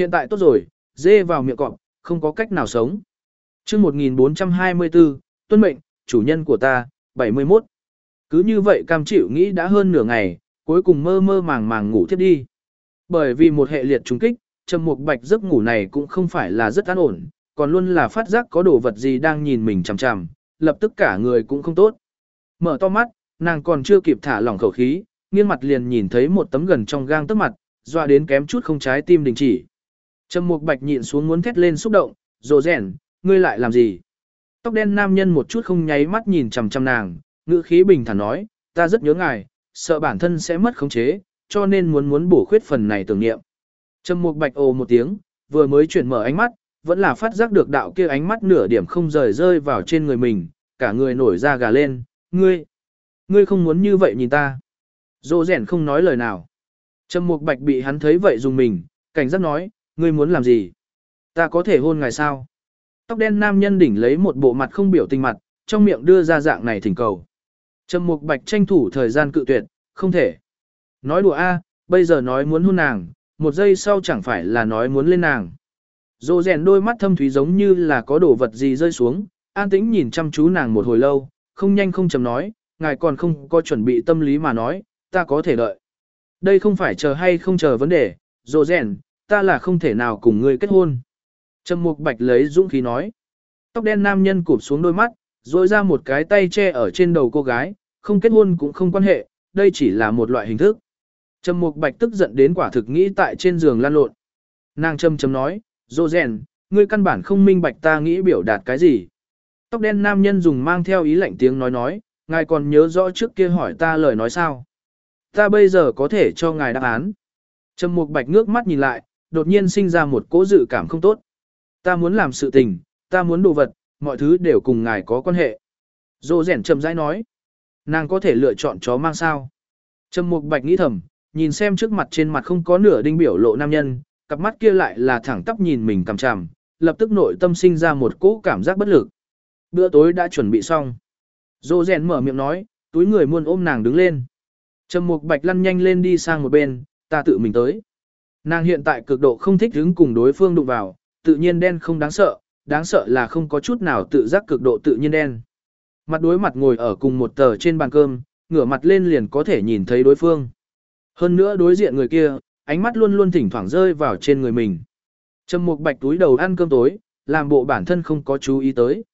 Hiện tại tốt rồi, dê vào miệng cọp, không có cách nào sống. chương 1424, tuân mệnh, chủ nhân của ta, 71. Cứ như vậy cam chịu nghĩ đã hơn nửa ngày, cuối cùng mơ mơ màng màng ngủ thiếp đi. Bởi vì một hệ liệt trùng kích, trầm mục bạch giấc ngủ này cũng không phải là rất an ổn, còn luôn là phát giác có đồ vật gì đang nhìn mình chằm chằm, lập tức cả người cũng không tốt. Mở to mắt, nàng còn chưa kịp thả lỏng khẩu khí, nghiêng mặt liền nhìn thấy một tấm gần trong gang tức mặt, dọa đến kém chút không trái tim đình chỉ. Trầm Mục Bạch nhịn xuống muốn thét lên xúc động, "Rồ rèn, ngươi lại làm gì?" Tóc đen nam nhân một chút không nháy mắt nhìn chằm chằm nàng, ngữ khí bình thản nói, "Ta rất nhớ ngài, sợ bản thân sẽ mất khống chế, cho nên muốn muốn bổ khuyết phần này tưởng niệm." Trầm Mục Bạch ồ một tiếng, vừa mới chuyển mở ánh mắt, vẫn là phát giác được đạo kia ánh mắt nửa điểm không rời rơi vào trên người mình, cả người nổi da gà lên, "Ngươi, ngươi không muốn như vậy nhìn ta?" Dỗ rèn không nói lời nào. Trầm Mục Bạch bị hắn thấy vậy dùng mình, cảnh giác nói, ngươi muốn làm gì? Ta có thể hôn ngài sao? Tóc đen nam nhân đỉnh lấy một bộ mặt không biểu tình mặt, trong miệng đưa ra dạng này thỉnh cầu. Trầm Mục Bạch tranh thủ thời gian cự tuyệt, không thể. Nói đùa a, bây giờ nói muốn hôn nàng, một giây sau chẳng phải là nói muốn lên nàng. Dô rèn đôi mắt thâm thúy giống như là có đồ vật gì rơi xuống, an tĩnh nhìn chăm chú nàng một hồi lâu, không nhanh không chậm nói, ngài còn không có chuẩn bị tâm lý mà nói, ta có thể đợi. Đây không phải chờ hay không chờ vấn đề, dô rèn, ta là không thể nào cùng ngươi kết hôn. Trầm Mục Bạch lấy dũng khí nói. Tóc đen nam nhân cụp xuống đôi mắt, rồi ra một cái tay che ở trên đầu cô gái, không kết hôn cũng không quan hệ, đây chỉ là một loại hình thức. Trầm Mục Bạch tức giận đến quả thực nghĩ tại trên giường lan lộn. Nàng châm châm nói, Dô rèn, ngươi căn bản không minh bạch ta nghĩ biểu đạt cái gì. Tóc đen nam nhân dùng mang theo ý lạnh tiếng nói nói, ngài còn nhớ rõ trước kia hỏi ta lời nói sao. Ta bây giờ có thể cho ngài đáp án. Trầm Mục Bạch ngước mắt nhìn lại, đột nhiên sinh ra một cỗ dự cảm không tốt. Ta muốn làm sự tình, ta muốn đồ vật, mọi thứ đều cùng ngài có quan hệ. Dô rẻn chậm rãi nói. Nàng có thể lựa chọn chó mang sao. Trầm Mục Bạch nghĩ thầm, nhìn xem trước mặt trên mặt không có nửa đinh biểu lộ nam nhân, cặp mắt kia lại là thẳng tắp nhìn mình cằm chằm, lập tức nội tâm sinh ra một cỗ cảm giác bất lực. Bữa tối đã chuẩn bị xong. Dô rèn mở miệng nói, túi người muôn ôm nàng đứng lên. Trầm Mục Bạch lăn nhanh lên đi sang một bên, ta tự mình tới. Nàng hiện tại cực độ không thích đứng cùng đối phương đụng vào, tự nhiên đen không đáng sợ, đáng sợ là không có chút nào tự giác cực độ tự nhiên đen. Mặt đối mặt ngồi ở cùng một tờ trên bàn cơm, ngửa mặt lên liền có thể nhìn thấy đối phương. Hơn nữa đối diện người kia, ánh mắt luôn luôn thỉnh thoảng rơi vào trên người mình. Trầm Mục Bạch túi đầu ăn cơm tối, làm bộ bản thân không có chú ý tới.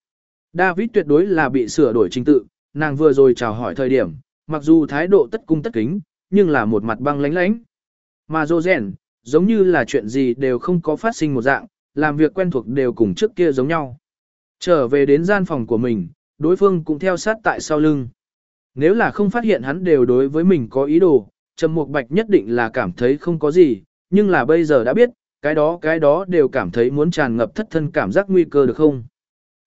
David tuyệt đối là bị sửa đổi trình tự, nàng vừa rồi chào hỏi thời điểm, mặc dù thái độ tất cung tất kính, nhưng là một mặt băng lánh lánh. Mà Rosen, giống như là chuyện gì đều không có phát sinh một dạng, làm việc quen thuộc đều cùng trước kia giống nhau. Trở về đến gian phòng của mình, đối phương cũng theo sát tại sau lưng. Nếu là không phát hiện hắn đều đối với mình có ý đồ, Trầm Mục Bạch nhất định là cảm thấy không có gì, nhưng là bây giờ đã biết, cái đó cái đó đều cảm thấy muốn tràn ngập thất thân cảm giác nguy cơ được không.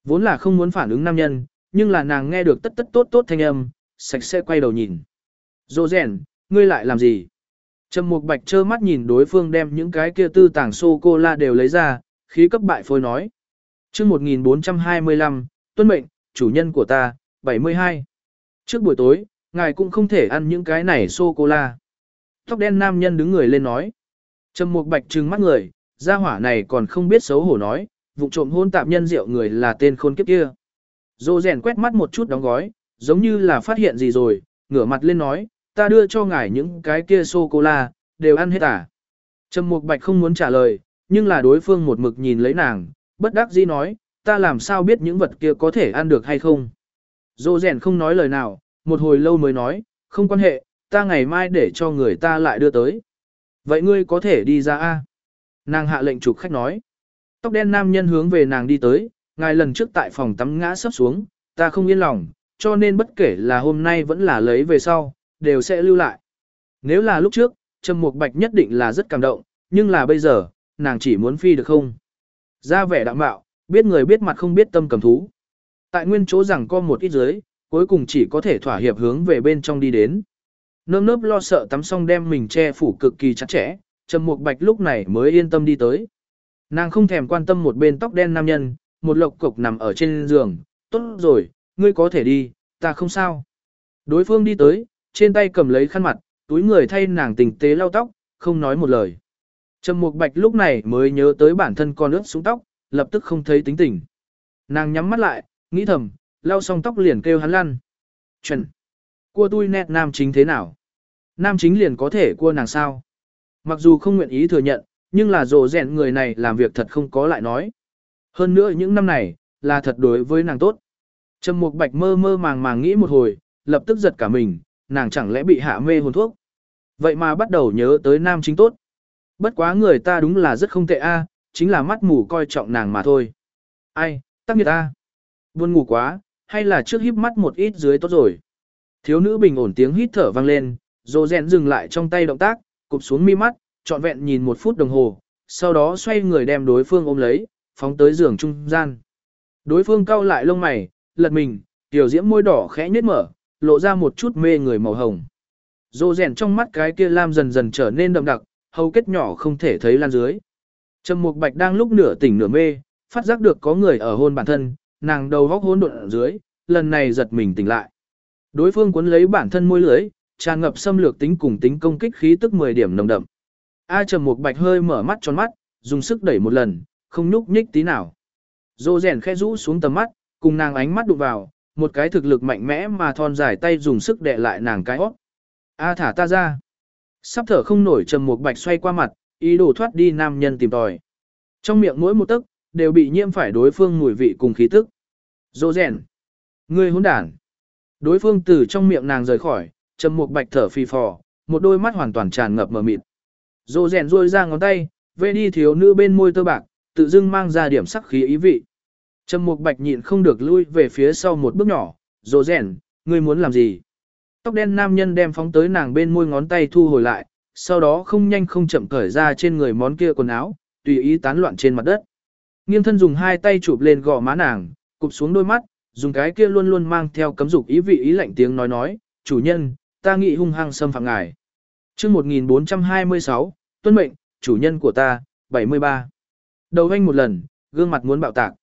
Vốn là không muốn phản ứng nam nhân, nhưng là nàng nghe được tất tất tốt tốt thanh âm, sạch sẽ quay đầu nhìn. Dô rèn, ngươi lại làm gì? Trầm Mục Bạch trơ mắt nhìn đối phương đem những cái kia tư tảng sô-cô-la đều lấy ra, khí cấp bại phôi nói. chương 1425, tuân mệnh, chủ nhân của ta, 72. Trước buổi tối, ngài cũng không thể ăn những cái này sô-cô-la. Tóc đen nam nhân đứng người lên nói. Trầm Mục Bạch trừng mắt người, gia hỏa này còn không biết xấu hổ nói, vụ trộm hôn tạm nhân rượu người là tên khôn kiếp kia. Dô rèn quét mắt một chút đóng gói, giống như là phát hiện gì rồi, ngửa mặt lên nói, ta đưa cho ngài những cái kia sô-cô-la, đều ăn hết à. Trầm Mục Bạch không muốn trả lời, nhưng là đối phương một mực nhìn lấy nàng, bất đắc dĩ nói, ta làm sao biết những vật kia có thể ăn được hay không. Dô rèn không nói lời nào, một hồi lâu mới nói, không quan hệ, ta ngày mai để cho người ta lại đưa tới. Vậy ngươi có thể đi ra a Nàng hạ lệnh chụp khách nói. Tóc đen nam nhân hướng về nàng đi tới, ngài lần trước tại phòng tắm ngã sắp xuống, ta không yên lòng, cho nên bất kể là hôm nay vẫn là lấy về sau, đều sẽ lưu lại. Nếu là lúc trước, Trầm Mục Bạch nhất định là rất cảm động, nhưng là bây giờ, nàng chỉ muốn phi được không? Ra vẻ đạm bạo, biết người biết mặt không biết tâm cầm thú. Tại nguyên chỗ rằng có một ít dưới, cuối cùng chỉ có thể thỏa hiệp hướng về bên trong đi đến. Nơm nớp lo sợ tắm xong đem mình che phủ cực kỳ chặt chẽ, Trầm Mục Bạch lúc này mới yên tâm đi tới. Nàng không thèm quan tâm một bên tóc đen nam nhân, một lộc cục nằm ở trên giường, tốt rồi, ngươi có thể đi, ta không sao. Đối phương đi tới, trên tay cầm lấy khăn mặt, túi người thay nàng tình tế lau tóc, không nói một lời. Trầm Mục Bạch lúc này mới nhớ tới bản thân con ướt xuống tóc, lập tức không thấy tính tình. Nàng nhắm mắt lại, nghĩ thầm, lau xong tóc liền kêu hắn lăn. Chuẩn. Cua tôi nét nam chính thế nào? Nam chính liền có thể cua nàng sao? Mặc dù không nguyện ý thừa nhận, nhưng là rồ rèn người này làm việc thật không có lại nói. Hơn nữa những năm này, là thật đối với nàng tốt. Trầm Mục Bạch mơ mơ màng màng nghĩ một hồi, lập tức giật cả mình, nàng chẳng lẽ bị hạ mê hồn thuốc. Vậy mà bắt đầu nhớ tới nam chính tốt. Bất quá người ta đúng là rất không tệ a, chính là mắt mù coi trọng nàng mà thôi. Ai, tắc nghiệt a. Buồn ngủ quá, hay là trước híp mắt một ít dưới tốt rồi. Thiếu nữ bình ổn tiếng hít thở vang lên, rồi rèn dừng lại trong tay động tác, cụp xuống mi mắt, trọn vẹn nhìn một phút đồng hồ, sau đó xoay người đem đối phương ôm lấy, phóng tới giường trung gian. Đối phương cau lại lông mày, lật mình, tiểu diễm môi đỏ khẽ nhếch mở, lộ ra một chút mê người màu hồng. Rô rèn trong mắt cái kia lam dần dần trở nên đậm đặc, hầu kết nhỏ không thể thấy lan dưới. Trầm Mục Bạch đang lúc nửa tỉnh nửa mê, phát giác được có người ở hôn bản thân, nàng đầu góc hôn độn ở dưới, lần này giật mình tỉnh lại. Đối phương cuốn lấy bản thân môi lưới, tràn ngập xâm lược tính cùng tính công kích khí tức 10 điểm nồng đậm. A Trầm Mục Bạch hơi mở mắt tròn mắt, dùng sức đẩy một lần, không nhúc nhích tí nào. Dô rèn khẽ rũ xuống tầm mắt, cùng nàng ánh mắt đụng vào, một cái thực lực mạnh mẽ mà thon dài tay dùng sức đè lại nàng cái óc. A thả ta ra. Sắp thở không nổi Trầm một Bạch xoay qua mặt, ý đồ thoát đi nam nhân tìm tòi. Trong miệng mỗi một tấc đều bị nhiễm phải đối phương mùi vị cùng khí tức. Dô rèn. người hỗn đản. Đối phương từ trong miệng nàng rời khỏi, Trầm một Bạch thở phì phò, một đôi mắt hoàn toàn tràn ngập mờ mịt. Dô rèn rôi ra ngón tay, về đi thiếu nữ bên môi tơ bạc, tự dưng mang ra điểm sắc khí ý vị. Trầm Mục Bạch nhịn không được lui về phía sau một bước nhỏ, "Dỗ rèn, ngươi muốn làm gì?" Tóc đen nam nhân đem phóng tới nàng bên môi ngón tay thu hồi lại, sau đó không nhanh không chậm cởi ra trên người món kia quần áo, tùy ý tán loạn trên mặt đất. Nghiêng thân dùng hai tay chụp lên gò má nàng, cụp xuống đôi mắt, dùng cái kia luôn luôn mang theo cấm dục ý vị ý lạnh tiếng nói nói, "Chủ nhân, ta nghĩ hung hăng xâm phạm ngài." Chương 1426, tuân mệnh, chủ nhân của ta, 73. Đầu anh một lần, gương mặt muốn bạo tạc.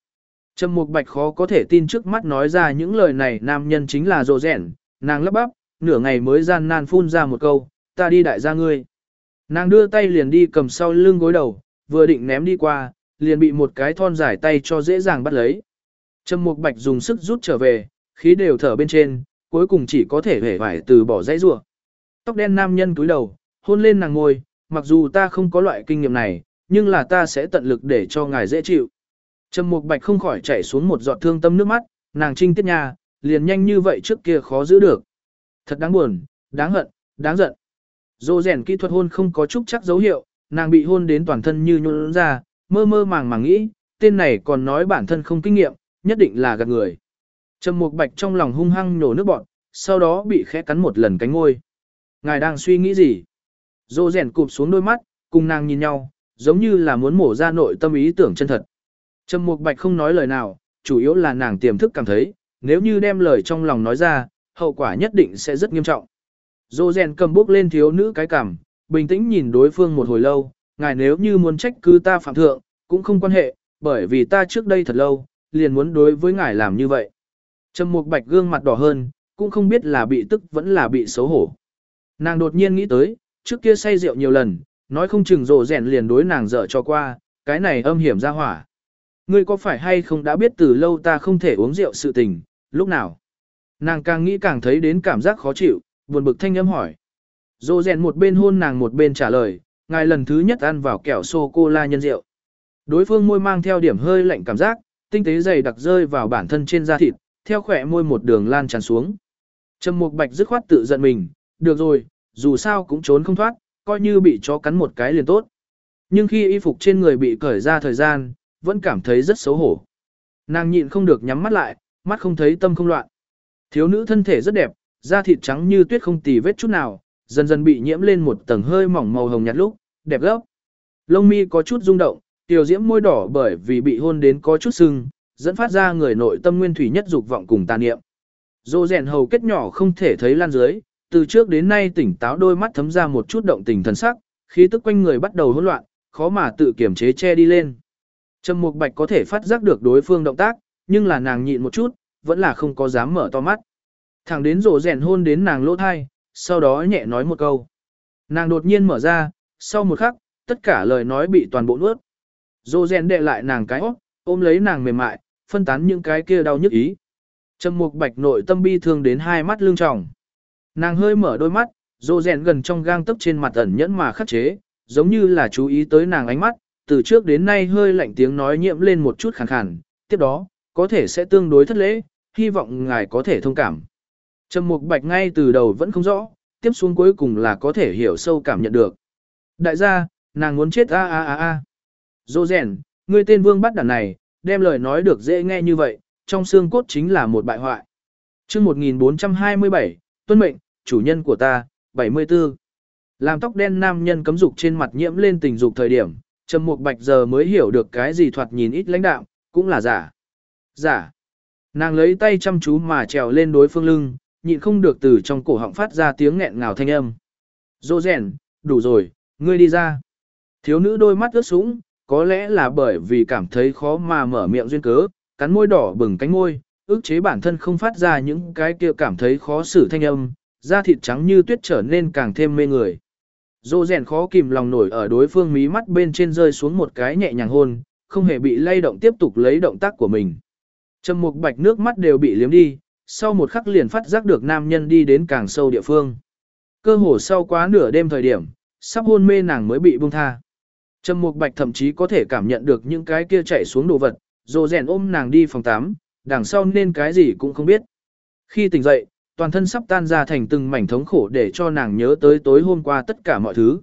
Trầm Mục Bạch khó có thể tin trước mắt nói ra những lời này nam nhân chính là rồ Rèn, nàng lắp bắp, nửa ngày mới gian nan phun ra một câu, ta đi đại gia ngươi. Nàng đưa tay liền đi cầm sau lưng gối đầu, vừa định ném đi qua, liền bị một cái thon dài tay cho dễ dàng bắt lấy. Trầm Mục Bạch dùng sức rút trở về, khí đều thở bên trên, cuối cùng chỉ có thể hể vải từ bỏ dãy rủa. Tóc đen nam nhân cúi đầu, hôn lên nàng ngôi, mặc dù ta không có loại kinh nghiệm này, nhưng là ta sẽ tận lực để cho ngài dễ chịu. Trầm Mục Bạch không khỏi chảy xuống một giọt thương tâm nước mắt, nàng trinh tiết nha, liền nhanh như vậy trước kia khó giữ được. Thật đáng buồn, đáng hận, đáng giận. Dô rèn kỹ thuật hôn không có chút chắc dấu hiệu, nàng bị hôn đến toàn thân như nhũn ra, mơ mơ màng màng nghĩ, tên này còn nói bản thân không kinh nghiệm, nhất định là gạt người. Trầm Mục Bạch trong lòng hung hăng nổ nước bọt, sau đó bị khẽ cắn một lần cánh ngôi. Ngài đang suy nghĩ gì? Dô rèn cụp xuống đôi mắt, cùng nàng nhìn nhau, giống như là muốn mổ ra nội tâm ý tưởng chân thật. Trầm Mục Bạch không nói lời nào, chủ yếu là nàng tiềm thức cảm thấy, nếu như đem lời trong lòng nói ra, hậu quả nhất định sẽ rất nghiêm trọng. Dô rèn cầm bước lên thiếu nữ cái cảm, bình tĩnh nhìn đối phương một hồi lâu, ngài nếu như muốn trách cứ ta phạm thượng, cũng không quan hệ, bởi vì ta trước đây thật lâu, liền muốn đối với ngài làm như vậy. Trầm Mục Bạch gương mặt đỏ hơn, cũng không biết là bị tức vẫn là bị xấu hổ. Nàng đột nhiên nghĩ tới, trước kia say rượu nhiều lần, nói không chừng rồ rèn liền đối nàng dở cho qua, cái này âm hiểm ra hỏa. Ngươi có phải hay không đã biết từ lâu ta không thể uống rượu sự tình, lúc nào? Nàng càng nghĩ càng thấy đến cảm giác khó chịu, buồn bực thanh âm hỏi. Dô rèn một bên hôn nàng một bên trả lời, ngài lần thứ nhất ăn vào kẹo sô-cô-la nhân rượu. Đối phương môi mang theo điểm hơi lạnh cảm giác, tinh tế dày đặc rơi vào bản thân trên da thịt, theo khỏe môi một đường lan tràn xuống. Trầm Mục Bạch dứt khoát tự giận mình, được rồi, dù sao cũng trốn không thoát, coi như bị chó cắn một cái liền tốt. Nhưng khi y phục trên người bị cởi ra thời gian, vẫn cảm thấy rất xấu hổ. Nàng nhịn không được nhắm mắt lại, mắt không thấy tâm không loạn. Thiếu nữ thân thể rất đẹp, da thịt trắng như tuyết không tì vết chút nào, dần dần bị nhiễm lên một tầng hơi mỏng màu hồng nhạt lúc, đẹp gấp. Lông mi có chút rung động, tiểu diễm môi đỏ bởi vì bị hôn đến có chút sưng, dẫn phát ra người nội tâm nguyên thủy nhất dục vọng cùng tà niệm. Dô rèn hầu kết nhỏ không thể thấy lan dưới, từ trước đến nay tỉnh táo đôi mắt thấm ra một chút động tình thần sắc, khí tức quanh người bắt đầu hỗn loạn, khó mà tự kiểm chế che đi lên. Trầm Mục Bạch có thể phát giác được đối phương động tác, nhưng là nàng nhịn một chút, vẫn là không có dám mở to mắt. Thẳng đến rổ rèn hôn đến nàng lỗ thai, sau đó nhẹ nói một câu. Nàng đột nhiên mở ra, sau một khắc, tất cả lời nói bị toàn bộ nuốt. Dô rèn đệ lại nàng cái óc, ôm lấy nàng mềm mại, phân tán những cái kia đau nhức ý. Trầm mục bạch nội tâm bi thương đến hai mắt lưng tròng. Nàng hơi mở đôi mắt, dô rèn gần trong gang tấc trên mặt ẩn nhẫn mà khắc chế, giống như là chú ý tới nàng ánh mắt, từ trước đến nay hơi lạnh tiếng nói nhiễm lên một chút khàn khàn, tiếp đó, có thể sẽ tương đối thất lễ, hy vọng ngài có thể thông cảm. Trầm mục bạch ngay từ đầu vẫn không rõ, tiếp xuống cuối cùng là có thể hiểu sâu cảm nhận được. Đại gia, nàng muốn chết a a a a. Dô rèn, người tên vương bắt đàn này, đem lời nói được dễ nghe như vậy, trong xương cốt chính là một bại hoại. chương 1427, tuân mệnh, chủ nhân của ta, 74. Làm tóc đen nam nhân cấm dục trên mặt nhiễm lên tình dục thời điểm, Trầm Mục Bạch giờ mới hiểu được cái gì thoạt nhìn ít lãnh đạo, cũng là giả. Giả. Nàng lấy tay chăm chú mà trèo lên đối phương lưng, nhịn không được từ trong cổ họng phát ra tiếng nghẹn ngào thanh âm. Dô rèn, đủ rồi, ngươi đi ra. Thiếu nữ đôi mắt ướt sũng, có lẽ là bởi vì cảm thấy khó mà mở miệng duyên cớ, cắn môi đỏ bừng cánh môi, ức chế bản thân không phát ra những cái kia cảm thấy khó xử thanh âm, da thịt trắng như tuyết trở nên càng thêm mê người. Dô rèn khó kìm lòng nổi ở đối phương mí mắt bên trên rơi xuống một cái nhẹ nhàng hôn, không hề bị lay động tiếp tục lấy động tác của mình. Trầm mục bạch nước mắt đều bị liếm đi, sau một khắc liền phát giác được nam nhân đi đến càng sâu địa phương. Cơ hồ sau quá nửa đêm thời điểm, sắp hôn mê nàng mới bị buông tha. Trầm mục bạch thậm chí có thể cảm nhận được những cái kia chạy xuống đồ vật, Dô rèn ôm nàng đi phòng tắm, đằng sau nên cái gì cũng không biết. Khi tỉnh dậy, toàn thân sắp tan ra thành từng mảnh thống khổ để cho nàng nhớ tới tối hôm qua tất cả mọi thứ.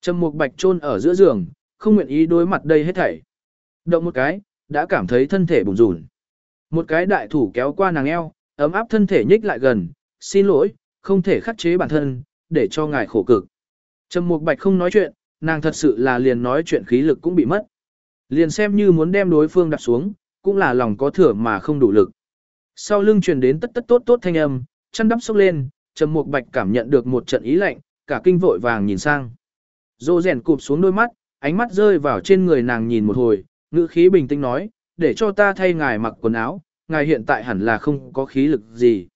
Trầm mục bạch chôn ở giữa giường, không nguyện ý đối mặt đây hết thảy. Động một cái, đã cảm thấy thân thể bùn rùn. Một cái đại thủ kéo qua nàng eo, ấm áp thân thể nhích lại gần, xin lỗi, không thể khắc chế bản thân, để cho ngài khổ cực. Trầm mục bạch không nói chuyện, nàng thật sự là liền nói chuyện khí lực cũng bị mất. Liền xem như muốn đem đối phương đặt xuống, cũng là lòng có thừa mà không đủ lực. Sau lưng truyền đến tất tất tốt tốt thanh âm, chăn đắp sốc lên, Trầm Mục Bạch cảm nhận được một trận ý lạnh, cả kinh vội vàng nhìn sang. Dô rèn cụp xuống đôi mắt, ánh mắt rơi vào trên người nàng nhìn một hồi, ngữ khí bình tĩnh nói, để cho ta thay ngài mặc quần áo, ngài hiện tại hẳn là không có khí lực gì.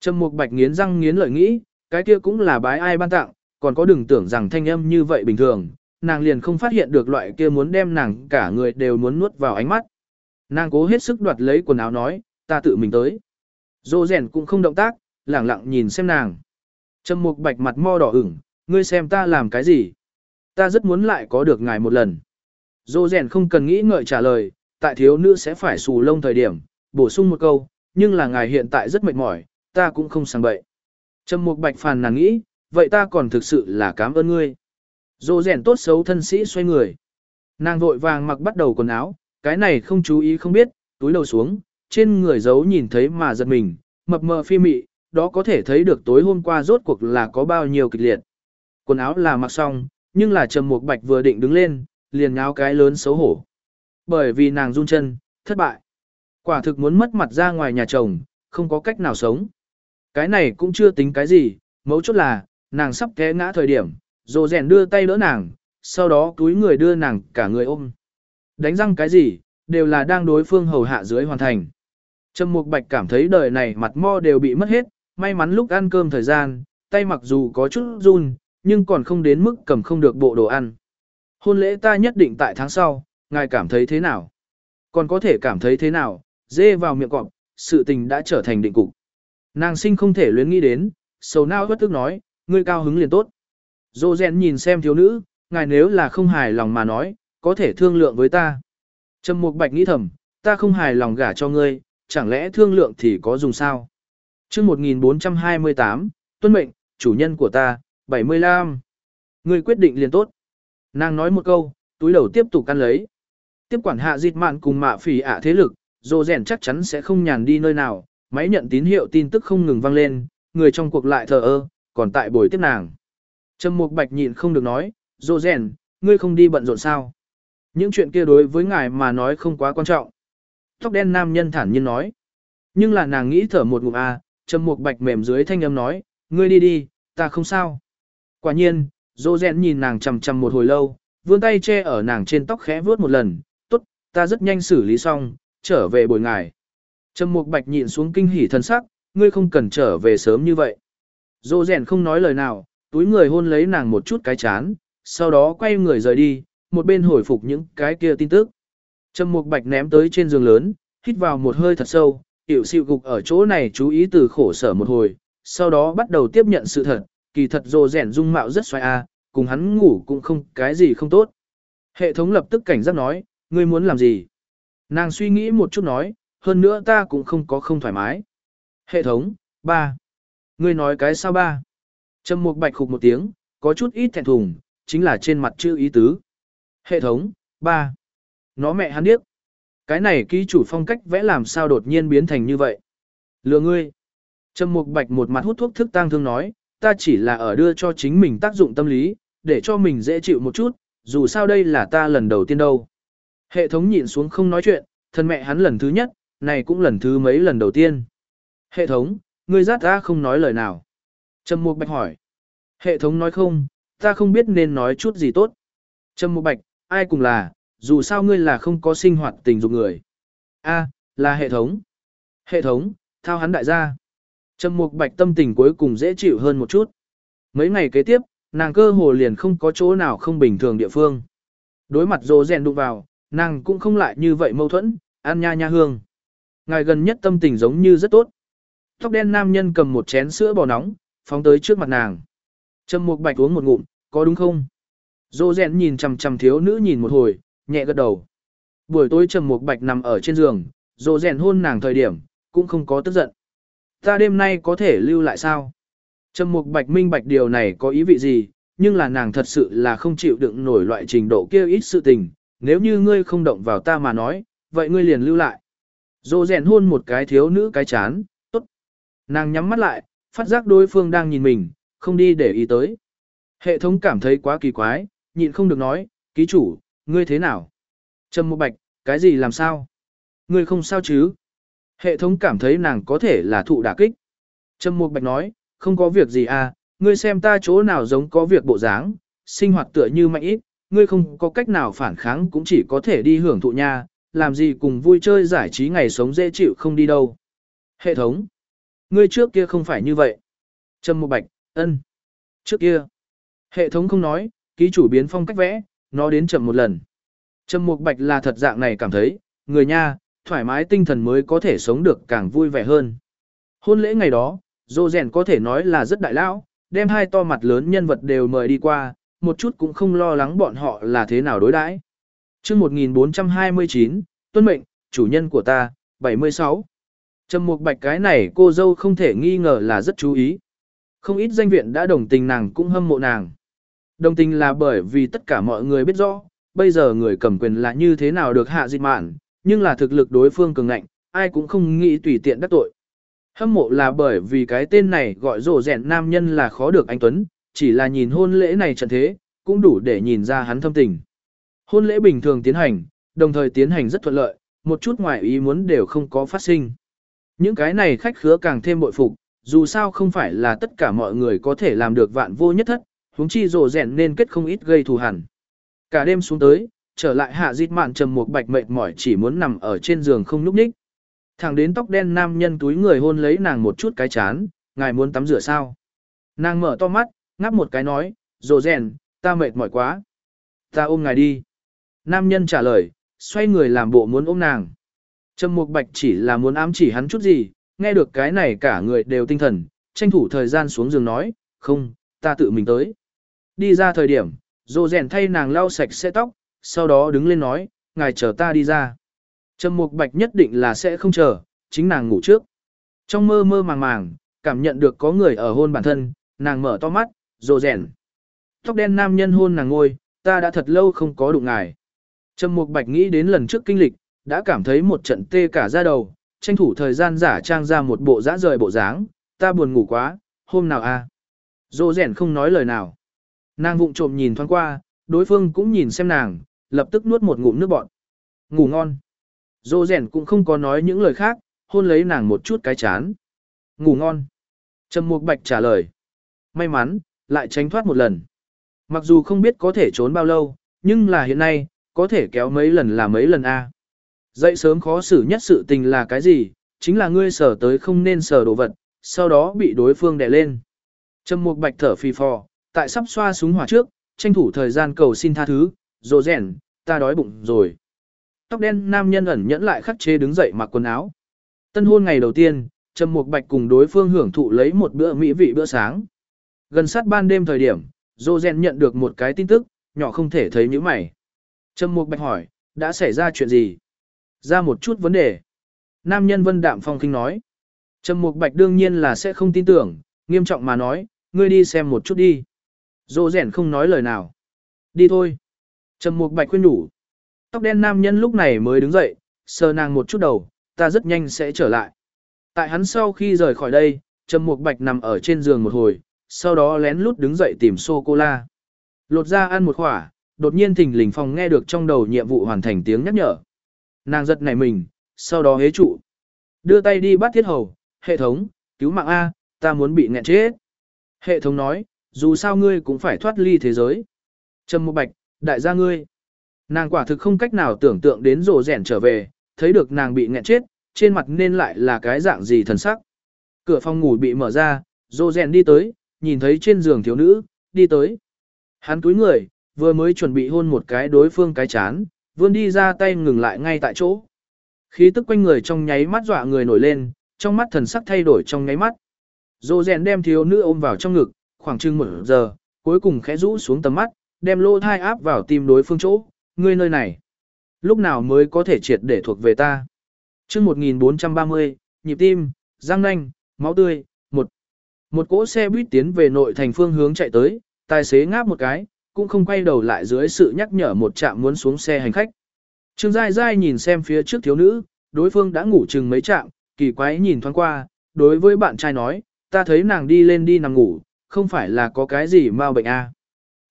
Trầm Mục Bạch nghiến răng nghiến lợi nghĩ, cái kia cũng là bái ai ban tặng, còn có đừng tưởng rằng thanh âm như vậy bình thường, nàng liền không phát hiện được loại kia muốn đem nàng cả người đều muốn nuốt vào ánh mắt. Nàng cố hết sức đoạt lấy quần áo nói, ta tự mình tới. Dô rèn cũng không động tác, lẳng lặng nhìn xem nàng. Trầm mục bạch mặt mo đỏ ửng, ngươi xem ta làm cái gì? Ta rất muốn lại có được ngài một lần. Dô rèn không cần nghĩ ngợi trả lời, tại thiếu nữ sẽ phải xù lông thời điểm, bổ sung một câu, nhưng là ngài hiện tại rất mệt mỏi, ta cũng không sang bậy. Trầm mục bạch phàn nàng nghĩ, vậy ta còn thực sự là cảm ơn ngươi. Dô rèn tốt xấu thân sĩ xoay người. Nàng vội vàng mặc bắt đầu quần áo, cái này không chú ý không biết, túi đầu xuống, trên người giấu nhìn thấy mà giật mình, mập mờ phi mị, đó có thể thấy được tối hôm qua rốt cuộc là có bao nhiêu kịch liệt. Quần áo là mặc xong, nhưng là Trầm Mục Bạch vừa định đứng lên, liền nháo cái lớn xấu hổ. Bởi vì nàng run chân, thất bại. Quả thực muốn mất mặt ra ngoài nhà chồng, không có cách nào sống. Cái này cũng chưa tính cái gì, mấu chốt là, nàng sắp té ngã thời điểm, rồ rèn đưa tay đỡ nàng, sau đó túi người đưa nàng cả người ôm. Đánh răng cái gì, đều là đang đối phương hầu hạ dưới hoàn thành. Trầm Mục Bạch cảm thấy đời này mặt mo đều bị mất hết, may mắn lúc ăn cơm thời gian, tay mặc dù có chút run, nhưng còn không đến mức cầm không được bộ đồ ăn. Hôn lễ ta nhất định tại tháng sau, ngài cảm thấy thế nào? Còn có thể cảm thấy thế nào? Dê vào miệng cọp, sự tình đã trở thành định cục. Nàng sinh không thể luyến nghĩ đến, sầu nao bất tức nói, ngươi cao hứng liền tốt. Dô rèn nhìn xem thiếu nữ, ngài nếu là không hài lòng mà nói, có thể thương lượng với ta. Trầm Mục Bạch nghĩ thầm, ta không hài lòng gả cho ngươi, chẳng lẽ thương lượng thì có dùng sao? Chương 1428, tuân mệnh, chủ nhân của ta, 75. người quyết định liền tốt. Nàng nói một câu, túi đầu tiếp tục căn lấy. Tiếp quản hạ dịch mạn cùng mạ phỉ ạ thế lực, dồ rèn chắc chắn sẽ không nhàn đi nơi nào, máy nhận tín hiệu tin tức không ngừng vang lên, người trong cuộc lại thờ ơ, còn tại buổi tiếp nàng. Trầm Mục Bạch nhịn không được nói, dồ rèn, ngươi không đi bận rộn sao? Những chuyện kia đối với ngài mà nói không quá quan trọng. Tóc đen nam nhân thản nhiên nói. Nhưng là nàng nghĩ thở một ngụm a, à, trầm mục bạch mềm dưới thanh âm nói, ngươi đi đi, ta không sao. Quả nhiên, dô rèn nhìn nàng chằm chằm một hồi lâu, vươn tay che ở nàng trên tóc khẽ vuốt một lần, tốt, ta rất nhanh xử lý xong, trở về bồi ngài. Trầm mục bạch nhịn xuống kinh hỉ thân sắc, ngươi không cần trở về sớm như vậy. Dô rèn không nói lời nào, túi người hôn lấy nàng một chút cái chán, sau đó quay người rời đi, một bên hồi phục những cái kia tin tức. Trầm Mục Bạch ném tới trên giường lớn, hít vào một hơi thật sâu, tiểu siêu cục ở chỗ này chú ý từ khổ sở một hồi, sau đó bắt đầu tiếp nhận sự thật, kỳ thật rồ rẻn dung mạo rất xoay a, cùng hắn ngủ cũng không cái gì không tốt. Hệ thống lập tức cảnh giác nói, ngươi muốn làm gì? Nàng suy nghĩ một chút nói, hơn nữa ta cũng không có không thoải mái. Hệ thống, ba. Ngươi nói cái sao ba? Trầm Mục Bạch khục một tiếng, có chút ít thẹn thùng, chính là trên mặt chữ ý tứ. Hệ thống, ba. Nó mẹ hắn điếc. Cái này ký chủ phong cách vẽ làm sao đột nhiên biến thành như vậy. Lừa ngươi. Trầm Mục Bạch một mặt hút thuốc thức tang thương nói, ta chỉ là ở đưa cho chính mình tác dụng tâm lý, để cho mình dễ chịu một chút, dù sao đây là ta lần đầu tiên đâu. Hệ thống nhịn xuống không nói chuyện, thân mẹ hắn lần thứ nhất, này cũng lần thứ mấy lần đầu tiên. Hệ thống, ngươi rát ta không nói lời nào. Trầm Mục Bạch hỏi. Hệ thống nói không, ta không biết nên nói chút gì tốt. Trầm Mục Bạch, ai cùng là, dù sao ngươi là không có sinh hoạt tình dục người. A, là hệ thống. Hệ thống, thao hắn đại gia. Trầm Mục Bạch tâm tình cuối cùng dễ chịu hơn một chút. Mấy ngày kế tiếp, nàng cơ hồ liền không có chỗ nào không bình thường địa phương. Đối mặt rồ rèn đụng vào, nàng cũng không lại như vậy mâu thuẫn, ăn nha nha hương. Ngài gần nhất tâm tình giống như rất tốt. Tóc đen nam nhân cầm một chén sữa bò nóng, phóng tới trước mặt nàng. Trầm Mục Bạch uống một ngụm, có đúng không? Dô rèn nhìn chằm chằm thiếu nữ nhìn một hồi, nhẹ gật đầu. Buổi tối Trầm Mục Bạch nằm ở trên giường, dô rèn hôn nàng thời điểm, cũng không có tức giận. Ta đêm nay có thể lưu lại sao? Trầm Mục Bạch minh bạch điều này có ý vị gì, nhưng là nàng thật sự là không chịu đựng nổi loại trình độ kia ít sự tình. Nếu như ngươi không động vào ta mà nói, vậy ngươi liền lưu lại. Dô rèn hôn một cái thiếu nữ cái chán, tốt. Nàng nhắm mắt lại, phát giác đối phương đang nhìn mình, không đi để ý tới. Hệ thống cảm thấy quá kỳ quái, nhịn không được nói, ký chủ, ngươi thế nào? Trầm Mục Bạch, cái gì làm sao? Ngươi không sao chứ? Hệ thống cảm thấy nàng có thể là thụ đả kích. Trầm Mục Bạch nói, không có việc gì à, ngươi xem ta chỗ nào giống có việc bộ dáng, sinh hoạt tựa như mạnh ít, ngươi không có cách nào phản kháng cũng chỉ có thể đi hưởng thụ nha, làm gì cùng vui chơi giải trí ngày sống dễ chịu không đi đâu. Hệ thống, ngươi trước kia không phải như vậy. Trầm Mục Bạch, ân. Trước kia, hệ thống không nói, ký chủ biến phong cách vẽ, nó đến chậm một lần. Trầm Mục Bạch là thật dạng này cảm thấy, người nha, thoải mái tinh thần mới có thể sống được càng vui vẻ hơn. Hôn lễ ngày đó, Dô Rèn có thể nói là rất đại lão, đem hai to mặt lớn nhân vật đều mời đi qua, một chút cũng không lo lắng bọn họ là thế nào đối đãi. Chương 1429, tuân mệnh, chủ nhân của ta, 76. Trầm Mục Bạch cái này cô dâu không thể nghi ngờ là rất chú ý. Không ít danh viện đã đồng tình nàng cũng hâm mộ nàng. Đồng tình là bởi vì tất cả mọi người biết rõ, bây giờ người cầm quyền là như thế nào được hạ dịch mạn, nhưng là thực lực đối phương cường ngạnh, ai cũng không nghĩ tùy tiện đắc tội. Hâm mộ là bởi vì cái tên này gọi rổ rẹn nam nhân là khó được anh Tuấn, chỉ là nhìn hôn lễ này trận thế, cũng đủ để nhìn ra hắn thâm tình. Hôn lễ bình thường tiến hành, đồng thời tiến hành rất thuận lợi, một chút ngoài ý muốn đều không có phát sinh. Những cái này khách khứa càng thêm bội phục, dù sao không phải là tất cả mọi người có thể làm được vạn vô nhất thất, huống chi rồ rèn nên kết không ít gây thù hằn. Cả đêm xuống tới, trở lại hạ dịt mạn trầm một bạch mệt mỏi chỉ muốn nằm ở trên giường không nhúc nhích. Thẳng đến tóc đen nam nhân túi người hôn lấy nàng một chút cái chán, ngài muốn tắm rửa sao? Nàng mở to mắt, ngáp một cái nói, rồ rèn, ta mệt mỏi quá. Ta ôm ngài đi. Nam nhân trả lời, xoay người làm bộ muốn ôm nàng. Trầm Mục Bạch chỉ là muốn ám chỉ hắn chút gì, nghe được cái này cả người đều tinh thần, tranh thủ thời gian xuống giường nói, không, ta tự mình tới. Đi ra thời điểm, rồ rèn thay nàng lau sạch sẽ tóc, sau đó đứng lên nói, ngài chờ ta đi ra. Trầm Mục Bạch nhất định là sẽ không chờ, chính nàng ngủ trước. Trong mơ mơ màng màng, cảm nhận được có người ở hôn bản thân, nàng mở to mắt, rồ rèn. Tóc đen nam nhân hôn nàng ngôi, ta đã thật lâu không có đụng ngài. Trầm Mục Bạch nghĩ đến lần trước kinh lịch, đã cảm thấy một trận tê cả da đầu, tranh thủ thời gian giả trang ra một bộ dã rời bộ dáng, ta buồn ngủ quá, hôm nào a? À? Dô rèn không nói lời nào. Nàng vụng trộm nhìn thoáng qua, đối phương cũng nhìn xem nàng, lập tức nuốt một ngụm nước bọt. Ngủ ngon. Dô rèn cũng không có nói những lời khác, hôn lấy nàng một chút cái chán. Ngủ ngon. Trầm Mục Bạch trả lời. May mắn, lại tránh thoát một lần. Mặc dù không biết có thể trốn bao lâu, nhưng là hiện nay, có thể kéo mấy lần là mấy lần a. Dậy sớm khó xử nhất sự tình là cái gì, chính là ngươi sở tới không nên sở đồ vật, sau đó bị đối phương đè lên. Trầm Mục Bạch thở phì phò, tại sắp xoa súng hỏa trước, tranh thủ thời gian cầu xin tha thứ, rồ rèn, ta đói bụng rồi. Tóc đen nam nhân ẩn nhẫn lại khắc chế đứng dậy mặc quần áo. Tân hôn ngày đầu tiên, Trầm Mục Bạch cùng đối phương hưởng thụ lấy một bữa mỹ vị bữa sáng. Gần sát ban đêm thời điểm, Dô Gen nhận được một cái tin tức, nhỏ không thể thấy như mày. Trầm Mục Bạch hỏi, đã xảy ra chuyện gì? Ra một chút vấn đề. Nam nhân Vân Đạm Phong kinh nói. Trầm Mục Bạch đương nhiên là sẽ không tin tưởng, nghiêm trọng mà nói, ngươi đi xem một chút đi. Dô rèn không nói lời nào. Đi thôi. Trầm Mục Bạch khuyên nhủ. Tóc đen nam nhân lúc này mới đứng dậy, sờ nàng một chút đầu, ta rất nhanh sẽ trở lại. Tại hắn sau khi rời khỏi đây, Trầm Mục Bạch nằm ở trên giường một hồi, sau đó lén lút đứng dậy tìm sô-cô-la. Lột ra ăn một khỏa, đột nhiên thình lình phòng nghe được trong đầu nhiệm vụ hoàn thành tiếng nhắc nhở. Nàng giật nảy mình, sau đó hế trụ. Đưa tay đi bắt thiết hầu, hệ thống, cứu mạng A, ta muốn bị nghẹn chết. Hệ thống nói, dù sao ngươi cũng phải thoát ly thế giới. Trầm Mục Bạch, đại gia ngươi. Nàng quả thực không cách nào tưởng tượng đến rồ rèn trở về, thấy được nàng bị nghẹn chết, trên mặt nên lại là cái dạng gì thần sắc. Cửa phòng ngủ bị mở ra, rồ rèn đi tới, nhìn thấy trên giường thiếu nữ, đi tới. Hắn túi người, vừa mới chuẩn bị hôn một cái đối phương cái chán, vươn đi ra tay ngừng lại ngay tại chỗ. Khí tức quanh người trong nháy mắt dọa người nổi lên, trong mắt thần sắc thay đổi trong nháy mắt. Rồ rèn đem thiếu nữ ôm vào trong ngực, khoảng chừng một giờ, cuối cùng khẽ rũ xuống tầm mắt, đem lô thai áp vào tim đối phương chỗ, ngươi nơi này. Lúc nào mới có thể triệt để thuộc về ta? chương 1430, nhịp tim, răng nanh, máu tươi, một. Một cỗ xe buýt tiến về nội thành phương hướng chạy tới, tài xế ngáp một cái, cũng không quay đầu lại dưới sự nhắc nhở một trạm muốn xuống xe hành khách. Trương Giai Giai nhìn xem phía trước thiếu nữ, đối phương đã ngủ chừng mấy trạm, kỳ quái nhìn thoáng qua, đối với bạn trai nói, ta thấy nàng đi lên đi nằm ngủ, không phải là có cái gì mau bệnh à.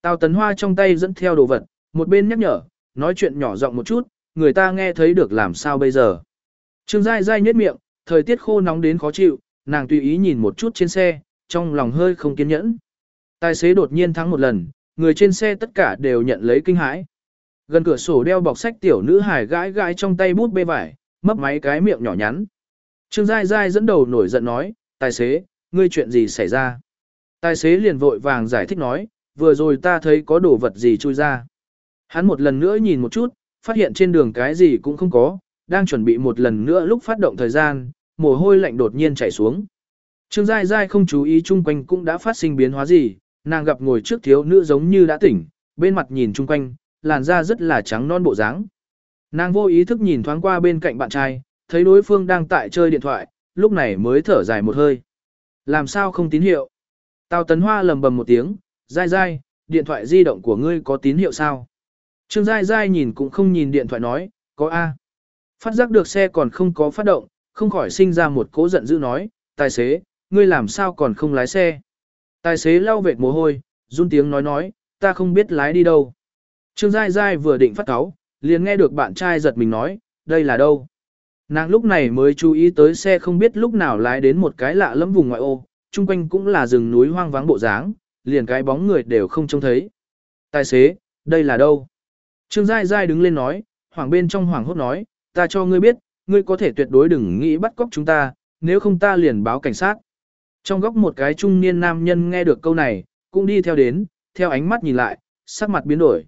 Tào Tấn Hoa trong tay dẫn theo đồ vật, một bên nhắc nhở, nói chuyện nhỏ giọng một chút, người ta nghe thấy được làm sao bây giờ. Trương Giai Giai nhếch miệng, thời tiết khô nóng đến khó chịu, nàng tùy ý nhìn một chút trên xe, trong lòng hơi không kiên nhẫn. Tài xế đột nhiên thắng một lần, người trên xe tất cả đều nhận lấy kinh hãi. Gần cửa sổ đeo bọc sách tiểu nữ hải gãi gãi trong tay bút bê vải, mấp máy cái miệng nhỏ nhắn. Trương Giai Giai dẫn đầu nổi giận nói, tài xế, ngươi chuyện gì xảy ra? Tài xế liền vội vàng giải thích nói, vừa rồi ta thấy có đồ vật gì chui ra. Hắn một lần nữa nhìn một chút, phát hiện trên đường cái gì cũng không có, đang chuẩn bị một lần nữa lúc phát động thời gian, mồ hôi lạnh đột nhiên chảy xuống. Trương Giai Giai không chú ý chung quanh cũng đã phát sinh biến hóa gì, nàng gặp ngồi trước thiếu nữ giống như đã tỉnh, bên mặt nhìn chung quanh, làn da rất là trắng non bộ dáng. Nàng vô ý thức nhìn thoáng qua bên cạnh bạn trai, thấy đối phương đang tại chơi điện thoại, lúc này mới thở dài một hơi. Làm sao không tín hiệu? Tào Tấn Hoa lầm bầm một tiếng, dai dai, điện thoại di động của ngươi có tín hiệu sao? Trương dai dai nhìn cũng không nhìn điện thoại nói, có A. Phát giác được xe còn không có phát động, không khỏi sinh ra một cố giận dữ nói, tài xế, ngươi làm sao còn không lái xe? Tài xế lau vệt mồ hôi, run tiếng nói nói, ta không biết lái đi đâu. Trương dai dai vừa định phát cáo, liền nghe được bạn trai giật mình nói, đây là đâu? Nàng lúc này mới chú ý tới xe không biết lúc nào lái đến một cái lạ lẫm vùng ngoại ô, chung quanh cũng là rừng núi hoang vắng bộ dáng, liền cái bóng người đều không trông thấy. Tài xế, đây là đâu? Trương Giai Giai đứng lên nói, hoàng bên trong hoàng hốt nói, ta cho ngươi biết, ngươi có thể tuyệt đối đừng nghĩ bắt cóc chúng ta, nếu không ta liền báo cảnh sát. Trong góc một cái trung niên nam nhân nghe được câu này, cũng đi theo đến, theo ánh mắt nhìn lại, sắc mặt biến đổi.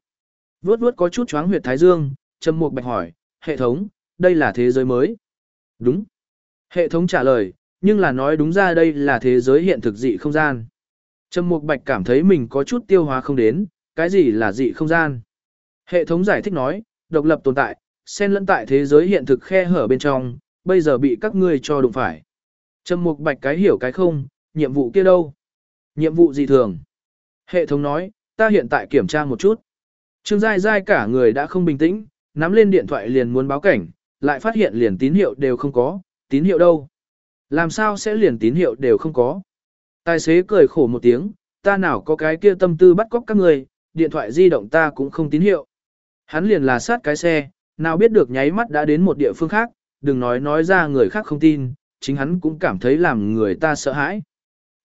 Vướt vướt có chút choáng huyệt thái dương, trầm mục bạch hỏi, hệ thống, đây là thế giới mới. Đúng. Hệ thống trả lời, nhưng là nói đúng ra đây là thế giới hiện thực dị không gian. Trầm Mục Bạch cảm thấy mình có chút tiêu hóa không đến, cái gì là dị không gian. Hệ thống giải thích nói, độc lập tồn tại, xen lẫn tại thế giới hiện thực khe hở bên trong, bây giờ bị các ngươi cho đụng phải. Trầm Mục Bạch cái hiểu cái không, nhiệm vụ kia đâu? Nhiệm vụ gì thường? Hệ thống nói, ta hiện tại kiểm tra một chút. Trương Giai Giai cả người đã không bình tĩnh, nắm lên điện thoại liền muốn báo cảnh, lại phát hiện liền tín hiệu đều không có, tín hiệu đâu? Làm sao sẽ liền tín hiệu đều không có? Tài xế cười khổ một tiếng, ta nào có cái kia tâm tư bắt cóc các người, điện thoại di động ta cũng không tín hiệu. Hắn liền là sát cái xe, nào biết được nháy mắt đã đến một địa phương khác, đừng nói nói ra người khác không tin, chính hắn cũng cảm thấy làm người ta sợ hãi.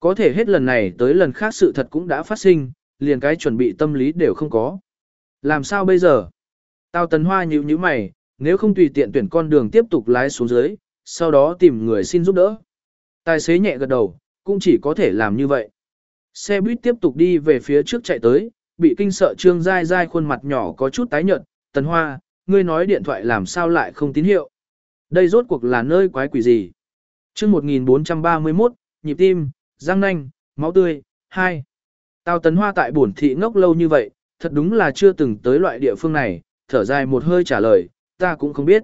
Có thể hết lần này tới lần khác sự thật cũng đã phát sinh, liền cái chuẩn bị tâm lý đều không có. Làm sao bây giờ? Tao tấn hoa nhíu nhíu mày, nếu không tùy tiện tuyển con đường tiếp tục lái xuống dưới, sau đó tìm người xin giúp đỡ. Tài xế nhẹ gật đầu, cũng chỉ có thể làm như vậy. Xe buýt tiếp tục đi về phía trước chạy tới, bị kinh sợ Trương Giai Giai khuôn mặt nhỏ có chút tái nhợt, Tần Hoa, ngươi nói điện thoại làm sao lại không tín hiệu. Đây rốt cuộc là nơi quái quỷ gì? chương 1431, nhịp tim, răng nanh, máu tươi, 2. Tào Tấn Hoa tại bổn thị ngốc lâu như vậy, thật đúng là chưa từng tới loại địa phương này, thở dài một hơi trả lời, ta cũng không biết.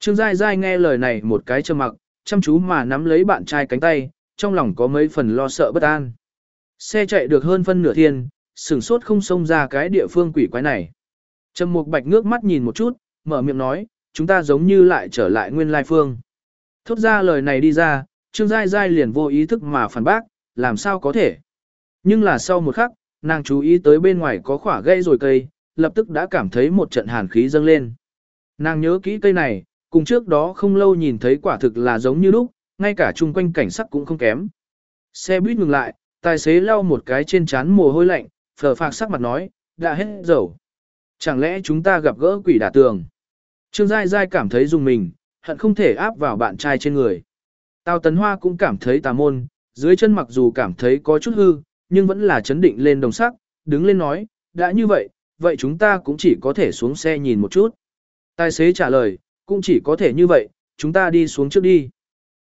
Trương Giai Giai nghe lời này một cái trầm mặc, chăm chú mà nắm lấy bạn trai cánh tay, trong lòng có mấy phần lo sợ bất an. Xe chạy được hơn phân nửa thiên, sửng sốt không xông ra cái địa phương quỷ quái này. Trầm Mục Bạch ngước mắt nhìn một chút, mở miệng nói, chúng ta giống như lại trở lại nguyên lai phương. Thốt ra lời này đi ra, Trương Giai Giai liền vô ý thức mà phản bác, làm sao có thể. Nhưng là sau một khắc, nàng chú ý tới bên ngoài có khỏa gây rồi cây, lập tức đã cảm thấy một trận hàn khí dâng lên. Nàng nhớ kỹ cây này, cùng trước đó không lâu nhìn thấy quả thực là giống như lúc, ngay cả chung quanh cảnh sắc cũng không kém. Xe buýt ngừng lại, tài xế lau một cái trên trán mồ hôi lạnh, phở phạc sắc mặt nói, đã hết dầu. Chẳng lẽ chúng ta gặp gỡ quỷ đả tường? Trương Giai Giai cảm thấy dùng mình, hận không thể áp vào bạn trai trên người. Tào Tấn Hoa cũng cảm thấy tà môn, dưới chân mặc dù cảm thấy có chút hư, nhưng vẫn là chấn định lên đồng sắc, đứng lên nói, đã như vậy, vậy chúng ta cũng chỉ có thể xuống xe nhìn một chút. Tài xế trả lời, cũng chỉ có thể như vậy, chúng ta đi xuống trước đi.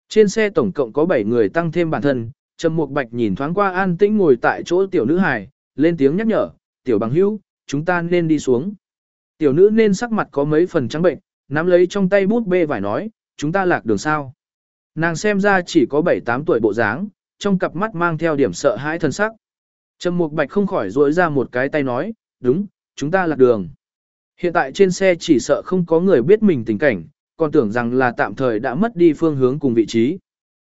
Trên xe tổng cộng có 7 người tăng thêm bản thân, Trầm Mục Bạch nhìn thoáng qua an tĩnh ngồi tại chỗ tiểu nữ hài, lên tiếng nhắc nhở, tiểu bằng hữu, chúng ta nên đi xuống. Tiểu nữ nên sắc mặt có mấy phần trắng bệnh, nắm lấy trong tay bút bê vải nói, chúng ta lạc đường sao. Nàng xem ra chỉ có 7-8 tuổi bộ dáng, trong cặp mắt mang theo điểm sợ hãi thân sắc. Trầm Mục Bạch không khỏi duỗi ra một cái tay nói, đúng, chúng ta lạc đường. Hiện tại trên xe chỉ sợ không có người biết mình tình cảnh, còn tưởng rằng là tạm thời đã mất đi phương hướng cùng vị trí.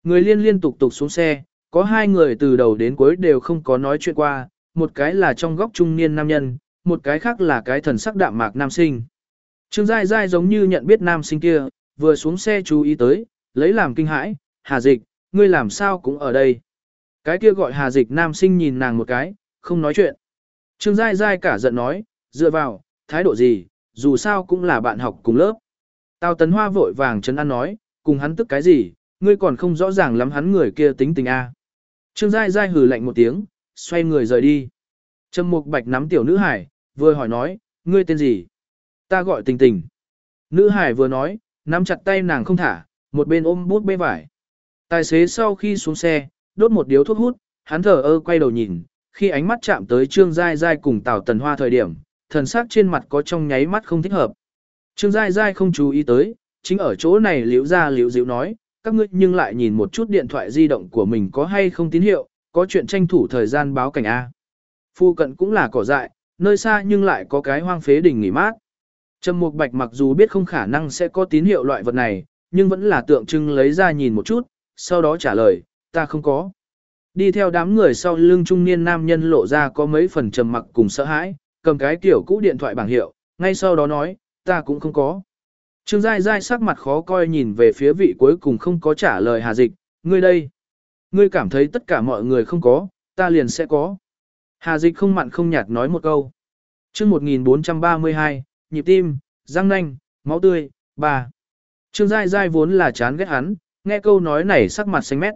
Người liên liên tục tục xuống xe, có hai người từ đầu đến cuối đều không có nói chuyện qua, một cái là trong góc trung niên nam nhân, một cái khác là cái thần sắc đạm mạc nam sinh. Trương Giai Giai giống như nhận biết nam sinh kia, vừa xuống xe chú ý tới, lấy làm kinh hãi, Hà Dịch, ngươi làm sao cũng ở đây. Cái kia gọi Hà Dịch nam sinh nhìn nàng một cái, không nói chuyện. Trương Giai Giai cả giận nói, dựa vào, thái độ gì, dù sao cũng là bạn học cùng lớp. Tào Tấn Hoa vội vàng chấn an nói, cùng hắn tức cái gì, ngươi còn không rõ ràng lắm hắn người kia tính tình a. Trương Giai Giai hừ lạnh một tiếng, xoay người rời đi. Trầm Mục Bạch nắm tiểu nữ hải, vừa hỏi nói, ngươi tên gì? Ta gọi tình tình. Nữ hải vừa nói, nắm chặt tay nàng không thả, một bên ôm bút bê vải. Tài xế sau khi xuống xe, đốt một điếu thuốc hút, hắn thở ơ quay đầu nhìn, khi ánh mắt chạm tới Trương Giai Giai cùng Tào Tần Hoa thời điểm, thần sắc trên mặt có trong nháy mắt không thích hợp. Trương Giai Giai không chú ý tới, chính ở chỗ này liễu ra liễu diệu nói, các ngươi nhưng lại nhìn một chút điện thoại di động của mình có hay không tín hiệu, có chuyện tranh thủ thời gian báo cảnh A. Phu cận cũng là cỏ dại, nơi xa nhưng lại có cái hoang phế đỉnh nghỉ mát. Trầm Mục Bạch mặc dù biết không khả năng sẽ có tín hiệu loại vật này, nhưng vẫn là tượng trưng lấy ra nhìn một chút, sau đó trả lời, ta không có. Đi theo đám người sau lưng trung niên nam nhân lộ ra có mấy phần trầm mặc cùng sợ hãi, cầm cái kiểu cũ điện thoại bảng hiệu, ngay sau đó nói, ta cũng không có. Trương Giai Giai sắc mặt khó coi nhìn về phía vị cuối cùng không có trả lời Hà Dịch, ngươi đây. Ngươi cảm thấy tất cả mọi người không có, ta liền sẽ có. Hà Dịch không mặn không nhạt nói một câu. chương 1432, nhịp tim, răng nanh, máu tươi, bà Trương Giai Giai vốn là chán ghét hắn, nghe câu nói này sắc mặt xanh mét.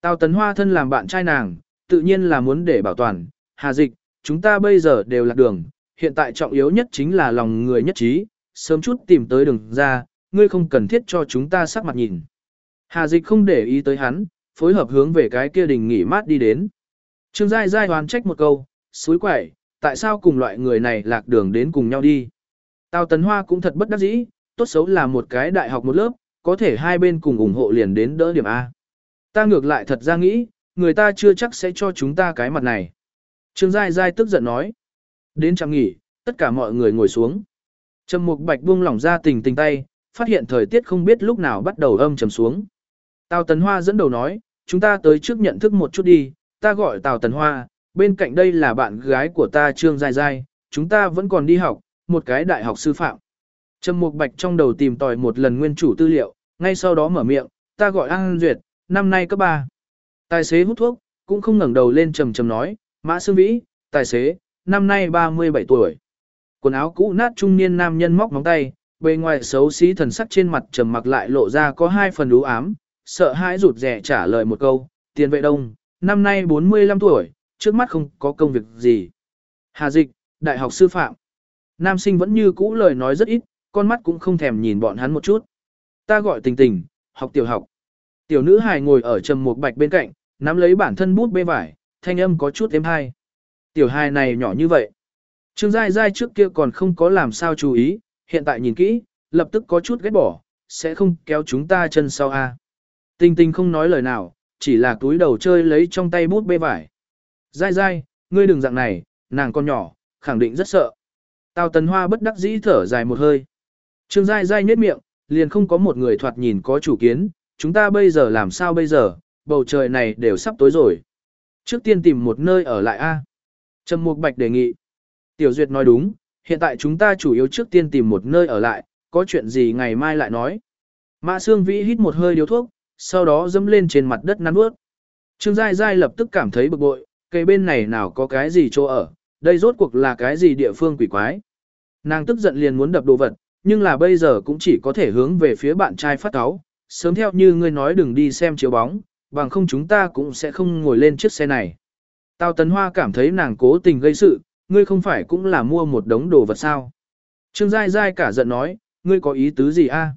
Tào Tấn Hoa thân làm bạn trai nàng, tự nhiên là muốn để bảo toàn. Hà Dịch, chúng ta bây giờ đều lạc đường, hiện tại trọng yếu nhất chính là lòng người nhất trí, sớm chút tìm tới đường ra, ngươi không cần thiết cho chúng ta sắc mặt nhìn. Hà dịch không để ý tới hắn, phối hợp hướng về cái kia đình nghỉ mát đi đến. Trương Giai Giai hoàn trách một câu, suối quẩy, tại sao cùng loại người này lạc đường đến cùng nhau đi. Tào Tấn Hoa cũng thật bất đắc dĩ, tốt xấu là một cái đại học một lớp, có thể hai bên cùng ủng hộ liền đến đỡ điểm A. Ta ngược lại thật ra nghĩ, người ta chưa chắc sẽ cho chúng ta cái mặt này. Trương Giai Giai tức giận nói. Đến chẳng nghỉ, tất cả mọi người ngồi xuống. Trầm Mục Bạch buông lỏng ra tình tình tay, phát hiện thời tiết không biết lúc nào bắt đầu âm trầm xuống. Tào Tấn Hoa dẫn đầu nói, chúng ta tới trước nhận thức một chút đi, ta gọi Tào Tấn Hoa, bên cạnh đây là bạn gái của ta Trương Giai Giai, chúng ta vẫn còn đi học, một cái đại học sư phạm. Trầm Mục Bạch trong đầu tìm tòi một lần nguyên chủ tư liệu, ngay sau đó mở miệng, ta gọi An Duyệt, năm nay cấp 3. Tài xế hút thuốc, cũng không ngẩng đầu lên trầm trầm nói, Mã Sương Vĩ, tài xế, năm nay 37 tuổi. Quần áo cũ nát trung niên nam nhân móc móng tay, bề ngoài xấu xí thần sắc trên mặt trầm mặc lại lộ ra có hai phần đú ám, sợ hãi rụt rẻ trả lời một câu, tiền vệ đông, năm nay 45 tuổi, trước mắt không có công việc gì. Hà Dịch, Đại học sư phạm. Nam sinh vẫn như cũ lời nói rất ít, con mắt cũng không thèm nhìn bọn hắn một chút. Ta gọi tình tình, học tiểu học. Tiểu nữ hài ngồi ở trầm một bạch bên cạnh, nắm lấy bản thân bút bê vải, thanh âm có chút êm hai Tiểu hài này nhỏ như vậy. Trương Giai Giai trước kia còn không có làm sao chú ý, hiện tại nhìn kỹ, lập tức có chút ghét bỏ, sẽ không kéo chúng ta chân sau a. À. Tình tình không nói lời nào, chỉ là túi đầu chơi lấy trong tay bút bê vải. Giai Giai, ngươi đừng dạng này, nàng con nhỏ, khẳng định rất sợ. Tào tần Hoa bất đắc dĩ thở dài một hơi. Trương Giai Giai nhếch miệng, liền không có một người thoạt nhìn có chủ kiến, chúng ta bây giờ làm sao bây giờ, bầu trời này đều sắp tối rồi. Trước tiên tìm một nơi ở lại a. Trầm Mục Bạch đề nghị. Tiểu Duyệt nói đúng, hiện tại chúng ta chủ yếu trước tiên tìm một nơi ở lại, có chuyện gì ngày mai lại nói. Mã Sương Vĩ hít một hơi điếu thuốc, sau đó dẫm lên trên mặt đất nắn bước. Trương Giai Giai lập tức cảm thấy bực bội, cây bên này nào có cái gì chỗ ở, đây rốt cuộc là cái gì địa phương quỷ quái. Nàng tức giận liền muốn đập đồ vật, nhưng là bây giờ cũng chỉ có thể hướng về phía bạn trai phát táo sớm theo như ngươi nói đừng đi xem chiếu bóng, bằng không chúng ta cũng sẽ không ngồi lên chiếc xe này. Tào Tấn Hoa cảm thấy nàng cố tình gây sự, ngươi không phải cũng là mua một đống đồ vật sao. Trương Giai Giai cả giận nói, ngươi có ý tứ gì a?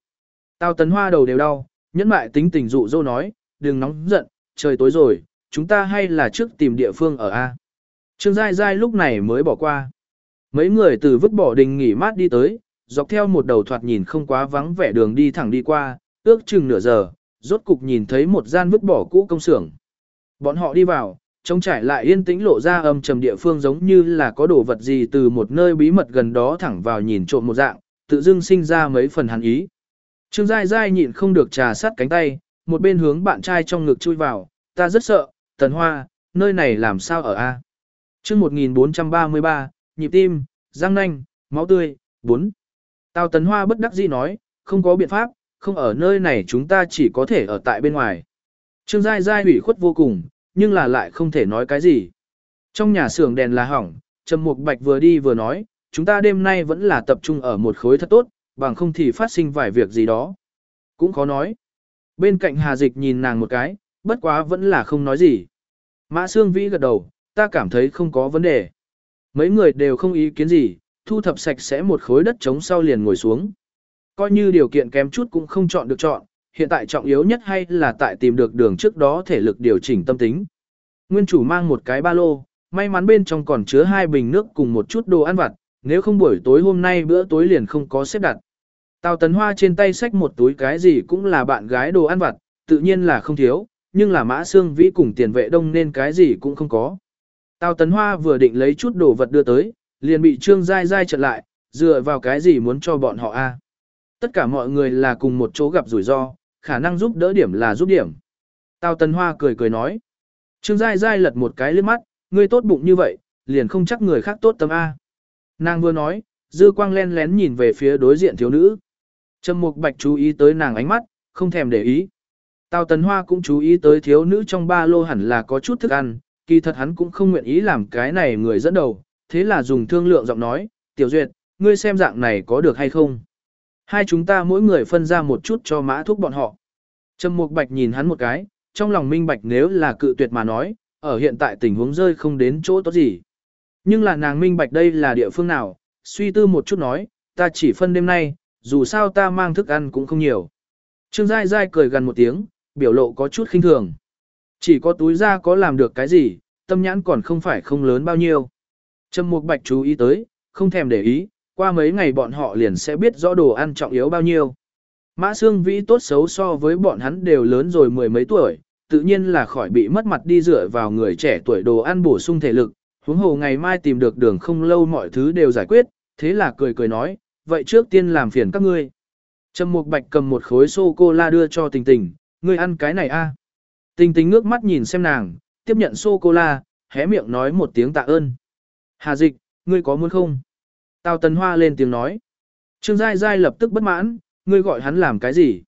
Tào Tấn Hoa đầu đều đau, nhẫn mại tính tình dụ dỗ nói, đừng nóng giận, trời tối rồi, chúng ta hay là trước tìm địa phương ở a. Trương Giai Giai lúc này mới bỏ qua. Mấy người từ vứt bỏ đình nghỉ mát đi tới, dọc theo một đầu thoạt nhìn không quá vắng vẻ đường đi thẳng đi qua, ước chừng nửa giờ, rốt cục nhìn thấy một gian vứt bỏ cũ công xưởng. Bọn họ đi vào, trông trải lại yên tĩnh lộ ra âm trầm địa phương giống như là có đồ vật gì từ một nơi bí mật gần đó thẳng vào nhìn trộm một dạng, tự dưng sinh ra mấy phần hàn ý. Trương Giai Giai nhịn không được trà sát cánh tay, một bên hướng bạn trai trong ngực chui vào, ta rất sợ, tần hoa, nơi này làm sao ở A. chương 1433, nhịp tim, răng nanh, máu tươi, 4. Tào tần hoa bất đắc dĩ nói, không có biện pháp, không ở nơi này chúng ta chỉ có thể ở tại bên ngoài. Trương Giai Giai ủy khuất vô cùng, nhưng là lại không thể nói cái gì. Trong nhà xưởng đèn là hỏng, Trầm Mục Bạch vừa đi vừa nói, chúng ta đêm nay vẫn là tập trung ở một khối thật tốt, bằng không thì phát sinh vài việc gì đó. Cũng khó nói. Bên cạnh Hà Dịch nhìn nàng một cái, bất quá vẫn là không nói gì. Mã Sương Vĩ gật đầu, ta cảm thấy không có vấn đề. Mấy người đều không ý kiến gì, thu thập sạch sẽ một khối đất trống sau liền ngồi xuống. Coi như điều kiện kém chút cũng không chọn được chọn, hiện tại trọng yếu nhất hay là tại tìm được đường trước đó thể lực điều chỉnh tâm tính. Nguyên chủ mang một cái ba lô, may mắn bên trong còn chứa hai bình nước cùng một chút đồ ăn vặt, nếu không buổi tối hôm nay bữa tối liền không có xếp đặt. Tào Tấn Hoa trên tay xách một túi cái gì cũng là bạn gái đồ ăn vặt, tự nhiên là không thiếu, nhưng là mã xương vĩ cùng tiền vệ đông nên cái gì cũng không có. Tào Tấn Hoa vừa định lấy chút đồ vật đưa tới, liền bị Trương Giai Giai chặn lại, dựa vào cái gì muốn cho bọn họ a? Tất cả mọi người là cùng một chỗ gặp rủi ro, khả năng giúp đỡ điểm là giúp điểm. Tào tần Hoa cười cười nói. Trương Giai Giai lật một cái lên mắt, ngươi tốt bụng như vậy, liền không chắc người khác tốt tâm A. Nàng vừa nói, dư quang len lén nhìn về phía đối diện thiếu nữ. Trầm Mục Bạch chú ý tới nàng ánh mắt, không thèm để ý. Tào tần Hoa cũng chú ý tới thiếu nữ trong ba lô hẳn là có chút thức ăn, kỳ thật hắn cũng không nguyện ý làm cái này người dẫn đầu, thế là dùng thương lượng giọng nói, Tiểu Duyệt, ngươi xem dạng này có được hay không? Hai chúng ta mỗi người phân ra một chút cho mã thuốc bọn họ. Trầm Mục Bạch nhìn hắn một cái, trong lòng minh bạch nếu là cự tuyệt mà nói, ở hiện tại tình huống rơi không đến chỗ tốt gì. Nhưng là nàng minh bạch đây là địa phương nào, suy tư một chút nói, ta chỉ phân đêm nay, dù sao ta mang thức ăn cũng không nhiều. Trương Giai Giai cười gần một tiếng, biểu lộ có chút khinh thường. Chỉ có túi ra có làm được cái gì, tâm nhãn còn không phải không lớn bao nhiêu. Trầm Mục Bạch chú ý tới, không thèm để ý, qua mấy ngày bọn họ liền sẽ biết rõ đồ ăn trọng yếu bao nhiêu. Mã Sương Vĩ tốt xấu so với bọn hắn đều lớn rồi mười mấy tuổi, tự nhiên là khỏi bị mất mặt đi dựa vào người trẻ tuổi đồ ăn bổ sung thể lực, huống hồ ngày mai tìm được đường không lâu mọi thứ đều giải quyết, thế là cười cười nói, vậy trước tiên làm phiền các ngươi. Trầm Mục Bạch cầm một khối sô-cô-la đưa cho Tình Tình, ngươi ăn cái này a? À? Tình Tình ngước mắt nhìn xem nàng, tiếp nhận sô-cô-la, hé miệng nói một tiếng tạ ơn. Hà Dịch, ngươi có muốn không? Tào Tần Hoa lên tiếng nói. Trương Giai Giai lập tức bất mãn, ngươi gọi hắn làm cái gì?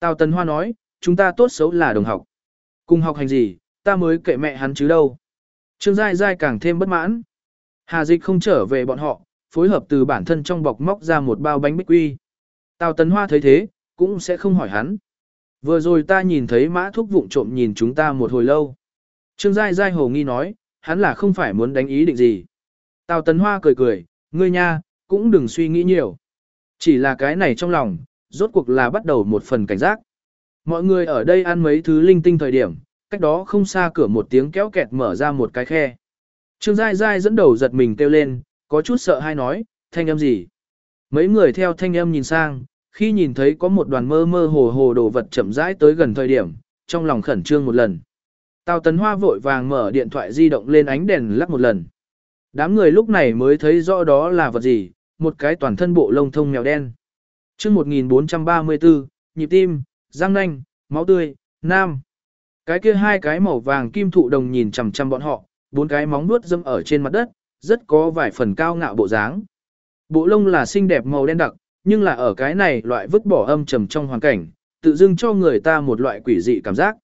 Tào Tần Hoa nói, chúng ta tốt xấu là đồng học. Cùng học hành gì, ta mới kệ mẹ hắn chứ đâu. Trương Giai Giai càng thêm bất mãn. Hà Dịch không trở về bọn họ, phối hợp từ bản thân trong bọc móc ra một bao bánh bích quy. Tào Tần Hoa thấy thế, cũng sẽ không hỏi hắn. Vừa rồi ta nhìn thấy mã thúc vụng trộm nhìn chúng ta một hồi lâu. Trương Giai Giai hồ nghi nói, hắn là không phải muốn đánh ý định gì. Tào Tấn Hoa cười cười, ngươi nha, cũng đừng suy nghĩ nhiều. Chỉ là cái này trong lòng, rốt cuộc là bắt đầu một phần cảnh giác. Mọi người ở đây ăn mấy thứ linh tinh thời điểm, cách đó không xa cửa một tiếng kéo kẹt mở ra một cái khe. Trương Giai Giai dẫn đầu giật mình kêu lên, có chút sợ hay nói, thanh âm gì. Mấy người theo thanh âm nhìn sang, khi nhìn thấy có một đoàn mơ mơ hồ hồ đồ vật chậm rãi tới gần thời điểm, trong lòng khẩn trương một lần. Tào Tấn Hoa vội vàng mở điện thoại di động lên ánh đèn lắc một lần. Đám người lúc này mới thấy rõ đó là vật gì, một cái toàn thân bộ lông thông mèo đen. chương 1434, nhịp tim, răng nanh, máu tươi, nam. Cái kia hai cái màu vàng kim thụ đồng nhìn chằm chằm bọn họ, bốn cái móng vuốt dâm ở trên mặt đất, rất có vài phần cao ngạo bộ dáng. Bộ lông là xinh đẹp màu đen đặc, nhưng là ở cái này loại vứt bỏ âm trầm trong hoàn cảnh, tự dưng cho người ta một loại quỷ dị cảm giác.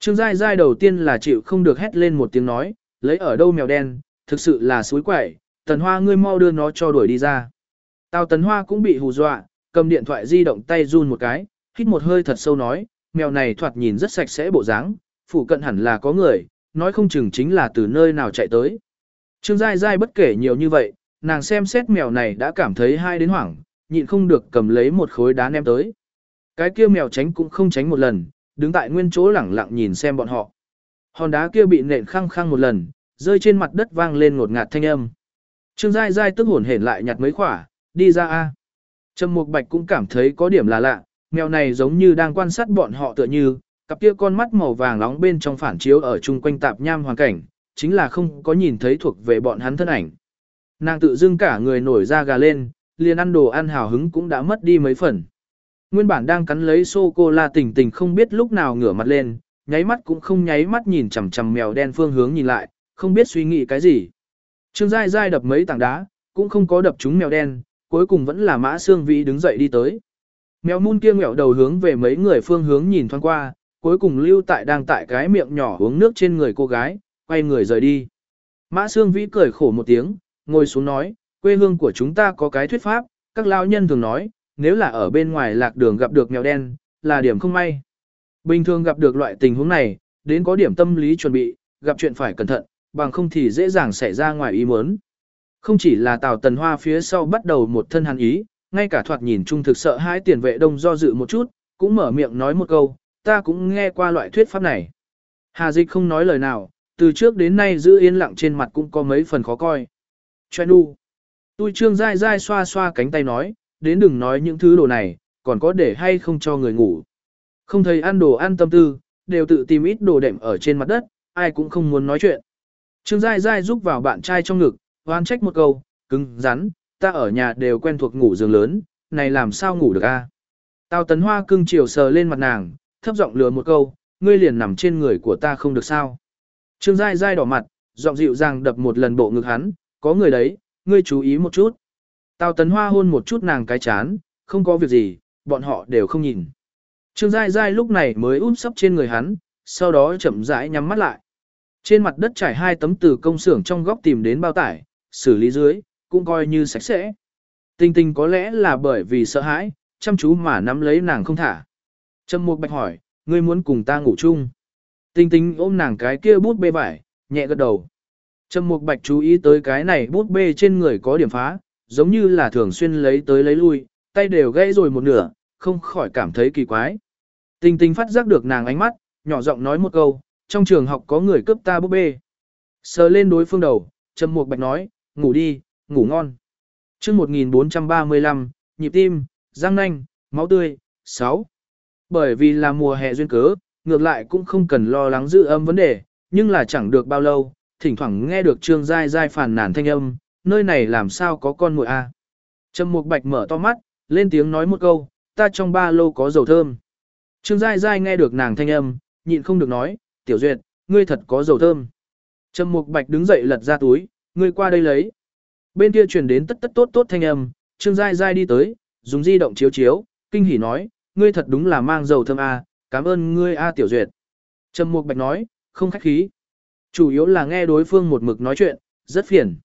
Trương Giai Giai đầu tiên là chịu không được hét lên một tiếng nói, lấy ở đâu mèo đen, thực sự là suối quẩy, tần hoa ngươi mau đưa nó cho đuổi đi ra. Tào tần hoa cũng bị hù dọa, cầm điện thoại di động tay run một cái, hít một hơi thật sâu nói, mèo này thoạt nhìn rất sạch sẽ bộ dáng, phủ cận hẳn là có người, nói không chừng chính là từ nơi nào chạy tới. Trương Giai Giai bất kể nhiều như vậy, nàng xem xét mèo này đã cảm thấy hai đến hoảng, nhịn không được cầm lấy một khối đá ném tới. Cái kia mèo tránh cũng không tránh một lần, đứng tại nguyên chỗ lẳng lặng nhìn xem bọn họ. Hòn đá kia bị nện khăng khăng một lần, rơi trên mặt đất vang lên ngột ngạt thanh âm. Trương Giai Giai tức hồn hển lại nhặt mấy khỏa, đi ra a. Trầm Mục Bạch cũng cảm thấy có điểm là lạ, mèo này giống như đang quan sát bọn họ tựa như, cặp kia con mắt màu vàng nóng bên trong phản chiếu ở chung quanh tạp nham hoàn cảnh, chính là không có nhìn thấy thuộc về bọn hắn thân ảnh. Nàng tự dưng cả người nổi da gà lên, liền ăn đồ ăn hào hứng cũng đã mất đi mấy phần. Nguyên bản đang cắn lấy sô-cô-la tỉnh tỉnh không biết lúc nào ngửa mặt lên, nháy mắt cũng không nháy mắt nhìn chằm chằm mèo đen phương hướng nhìn lại, không biết suy nghĩ cái gì. Trương Giai Giai đập mấy tảng đá, cũng không có đập trúng mèo đen, cuối cùng vẫn là mã xương vĩ đứng dậy đi tới. Mèo mun kia ngẹo đầu hướng về mấy người phương hướng nhìn thoáng qua, cuối cùng lưu tại đang tại cái miệng nhỏ uống nước trên người cô gái, quay người rời đi. Mã xương vĩ cười khổ một tiếng, ngồi xuống nói, quê hương của chúng ta có cái thuyết pháp, các lao nhân thường nói, nếu là ở bên ngoài lạc đường gặp được mèo đen, là điểm không may. Bình thường gặp được loại tình huống này, đến có điểm tâm lý chuẩn bị, gặp chuyện phải cẩn thận, bằng không thì dễ dàng xảy ra ngoài ý muốn. Không chỉ là Tào Tần Hoa phía sau bắt đầu một thân hàn ý, ngay cả thoạt nhìn trung thực sợ hãi tiền vệ đông do dự một chút, cũng mở miệng nói một câu, ta cũng nghe qua loại thuyết pháp này. Hà Dịch không nói lời nào, từ trước đến nay giữ yên lặng trên mặt cũng có mấy phần khó coi. Choe nu. Tôi trương dai dai xoa xoa cánh tay nói, đến đừng nói những thứ đồ này, còn có để hay không cho người ngủ. Không thấy ăn đồ ăn tâm tư, đều tự tìm ít đồ đệm ở trên mặt đất, ai cũng không muốn nói chuyện. Trương Giai Giai giúp vào bạn trai trong ngực, oan trách một câu, cứng, rắn, ta ở nhà đều quen thuộc ngủ giường lớn, này làm sao ngủ được a? Tào Tấn Hoa cưng chiều sờ lên mặt nàng, thấp giọng lừa một câu, ngươi liền nằm trên người của ta không được sao? Trương Giai Giai đỏ mặt, giọng dịu dàng đập một lần bộ ngực hắn, có người đấy, ngươi chú ý một chút. Tào Tấn Hoa hôn một chút nàng cái chán, không có việc gì, bọn họ đều không nhìn. Trương Giai Giai lúc này mới úp sấp trên người hắn, sau đó chậm rãi nhắm mắt lại. Trên mặt đất trải hai tấm từ công xưởng trong góc tìm đến bao tải, xử lý dưới, cũng coi như sạch sẽ. Tinh tinh có lẽ là bởi vì sợ hãi, chăm chú mà nắm lấy nàng không thả. Trâm Mục Bạch hỏi, ngươi muốn cùng ta ngủ chung. Tinh tinh ôm nàng cái kia bút bê vải, nhẹ gật đầu. Trâm Mục Bạch chú ý tới cái này bút bê trên người có điểm phá, giống như là thường xuyên lấy tới lấy lui, tay đều gãy rồi một nửa, không khỏi cảm thấy kỳ quái. Tinh tinh phát giác được nàng ánh mắt, nhỏ giọng nói một câu, trong trường học có người cướp ta búp bê. Sờ lên đối phương đầu, Trầm Mục Bạch nói, ngủ đi, ngủ ngon. chương 1435, nhịp tim, răng nanh, máu tươi, 6. Bởi vì là mùa hè duyên cớ, ngược lại cũng không cần lo lắng giữ âm vấn đề, nhưng là chẳng được bao lâu, thỉnh thoảng nghe được Trương Giai Giai phản nản thanh âm, nơi này làm sao có con muội a? À? Trầm Mục Bạch mở to mắt, lên tiếng nói một câu, ta trong ba lô có dầu thơm. Trương Giai Giai nghe được nàng thanh âm, nhịn không được nói, tiểu duyệt, ngươi thật có dầu thơm. Trầm Mục Bạch đứng dậy lật ra túi, ngươi qua đây lấy. Bên kia truyền đến tất tất tốt tốt thanh âm, Trương Giai Giai đi tới, dùng di động chiếu chiếu, kinh hỉ nói, ngươi thật đúng là mang dầu thơm a, cảm ơn ngươi a tiểu duyệt. Trầm Mục Bạch nói, không khách khí. Chủ yếu là nghe đối phương một mực nói chuyện, rất phiền.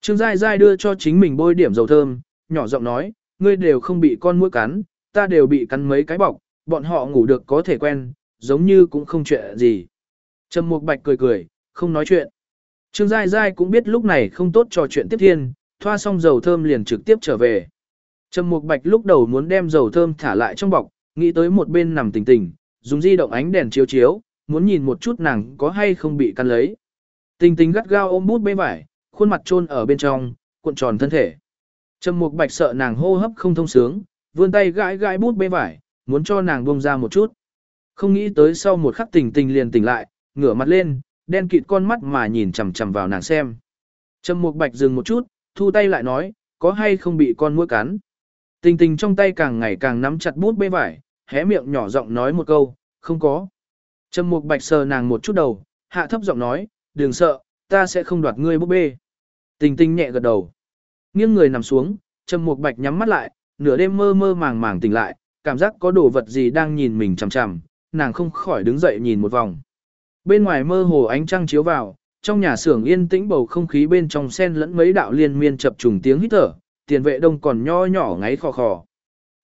Trương Giai Giai đưa cho chính mình bôi điểm dầu thơm, nhỏ giọng nói, ngươi đều không bị con mũi cắn, ta đều bị cắn mấy cái bọc, bọn họ ngủ được có thể quen, giống như cũng không chuyện gì. Trầm Mục Bạch cười cười, không nói chuyện. Trương Giai Giai cũng biết lúc này không tốt trò chuyện tiếp thiên, thoa xong dầu thơm liền trực tiếp trở về. Trầm Mục Bạch lúc đầu muốn đem dầu thơm thả lại trong bọc, nghĩ tới một bên nằm tỉnh tỉnh, dùng di động ánh đèn chiếu chiếu, muốn nhìn một chút nàng có hay không bị căn lấy. Tình tình gắt gao ôm bút bê vải, khuôn mặt trôn ở bên trong, cuộn tròn thân thể. Trầm Mục Bạch sợ nàng hô hấp không thông sướng, vươn tay gãi gãi bút bê vải, muốn cho nàng buông ra một chút. Không nghĩ tới sau một khắc tình tình liền tỉnh lại, ngửa mặt lên, đen kịt con mắt mà nhìn chằm chằm vào nàng xem. Trầm Mục Bạch dừng một chút, thu tay lại nói, có hay không bị con muỗi cắn. Tình tình trong tay càng ngày càng nắm chặt bút bê vải, hé miệng nhỏ giọng nói một câu, không có. Trầm Mục Bạch sờ nàng một chút đầu, hạ thấp giọng nói, đừng sợ, ta sẽ không đoạt ngươi bút bê. Tình tình nhẹ gật đầu. Nghiêng người nằm xuống, Trầm Mục Bạch nhắm mắt lại, nửa đêm mơ mơ màng màng tỉnh lại, cảm giác có đồ vật gì đang nhìn mình chằm chằm, nàng không khỏi đứng dậy nhìn một vòng. Bên ngoài mơ hồ ánh trăng chiếu vào, trong nhà xưởng yên tĩnh bầu không khí bên trong xen lẫn mấy đạo liên miên chập trùng tiếng hít thở, tiền vệ đông còn nho nhỏ ngáy khò khò.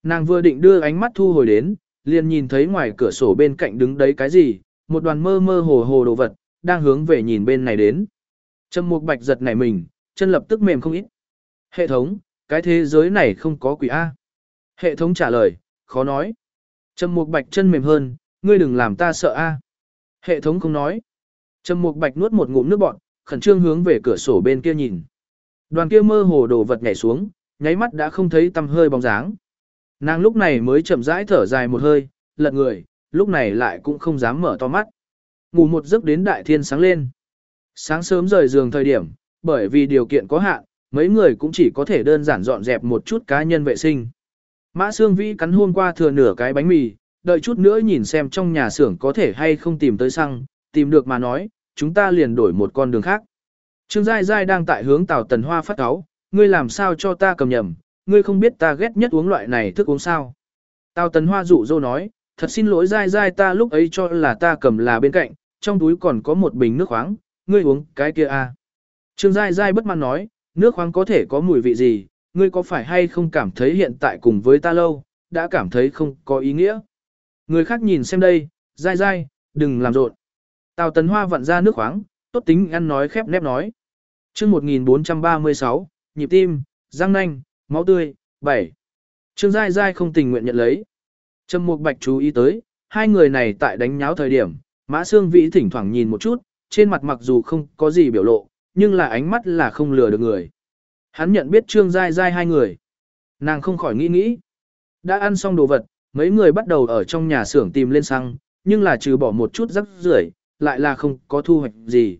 Nàng vừa định đưa ánh mắt thu hồi đến, liền nhìn thấy ngoài cửa sổ bên cạnh đứng đấy cái gì, một đoàn mơ mơ hồ hồ đồ vật, đang hướng về nhìn bên này đến. Trầm Mục Bạch giật nảy mình, chân lập tức mềm không ít. Hệ thống, cái thế giới này không có quỷ A. Hệ thống trả lời, khó nói. Trầm Mục Bạch chân mềm hơn, ngươi đừng làm ta sợ A. Hệ thống không nói. Trầm Mục Bạch nuốt một ngụm nước bọt, khẩn trương hướng về cửa sổ bên kia nhìn. Đoàn kia mơ hồ đồ vật nhảy xuống, nháy mắt đã không thấy tăm hơi bóng dáng. Nàng lúc này mới chậm rãi thở dài một hơi, lật người, lúc này lại cũng không dám mở to mắt. Ngủ một giấc đến đại thiên sáng lên. Sáng sớm rời giường thời điểm, bởi vì điều kiện có hạn, mấy người cũng chỉ có thể đơn giản dọn dẹp một chút cá nhân vệ sinh. Mã Sương Vĩ cắn hôm qua thừa nửa cái bánh mì, đợi chút nữa nhìn xem trong nhà xưởng có thể hay không tìm tới xăng, tìm được mà nói, chúng ta liền đổi một con đường khác. Trương Giai Giai đang tại hướng Tào Tần Hoa phát cáo, ngươi làm sao cho ta cầm nhầm, ngươi không biết ta ghét nhất uống loại này thức uống sao. Tào Tần Hoa dụ dỗ nói, thật xin lỗi Giai Giai ta lúc ấy cho là ta cầm là bên cạnh, trong túi còn có một bình nước khoáng, ngươi uống cái kia à. Trương Giai Giai bất mãn nói, nước khoáng có thể có mùi vị gì, ngươi có phải hay không cảm thấy hiện tại cùng với ta lâu, đã cảm thấy không có ý nghĩa. Người khác nhìn xem đây, dai dai, đừng làm rộn. Tào Tấn Hoa vặn ra nước khoáng, tốt tính ăn nói khép nép nói. chương 1436, nhịp tim, răng nanh, máu tươi, 7. Trương Giai Giai không tình nguyện nhận lấy. Trâm Mục Bạch chú ý tới, hai người này tại đánh nháo thời điểm, Mã Sương Vĩ thỉnh thoảng nhìn một chút, trên mặt mặc dù không có gì biểu lộ, nhưng là ánh mắt là không lừa được người. Hắn nhận biết Trương Giai Giai hai người. Nàng không khỏi nghĩ nghĩ. Đã ăn xong đồ vật, mấy người bắt đầu ở trong nhà xưởng tìm lên xăng, nhưng là trừ bỏ một chút rắc rưởi lại là không có thu hoạch gì.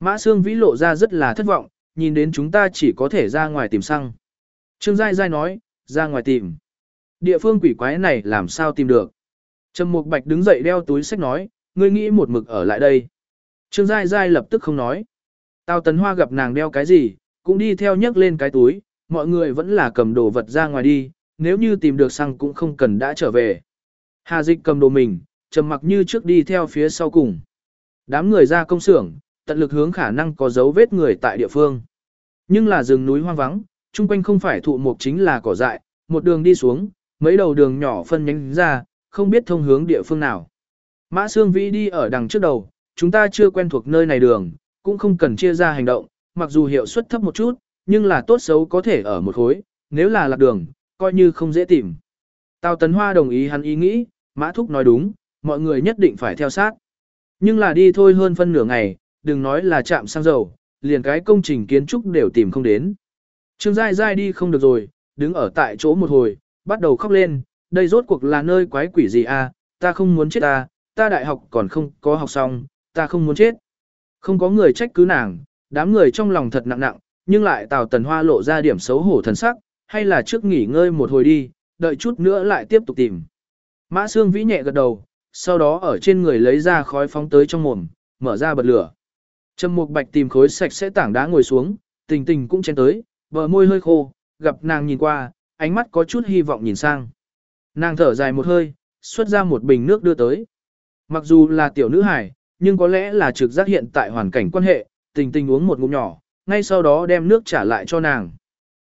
Mã Sương Vĩ lộ ra rất là thất vọng, nhìn đến chúng ta chỉ có thể ra ngoài tìm xăng. Trương Giai Giai nói, ra ngoài tìm. Địa phương quỷ quái này làm sao tìm được. Trầm Mục Bạch đứng dậy đeo túi sách nói, ngươi nghĩ một mực ở lại đây. Trương Giai Giai lập tức không nói. Tào Tấn Hoa gặp nàng đeo cái gì, cũng đi theo nhấc lên cái túi, mọi người vẫn là cầm đồ vật ra ngoài đi, nếu như tìm được xăng cũng không cần đã trở về. Hà Dịch cầm đồ mình, trầm mặc như trước đi theo phía sau cùng. Đám người ra công xưởng, tận lực hướng khả năng có dấu vết người tại địa phương. Nhưng là rừng núi hoang vắng, chung quanh không phải thụ mục chính là cỏ dại, một đường đi xuống, mấy đầu đường nhỏ phân nhánh ra, không biết thông hướng địa phương nào. Mã Sương Vĩ đi ở đằng trước đầu, chúng ta chưa quen thuộc nơi này đường, cũng không cần chia ra hành động, mặc dù hiệu suất thấp một chút, nhưng là tốt xấu có thể ở một khối, nếu là lạc đường, coi như không dễ tìm. Tào Tấn Hoa đồng ý hắn ý nghĩ, Mã Thúc nói đúng, mọi người nhất định phải theo sát. Nhưng là đi thôi hơn phân nửa ngày, đừng nói là chạm sang dầu, liền cái công trình kiến trúc đều tìm không đến. Trương Giai Giai đi không được rồi, đứng ở tại chỗ một hồi, bắt đầu khóc lên, đây rốt cuộc là nơi quái quỷ gì à, ta không muốn chết ta, ta đại học còn không có học xong, ta không muốn chết. Không có người trách cứ nàng, đám người trong lòng thật nặng nặng, nhưng lại Tào Tần Hoa lộ ra điểm xấu hổ thần sắc, hay là trước nghỉ ngơi một hồi đi, đợi chút nữa lại tiếp tục tìm. Mã Sương Vĩ nhẹ gật đầu, sau đó ở trên người lấy ra khói phóng tới trong mồm, mở ra bật lửa. Trầm Mục Bạch tìm khối sạch sẽ tảng đá ngồi xuống, tình tình cũng chen tới, bờ môi hơi khô, gặp nàng nhìn qua, ánh mắt có chút hy vọng nhìn sang. Nàng thở dài một hơi, xuất ra một bình nước đưa tới. Mặc dù là tiểu nữ hải, nhưng có lẽ là trực giác hiện tại hoàn cảnh quan hệ, tình tình uống một ngụm nhỏ, ngay sau đó đem nước trả lại cho nàng.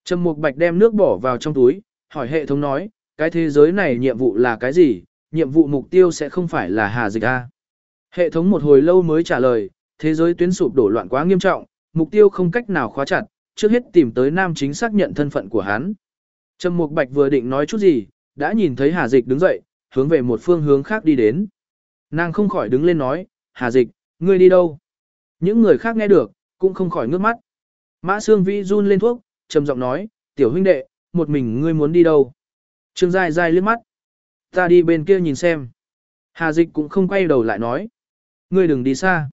Trầm Mục Bạch đem nước bỏ vào trong túi, hỏi hệ thống nói, cái thế giới này nhiệm vụ là cái gì, nhiệm vụ mục tiêu sẽ không phải là hà dịch A. Hệ thống một hồi lâu mới trả lời, Thế giới tuyến sụp đổ loạn quá nghiêm trọng, mục tiêu không cách nào khóa chặt, trước hết tìm tới nam chính xác nhận thân phận của hắn. Trầm Mục Bạch vừa định nói chút gì, đã nhìn thấy Hà Dịch đứng dậy, hướng về một phương hướng khác đi đến. Nàng không khỏi đứng lên nói, Hà Dịch, ngươi đi đâu? Những người khác nghe được, cũng không khỏi ngước mắt. Mã Sương Vĩ run lên thuốc, trầm giọng nói, tiểu huynh đệ, một mình ngươi muốn đi đâu? Trương Giai Giai liếc mắt. Ta đi bên kia nhìn xem. Hà Dịch cũng không quay đầu lại nói. Ngươi đừng đi xa.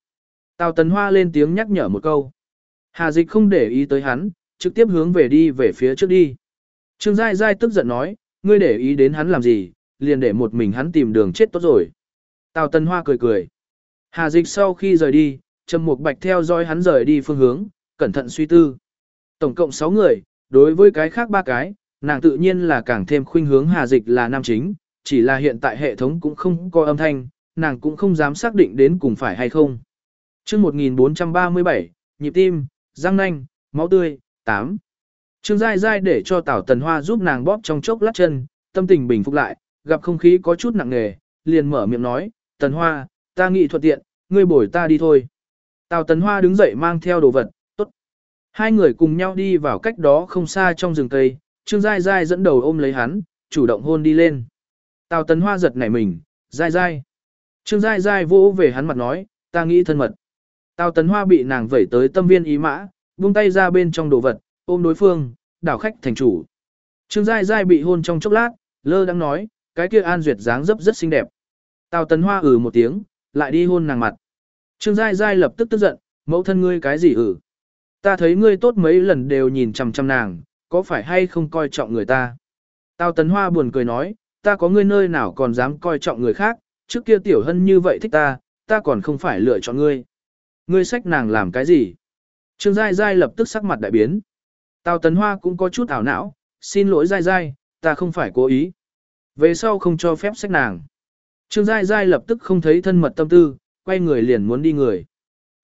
Tào Tấn Hoa lên tiếng nhắc nhở một câu. Hà Dịch không để ý tới hắn, trực tiếp hướng về đi về phía trước đi. Trương Giai Giai tức giận nói, ngươi để ý đến hắn làm gì, liền để một mình hắn tìm đường chết tốt rồi. Tào Tấn Hoa cười cười. Hà Dịch sau khi rời đi, Trầm Mục Bạch theo dõi hắn rời đi phương hướng, cẩn thận suy tư. Tổng cộng 6 người, đối với cái khác ba cái, nàng tự nhiên là càng thêm khuynh hướng Hà Dịch là nam chính, chỉ là hiện tại hệ thống cũng không có âm thanh, nàng cũng không dám xác định đến cùng phải hay không. Chương 1437, nhịp tim, răng nanh, máu tươi, 8. Trương Giai Giai để cho Tảo Tần Hoa giúp nàng bóp trong chốc lát chân, tâm tình bình phục lại, gặp không khí có chút nặng nề, liền mở miệng nói, Tần Hoa, ta nghĩ thuận tiện, ngươi bồi ta đi thôi. Tào Tần Hoa đứng dậy mang theo đồ vật. Hai người cùng nhau đi vào cách đó không xa trong rừng cây, Trương Giai Giai dẫn đầu ôm lấy hắn, chủ động hôn đi lên. Tào tấn Hoa giật nảy mình, Giai Giai. Trương Giai Giai vỗ về hắn mặt nói, ta nghĩ thân mật. Tào tấn Hoa bị nàng vẩy tới tâm viên ý mã, buông tay ra bên trong đồ vật, ôm đối phương, đảo khách thành chủ. Trương Giai Giai bị hôn trong chốc lát, lơ đang nói, cái kia An Duyệt dáng dấp rất xinh đẹp. Tào tấn Hoa ừ một tiếng, lại đi hôn nàng mặt. Trương Giai Giai lập tức tức giận, mẫu thân ngươi cái gì ừ. Ta thấy ngươi tốt mấy lần đều nhìn chằm chằm nàng, có phải hay không coi trọng người ta. Tào Tấn Hoa buồn cười nói, ta có ngươi nơi nào còn dám coi trọng người khác, trước kia tiểu hân như vậy thích ta, ta còn không phải lựa chọn ngươi. Ngươi sách nàng làm cái gì? Trương Giai Giai lập tức sắc mặt đại biến. Tào Tấn Hoa cũng có chút ảo não, xin lỗi Giai Giai, ta không phải cố ý. Về sau không cho phép sách nàng. Trương Giai Giai lập tức không thấy thân mật tâm tư, quay người liền muốn đi người.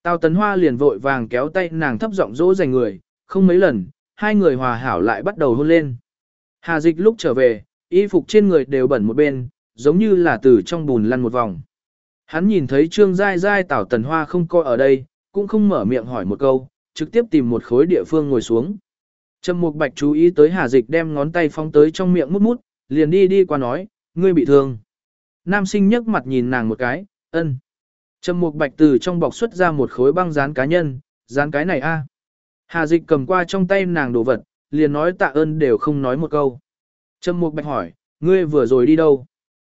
Tào Tấn Hoa liền vội vàng kéo tay nàng thấp giọng dỗ dành người, không mấy lần, hai người hòa hảo lại bắt đầu hôn lên. Hà dịch lúc trở về, y phục trên người đều bẩn một bên, giống như là từ trong bùn lăn một vòng. Hắn nhìn thấy Trương Giai Giai Tào Tấn Hoa không coi ở đây, cũng không mở miệng hỏi một câu, trực tiếp tìm một khối địa phương ngồi xuống. Trầm Mục Bạch chú ý tới Hà Dịch đem ngón tay phóng tới trong miệng mút mút, liền đi đi qua nói, ngươi bị thương. Nam sinh nhấc mặt nhìn nàng một cái, ân. Trầm Mục Bạch từ trong bọc xuất ra một khối băng dán cá nhân, dán cái này a. Hà Dịch cầm qua trong tay nàng đồ vật, liền nói tạ ơn đều không nói một câu. Trầm Mục Bạch hỏi, ngươi vừa rồi đi đâu?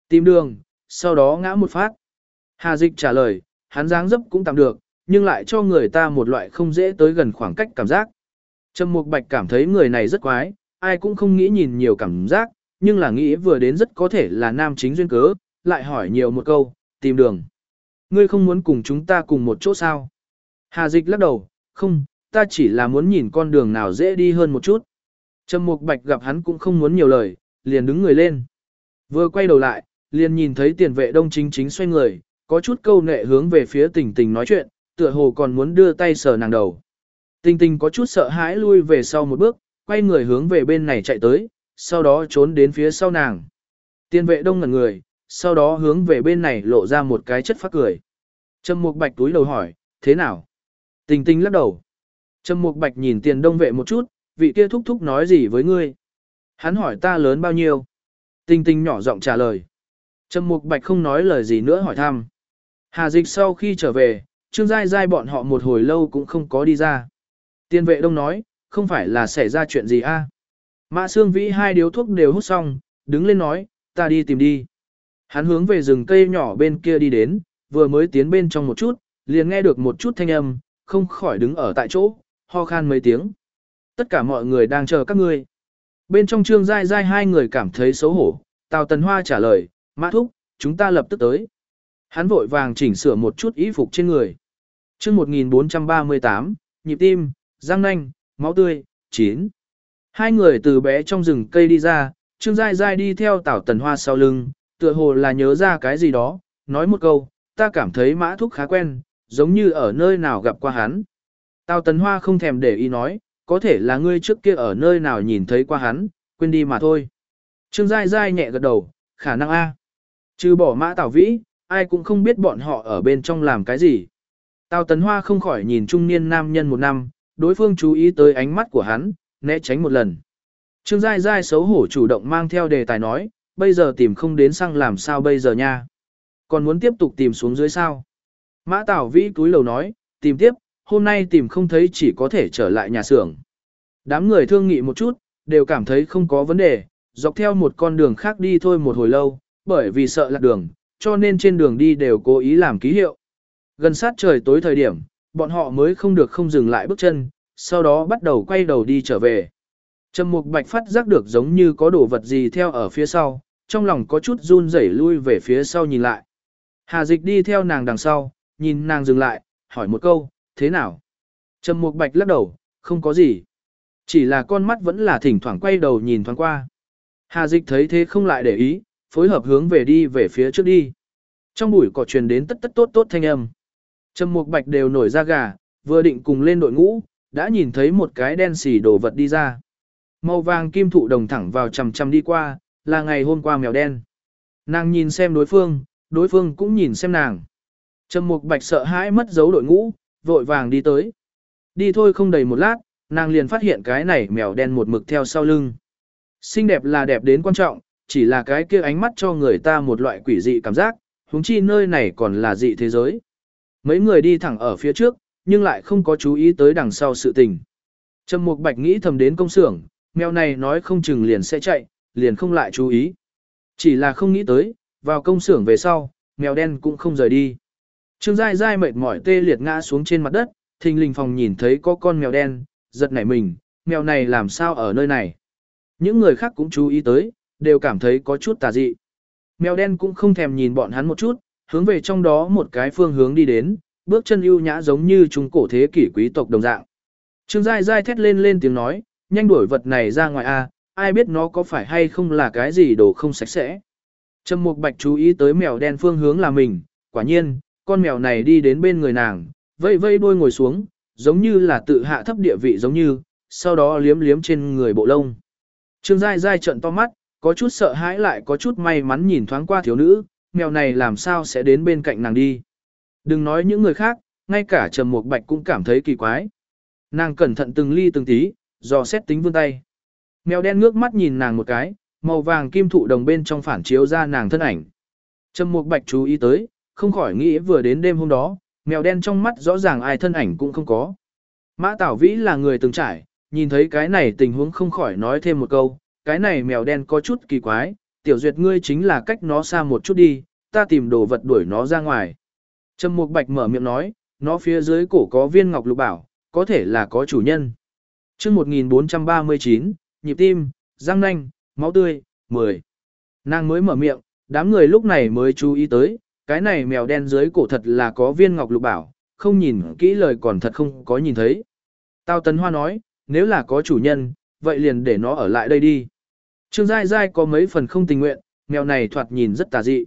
Tìm đường, sau đó ngã một phát. Hà Dịch trả lời, hắn dáng dấp cũng tạm được, nhưng lại cho người ta một loại không dễ tới gần khoảng cách cảm giác. Trầm Mục Bạch cảm thấy người này rất quái, ai cũng không nghĩ nhìn nhiều cảm giác, nhưng là nghĩ vừa đến rất có thể là nam chính duyên cớ, lại hỏi nhiều một câu, tìm đường. Ngươi không muốn cùng chúng ta cùng một chỗ sao? Hà dịch lắc đầu, không, ta chỉ là muốn nhìn con đường nào dễ đi hơn một chút. Trầm Mục Bạch gặp hắn cũng không muốn nhiều lời, liền đứng người lên. Vừa quay đầu lại, liền nhìn thấy tiền vệ đông chính chính xoay người, có chút câu nệ hướng về phía tình tình nói chuyện, tựa hồ còn muốn đưa tay sờ nàng đầu. Tình tình có chút sợ hãi lui về sau một bước, quay người hướng về bên này chạy tới, sau đó trốn đến phía sau nàng. Tiền vệ đông ngẩn người, sau đó hướng về bên này lộ ra một cái chất phát cười. Trầm Mục Bạch túi đầu hỏi, thế nào? Tình tình lắc đầu. Trầm Mục Bạch nhìn tiền đông vệ một chút, vị kia thúc thúc nói gì với ngươi? Hắn hỏi ta lớn bao nhiêu? Tình tình nhỏ giọng trả lời. Trầm Mục Bạch không nói lời gì nữa hỏi thăm. Hà dịch sau khi trở về, Trương Giai Giai bọn họ một hồi lâu cũng không có đi ra. Tiên vệ đông nói, không phải là xảy ra chuyện gì a? À? Mã Sương Vĩ hai điếu thuốc đều hút xong, đứng lên nói, ta đi tìm đi. Hắn hướng về rừng cây nhỏ bên kia đi đến, vừa mới tiến bên trong một chút, liền nghe được một chút thanh âm, không khỏi đứng ở tại chỗ, ho khan mấy tiếng. Tất cả mọi người đang chờ các ngươi. Bên trong trương dai dai hai người cảm thấy xấu hổ, Tào Tần Hoa trả lời, Mã Thúc, chúng ta lập tức tới. Hắn vội vàng chỉnh sửa một chút y phục trên người. chương 1438, nhịp tim, răng nanh, máu tươi, chín. Hai người từ bé trong rừng cây đi ra, Trương Giai Giai đi theo Tào Tần Hoa sau lưng, tựa hồ là nhớ ra cái gì đó, nói một câu, ta cảm thấy mã thúc khá quen, giống như ở nơi nào gặp qua hắn. Tào Tấn Hoa không thèm để ý nói, có thể là ngươi trước kia ở nơi nào nhìn thấy qua hắn, quên đi mà thôi. Trương Giai Giai nhẹ gật đầu, khả năng A. Trừ bỏ mã Tào Vĩ, ai cũng không biết bọn họ ở bên trong làm cái gì. Tào Tấn Hoa không khỏi nhìn trung niên nam nhân một năm, đối phương chú ý tới ánh mắt của hắn, né tránh một lần. Trương Giai Giai xấu hổ chủ động mang theo đề tài nói, bây giờ tìm không đến xăng làm sao bây giờ nha. Còn muốn tiếp tục tìm xuống dưới sao? Mã Tảo Vĩ túi lầu nói, tìm tiếp, hôm nay tìm không thấy chỉ có thể trở lại nhà xưởng. Đám người thương nghị một chút, đều cảm thấy không có vấn đề, dọc theo một con đường khác đi thôi một hồi lâu, bởi vì sợ lạc đường, cho nên trên đường đi đều cố ý làm ký hiệu. Gần sát trời tối thời điểm, bọn họ mới không được không dừng lại bước chân, sau đó bắt đầu quay đầu đi trở về. Trầm Mục Bạch phát giác được giống như có đồ vật gì theo ở phía sau, trong lòng có chút run rẩy lui về phía sau nhìn lại. Hà Dịch đi theo nàng đằng sau, nhìn nàng dừng lại, hỏi một câu, thế nào? Trầm Mục Bạch lắc đầu, không có gì. Chỉ là con mắt vẫn là thỉnh thoảng quay đầu nhìn thoáng qua. Hà Dịch thấy thế không lại để ý, phối hợp hướng về đi về phía trước đi. Trong bụi cỏ truyền đến tất tất tốt tốt thanh âm. Trầm Mục Bạch đều nổi ra gà, vừa định cùng lên đội ngũ, đã nhìn thấy một cái đen xì đồ vật đi ra. Màu vàng kim thụ đồng thẳng vào chầm chầm đi qua, là ngày hôm qua mèo đen. Nàng nhìn xem đối phương, đối phương cũng nhìn xem nàng. Trầm Mục Bạch sợ hãi mất dấu đội ngũ, vội vàng đi tới. Đi thôi không đầy một lát, nàng liền phát hiện cái này mèo đen một mực theo sau lưng. Xinh đẹp là đẹp đến quan trọng, chỉ là cái kia ánh mắt cho người ta một loại quỷ dị cảm giác, huống chi nơi này còn là dị thế giới. Mấy người đi thẳng ở phía trước, nhưng lại không có chú ý tới đằng sau sự tình. Trầm Mục Bạch nghĩ thầm đến công xưởng, mèo này nói không chừng liền sẽ chạy, liền không lại chú ý. Chỉ là không nghĩ tới, vào công xưởng về sau, mèo đen cũng không rời đi. Trương Giai Giai mệt mỏi tê liệt ngã xuống trên mặt đất, thình lình phòng nhìn thấy có con mèo đen, giật nảy mình, mèo này làm sao ở nơi này. Những người khác cũng chú ý tới, đều cảm thấy có chút tà dị. Mèo đen cũng không thèm nhìn bọn hắn một chút, hướng về trong đó một cái phương hướng đi đến, bước chân ưu nhã giống như trung cổ thế kỷ quý tộc đồng dạng. Trương Giai Giai thét lên lên tiếng nói, nhanh đuổi vật này ra ngoài a, ai biết nó có phải hay không là cái gì đồ không sạch sẽ. Trầm Mục Bạch chú ý tới mèo đen phương hướng là mình, quả nhiên, con mèo này đi đến bên người nàng, vây vây đuôi ngồi xuống, giống như là tự hạ thấp địa vị giống như, sau đó liếm liếm trên người bộ lông. Trương Giai Giai trợn to mắt, có chút sợ hãi lại có chút may mắn nhìn thoáng qua thiếu nữ, mèo này làm sao sẽ đến bên cạnh nàng đi. Đừng nói những người khác, ngay cả Trầm Mục Bạch cũng cảm thấy kỳ quái. Nàng cẩn thận từng ly từng tí, dò xét tính vươn tay. Mèo đen ngước mắt nhìn nàng một cái, màu vàng kim thụ đồng bên trong phản chiếu ra nàng thân ảnh. Trầm Mục Bạch chú ý tới, không khỏi nghĩ vừa đến đêm hôm đó, mèo đen trong mắt rõ ràng ai thân ảnh cũng không có. Mã Tảo Vĩ là người từng trải, nhìn thấy cái này tình huống không khỏi nói thêm một câu, cái này mèo đen có chút kỳ quái, tiểu duyệt ngươi chính là cách nó xa một chút đi, ta tìm đồ vật đuổi nó ra ngoài. Trầm Mục Bạch mở miệng nói, nó phía dưới cổ có viên ngọc lục bảo, có thể là có chủ nhân. Chương 1439, nhịp tim, răng nanh, máu tươi, 10. Nàng mới mở miệng, đám người lúc này mới chú ý tới, cái này mèo đen dưới cổ thật là có viên ngọc lục bảo, không nhìn kỹ lời còn thật không có nhìn thấy. Tao Tấn Hoa nói, nếu là có chủ nhân, vậy liền để nó ở lại đây đi. Trương Giai Giai có mấy phần không tình nguyện, mèo này thoạt nhìn rất tà dị.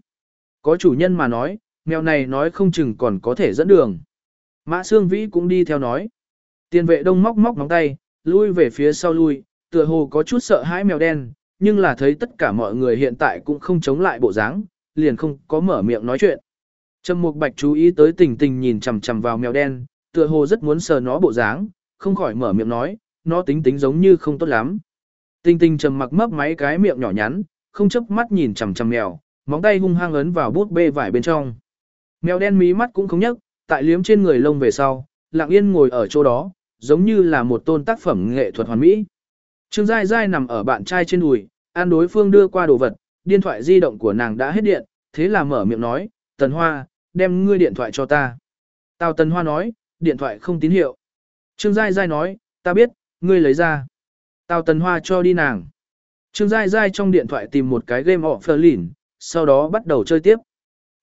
Có chủ nhân mà nói, mèo này nói không chừng còn có thể dẫn đường. Mã Sương Vĩ cũng đi theo nói. Tiền vệ đông móc móc móng tay, lui về phía sau lui, tựa hồ có chút sợ hãi mèo đen, nhưng là thấy tất cả mọi người hiện tại cũng không chống lại bộ dáng, liền không có mở miệng nói chuyện. Trầm Mục Bạch chú ý tới tình tình nhìn chằm chằm vào mèo đen, tựa hồ rất muốn sờ nó bộ dáng, không khỏi mở miệng nói, nó tính tính giống như không tốt lắm. Tình tình trầm mặc mấp máy cái miệng nhỏ nhắn, không chớp mắt nhìn chằm chằm mèo, móng tay hung hăng ấn vào bút bê vải bên trong. Mèo đen mí mắt cũng không nhấc, tại liếm trên người lông về sau, lặng yên ngồi ở chỗ đó, giống như là một tôn tác phẩm nghệ thuật hoàn mỹ. Trương Giai Giai nằm ở bạn trai trên đùi, an đối phương đưa qua đồ vật, điện thoại di động của nàng đã hết điện, thế là mở miệng nói, Tần Hoa, đem ngươi điện thoại cho ta. Tào Tần Hoa nói, điện thoại không tín hiệu. Trương Giai Giai nói, ta biết, ngươi lấy ra. Tào Tần Hoa cho đi nàng. Trương Giai Giai trong điện thoại tìm một cái game offline, sau đó bắt đầu chơi tiếp.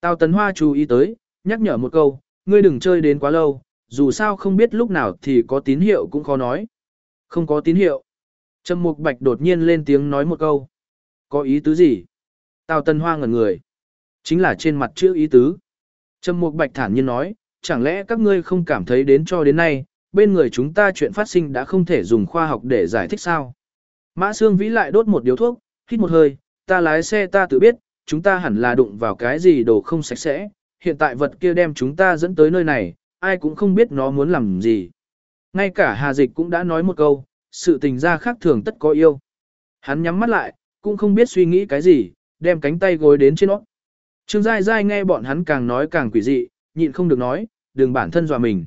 Tào Tần Hoa chú ý tới, nhắc nhở một câu, ngươi đừng chơi đến quá lâu, dù sao không biết lúc nào thì có tín hiệu cũng khó nói. Không có tín hiệu. Trầm Mục Bạch đột nhiên lên tiếng nói một câu. Có ý tứ gì? Tào Tần Hoa ngẩn người. Chính là trên mặt chữ ý tứ. Trầm Mục Bạch thản nhiên nói, chẳng lẽ các ngươi không cảm thấy đến cho đến nay, bên người chúng ta chuyện phát sinh đã không thể dùng khoa học để giải thích sao? Mã Sương Vĩ lại đốt một điếu thuốc, hít một hơi, ta lái xe ta tự biết, chúng ta hẳn là đụng vào cái gì đồ không sạch sẽ, hiện tại vật kia đem chúng ta dẫn tới nơi này, ai cũng không biết nó muốn làm gì. Ngay cả Hà Dịch cũng đã nói một câu, sự tình ra khác thường tất có yêu. Hắn nhắm mắt lại, cũng không biết suy nghĩ cái gì, đem cánh tay gối đến trên nó. Trương Giai Giai nghe bọn hắn càng nói càng quỷ dị, nhịn không được nói, đừng bản thân dọa mình.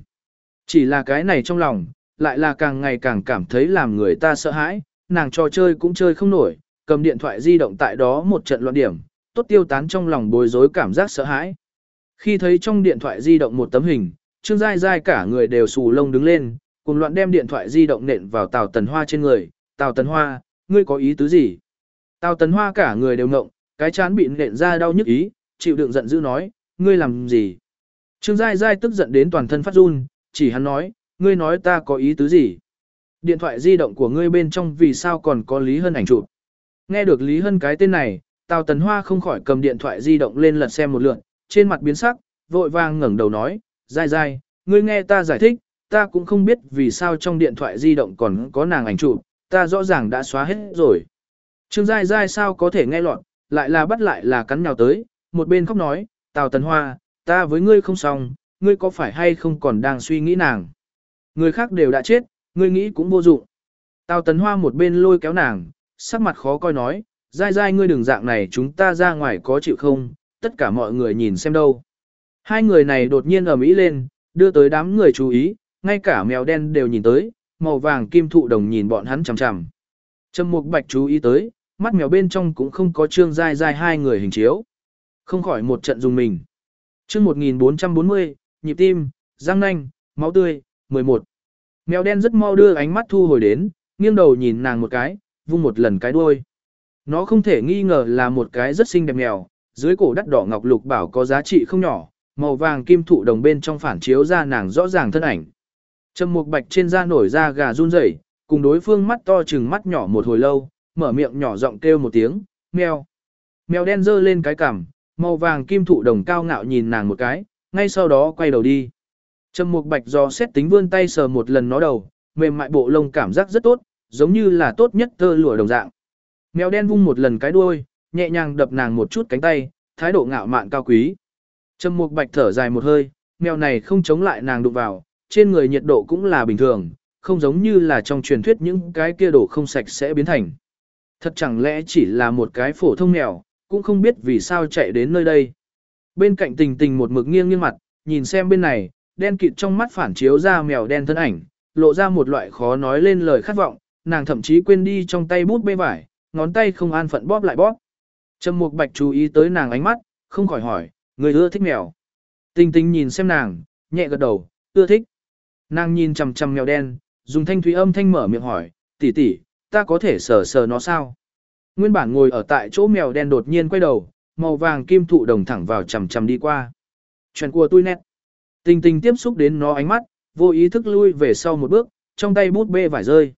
Chỉ là cái này trong lòng, lại là càng ngày càng cảm thấy làm người ta sợ hãi, nàng trò chơi cũng chơi không nổi, cầm điện thoại di động tại đó một trận loạn điểm, tốt tiêu tán trong lòng bối rối cảm giác sợ hãi. Khi thấy trong điện thoại di động một tấm hình, Trương Giai Giai cả người đều xù lông đứng lên, cùng loạn đem điện thoại di động nện vào Tào Tần Hoa trên người. Tào Tần Hoa, ngươi có ý tứ gì? Tào Tần Hoa cả người đều ngộng, cái chán bị nện ra đau nhức ý, chịu đựng giận dữ nói, ngươi làm gì? Trương Giai Giai tức giận đến toàn thân phát run, chỉ hắn nói, ngươi nói ta có ý tứ gì? Điện thoại di động của ngươi bên trong vì sao còn có Lý Hân ảnh chụp? Nghe được Lý Hân cái tên này, Tào Tần Hoa không khỏi cầm điện thoại di động lên lật xem một lượt, trên mặt biến sắc, vội vàng ngẩng đầu nói, Giai Giai, ngươi nghe ta giải thích, ta cũng không biết vì sao trong điện thoại di động còn có nàng ảnh chụp, ta rõ ràng đã xóa hết rồi. Trương Giai Giai sao có thể nghe lọt, lại là bắt lại là cắn nhào tới, một bên khóc nói, Tào Tần Hoa, ta với ngươi không xong, ngươi có phải hay không còn đang suy nghĩ nàng. Người khác đều đã chết, ngươi nghĩ cũng vô dụng. Tào Tần Hoa một bên lôi kéo nàng, sắc mặt khó coi nói, Giai Giai ngươi đừng dạng này chúng ta ra ngoài có chịu không, tất cả mọi người nhìn xem đâu. Hai người này đột nhiên ở Mỹ lên, đưa tới đám người chú ý, ngay cả mèo đen đều nhìn tới, màu vàng kim thụ đồng nhìn bọn hắn chằm chằm. Trầm Mục Bạch chú ý tới, mắt mèo bên trong cũng không có trương dai dai hai người hình chiếu. Không khỏi một trận dùng mình. Chương 1440, nhịp tim, răng nanh, máu tươi, 11. Mèo đen rất mau đưa ánh mắt thu hồi đến, nghiêng đầu nhìn nàng một cái, vung một lần cái đuôi. Nó không thể nghi ngờ là một cái rất xinh đẹp mèo, dưới cổ đắt đỏ ngọc lục bảo có giá trị không nhỏ, màu vàng kim thụ đồng bên trong phản chiếu ra nàng rõ ràng thân ảnh. Trầm mục bạch trên da nổi da gà run rẩy, cùng đối phương mắt to chừng mắt nhỏ một hồi lâu, mở miệng nhỏ giọng kêu một tiếng, mèo. Mèo đen dơ lên cái cằm, màu vàng kim thụ đồng cao ngạo nhìn nàng một cái, ngay sau đó quay đầu đi. Trầm mục bạch do xét tính vươn tay sờ một lần nó đầu, mềm mại bộ lông cảm giác rất tốt, giống như là tốt nhất tơ lụa đồng dạng. Mèo đen vung một lần cái đuôi, nhẹ nhàng đập nàng một chút cánh tay, thái độ ngạo mạn cao quý. Trầm Mục Bạch thở dài một hơi, mèo này không chống lại nàng đụng vào, trên người nhiệt độ cũng là bình thường, không giống như là trong truyền thuyết những cái kia đồ không sạch sẽ biến thành. Thật chẳng lẽ chỉ là một cái phổ thông mèo, cũng không biết vì sao chạy đến nơi đây. Bên cạnh tình tình một mực nghiêng nghiêng mặt, nhìn xem bên này, đen kịt trong mắt phản chiếu ra mèo đen thân ảnh, lộ ra một loại khó nói lên lời khát vọng, nàng thậm chí quên đi trong tay bút bê vải, ngón tay không an phận bóp lại bóp. Trầm Mục Bạch chú ý tới nàng ánh mắt, không khỏi hỏi, người ưa thích mèo. Tình tình nhìn xem nàng, nhẹ gật đầu, ưa thích. Nàng nhìn chằm chằm mèo đen, dùng thanh thúy âm thanh mở miệng hỏi, tỷ tỷ, ta có thể sờ sờ nó sao? Nguyên bản ngồi ở tại chỗ mèo đen đột nhiên quay đầu, màu vàng kim thụ đồng thẳng vào chằm chằm đi qua. Chuyện của tôi nét. Tình tình tiếp xúc đến nó ánh mắt, vô ý thức lui về sau một bước, trong tay bút bê vải rơi.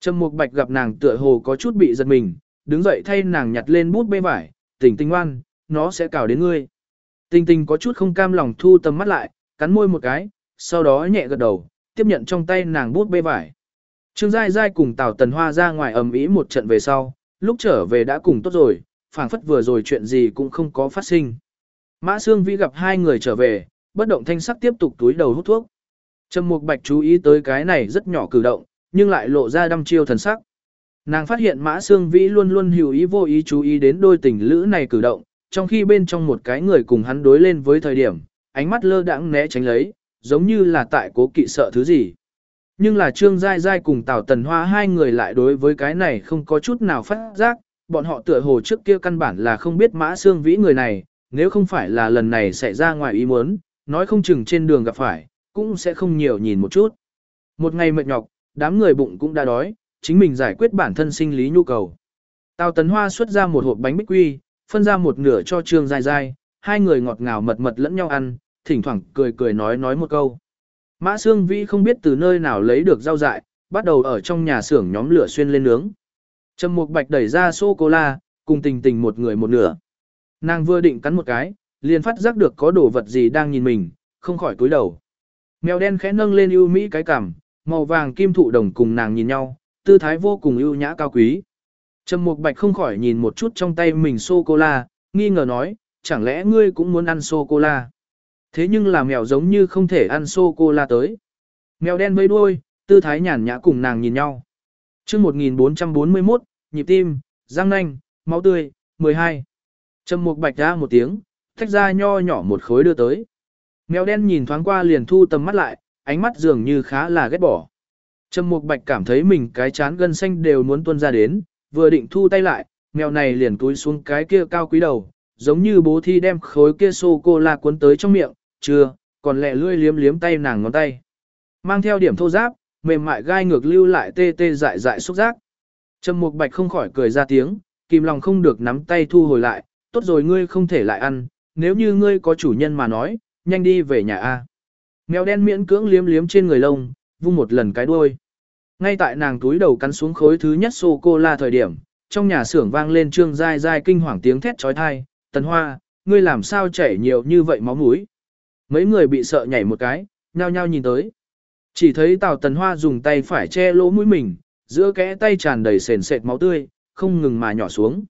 Trầm Mục Bạch gặp nàng tựa hồ có chút bị giật mình, đứng dậy thay nàng nhặt lên bút bê vải, "Tình Tình ngoan, nó sẽ cào đến ngươi." Tình Tình có chút không cam lòng thu tầm mắt lại, cắn môi một cái, sau đó nhẹ gật đầu, tiếp nhận trong tay nàng bút bê vải. Trương Giai Giai cùng Tào Tần Hoa ra ngoài ầm ĩ một trận về sau, lúc trở về đã cùng tốt rồi, phảng phất vừa rồi chuyện gì cũng không có phát sinh. Mã Sương Vĩ gặp hai người trở về, bất động thanh sắc tiếp tục túi đầu hút thuốc. Trầm Mục Bạch chú ý tới cái này rất nhỏ cử động, nhưng lại lộ ra đăm chiêu thần sắc. Nàng phát hiện Mã Sương Vĩ luôn luôn hữu ý vô ý chú ý đến đôi tình lữ này cử động, trong khi bên trong một cái người cùng hắn đối lên với thời điểm, ánh mắt lơ đãng né tránh lấy, giống như là tại cố kỵ sợ thứ gì. Nhưng là Trương Giai Giai cùng Tào Tần Hoa hai người lại đối với cái này không có chút nào phát giác, bọn họ tựa hồ trước kia căn bản là không biết Mã Sương Vĩ người này, nếu không phải là lần này xảy ra ngoài ý muốn, nói không chừng trên đường gặp phải, cũng sẽ không nhiều nhìn một chút. Một ngày mệt nhọc, đám người bụng cũng đã đói, chính mình giải quyết bản thân sinh lý nhu cầu. Tào Tấn Hoa xuất ra một hộp bánh bích quy, phân ra một nửa cho Trương Giai Giai, hai người ngọt ngào mật mật lẫn nhau ăn, thỉnh thoảng cười cười nói nói một câu. Mã Sương Vĩ không biết từ nơi nào lấy được rau dại, bắt đầu ở trong nhà xưởng nhóm lửa xuyên lên nướng. Trầm Mục Bạch đẩy ra sô-cô-la, cùng tình tình một người một nửa. Nàng vừa định cắn một cái, liền phát giác được có đồ vật gì đang nhìn mình, không khỏi cúi đầu. Mèo đen khẽ nâng lên ưu mỹ cái cằm, màu vàng kim thụ đồng cùng nàng nhìn nhau, tư thái vô cùng ưu nhã cao quý. Trầm Mục Bạch không khỏi nhìn một chút trong tay mình sô cô la, nghi ngờ nói, chẳng lẽ ngươi cũng muốn ăn sô cô la? Thế nhưng là mèo giống như không thể ăn sô-cô-la tới. Mèo đen vây đuôi, tư thái nhàn nhã cùng nàng nhìn nhau. chương 1441, nhịp tim, răng nanh, máu tươi, 12. Trầm mục bạch ra một tiếng, thách ra nho nhỏ một khối đưa tới. Mèo đen nhìn thoáng qua liền thu tầm mắt lại, ánh mắt dường như khá là ghét bỏ. Trầm mục bạch cảm thấy mình cái chán gân xanh đều muốn tuôn ra đến, vừa định thu tay lại, mèo này liền túi xuống cái kia cao quý đầu, giống như bố thi đem khối kia sô-cô-la cuốn tới trong miệng, chưa, còn lẹ lươi liếm liếm tay nàng ngón tay. Mang theo điểm thô giáp, mềm mại gai ngược lưu lại tê tê dại dại xúc giác. Trầm Mục Bạch không khỏi cười ra tiếng, kìm lòng không được nắm tay thu hồi lại, tốt rồi ngươi không thể lại ăn, nếu như ngươi có chủ nhân mà nói, nhanh đi về nhà a. Mèo đen miễn cưỡng liếm liếm trên người lông, vung một lần cái đuôi. Ngay tại nàng túi đầu cắn xuống khối thứ nhất sô cô la thời điểm, trong nhà xưởng vang lên trương dai dai kinh hoàng tiếng thét chói tai, "Tần Hoa, ngươi làm sao chảy nhiều như vậy máu mũi?" Mấy người bị sợ nhảy một cái, nhao nhao nhìn tới. Chỉ thấy Tào Tần Hoa dùng tay phải che lỗ mũi mình, giữa kẽ tay tràn đầy sền sệt máu tươi, không ngừng mà nhỏ xuống.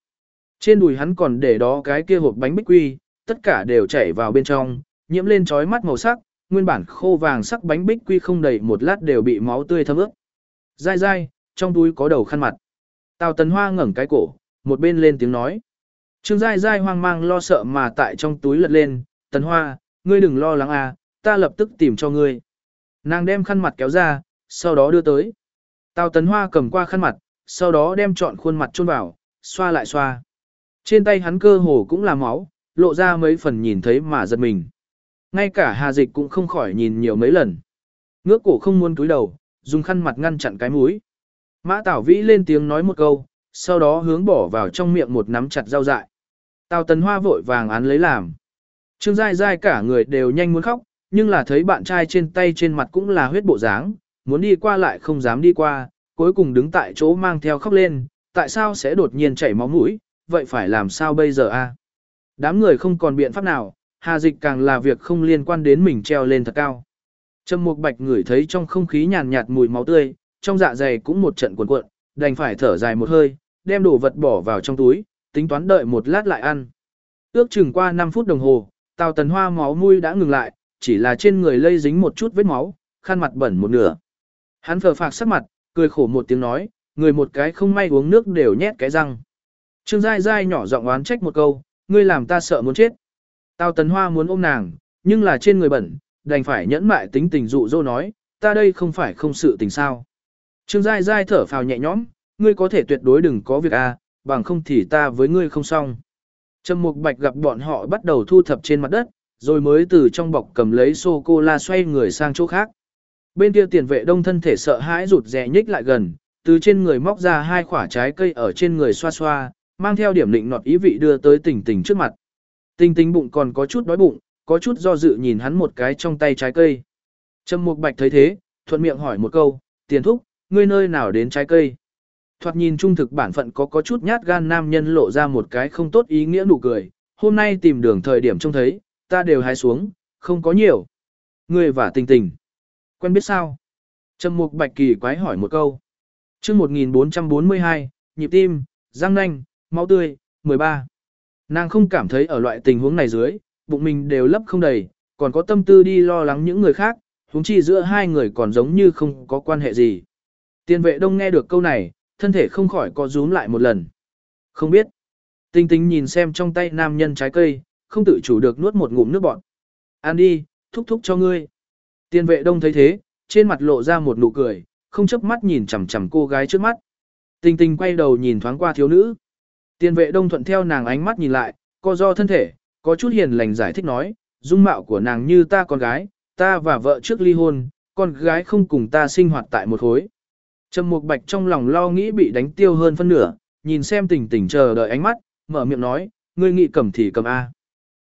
Trên đùi hắn còn để đó cái kia hộp bánh bích quy, tất cả đều chảy vào bên trong, nhiễm lên trói mắt màu sắc, nguyên bản khô vàng sắc bánh bích quy không đầy một lát đều bị máu tươi thấm ướt. Dai dai, trong túi có đầu khăn mặt. Tào Tần Hoa ngẩng cái cổ, một bên lên tiếng nói. Trương Dai Dai hoang mang lo sợ mà tại trong túi lật lên, Tần Hoa, ngươi đừng lo lắng à, ta lập tức tìm cho ngươi. Nàng đem khăn mặt kéo ra, sau đó đưa tới. Tào Tấn Hoa cầm qua khăn mặt, sau đó đem trọn khuôn mặt chôn vào, xoa lại xoa. Trên tay hắn cơ hồ cũng là máu, lộ ra mấy phần nhìn thấy mà giật mình. Ngay cả Hà Dịch cũng không khỏi nhìn nhiều mấy lần. Ngước cổ không muốn cúi đầu, dùng khăn mặt ngăn chặn cái mũi. Mã Tảo Vĩ lên tiếng nói một câu, sau đó hướng bỏ vào trong miệng một nắm chặt rau dại. Tào Tấn Hoa vội vàng án lấy làm. Trương Giai Giai cả người đều nhanh muốn khóc, nhưng là thấy bạn trai trên tay trên mặt cũng là huyết bộ dáng, muốn đi qua lại không dám đi qua, cuối cùng đứng tại chỗ mang theo khóc lên, tại sao sẽ đột nhiên chảy máu mũi, vậy phải làm sao bây giờ a? Đám người không còn biện pháp nào, Hà Dịch càng là việc không liên quan đến mình treo lên thật cao. Trầm Mục Bạch ngửi thấy trong không khí nhàn nhạt mùi máu tươi, trong dạ dày cũng một trận cuộn cuộn, đành phải thở dài một hơi, đem đồ vật bỏ vào trong túi, tính toán đợi một lát lại ăn. Ước chừng qua 5 phút đồng hồ, Tào Tần Hoa máu mũi đã ngừng lại, chỉ là trên người lây dính một chút vết máu, khăn mặt bẩn một nửa. Hắn phờ phạc sắc mặt, cười khổ một tiếng nói, người một cái không may uống nước đều nhét cái răng. Trương Giai Giai nhỏ giọng oán trách một câu, ngươi làm ta sợ muốn chết. Tào Tấn Hoa muốn ôm nàng, nhưng là trên người bẩn, đành phải nhẫn mại tính tình dụ dỗ nói, ta đây không phải không sự tình sao. Trương Giai Giai thở phào nhẹ nhõm, ngươi có thể tuyệt đối đừng có việc à, bằng không thì ta với ngươi không xong. Trầm Mục Bạch gặp bọn họ bắt đầu thu thập trên mặt đất, rồi mới từ trong bọc cầm lấy sô-cô-la xoay người sang chỗ khác. Bên kia tiền vệ đông thân thể sợ hãi rụt rè nhích lại gần, từ trên người móc ra hai quả trái cây ở trên người xoa xoa, mang theo điểm định nọt ý vị đưa tới tình tình trước mặt. Tình tình bụng còn có chút đói bụng, có chút do dự nhìn hắn một cái trong tay trái cây. Trâm Mục Bạch thấy thế, thuận miệng hỏi một câu, tiền thúc, ngươi nơi nào đến trái cây? Thoạt nhìn trung thực bản phận có có chút nhát gan nam nhân lộ ra một cái không tốt ý nghĩa nụ cười, hôm nay tìm đường thời điểm trông thấy, ta đều hái xuống, không có nhiều. Ngươi và tình tình. Quen biết sao? Trầm Mục Bạch kỳ quái hỏi một câu. Chương 1442, nhịp tim, răng nanh, máu tươi, 13. Nàng không cảm thấy ở loại tình huống này dưới, bụng mình đều lấp không đầy, còn có tâm tư đi lo lắng những người khác, huống chi giữa hai người còn giống như không có quan hệ gì. Tiên vệ đông nghe được câu này, thân thể không khỏi có rúm lại một lần. Không biết. Tinh tinh nhìn xem trong tay nam nhân trái cây, không tự chủ được nuốt một ngụm nước bọt. Ăn đi, thúc thúc cho ngươi. Tiên vệ đông thấy thế, trên mặt lộ ra một nụ cười, không chớp mắt nhìn chằm chằm cô gái trước mắt. Tinh tinh quay đầu nhìn thoáng qua thiếu nữ. Tiên vệ đông thuận theo nàng ánh mắt nhìn lại, co do thân thể, có chút hiền lành giải thích nói, dung mạo của nàng như ta con gái, ta và vợ trước ly hôn, con gái không cùng ta sinh hoạt tại một khối. Trầm Mục Bạch trong lòng lo nghĩ bị đánh tiêu hơn phân nửa, nhìn xem tình tình chờ đợi ánh mắt, mở miệng nói, ngươi nghĩ cầm thì cầm A.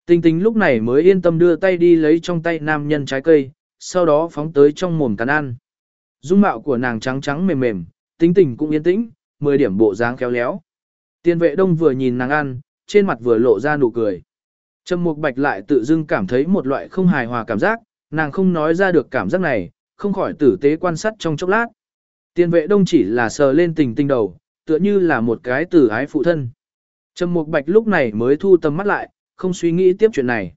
Tình tình lúc này mới yên tâm đưa tay đi lấy trong tay nam nhân trái cây, sau đó phóng tới trong mồm cắn ăn. Dung mạo của nàng trắng trắng mềm mềm, tính tình cũng yên tĩnh, mười điểm bộ dáng khéo léo. Tiên vệ đông vừa nhìn nàng ăn, trên mặt vừa lộ ra nụ cười. Trầm Mục Bạch lại tự dưng cảm thấy một loại không hài hòa cảm giác, nàng không nói ra được cảm giác này, không khỏi tử tế quan sát trong chốc lát. Tiên vệ đông chỉ là sờ lên tình tinh đầu, tựa như là một cái tử ái phụ thân. Trầm Mục Bạch lúc này mới thu tầm mắt lại, không suy nghĩ tiếp chuyện này.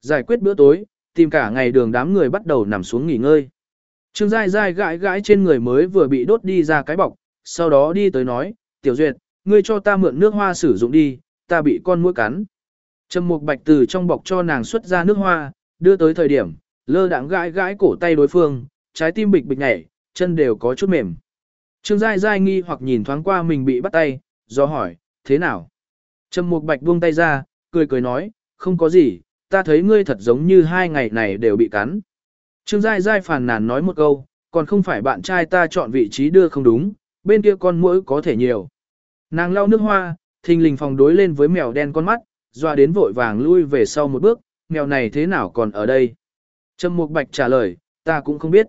Giải quyết bữa tối, tìm cả ngày đường đám người bắt đầu nằm xuống nghỉ ngơi. Trương Giai Giai gãi gãi trên người mới vừa bị đốt đi ra cái bọc, sau đó đi tới nói, Tiểu Duyệt, ngươi cho ta mượn nước hoa sử dụng đi, ta bị con mũi cắn. Trầm Mục Bạch từ trong bọc cho nàng xuất ra nước hoa, đưa tới thời điểm, lơ đãng gãi gãi cổ tay đối phương, trái tim bịch bịch nhảy, chân đều có chút mềm. Trương Giai Giai nghi hoặc nhìn thoáng qua mình bị bắt tay, do hỏi, thế nào? Trầm Mục Bạch buông tay ra, cười cười nói, không có gì, ta thấy ngươi thật giống như hai ngày này đều bị cắn. Trương Giai Giai phàn nàn nói một câu, còn không phải bạn trai ta chọn vị trí đưa không đúng, bên kia con mũi có thể nhiều. Nàng lau nước hoa, thình lình phòng đối lên với mèo đen con mắt, doa đến vội vàng lui về sau một bước, mèo này thế nào còn ở đây? Trầm Mục Bạch trả lời, ta cũng không biết.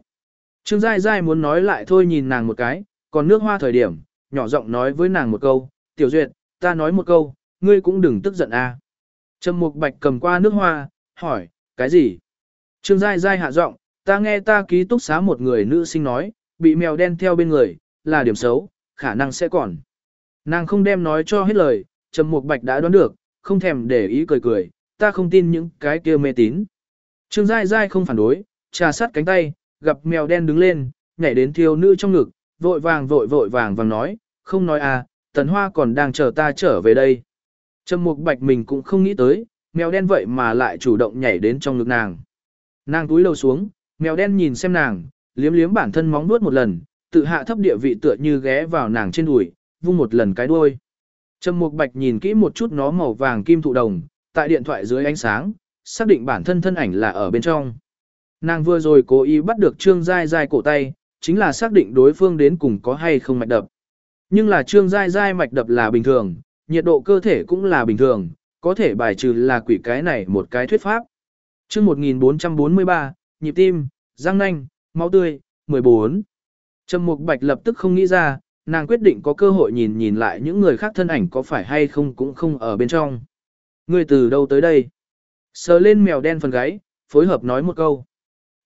Trương Giai Giai muốn nói lại thôi nhìn nàng một cái, còn nước hoa thời điểm, nhỏ giọng nói với nàng một câu, Tiểu Duyệt, ta nói một câu, ngươi cũng đừng tức giận a. À. Trầm Mục Bạch cầm qua nước hoa, hỏi, cái gì? Trương Giai Giai hạ giọng, ta nghe ta ký túc xá một người nữ sinh nói, bị mèo đen theo bên người, là điểm xấu, khả năng sẽ còn. Nàng không đem nói cho hết lời, Trầm Mục Bạch đã đoán được, không thèm để ý cười cười, ta không tin những cái kia mê tín. Trương Giai Giai không phản đối, trà sát cánh tay, gặp mèo đen đứng lên, nhảy đến thiếu nữ trong ngực, vội vàng vội vội vàng vàng nói, không nói à, tần hoa còn đang chờ ta trở về đây. Trầm Mục Bạch mình cũng không nghĩ tới, mèo đen vậy mà lại chủ động nhảy đến trong ngực nàng. Nàng túi lầu xuống, mèo đen nhìn xem nàng, liếm liếm bản thân móng nuốt một lần, tự hạ thấp địa vị tựa như ghé vào nàng trên đùi, vung một lần cái đuôi. Trầm Mục Bạch nhìn kỹ một chút nó màu vàng kim thụ đồng, tại điện thoại dưới ánh sáng, xác định bản thân thân ảnh là ở bên trong. Nàng vừa rồi cố ý bắt được Trương Giai Giai cổ tay, chính là xác định đối phương đến cùng có hay không mạch đập. Nhưng là Trương Giai Giai mạch đập là bình thường, nhiệt độ cơ thể cũng là bình thường, có thể bài trừ là quỷ cái này một cái thuyết pháp. Chương 1443, nhịp tim, răng nanh, máu tươi, 14. Trầm Mục Bạch lập tức không nghĩ ra, nàng quyết định có cơ hội nhìn nhìn lại những người khác thân ảnh có phải hay không cũng không ở bên trong. Người từ đâu tới đây? Sờ lên mèo đen phần gáy, phối hợp nói một câu.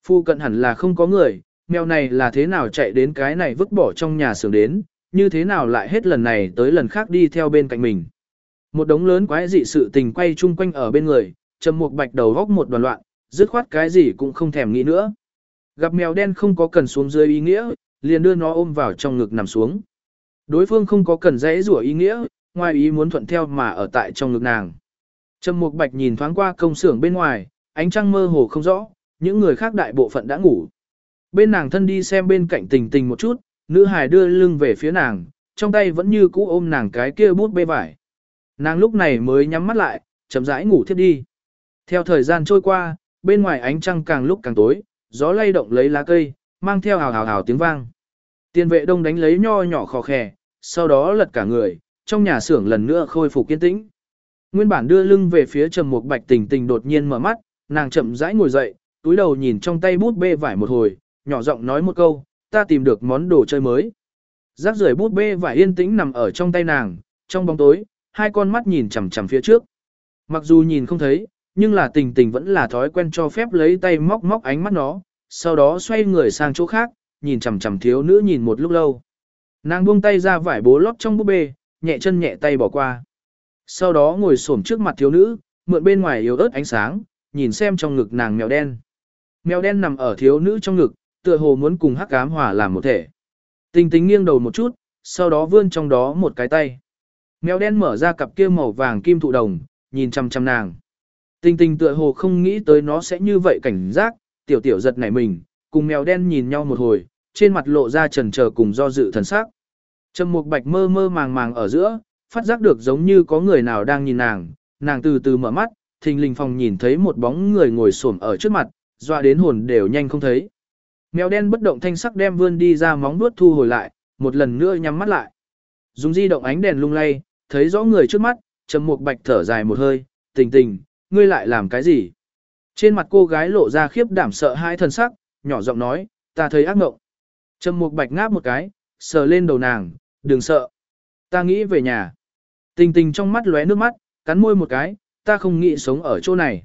Phu cận hẳn là không có người, mèo này là thế nào chạy đến cái này vứt bỏ trong nhà xưởng đến, như thế nào lại hết lần này tới lần khác đi theo bên cạnh mình. Một đống lớn quái dị sự tình quay chung quanh ở bên người, trầm Mục bạch đầu góc một đoàn loạn, dứt khoát cái gì cũng không thèm nghĩ nữa. Gặp mèo đen không có cần xuống dưới ý nghĩa, liền đưa nó ôm vào trong ngực nằm xuống. Đối phương không có cần dãy rủa ý nghĩa, ngoài ý muốn thuận theo mà ở tại trong ngực nàng. Trầm Mục Bạch nhìn thoáng qua công xưởng bên ngoài, ánh trăng mơ hồ không rõ, những người khác đại bộ phận đã ngủ. Bên nàng thân đi xem bên cạnh tình tình một chút, nữ hài đưa lưng về phía nàng, trong tay vẫn như cũ ôm nàng cái kia bút bê vải. Nàng lúc này mới nhắm mắt lại, chậm rãi ngủ thiếp đi. Theo thời gian trôi qua, bên ngoài ánh trăng càng lúc càng tối, gió lay động lấy lá cây, mang theo hào hào hào tiếng vang. Tiền vệ đông đánh lấy nho nhỏ khò khè, sau đó lật cả người, trong nhà xưởng lần nữa khôi phục kiên tĩnh. Nguyên bản đưa lưng về phía Trầm một Bạch Tình Tình đột nhiên mở mắt, nàng chậm rãi ngồi dậy, túi đầu nhìn trong tay bút bê vải một hồi, nhỏ giọng nói một câu, ta tìm được món đồ chơi mới. Rác rưởi bút bê vải yên tĩnh nằm ở trong tay nàng, trong bóng tối, hai con mắt nhìn chằm chằm phía trước. Mặc dù nhìn không thấy, nhưng là tình tình vẫn là thói quen cho phép lấy tay móc móc ánh mắt nó, sau đó xoay người sang chỗ khác, nhìn chằm chằm thiếu nữ nhìn một lúc lâu. Nàng buông tay ra vải bố lót trong búp bê, nhẹ chân nhẹ tay bỏ qua. Sau đó ngồi xổm trước mặt thiếu nữ, mượn bên ngoài yếu ớt ánh sáng, nhìn xem trong ngực nàng mèo đen. Mèo đen nằm ở thiếu nữ trong ngực, tựa hồ muốn cùng hắc ám hòa làm một thể. Tình tính nghiêng đầu một chút, sau đó vươn trong đó một cái tay. Mèo đen mở ra cặp kia màu vàng kim thụ đồng, nhìn chăm chăm nàng. Tình tình tựa hồ không nghĩ tới nó sẽ như vậy cảnh giác, tiểu tiểu giật nảy mình, cùng mèo đen nhìn nhau một hồi, trên mặt lộ ra trần chờ cùng do dự thần sắc. Trầm Mục Bạch mơ mơ màng màng ở giữa, phát giác được giống như có người nào đang nhìn nàng, nàng từ từ mở mắt, thình lình phòng nhìn thấy một bóng người ngồi xổm ở trước mặt, dọa đến hồn đều nhanh không thấy. Mèo đen bất động thanh sắc đem vươn đi ra móng vuốt thu hồi lại, một lần nữa nhắm mắt lại. Dùng di động ánh đèn lung lay, thấy rõ người trước mắt, Trầm Mục Bạch thở dài một hơi, "Tình Tình, ngươi lại làm cái gì?" Trên mặt cô gái lộ ra khiếp đảm sợ hai thần sắc, nhỏ giọng nói, "Ta thấy ác mộng." Trầm Mục Bạch ngáp một cái, sờ lên đầu nàng, "Đừng sợ, ta nghĩ về nhà." Tình tình trong mắt lóe nước mắt, cắn môi một cái, ta không nghĩ sống ở chỗ này.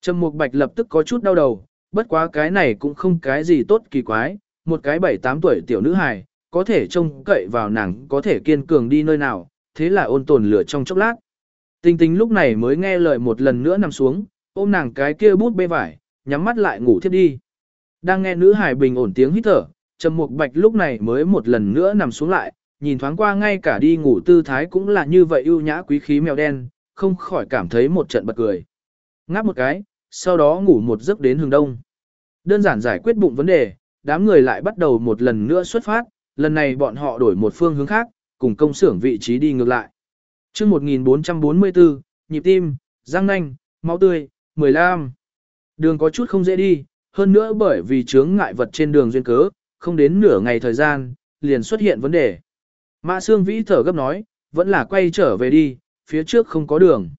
Trầm Mục Bạch lập tức có chút đau đầu, bất quá cái này cũng không cái gì tốt kỳ quái, một cái 7-8 tuổi tiểu nữ hài, có thể trông cậy vào nàng có thể kiên cường đi nơi nào, thế là ôn tồn lửa trong chốc lát. Tinh Tinh lúc này mới nghe lời một lần nữa nằm xuống, ôm nàng cái kia bút bê vải, nhắm mắt lại ngủ thiếp đi. Đang nghe nữ hài bình ổn tiếng hít thở, Trầm Mục Bạch lúc này mới một lần nữa nằm xuống lại, nhìn thoáng qua ngay cả đi ngủ tư thái cũng là như vậy ưu nhã quý khí mèo đen, không khỏi cảm thấy một trận bật cười. Ngáp một cái, sau đó ngủ một giấc đến hướng đông. Đơn giản giải quyết bụng vấn đề, đám người lại bắt đầu một lần nữa xuất phát, lần này bọn họ đổi một phương hướng khác, cùng công xưởng vị trí đi ngược lại. chương 1444, nhịp tim, răng nanh, máu tươi, 15. Đường có chút không dễ đi, hơn nữa bởi vì chướng ngại vật trên đường duyên cớ, không đến nửa ngày thời gian, liền xuất hiện vấn đề. Mã Sương Vĩ thở gấp nói, vẫn là quay trở về đi, phía trước không có đường.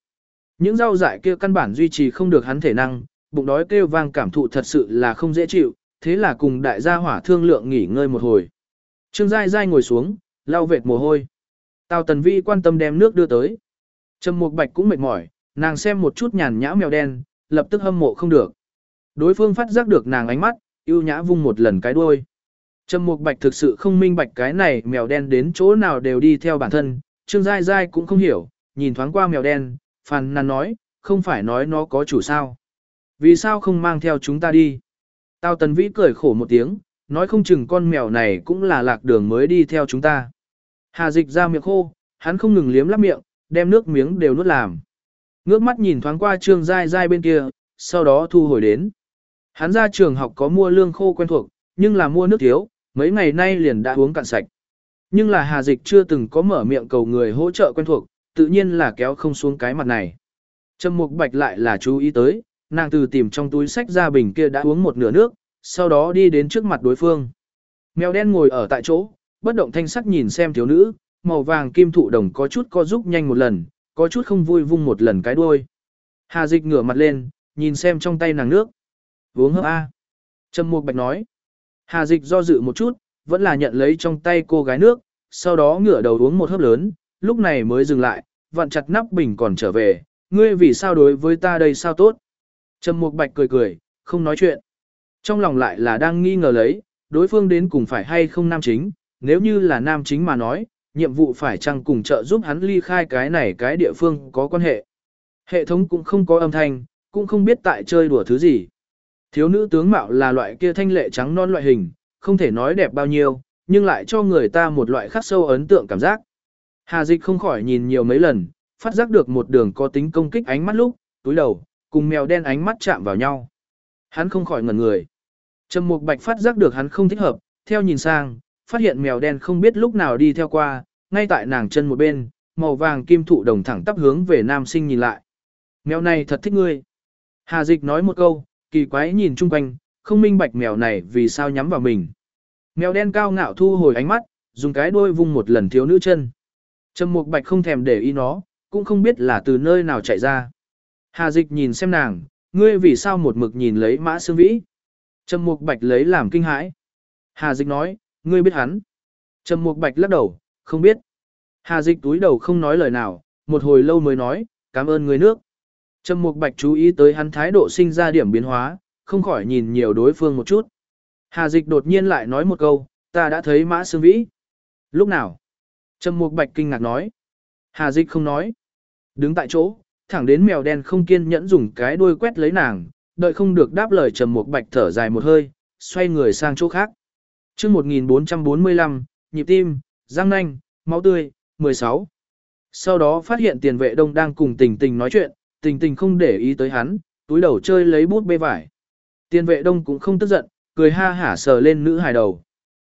Những rau dại kia căn bản duy trì không được hắn thể năng, bụng đói kêu vang cảm thụ thật sự là không dễ chịu, thế là cùng đại gia hỏa thương lượng nghỉ ngơi một hồi. Trương Giai Giai ngồi xuống, lau vệt mồ hôi. Tào Tần Vi quan tâm đem nước đưa tới. Trầm Mục Bạch cũng mệt mỏi, nàng xem một chút nhàn nhã mèo đen, lập tức hâm mộ không được. Đối phương phát giác được nàng ánh mắt, yêu nhã vung một lần cái đuôi. Trầm Mục Bạch thực sự không minh bạch cái này mèo đen đến chỗ nào đều đi theo bản thân, Trương Giai Giai cũng không hiểu, nhìn thoáng qua mèo đen, phàn nàn nói, không phải nói nó có chủ sao. Vì sao không mang theo chúng ta đi? Tào Tần Vĩ cười khổ một tiếng, nói không chừng con mèo này cũng là lạc đường mới đi theo chúng ta. Hà dịch ra miệng khô, hắn không ngừng liếm lắp miệng, đem nước miếng đều nuốt làm. Ngước mắt nhìn thoáng qua trường dai dai bên kia, sau đó thu hồi đến. Hắn ra trường học có mua lương khô quen thuộc, nhưng là mua nước thiếu, mấy ngày nay liền đã uống cạn sạch. Nhưng là Hà Dịch chưa từng có mở miệng cầu người hỗ trợ quen thuộc, tự nhiên là kéo không xuống cái mặt này. Trầm Mục Bạch lại là chú ý tới, nàng từ tìm trong túi sách ra bình kia đã uống một nửa nước, sau đó đi đến trước mặt đối phương. Mèo đen ngồi ở tại chỗ, bất động thanh sắc nhìn xem thiếu nữ, màu vàng kim thụ đồng có chút co giúp nhanh một lần, có chút không vui vung một lần cái đuôi. Hà Dịch ngửa mặt lên, nhìn xem trong tay nàng nước. Uống hớp A. Trầm Mục Bạch nói. Hà Dịch do dự một chút, vẫn là nhận lấy trong tay cô gái nước, sau đó ngửa đầu uống một hớp lớn, lúc này mới dừng lại, vặn chặt nắp bình còn trở về, ngươi vì sao đối với ta đây sao tốt. Trầm Mục Bạch cười cười, không nói chuyện. Trong lòng lại là đang nghi ngờ lấy, đối phương đến cùng phải hay không nam chính, nếu như là nam chính mà nói, nhiệm vụ phải chăng cùng trợ giúp hắn ly khai cái này cái địa phương có quan hệ. Hệ thống cũng không có âm thanh, cũng không biết tại chơi đùa thứ gì. Thiếu nữ tướng mạo là loại kia thanh lệ trắng non loại hình, không thể nói đẹp bao nhiêu, nhưng lại cho người ta một loại khắc sâu ấn tượng cảm giác. Hà dịch không khỏi nhìn nhiều mấy lần, phát giác được một đường có tính công kích ánh mắt lúc, túi đầu, cùng mèo đen ánh mắt chạm vào nhau. Hắn không khỏi ngẩn người. Trầm Mục Bạch phát giác được hắn không thích hợp, theo nhìn sang, phát hiện mèo đen không biết lúc nào đi theo qua, ngay tại nàng chân một bên, màu vàng kim thụ đồng thẳng tắp hướng về nam sinh nhìn lại. Mèo này thật thích ngươi. Hà Dịch nói một câu, kỳ quái nhìn chung quanh, không minh bạch mèo này vì sao nhắm vào mình. Mèo đen cao ngạo thu hồi ánh mắt, dùng cái đuôi vung một lần thiếu nữ chân. Trầm Mục Bạch không thèm để ý nó, cũng không biết là từ nơi nào chạy ra. Hà Dịch nhìn xem nàng, ngươi vì sao một mực nhìn lấy Mã Sương Vĩ? Trầm Mục Bạch lấy làm kinh hãi. Hà Dịch nói, ngươi biết hắn. Trầm Mục Bạch lắc đầu, không biết. Hà Dịch túi đầu không nói lời nào, một hồi lâu mới nói, cảm ơn người nước. Trầm Mục Bạch chú ý tới hắn thái độ sinh ra điểm biến hóa, không khỏi nhìn nhiều đối phương một chút. Hà Dịch đột nhiên lại nói một câu, ta đã thấy Mã Sương Vĩ. Lúc nào? Trầm Mục Bạch kinh ngạc nói. Hà Dịch không nói. Đứng tại chỗ, thẳng đến mèo đen không kiên nhẫn dùng cái đuôi quét lấy nàng, đợi không được đáp lời Trầm Mục Bạch thở dài một hơi, xoay người sang chỗ khác. Chương 1445, nhịp tim, răng nanh, máu tươi, 16. Sau đó phát hiện tiền vệ đông đang cùng tình tình nói chuyện, tình tình không để ý tới hắn, túi đầu chơi lấy bút bê vải. Tiền vệ đông cũng không tức giận, cười ha hả sờ lên nữ hài đầu.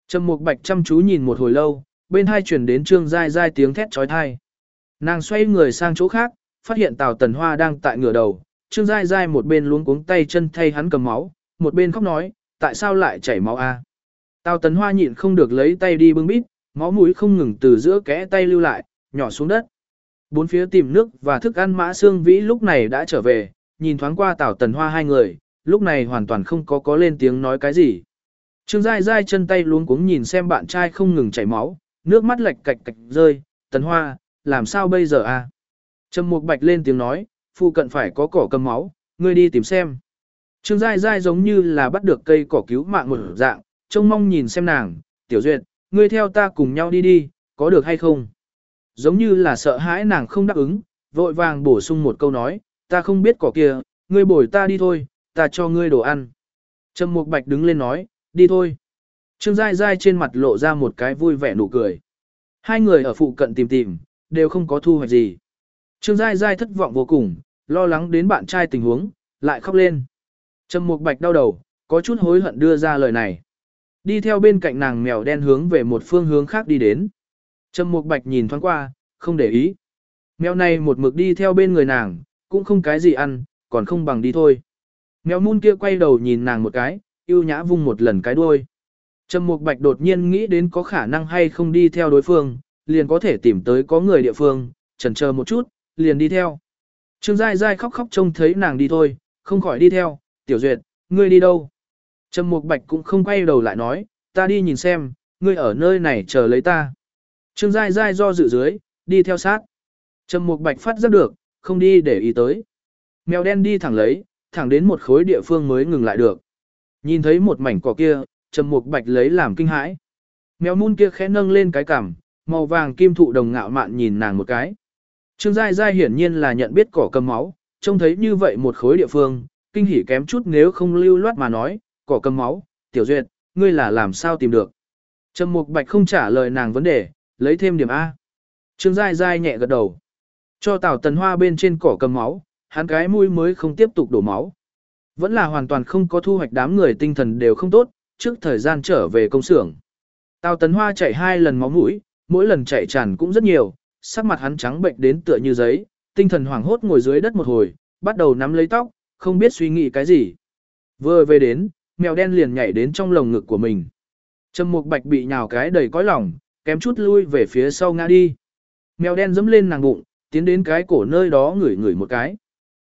Trầm Mục Bạch chăm chú nhìn một hồi lâu, bên hai chuyển đến trương dai dai tiếng thét trói thai. Nàng xoay người sang chỗ khác, phát hiện Tào Tần Hoa đang tại ngửa đầu, trương dai dai một bên luống cuống tay chân thay hắn cầm máu, một bên khóc nói, tại sao lại chảy máu a? Tào Tần Hoa nhịn không được lấy tay đi bưng bít, máu mũi không ngừng từ giữa kẽ tay lưu lại, nhỏ xuống đất. Bốn phía tìm nước và thức ăn mã xương vĩ lúc này đã trở về, nhìn thoáng qua Tào Tần Hoa hai người, lúc này hoàn toàn không có có lên tiếng nói cái gì. Trương Giai Giai chân tay luống cuống nhìn xem bạn trai không ngừng chảy máu, nước mắt lệch cạch cạch rơi, Tần Hoa, làm sao bây giờ? À? Trầm Mục Bạch lên tiếng nói, phụ cận phải có cỏ cầm máu, ngươi đi tìm xem. Trương Giai Giai giống như là bắt được cây cỏ cứu mạng một dạng, trông mong nhìn xem nàng, tiểu duyệt, ngươi theo ta cùng nhau đi đi, có được hay không? Giống như là sợ hãi nàng không đáp ứng, vội vàng bổ sung một câu nói, ta không biết cỏ kia, ngươi bồi ta đi thôi, ta cho ngươi đồ ăn. Trầm Mục Bạch đứng lên nói, đi thôi. Trương Giai Giai trên mặt lộ ra một cái vui vẻ nụ cười. Hai người ở phụ cận tìm tìm, đều không có thu hoạch gì. Trương Giai Giai thất vọng vô cùng, lo lắng đến bạn trai tình huống, lại khóc lên. Trầm Mục Bạch đau đầu, có chút hối hận đưa ra lời này. Đi theo bên cạnh nàng mèo đen hướng về một phương hướng khác đi đến. Trầm Mục Bạch nhìn thoáng qua, không để ý. Mèo này một mực đi theo bên người nàng, cũng không cái gì ăn, còn không bằng đi thôi. Mèo mun kia quay đầu nhìn nàng một cái, yêu nhã vung một lần cái đuôi. Trầm Mục Bạch đột nhiên nghĩ đến có khả năng hay không đi theo đối phương, liền có thể tìm tới có người địa phương, chần chờ một chút, liền đi theo. Trương Giai Giai khóc khóc trông thấy nàng đi thôi, không khỏi đi theo, Tiểu Duyệt, ngươi đi đâu? Trầm Mục Bạch cũng không quay đầu lại nói, ta đi nhìn xem, ngươi ở nơi này chờ lấy ta. Trương Giai Giai do dự dưới, đi theo sát. Trầm Mục Bạch phát rất được, không đi để ý tới. Mèo đen đi thẳng lấy, thẳng đến một khối địa phương mới ngừng lại được. Nhìn thấy một mảnh cỏ kia, Trầm Mục Bạch lấy làm kinh hãi. Mèo mun kia khẽ nâng lên cái cằm, màu vàng kim thụ đồng ngạo mạn nhìn nàng một cái. Trương Giai Giai hiển nhiên là nhận biết cỏ cầm máu, trông thấy như vậy một khối địa phương, kinh hỉ kém chút nếu không lưu loát mà nói, cỏ cầm máu, tiểu duyệt, ngươi là làm sao tìm được. Trầm Mục Bạch không trả lời nàng vấn đề, lấy thêm điểm A. Trương Giai Giai nhẹ gật đầu. Cho Tào Tần Hoa bên trên cỏ cầm máu, hắn cái mũi mới không tiếp tục đổ máu. Vẫn là hoàn toàn không có thu hoạch đám người tinh thần đều không tốt, trước thời gian trở về công xưởng. Tào Tấn Hoa chảy hai lần máu mũi, mỗi lần chảy tràn cũng rất nhiều, sắc mặt hắn trắng bệnh đến tựa như giấy, tinh thần hoảng hốt ngồi dưới đất một hồi, bắt đầu nắm lấy tóc, không biết suy nghĩ cái gì. Vừa về đến, mèo đen liền nhảy đến trong lồng ngực của mình. Trầm Mục Bạch bị nhào cái đầy cõi lòng, kém chút lui về phía sau ngã đi. Mèo đen dẫm lên nàng bụng, tiến đến cái cổ nơi đó ngửi ngửi một cái.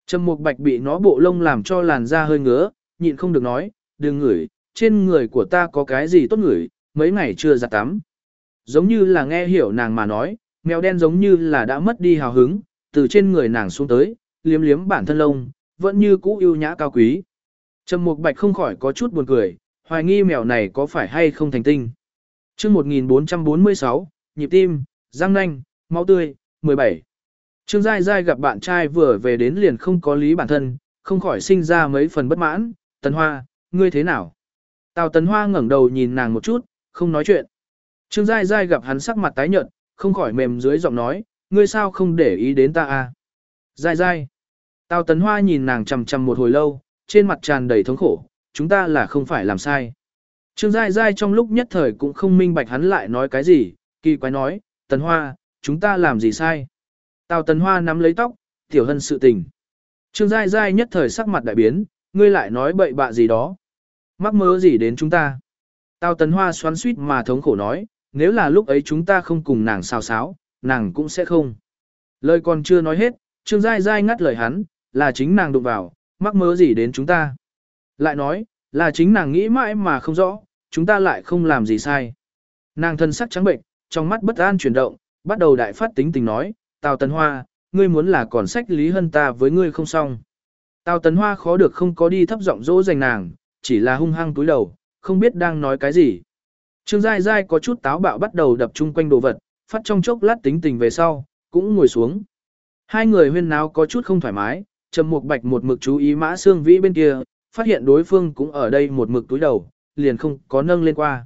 Trầm Mục Bạch bị nó bộ lông làm cho làn da hơi ngứa, nhịn không được nói, đừng ngửi, trên người của ta có cái gì tốt ngửi, mấy ngày chưa giặt tắm. Giống như là nghe hiểu nàng mà nói, mèo đen giống như là đã mất đi hào hứng, từ trên người nàng xuống tới, liếm liếm bản thân lông, vẫn như cũ yêu nhã cao quý. Trầm Mục Bạch không khỏi có chút buồn cười, hoài nghi mèo này có phải hay không thành tinh. Chương 1446, nhịp tim, răng nanh, máu tươi, 17. Trương Giai Giai gặp bạn trai vừa về đến liền không có lý bản thân, không khỏi sinh ra mấy phần bất mãn, Tần Hoa, ngươi thế nào? Tào Tấn Hoa ngẩng đầu nhìn nàng một chút, không nói chuyện. Trương Giai Giai gặp hắn sắc mặt tái nhợt, không khỏi mềm dưới giọng nói, ngươi sao không để ý đến ta à? Giai Giai. Tào Tấn Hoa nhìn nàng chằm chằm một hồi lâu, trên mặt tràn đầy thống khổ, chúng ta là không phải làm sai. Trương Giai Giai trong lúc nhất thời cũng không minh bạch hắn lại nói cái gì, kỳ quái nói, Tấn Hoa, chúng ta làm gì sai? Tào Tấn Hoa nắm lấy tóc, tiểu hân sự tình. Trương Giai Giai nhất thời sắc mặt đại biến, ngươi lại nói bậy bạ gì đó. Mắc mớ gì đến chúng ta? Tào Tấn Hoa xoắn suýt mà thống khổ nói, nếu là lúc ấy chúng ta không cùng nàng xào xáo, nàng cũng sẽ không. Lời còn chưa nói hết, Trương Giai Giai ngắt lời hắn, là chính nàng đụng vào, mắc mớ gì đến chúng ta. Lại nói, là chính nàng nghĩ mãi mà không rõ, chúng ta lại không làm gì sai. Nàng thân sắc trắng bệnh, trong mắt bất an chuyển động, bắt đầu đại phát tính tình nói, Tào Tấn Hoa, ngươi muốn là còn sách Lý Hân ta với ngươi không xong. Tào Tấn Hoa khó được không có đi thấp giọng dỗ dành nàng, chỉ là hung hăng túi đầu, không biết đang nói cái gì. Trương Giai Giai có chút táo bạo bắt đầu đập chung quanh đồ vật, phát trong chốc lát tính tình về sau, cũng ngồi xuống. Hai người huyên náo có chút không thoải mái, Trầm Mục Bạch một mực chú ý Mã Xương Vĩ bên kia, phát hiện đối phương cũng ở đây một mực túi đầu, liền không có nâng lên qua.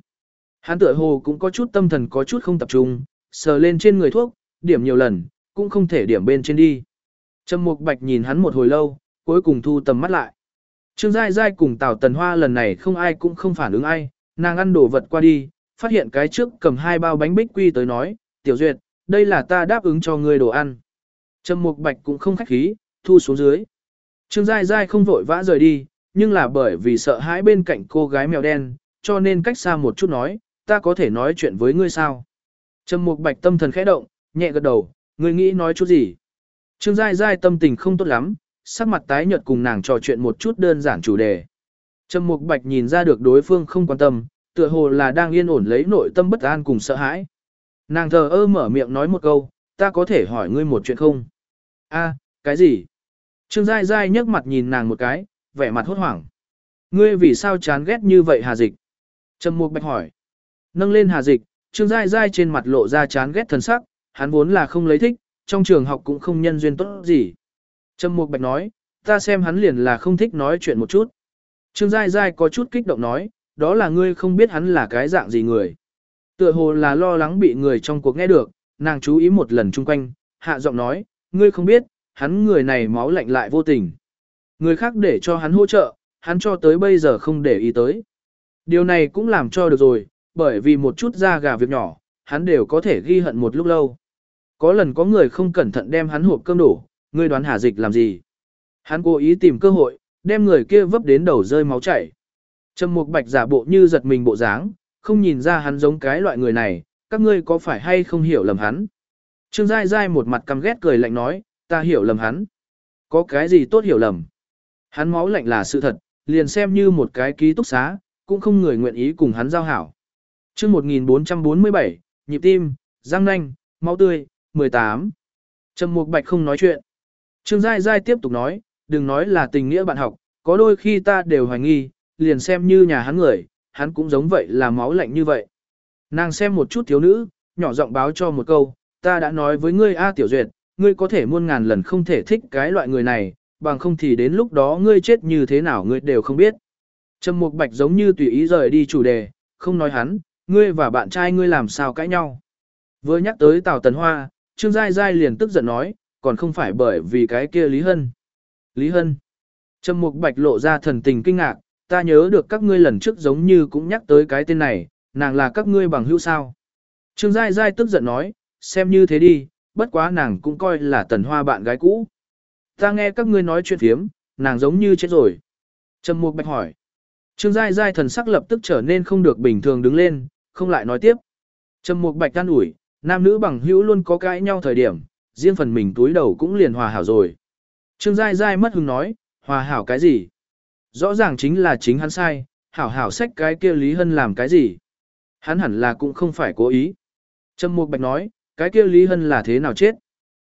Hắn tựa hồ cũng có chút tâm thần có chút không tập trung, sờ lên trên người thuốc, điểm nhiều lần, cũng không thể điểm bên trên đi. Trầm Mục Bạch nhìn hắn một hồi lâu, cuối cùng thu tầm mắt lại. Trương Giai Giai cùng Tào Tần Hoa lần này không ai cũng không phản ứng ai, nàng ăn đồ vật qua đi, phát hiện cái trước cầm hai bao bánh bích quy tới nói, Tiểu Duyệt, đây là ta đáp ứng cho ngươi đồ ăn. Trầm Mục Bạch cũng không khách khí, thu xuống dưới. Trương Giai Giai không vội vã rời đi, nhưng là bởi vì sợ hãi bên cạnh cô gái mèo đen, cho nên cách xa một chút nói, ta có thể nói chuyện với ngươi sao. Trầm Mục Bạch tâm thần khẽ động, nhẹ gật đầu, ngươi nghĩ nói chút gì. Trương Giai Giai tâm tình không tốt lắm, sắc mặt tái nhợt cùng nàng trò chuyện một chút đơn giản chủ đề. Trầm Mục Bạch nhìn ra được đối phương không quan tâm, tựa hồ là đang yên ổn lấy nội tâm bất an cùng sợ hãi. Nàng thờ ơ mở miệng nói một câu, ta có thể hỏi ngươi một chuyện không? A, cái gì? Trương Giai Giai nhấc mặt nhìn nàng một cái, vẻ mặt hốt hoảng. Ngươi vì sao chán ghét như vậy Hà Dịch? Trầm Mục Bạch hỏi. Nâng lên Hà Dịch, Trương Giai Giai trên mặt lộ ra chán ghét thần sắc, hắn vốn là không lấy thích, trong trường học cũng không nhân duyên tốt gì. Trầm Mục Bạch nói, Ta xem hắn liền là không thích nói chuyện một chút. Trương Giai Giai có chút kích động nói, đó là ngươi không biết hắn là cái dạng gì người. Tựa hồ là lo lắng bị người trong cuộc nghe được, nàng chú ý một lần chung quanh, hạ giọng nói, ngươi không biết, hắn người này máu lạnh lại vô tình. Người khác để cho hắn hỗ trợ, hắn cho tới bây giờ không để ý tới. Điều này cũng làm cho được rồi, bởi vì một chút da gà việc nhỏ, hắn đều có thể ghi hận một lúc lâu. Có lần có người không cẩn thận đem hắn hộp cơm đổ, ngươi đoán Hà Dịch làm gì? Hắn cố ý tìm cơ hội, đem người kia vấp đến đầu rơi máu chảy. Trầm Mục Bạch giả bộ như giật mình bộ dáng, không nhìn ra hắn giống cái loại người này, các ngươi có phải hay không hiểu lầm hắn? Trương Giai Giai một mặt căm ghét cười lạnh nói, ta hiểu lầm hắn. Có cái gì tốt hiểu lầm? Hắn máu lạnh là sự thật, liền xem như một cái ký túc xá, cũng không người nguyện ý cùng hắn giao hảo. chương 1447, nhịp tim, răng nanh, máu tươi, 18. Trầm Mục Bạch không nói chuyện. Trương Giai Giai tiếp tục nói, đừng nói là tình nghĩa bạn học, có đôi khi ta đều hoài nghi, liền xem như nhà hắn người, hắn cũng giống vậy là máu lạnh như vậy. Nàng xem một chút thiếu nữ, nhỏ giọng báo cho một câu, ta đã nói với ngươi A Tiểu Duyệt, ngươi có thể muôn ngàn lần không thể thích cái loại người này, bằng không thì đến lúc đó ngươi chết như thế nào ngươi đều không biết. Trầm Mục Bạch giống như tùy ý rời đi chủ đề, không nói hắn, ngươi và bạn trai ngươi làm sao cãi nhau. Vừa nhắc tới Tào Tần Hoa, Trương Giai Giai liền tức giận nói, còn không phải bởi vì cái kia Lý Hân. Lý Hân. Trầm Mục Bạch lộ ra thần tình kinh ngạc, ta nhớ được các ngươi lần trước giống như cũng nhắc tới cái tên này, nàng là các ngươi bằng hữu sao. Trương Giai Giai tức giận nói, xem như thế đi, bất quá nàng cũng coi là tần hoa bạn gái cũ. Ta nghe các ngươi nói chuyện phiếm, nàng giống như chết rồi. Trầm Mục Bạch hỏi. Trương Giai Giai thần sắc lập tức trở nên không được bình thường đứng lên, không lại nói tiếp. Trầm Mục Bạch tan ủi, nam nữ bằng hữu luôn có cãi nhau thời điểm, riêng phần mình túi đầu cũng liền hòa hảo rồi. Trương Giai Giai mất hứng nói, hòa hảo cái gì? Rõ ràng chính là chính hắn sai, hảo hảo sách cái kia Lý Hân làm cái gì? Hắn hẳn là cũng không phải cố ý. Trầm Mục Bạch nói, cái kia Lý Hân là thế nào chết?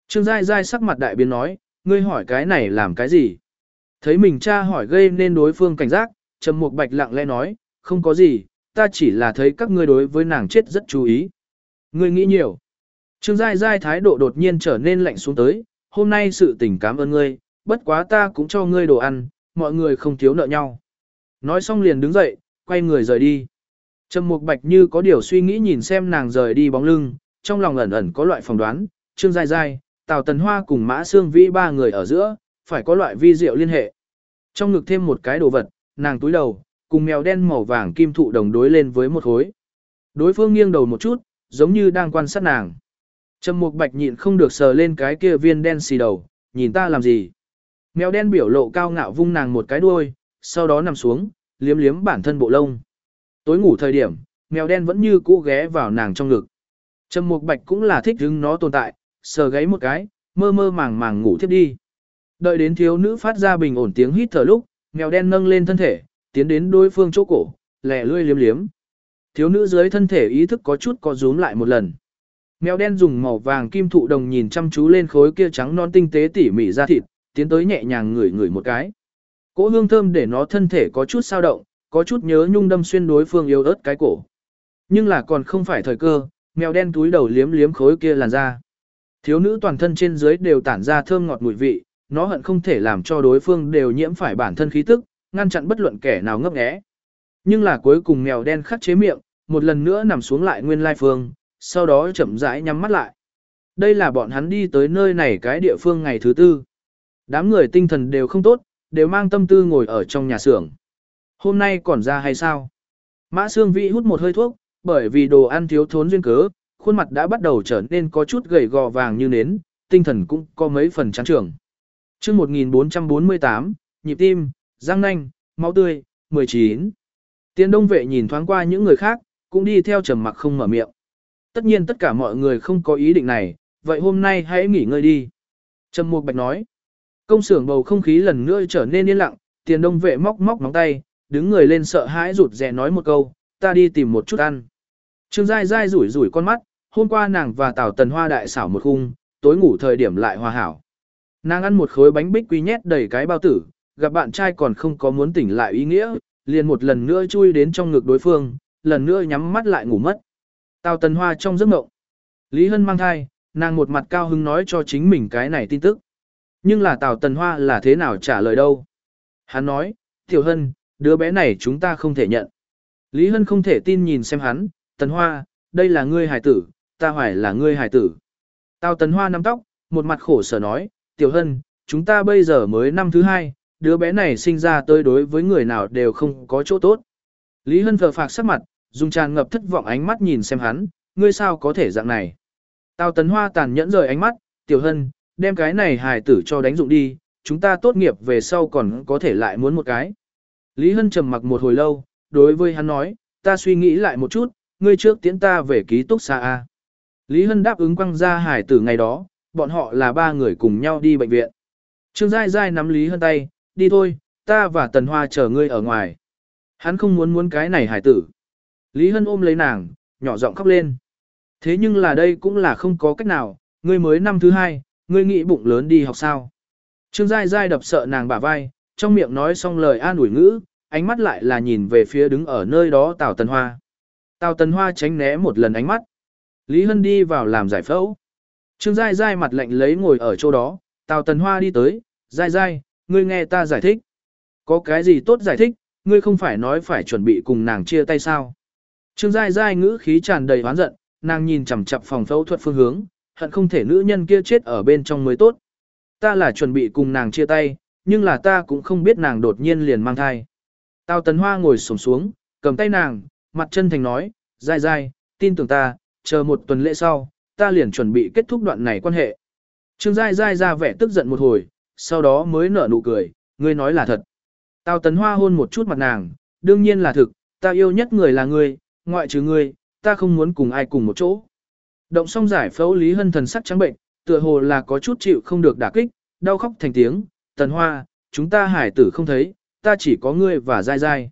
Trương Giai Giai sắc mặt đại biến nói, ngươi hỏi cái này làm cái gì? Thấy mình cha hỏi gây nên đối phương cảnh giác, Trầm Mục Bạch lặng lẽ nói, không có gì, ta chỉ là thấy các ngươi đối với nàng chết rất chú ý. Ngươi nghĩ nhiều. Trương Giai Giai thái độ đột nhiên trở nên lạnh xuống tới, hôm nay sự tình cảm ơn ngươi, bất quá ta cũng cho ngươi đồ ăn, mọi người không thiếu nợ nhau. Nói xong liền đứng dậy, quay người rời đi. Trầm Mục Bạch như có điều suy nghĩ nhìn xem nàng rời đi bóng lưng, trong lòng ẩn ẩn có loại phỏng đoán, Trương Giai Giai, Tào Tần Hoa cùng Mã Sương Vĩ ba người ở giữa, phải có loại vi diệu liên hệ. Trong ngực thêm một cái đồ vật, nàng túi đầu, cùng mèo đen màu vàng kim thụ đồng đối lên với một khối. Đối phương nghiêng đầu một chút, giống như đang quan sát nàng. Trầm Mục Bạch nhịn không được sờ lên cái kia viên đen xì đầu, nhìn ta làm gì? Mèo đen biểu lộ cao ngạo vung nàng một cái đuôi, sau đó nằm xuống, liếm liếm bản thân bộ lông. Tối ngủ thời điểm, mèo đen vẫn như cũ ghé vào nàng trong ngực. Trầm Mục Bạch cũng là thích hứng nó tồn tại, sờ gáy một cái, mơ mơ màng màng ngủ thiếp đi. Đợi đến thiếu nữ phát ra bình ổn tiếng hít thở lúc, mèo đen nâng lên thân thể, tiến đến đối phương chỗ cổ, lẻ lươi liếm liếm. Thiếu nữ dưới thân thể ý thức có chút có rúm lại một lần. Mèo đen dùng màu vàng kim thụ đồng nhìn chăm chú lên khối kia trắng non tinh tế tỉ mỉ ra thịt, tiến tới nhẹ nhàng ngửi ngửi một cái. Cỗ hương thơm để nó thân thể có chút sao động, có chút nhớ nhung đâm xuyên đối phương yếu ớt cái cổ. Nhưng là còn không phải thời cơ, mèo đen túi đầu liếm liếm khối kia làn da. Thiếu nữ toàn thân trên dưới đều tản ra thơm ngọt mùi vị, nó hận không thể làm cho đối phương đều nhiễm phải bản thân khí tức, ngăn chặn bất luận kẻ nào ngấp nghé. Nhưng là cuối cùng mèo đen khắc chế miệng, một lần nữa nằm xuống lại nguyên lai phương, sau đó chậm rãi nhắm mắt lại. Đây là bọn hắn đi tới nơi này cái địa phương ngày thứ tư. Đám người tinh thần đều không tốt, đều mang tâm tư ngồi ở trong nhà xưởng. Hôm nay còn ra hay sao? Mã Sương Vĩ hút một hơi thuốc, bởi vì đồ ăn thiếu thốn duyên cớ, khuôn mặt đã bắt đầu trở nên có chút gầy gò vàng như nến, tinh thần cũng có mấy phần trắng trưởng. Trước 1448, nhịp tim, răng nanh, máu tươi, 19. Tiến đông vệ nhìn thoáng qua những người khác, cũng đi theo trầm mặc không mở miệng. Tất nhiên tất cả mọi người không có ý định này, vậy hôm nay hãy nghỉ ngơi đi. Trầm Mục Bạch nói. Công xưởng bầu không khí lần nữa trở nên yên lặng, tiền đông vệ móc móc móng tay, đứng người lên sợ hãi rụt rè nói một câu, ta đi tìm một chút ăn. Trương Giai Giai rủi rủi con mắt, hôm qua nàng và Tào Tần Hoa đại xảo một khung, tối ngủ thời điểm lại hòa hảo. Nàng ăn một khối bánh bích quy nhét đầy cái bao tử, gặp bạn trai còn không có muốn tỉnh lại ý nghĩa, liền một lần nữa chui đến trong ngực đối phương, lần nữa nhắm mắt lại ngủ mất. Tào Tần Hoa trong giấc mộng. Lý Hân mang thai, nàng một mặt cao hứng nói cho chính mình cái này tin tức. Nhưng là Tào Tần Hoa là thế nào trả lời đâu? Hắn nói, Tiểu Hân, đứa bé này chúng ta không thể nhận. Lý Hân không thể tin nhìn xem hắn, Tần Hoa, đây là ngươi hài tử, ta hoài là ngươi hài tử. Tào Tần Hoa nắm tóc, một mặt khổ sở nói, Tiểu Hân, chúng ta bây giờ mới năm thứ hai, đứa bé này sinh ra tới đối với người nào đều không có chỗ tốt. Lý Hân thờ phạc sắc mặt, dùng tràn ngập thất vọng ánh mắt nhìn xem hắn, ngươi sao có thể dạng này. Tào Tấn Hoa tàn nhẫn rời ánh mắt, Tiểu Hân, đem cái này hài tử cho đánh dụng đi, chúng ta tốt nghiệp về sau còn có thể lại muốn một cái. Lý Hân trầm mặc một hồi lâu, đối với hắn nói, ta suy nghĩ lại một chút, ngươi trước tiễn ta về ký túc xa A. Lý Hân đáp ứng quăng ra hải tử ngày đó, bọn họ là ba người cùng nhau đi bệnh viện. Trương Giai Giai nắm Lý Hân tay, đi thôi, ta và Tần Hoa chờ ngươi ở ngoài. Hắn không muốn muốn cái này hải tử. Lý Hân ôm lấy nàng, nhỏ giọng khóc lên. Thế nhưng là đây cũng là không có cách nào, ngươi mới năm thứ hai, ngươi nghĩ bụng lớn đi học sao. Trương Giai Giai đập sợ nàng bả vai, trong miệng nói xong lời an ủi ngữ, ánh mắt lại là nhìn về phía đứng ở nơi đó Tào Tần Hoa. Tào Tần Hoa tránh né một lần ánh mắt. Lý Hân đi vào làm giải phẫu. Trương Giai Giai mặt lạnh lấy ngồi ở chỗ đó, Tào Tần Hoa đi tới, Giai Giai, ngươi nghe ta giải thích. Có cái gì tốt giải thích, ngươi không phải nói phải chuẩn bị cùng nàng chia tay sao. Trương Giai Giai ngữ khí tràn đầy oán giận, nàng nhìn chằm chằm phòng phẫu thuật phương hướng, hận không thể nữ nhân kia chết ở bên trong mới tốt. Ta là chuẩn bị cùng nàng chia tay, nhưng là ta cũng không biết nàng đột nhiên liền mang thai. Tào Tấn Hoa ngồi xổm xuống, cầm tay nàng, mặt chân thành nói, Giai Giai, tin tưởng ta, chờ một tuần lễ sau, ta liền chuẩn bị kết thúc đoạn này quan hệ. Trương Giai Giai ra vẻ tức giận một hồi, sau đó mới nở nụ cười, ngươi nói là thật. Tào Tấn Hoa hôn một chút mặt nàng, đương nhiên là thực, ta yêu nhất người là ngươi, ngoại trừ ngươi, ta không muốn cùng ai cùng một chỗ. Động xong giải phẫu Lý Hân thần sắc trắng bệnh, tựa hồ là có chút chịu không được đả kích, đau khóc thành tiếng, Tần Hoa, chúng ta hải tử không thấy, ta chỉ có ngươi và dai dai.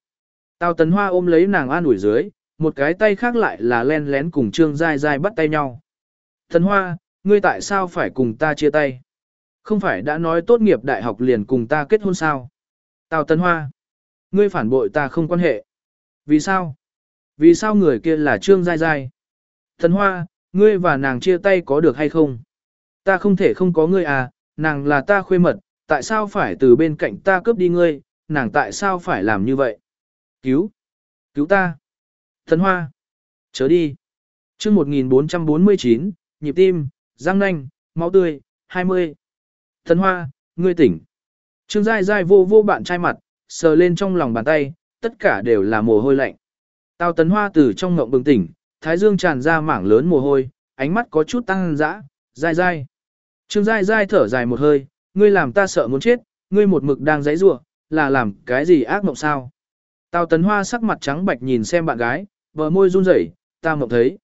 Tào Tần Hoa ôm lấy nàng an ủi dưới, một cái tay khác lại là len lén cùng Trương dai dai bắt tay nhau. Tần Hoa, ngươi tại sao phải cùng ta chia tay? Không phải đã nói tốt nghiệp đại học liền cùng ta kết hôn sao? Tào Tần Hoa, ngươi phản bội ta không quan hệ. Vì sao? Vì sao người kia là Trương Giai Giai? Thần Hoa, ngươi và nàng chia tay có được hay không? Ta không thể không có ngươi à, nàng là ta khuê mật, tại sao phải từ bên cạnh ta cướp đi ngươi, nàng tại sao phải làm như vậy? Cứu! Cứu ta! Thần Hoa! Chớ đi! chương 1449, nhịp tim, răng nanh, máu tươi, 20. Thần Hoa, ngươi tỉnh! Trương Giai Giai vô vô bạn trai mặt, sờ lên trong lòng bàn tay, tất cả đều là mồ hôi lạnh. Tào Tấn Hoa từ trong ngộng bừng tỉnh, thái dương tràn ra mảng lớn mồ hôi, ánh mắt có chút tăng dã, dai dai. Trương dai dai thở dài một hơi, ngươi làm ta sợ muốn chết, ngươi một mực đang giãy giụa, là làm cái gì ác mộng sao? Tào Tấn Hoa sắc mặt trắng bạch nhìn xem bạn gái, bờ môi run rẩy, ta mộng thấy.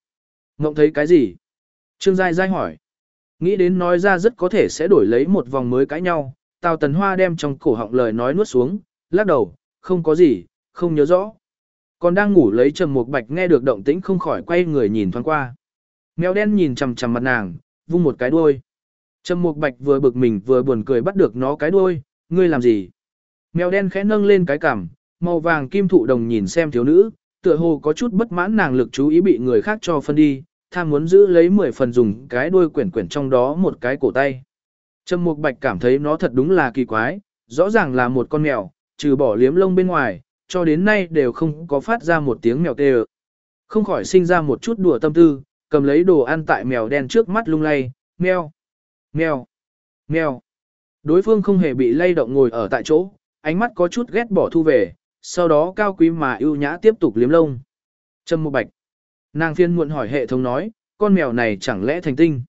Mộng thấy cái gì? Trương dai dai hỏi. Nghĩ đến nói ra rất có thể sẽ đổi lấy một vòng mới cãi nhau, Tào Tấn Hoa đem trong cổ họng lời nói nuốt xuống, lắc đầu, không có gì, không nhớ rõ. Còn đang ngủ lấy Trầm Mục Bạch nghe được động tĩnh không khỏi quay người nhìn thoáng qua. Mèo đen nhìn chằm chằm mặt nàng, vung một cái đuôi. Trầm Mục Bạch vừa bực mình vừa buồn cười bắt được nó cái đuôi, ngươi làm gì? Mèo đen khẽ nâng lên cái cằm, màu vàng kim thụ đồng nhìn xem thiếu nữ, tựa hồ có chút bất mãn nàng lực chú ý bị người khác cho phân đi, tham muốn giữ lấy 10 phần dùng cái đuôi quyển quyển trong đó một cái cổ tay. Trầm Mục Bạch cảm thấy nó thật đúng là kỳ quái, rõ ràng là một con mèo, trừ bỏ liếm lông bên ngoài, cho đến nay đều không có phát ra một tiếng mèo kêu. Không khỏi sinh ra một chút đùa tâm tư, cầm lấy đồ ăn tại mèo đen trước mắt lung lay, mèo, mèo, mèo. Đối phương không hề bị lay động ngồi ở tại chỗ, ánh mắt có chút ghét bỏ thu về, sau đó cao quý mà ưu nhã tiếp tục liếm lông. Trâm một bạch. Nàng phiên muộn hỏi hệ thống nói, con mèo này chẳng lẽ thành tinh?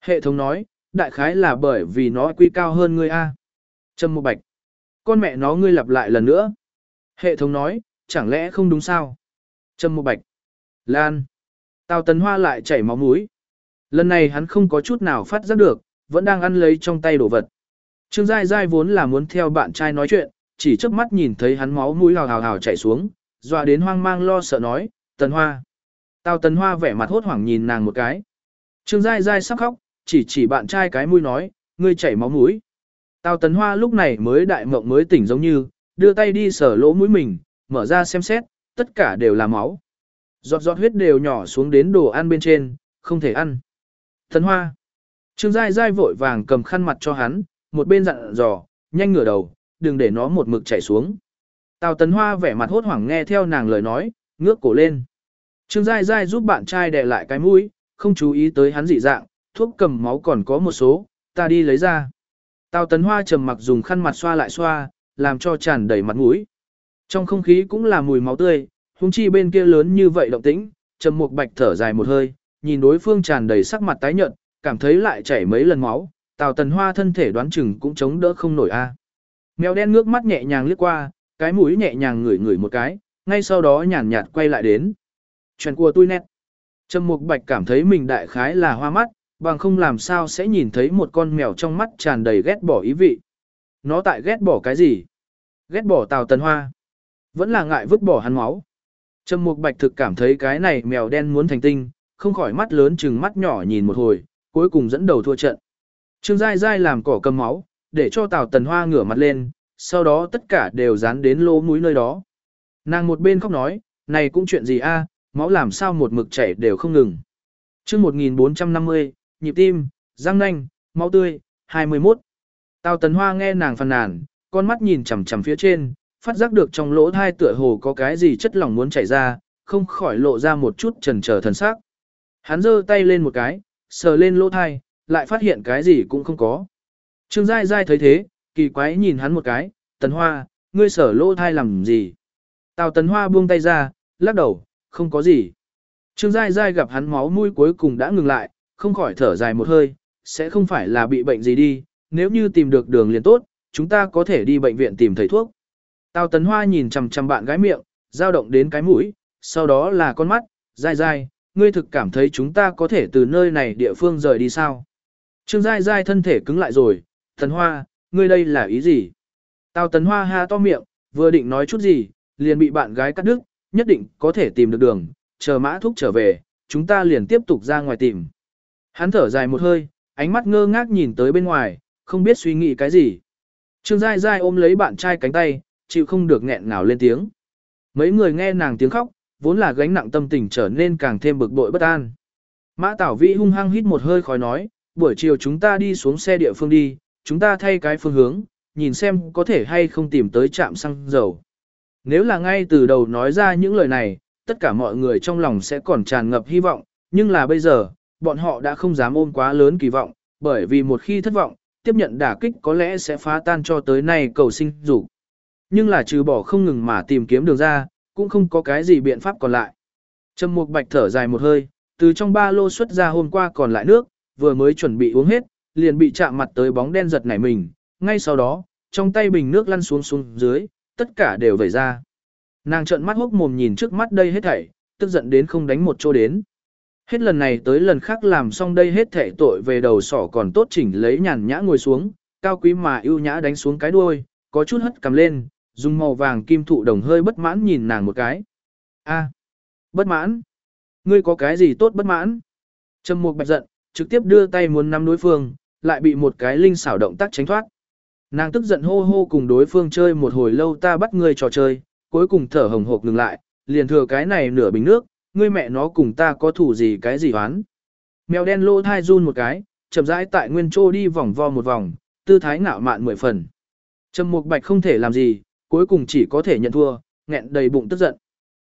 Hệ thống nói, đại khái là bởi vì nó quy cao hơn ngươi a. Trâm một bạch. Con mẹ nó ngươi lặp lại lần nữa. Hệ thống nói, chẳng lẽ không đúng sao? Trâm Mộ bạch. Lan. Tào tấn hoa lại chảy máu mũi. Lần này hắn không có chút nào phát giác được, vẫn đang ăn lấy trong tay đồ vật. Trương Giai Giai vốn là muốn theo bạn trai nói chuyện, chỉ chớp mắt nhìn thấy hắn máu mũi hào hào hào chảy xuống, dọa đến hoang mang lo sợ nói, tấn hoa. Tào tấn hoa vẻ mặt hốt hoảng nhìn nàng một cái. Trương Giai Giai sắp khóc, chỉ chỉ bạn trai cái mũi nói, ngươi chảy máu mũi. Tào tấn hoa lúc này mới đại mộng mới tỉnh giống như, đưa tay đi sờ lỗ mũi mình, mở ra xem xét, tất cả đều là máu. Giọt giọt huyết đều nhỏ xuống đến đồ ăn bên trên, không thể ăn. Thần hoa. Trương Giai Giai vội vàng cầm khăn mặt cho hắn, một bên dặn dò, nhanh ngửa đầu, đừng để nó một mực chảy xuống. Tào Tấn Hoa vẻ mặt hốt hoảng nghe theo nàng lời nói, ngước cổ lên. Trương Giai Giai giúp bạn trai đè lại cái mũi, không chú ý tới hắn dị dạng, thuốc cầm máu còn có một số, ta đi lấy ra. Tào Tấn Hoa trầm mặc dùng khăn mặt xoa lại xoa, làm cho tràn đầy mặt mũi. Trong không khí cũng là mùi máu tươi, huống chi bên kia lớn như vậy động tĩnh, Trầm Mục Bạch thở dài một hơi, nhìn đối phương tràn đầy sắc mặt tái nhợt, cảm thấy lại chảy mấy lần máu, Tào tần Hoa thân thể đoán chừng cũng chống đỡ không nổi a. Mèo đen ngước mắt nhẹ nhàng liếc qua, cái mũi nhẹ nhàng ngửi ngửi một cái, ngay sau đó nhàn nhạt quay lại đến. Chuyện của tôi nét. Trầm Mục Bạch cảm thấy mình đại khái là hoa mắt, bằng không làm sao sẽ nhìn thấy một con mèo trong mắt tràn đầy ghét bỏ ý vị. Nó tại ghét bỏ cái gì? Ghét bỏ Tào Tần Hoa. Vẫn là ngại vứt bỏ hắn máu. Trầm Mục Bạch thực cảm thấy cái này mèo đen muốn thành tinh, không khỏi mắt lớn chừng mắt nhỏ nhìn một hồi, cuối cùng dẫn đầu thua trận. Trương Giai Giai làm cỏ cầm máu, để cho Tào Tần Hoa ngửa mặt lên, sau đó tất cả đều dán đến lỗ mũi nơi đó. Nàng một bên khóc nói, này cũng chuyện gì a, máu làm sao một mực chảy đều không ngừng. chương 1450, nhịp tim, răng nanh, máu tươi, 21. Tào Tần Hoa nghe nàng phàn nàn, con mắt nhìn chằm chằm phía trên, phát giác được trong lỗ thai tựa hồ có cái gì chất lỏng muốn chảy ra, không khỏi lộ ra một chút trần trở thần sắc. Hắn giơ tay lên một cái, sờ lên lỗ thai, lại phát hiện cái gì cũng không có. Trương Giai Giai thấy thế, kỳ quái nhìn hắn một cái, Tần Hoa, ngươi sở lỗ thai làm gì? Tào Tần Hoa buông tay ra, lắc đầu, không có gì. Trương Giai Giai gặp hắn máu mũi cuối cùng đã ngừng lại, không khỏi thở dài một hơi, sẽ không phải là bị bệnh gì đi, nếu như tìm được đường liền tốt, chúng ta có thể đi bệnh viện tìm thầy thuốc. Tào Tấn Hoa nhìn chằm chằm bạn gái miệng, dao động đến cái mũi, sau đó là con mắt, dai dai, ngươi thực cảm thấy chúng ta có thể từ nơi này địa phương rời đi sao? Trương dai dai thân thể cứng lại rồi, Tấn Hoa, ngươi đây là ý gì? Tào Tấn Hoa ha to miệng, vừa định nói chút gì, liền bị bạn gái cắt đứt, nhất định có thể tìm được đường, chờ mã thúc trở về, chúng ta liền tiếp tục ra ngoài tìm. Hắn thở dài một hơi, ánh mắt ngơ ngác nhìn tới bên ngoài, không biết suy nghĩ cái gì. Trương Giai Giai ôm lấy bạn trai cánh tay, chịu không được nghẹn ngào lên tiếng. Mấy người nghe nàng tiếng khóc, vốn là gánh nặng tâm tình trở nên càng thêm bực bội bất an. Mã Tảo Vĩ hung hăng hít một hơi khói nói, buổi chiều chúng ta đi xuống xe địa phương đi, chúng ta thay cái phương hướng, nhìn xem có thể hay không tìm tới trạm xăng dầu. Nếu là ngay từ đầu nói ra những lời này, tất cả mọi người trong lòng sẽ còn tràn ngập hy vọng, nhưng là bây giờ, bọn họ đã không dám ôm quá lớn kỳ vọng, bởi vì một khi thất vọng, tiếp nhận đả kích có lẽ sẽ phá tan cho tới nay cầu sinh dục. Nhưng là trừ bỏ không ngừng mà tìm kiếm đường ra, cũng không có cái gì biện pháp còn lại. Trầm Mục Bạch thở dài một hơi, từ trong ba lô xuất ra hôm qua còn lại nước, vừa mới chuẩn bị uống hết, liền bị chạm mặt tới bóng đen giật nảy mình, ngay sau đó, trong tay bình nước lăn xuống xuống dưới, tất cả đều vẩy ra. Nàng trợn mắt hốc mồm nhìn trước mắt đây hết thảy, tức giận đến không đánh một chỗ đến. Hết lần này tới lần khác làm xong đây hết thể tội về đầu sỏ còn tốt chỉnh lấy nhàn nhã ngồi xuống, cao quý mà ưu nhã đánh xuống cái đuôi, có chút hất cầm lên, dùng màu vàng kim thụ đồng hơi bất mãn nhìn nàng một cái. A, bất mãn? Ngươi có cái gì tốt bất mãn? Trầm Mục Bạch giận, trực tiếp đưa tay muốn nắm đối phương, lại bị một cái linh xảo động tác tránh thoát. Nàng tức giận hô hô cùng đối phương chơi một hồi lâu ta bắt ngươi trò chơi, cuối cùng thở hồng hộc ngừng lại, liền thừa cái này nửa bình nước, ngươi mẹ nó cùng ta có thủ gì cái gì oán. Mèo đen lô thai run một cái, chậm rãi tại nguyên trô đi vòng vo một vòng, tư thái ngạo mạn mười phần. Trầm Mục Bạch không thể làm gì, cuối cùng chỉ có thể nhận thua, nghẹn đầy bụng tức giận.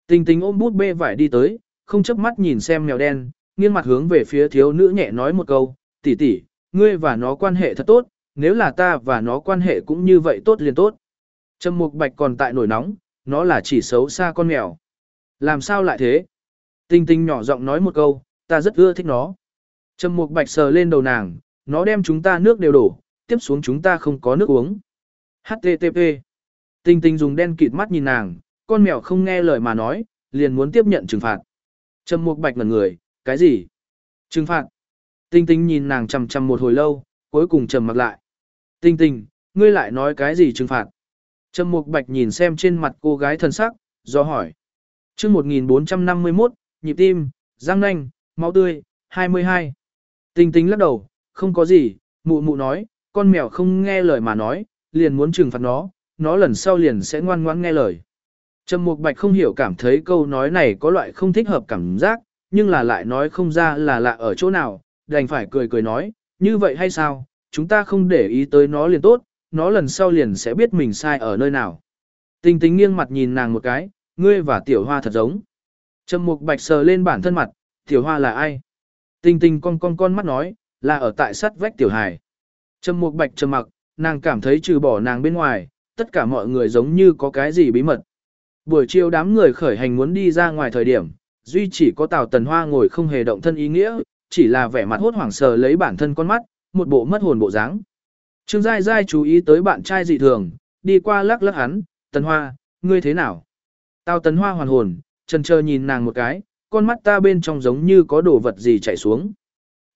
Tình tình ôm bút bê vải đi tới, không chớp mắt nhìn xem mèo đen, nghiêng mặt hướng về phía thiếu nữ nhẹ nói một câu, tỷ tỷ, ngươi và nó quan hệ thật tốt, nếu là ta và nó quan hệ cũng như vậy tốt liền tốt. Trầm Mục Bạch còn tại nổi nóng, nó là chỉ xấu xa con mèo. Làm sao lại thế? Tinh tinh nhỏ giọng nói một câu, ta rất ưa thích nó. Trầm Mục Bạch sờ lên đầu nàng, nó đem chúng ta nước đều đổ, tiếp xuống chúng ta không có nước uống. HTTP. Tinh tinh dùng đen kịt mắt nhìn nàng, con mèo không nghe lời mà nói, liền muốn tiếp nhận trừng phạt. Trầm Mục Bạch ngẩn người, cái gì? Trừng phạt. Tinh tinh nhìn nàng chằm chằm một hồi lâu, cuối cùng trầm mặc lại. Tinh tinh, ngươi lại nói cái gì trừng phạt? Trầm Mục Bạch nhìn xem trên mặt cô gái thân sắc, do hỏi. Trước 1451, nhịp tim, răng nanh, máu tươi, 22. Tinh tinh lắc đầu, không có gì, mụ mụ nói, con mèo không nghe lời mà nói, liền muốn trừng phạt nó, nó lần sau liền sẽ ngoan ngoãn nghe lời. Trầm Mục Bạch không hiểu cảm thấy câu nói này có loại không thích hợp cảm giác, nhưng là lại nói không ra là lạ ở chỗ nào, đành phải cười cười nói, như vậy hay sao, chúng ta không để ý tới nó liền tốt, nó lần sau liền sẽ biết mình sai ở nơi nào. Tình tính nghiêng mặt nhìn nàng một cái, ngươi và tiểu hoa thật giống. Trầm mục bạch sờ lên bản thân mặt, tiểu hoa là ai? Tình tình con con con mắt nói, là ở tại sắt vách tiểu Hải. Trầm mục bạch trầm mặc, nàng cảm thấy trừ bỏ nàng bên ngoài, tất cả mọi người giống như có cái gì bí mật. Buổi chiều đám người khởi hành muốn đi ra ngoài thời điểm, duy chỉ có Tào Tần Hoa ngồi không hề động thân ý nghĩa, chỉ là vẻ mặt hốt hoảng sờ lấy bản thân con mắt, một bộ mất hồn bộ dáng. Trương Giai Giai chú ý tới bạn trai dị thường, đi qua lắc lắc hắn, Tần Hoa, ngươi thế nào? Tào Tần Hoa hoàn hồn, Trần chờ nhìn nàng một cái, con mắt ta bên trong giống như có đồ vật gì chảy xuống.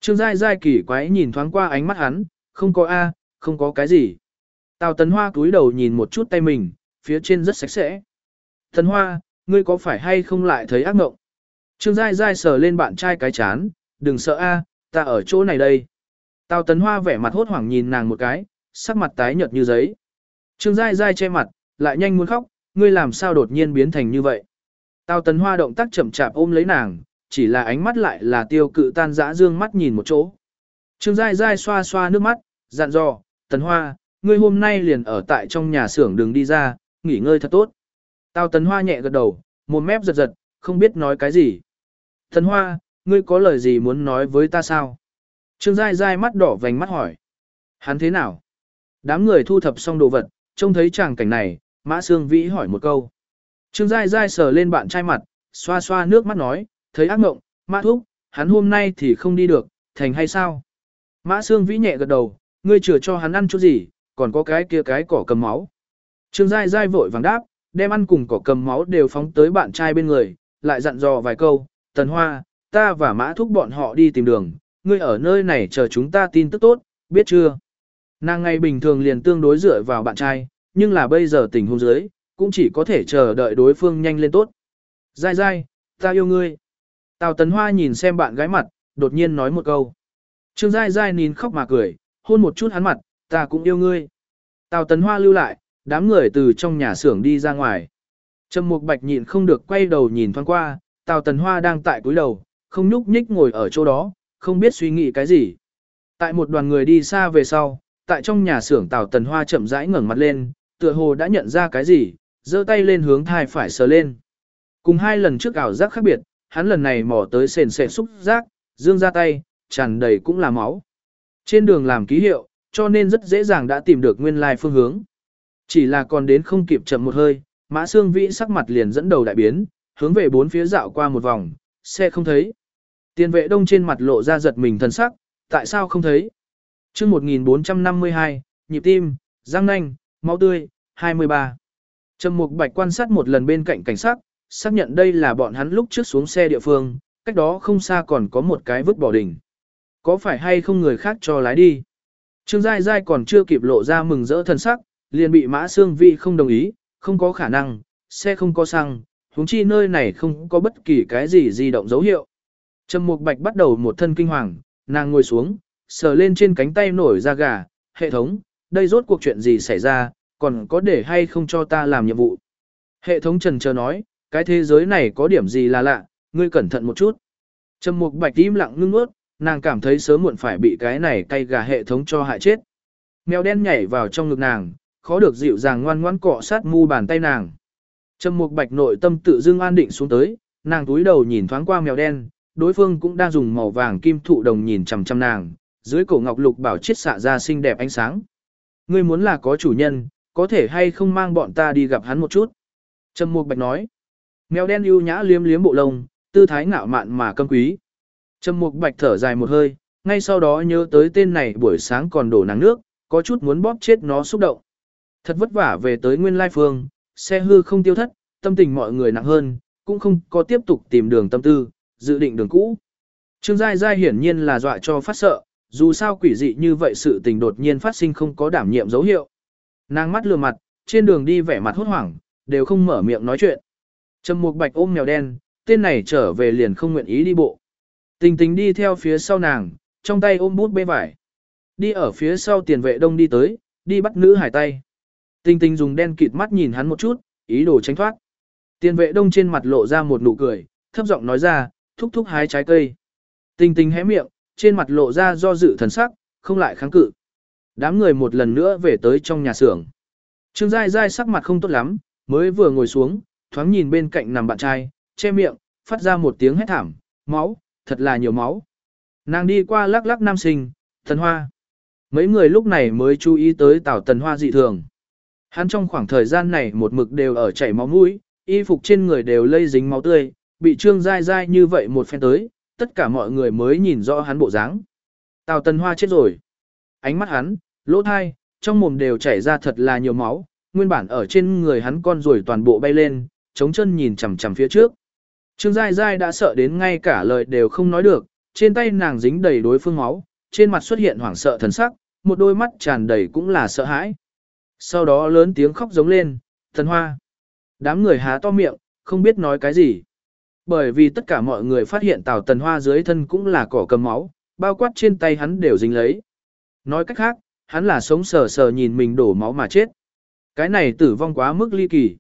Trương Giai Giai kỳ quái nhìn thoáng qua ánh mắt hắn, không có A, không có cái gì. Tào Tấn Hoa cúi đầu nhìn một chút tay mình, phía trên rất sạch sẽ. Tấn Hoa, ngươi có phải hay không lại thấy ác mộng? Trương Giai Giai sờ lên bạn trai cái chán, đừng sợ A, ta ở chỗ này đây. Tào Tấn Hoa vẻ mặt hốt hoảng nhìn nàng một cái, sắc mặt tái nhợt như giấy. Trương Giai Giai che mặt, lại nhanh muốn khóc, ngươi làm sao đột nhiên biến thành như vậy. Tào Tấn Hoa động tác chậm chạp ôm lấy nàng, chỉ là ánh mắt lại là tiêu cự tan dã dương mắt nhìn một chỗ. Trương dai dai xoa xoa nước mắt, dặn dò, Tấn Hoa, ngươi hôm nay liền ở tại trong nhà xưởng đừng đi ra, nghỉ ngơi thật tốt. Tào Tấn Hoa nhẹ gật đầu, một mép giật giật, không biết nói cái gì. Tấn Hoa, ngươi có lời gì muốn nói với ta sao? Trương dai dai mắt đỏ vành mắt hỏi. Hắn thế nào? Đám người thu thập xong đồ vật, trông thấy chàng cảnh này, Mã Sương Vĩ hỏi một câu. Trương Giai Giai sờ lên bạn trai mặt, xoa xoa nước mắt nói, thấy ác mộng, Mã Thúc, hắn hôm nay thì không đi được, thành hay sao? Mã Sương Vĩ nhẹ gật đầu, ngươi chừa cho hắn ăn chút gì, còn có cái kia cái cỏ cầm máu. Trương Giai Giai vội vàng đáp, đem ăn cùng cỏ cầm máu đều phóng tới bạn trai bên người, lại dặn dò vài câu, Tần Hoa, ta và Mã Thúc bọn họ đi tìm đường, ngươi ở nơi này chờ chúng ta tin tức tốt, biết chưa? Nàng ngày bình thường liền tương đối dựa vào bạn trai, nhưng là bây giờ tình huống dưới, cũng chỉ có thể chờ đợi đối phương nhanh lên tốt. Dai dai, ta yêu ngươi. Tào Tấn Hoa nhìn xem bạn gái mặt, đột nhiên nói một câu. Trương Dai Dai nín khóc mà cười, hôn một chút hắn mặt, ta cũng yêu ngươi. Tào Tấn Hoa lưu lại, đám người từ trong nhà xưởng đi ra ngoài. Trầm Mục Bạch nhịn không được quay đầu nhìn thoáng qua, Tào Tấn Hoa đang tại cúi đầu, không nhúc nhích ngồi ở chỗ đó, không biết suy nghĩ cái gì. Tại một đoàn người đi xa về sau, tại trong nhà xưởng Tào Tần Hoa chậm rãi ngẩng mặt lên, tựa hồ đã nhận ra cái gì, giơ tay lên hướng thai phải sờ lên. Cùng hai lần trước ảo giác khác biệt, hắn lần này mò tới sền sệt xúc giác, dương ra tay, tràn đầy cũng là máu. Trên đường làm ký hiệu, cho nên rất dễ dàng đã tìm được nguyên lai phương hướng. Chỉ là còn đến không kịp chậm một hơi, Mã xương Vĩ sắc mặt liền dẫn đầu đại biến, hướng về bốn phía dạo qua một vòng, xe không thấy. Tiền vệ đông trên mặt lộ ra giật mình thần sắc, tại sao không thấy? chương 1452, nhịp tim, răng nanh, máu tươi, 23. Trầm Mục Bạch quan sát một lần bên cạnh cảnh sát, xác nhận đây là bọn hắn lúc trước xuống xe địa phương, cách đó không xa còn có một cái vứt bỏ đỉnh. Có phải hay không người khác cho lái đi? Trương Giai Giai còn chưa kịp lộ ra mừng rỡ thần sắc, liền bị Mã Sương Vi không đồng ý, không có khả năng, xe không có xăng, huống chi nơi này không có bất kỳ cái gì di động dấu hiệu. Trầm Mục Bạch bắt đầu một thân kinh hoàng, nàng ngồi xuống, sờ lên trên cánh tay nổi da gà, hệ thống, đây rốt cuộc chuyện gì xảy ra, còn có để hay không cho ta làm nhiệm vụ. Hệ thống trần chờ nói, cái thế giới này có điểm gì là lạ, ngươi cẩn thận một chút. Trầm Mục Bạch im lặng ngưng ướt, nàng cảm thấy sớm muộn phải bị cái này cay gà hệ thống cho hại chết. Mèo đen nhảy vào trong ngực nàng, khó được dịu dàng ngoan ngoãn cọ sát mu bàn tay nàng. Trầm Mục Bạch nội tâm tự dưng an định xuống tới, nàng túi đầu nhìn thoáng qua mèo đen, đối phương cũng đang dùng màu vàng kim thụ đồng nhìn chằm chằm nàng, dưới cổ ngọc lục bảo chiết xạ ra xinh đẹp ánh sáng. Ngươi muốn là có chủ nhân, có thể hay không mang bọn ta đi gặp hắn một chút? Trầm Mục Bạch nói. Mèo đen ưu nhã liếm liếm bộ lông, tư thái ngạo mạn mà câm quý. Trầm Mục Bạch thở dài một hơi, ngay sau đó nhớ tới tên này buổi sáng còn đổ nắng nước, có chút muốn bóp chết nó xúc động. Thật vất vả về tới Nguyên Lai Phương, xe hư không tiêu thất, tâm tình mọi người nặng hơn, cũng không có tiếp tục tìm đường tâm tư, dự định đường cũ. Trương Giai Giai hiển nhiên là dọa cho phát sợ, dù sao quỷ dị như vậy sự tình đột nhiên phát sinh không có đảm nhiệm dấu hiệu. Nàng mắt lừa mặt, trên đường đi vẻ mặt hốt hoảng, đều không mở miệng nói chuyện. Trầm Mục Bạch ôm mèo đen, tên này trở về liền không nguyện ý đi bộ. Tình tình đi theo phía sau nàng, trong tay ôm bút bê vải. Đi ở phía sau tiền vệ đông đi tới, đi bắt nữ hải tay. Tình tình dùng đen kịt mắt nhìn hắn một chút, ý đồ tránh thoát. Tiền vệ đông trên mặt lộ ra một nụ cười, thấp giọng nói ra, thúc thúc hái trái cây. Tình tình hé miệng, trên mặt lộ ra do dự thần sắc, không lại kháng cự. Đám người một lần nữa về tới trong nhà xưởng. Trương Giai Giai sắc mặt không tốt lắm, mới vừa ngồi xuống, thoáng nhìn bên cạnh nằm bạn trai, che miệng, phát ra một tiếng hét thảm, máu, thật là nhiều máu. Nàng đi qua lắc lắc nam sinh, Tần Hoa. Mấy người lúc này mới chú ý tới Tào Tần Hoa dị thường. Hắn trong khoảng thời gian này một mực đều ở chảy máu mũi, y phục trên người đều lây dính máu tươi, bị trương dai dai như vậy một phen tới, tất cả mọi người mới nhìn rõ hắn bộ dáng. Tào Tần Hoa chết rồi. Ánh mắt hắn, lỗ thai, trong mồm đều chảy ra thật là nhiều máu, nguyên bản ở trên người hắn con rồi toàn bộ bay lên, chống chân nhìn chằm chằm phía trước. Trương Giai Giai đã sợ đến ngay cả lời đều không nói được, trên tay nàng dính đầy đối phương máu, trên mặt xuất hiện hoảng sợ thần sắc, một đôi mắt tràn đầy cũng là sợ hãi. Sau đó lớn tiếng khóc giống lên, thần hoa. Đám người há to miệng, không biết nói cái gì. Bởi vì tất cả mọi người phát hiện Tào Tần Hoa dưới thân cũng là cỏ cầm máu, bao quát trên tay hắn đều dính lấy. Nói cách khác, hắn là sống sờ sờ nhìn mình đổ máu mà chết. Cái này tử vong quá mức ly kỳ.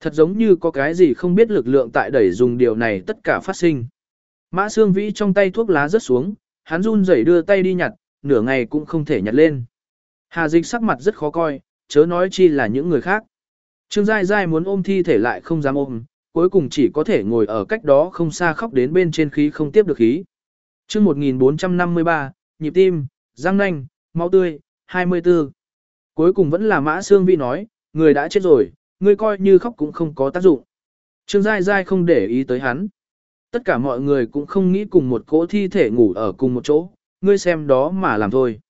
Thật giống như có cái gì không biết lực lượng tại đẩy dùng điều này tất cả phát sinh. Mã Sương Vĩ trong tay thuốc lá rớt xuống, hắn run rẩy đưa tay đi nhặt, nửa ngày cũng không thể nhặt lên. Hà Dịch sắc mặt rất khó coi, chớ nói chi là những người khác. Trương Giai Giai muốn ôm thi thể lại không dám ôm, cuối cùng chỉ có thể ngồi ở cách đó không xa khóc đến bên trên khí không tiếp được khí. chương 1453, nhịp tim, răng nanh, máu tươi, 24. Cuối cùng vẫn là Mã Sương Vi nói, người đã chết rồi, người coi như khóc cũng không có tác dụng. Trương Giai Giai không để ý tới hắn. Tất cả mọi người cũng không nghĩ cùng một cỗ thi thể ngủ ở cùng một chỗ, ngươi xem đó mà làm thôi.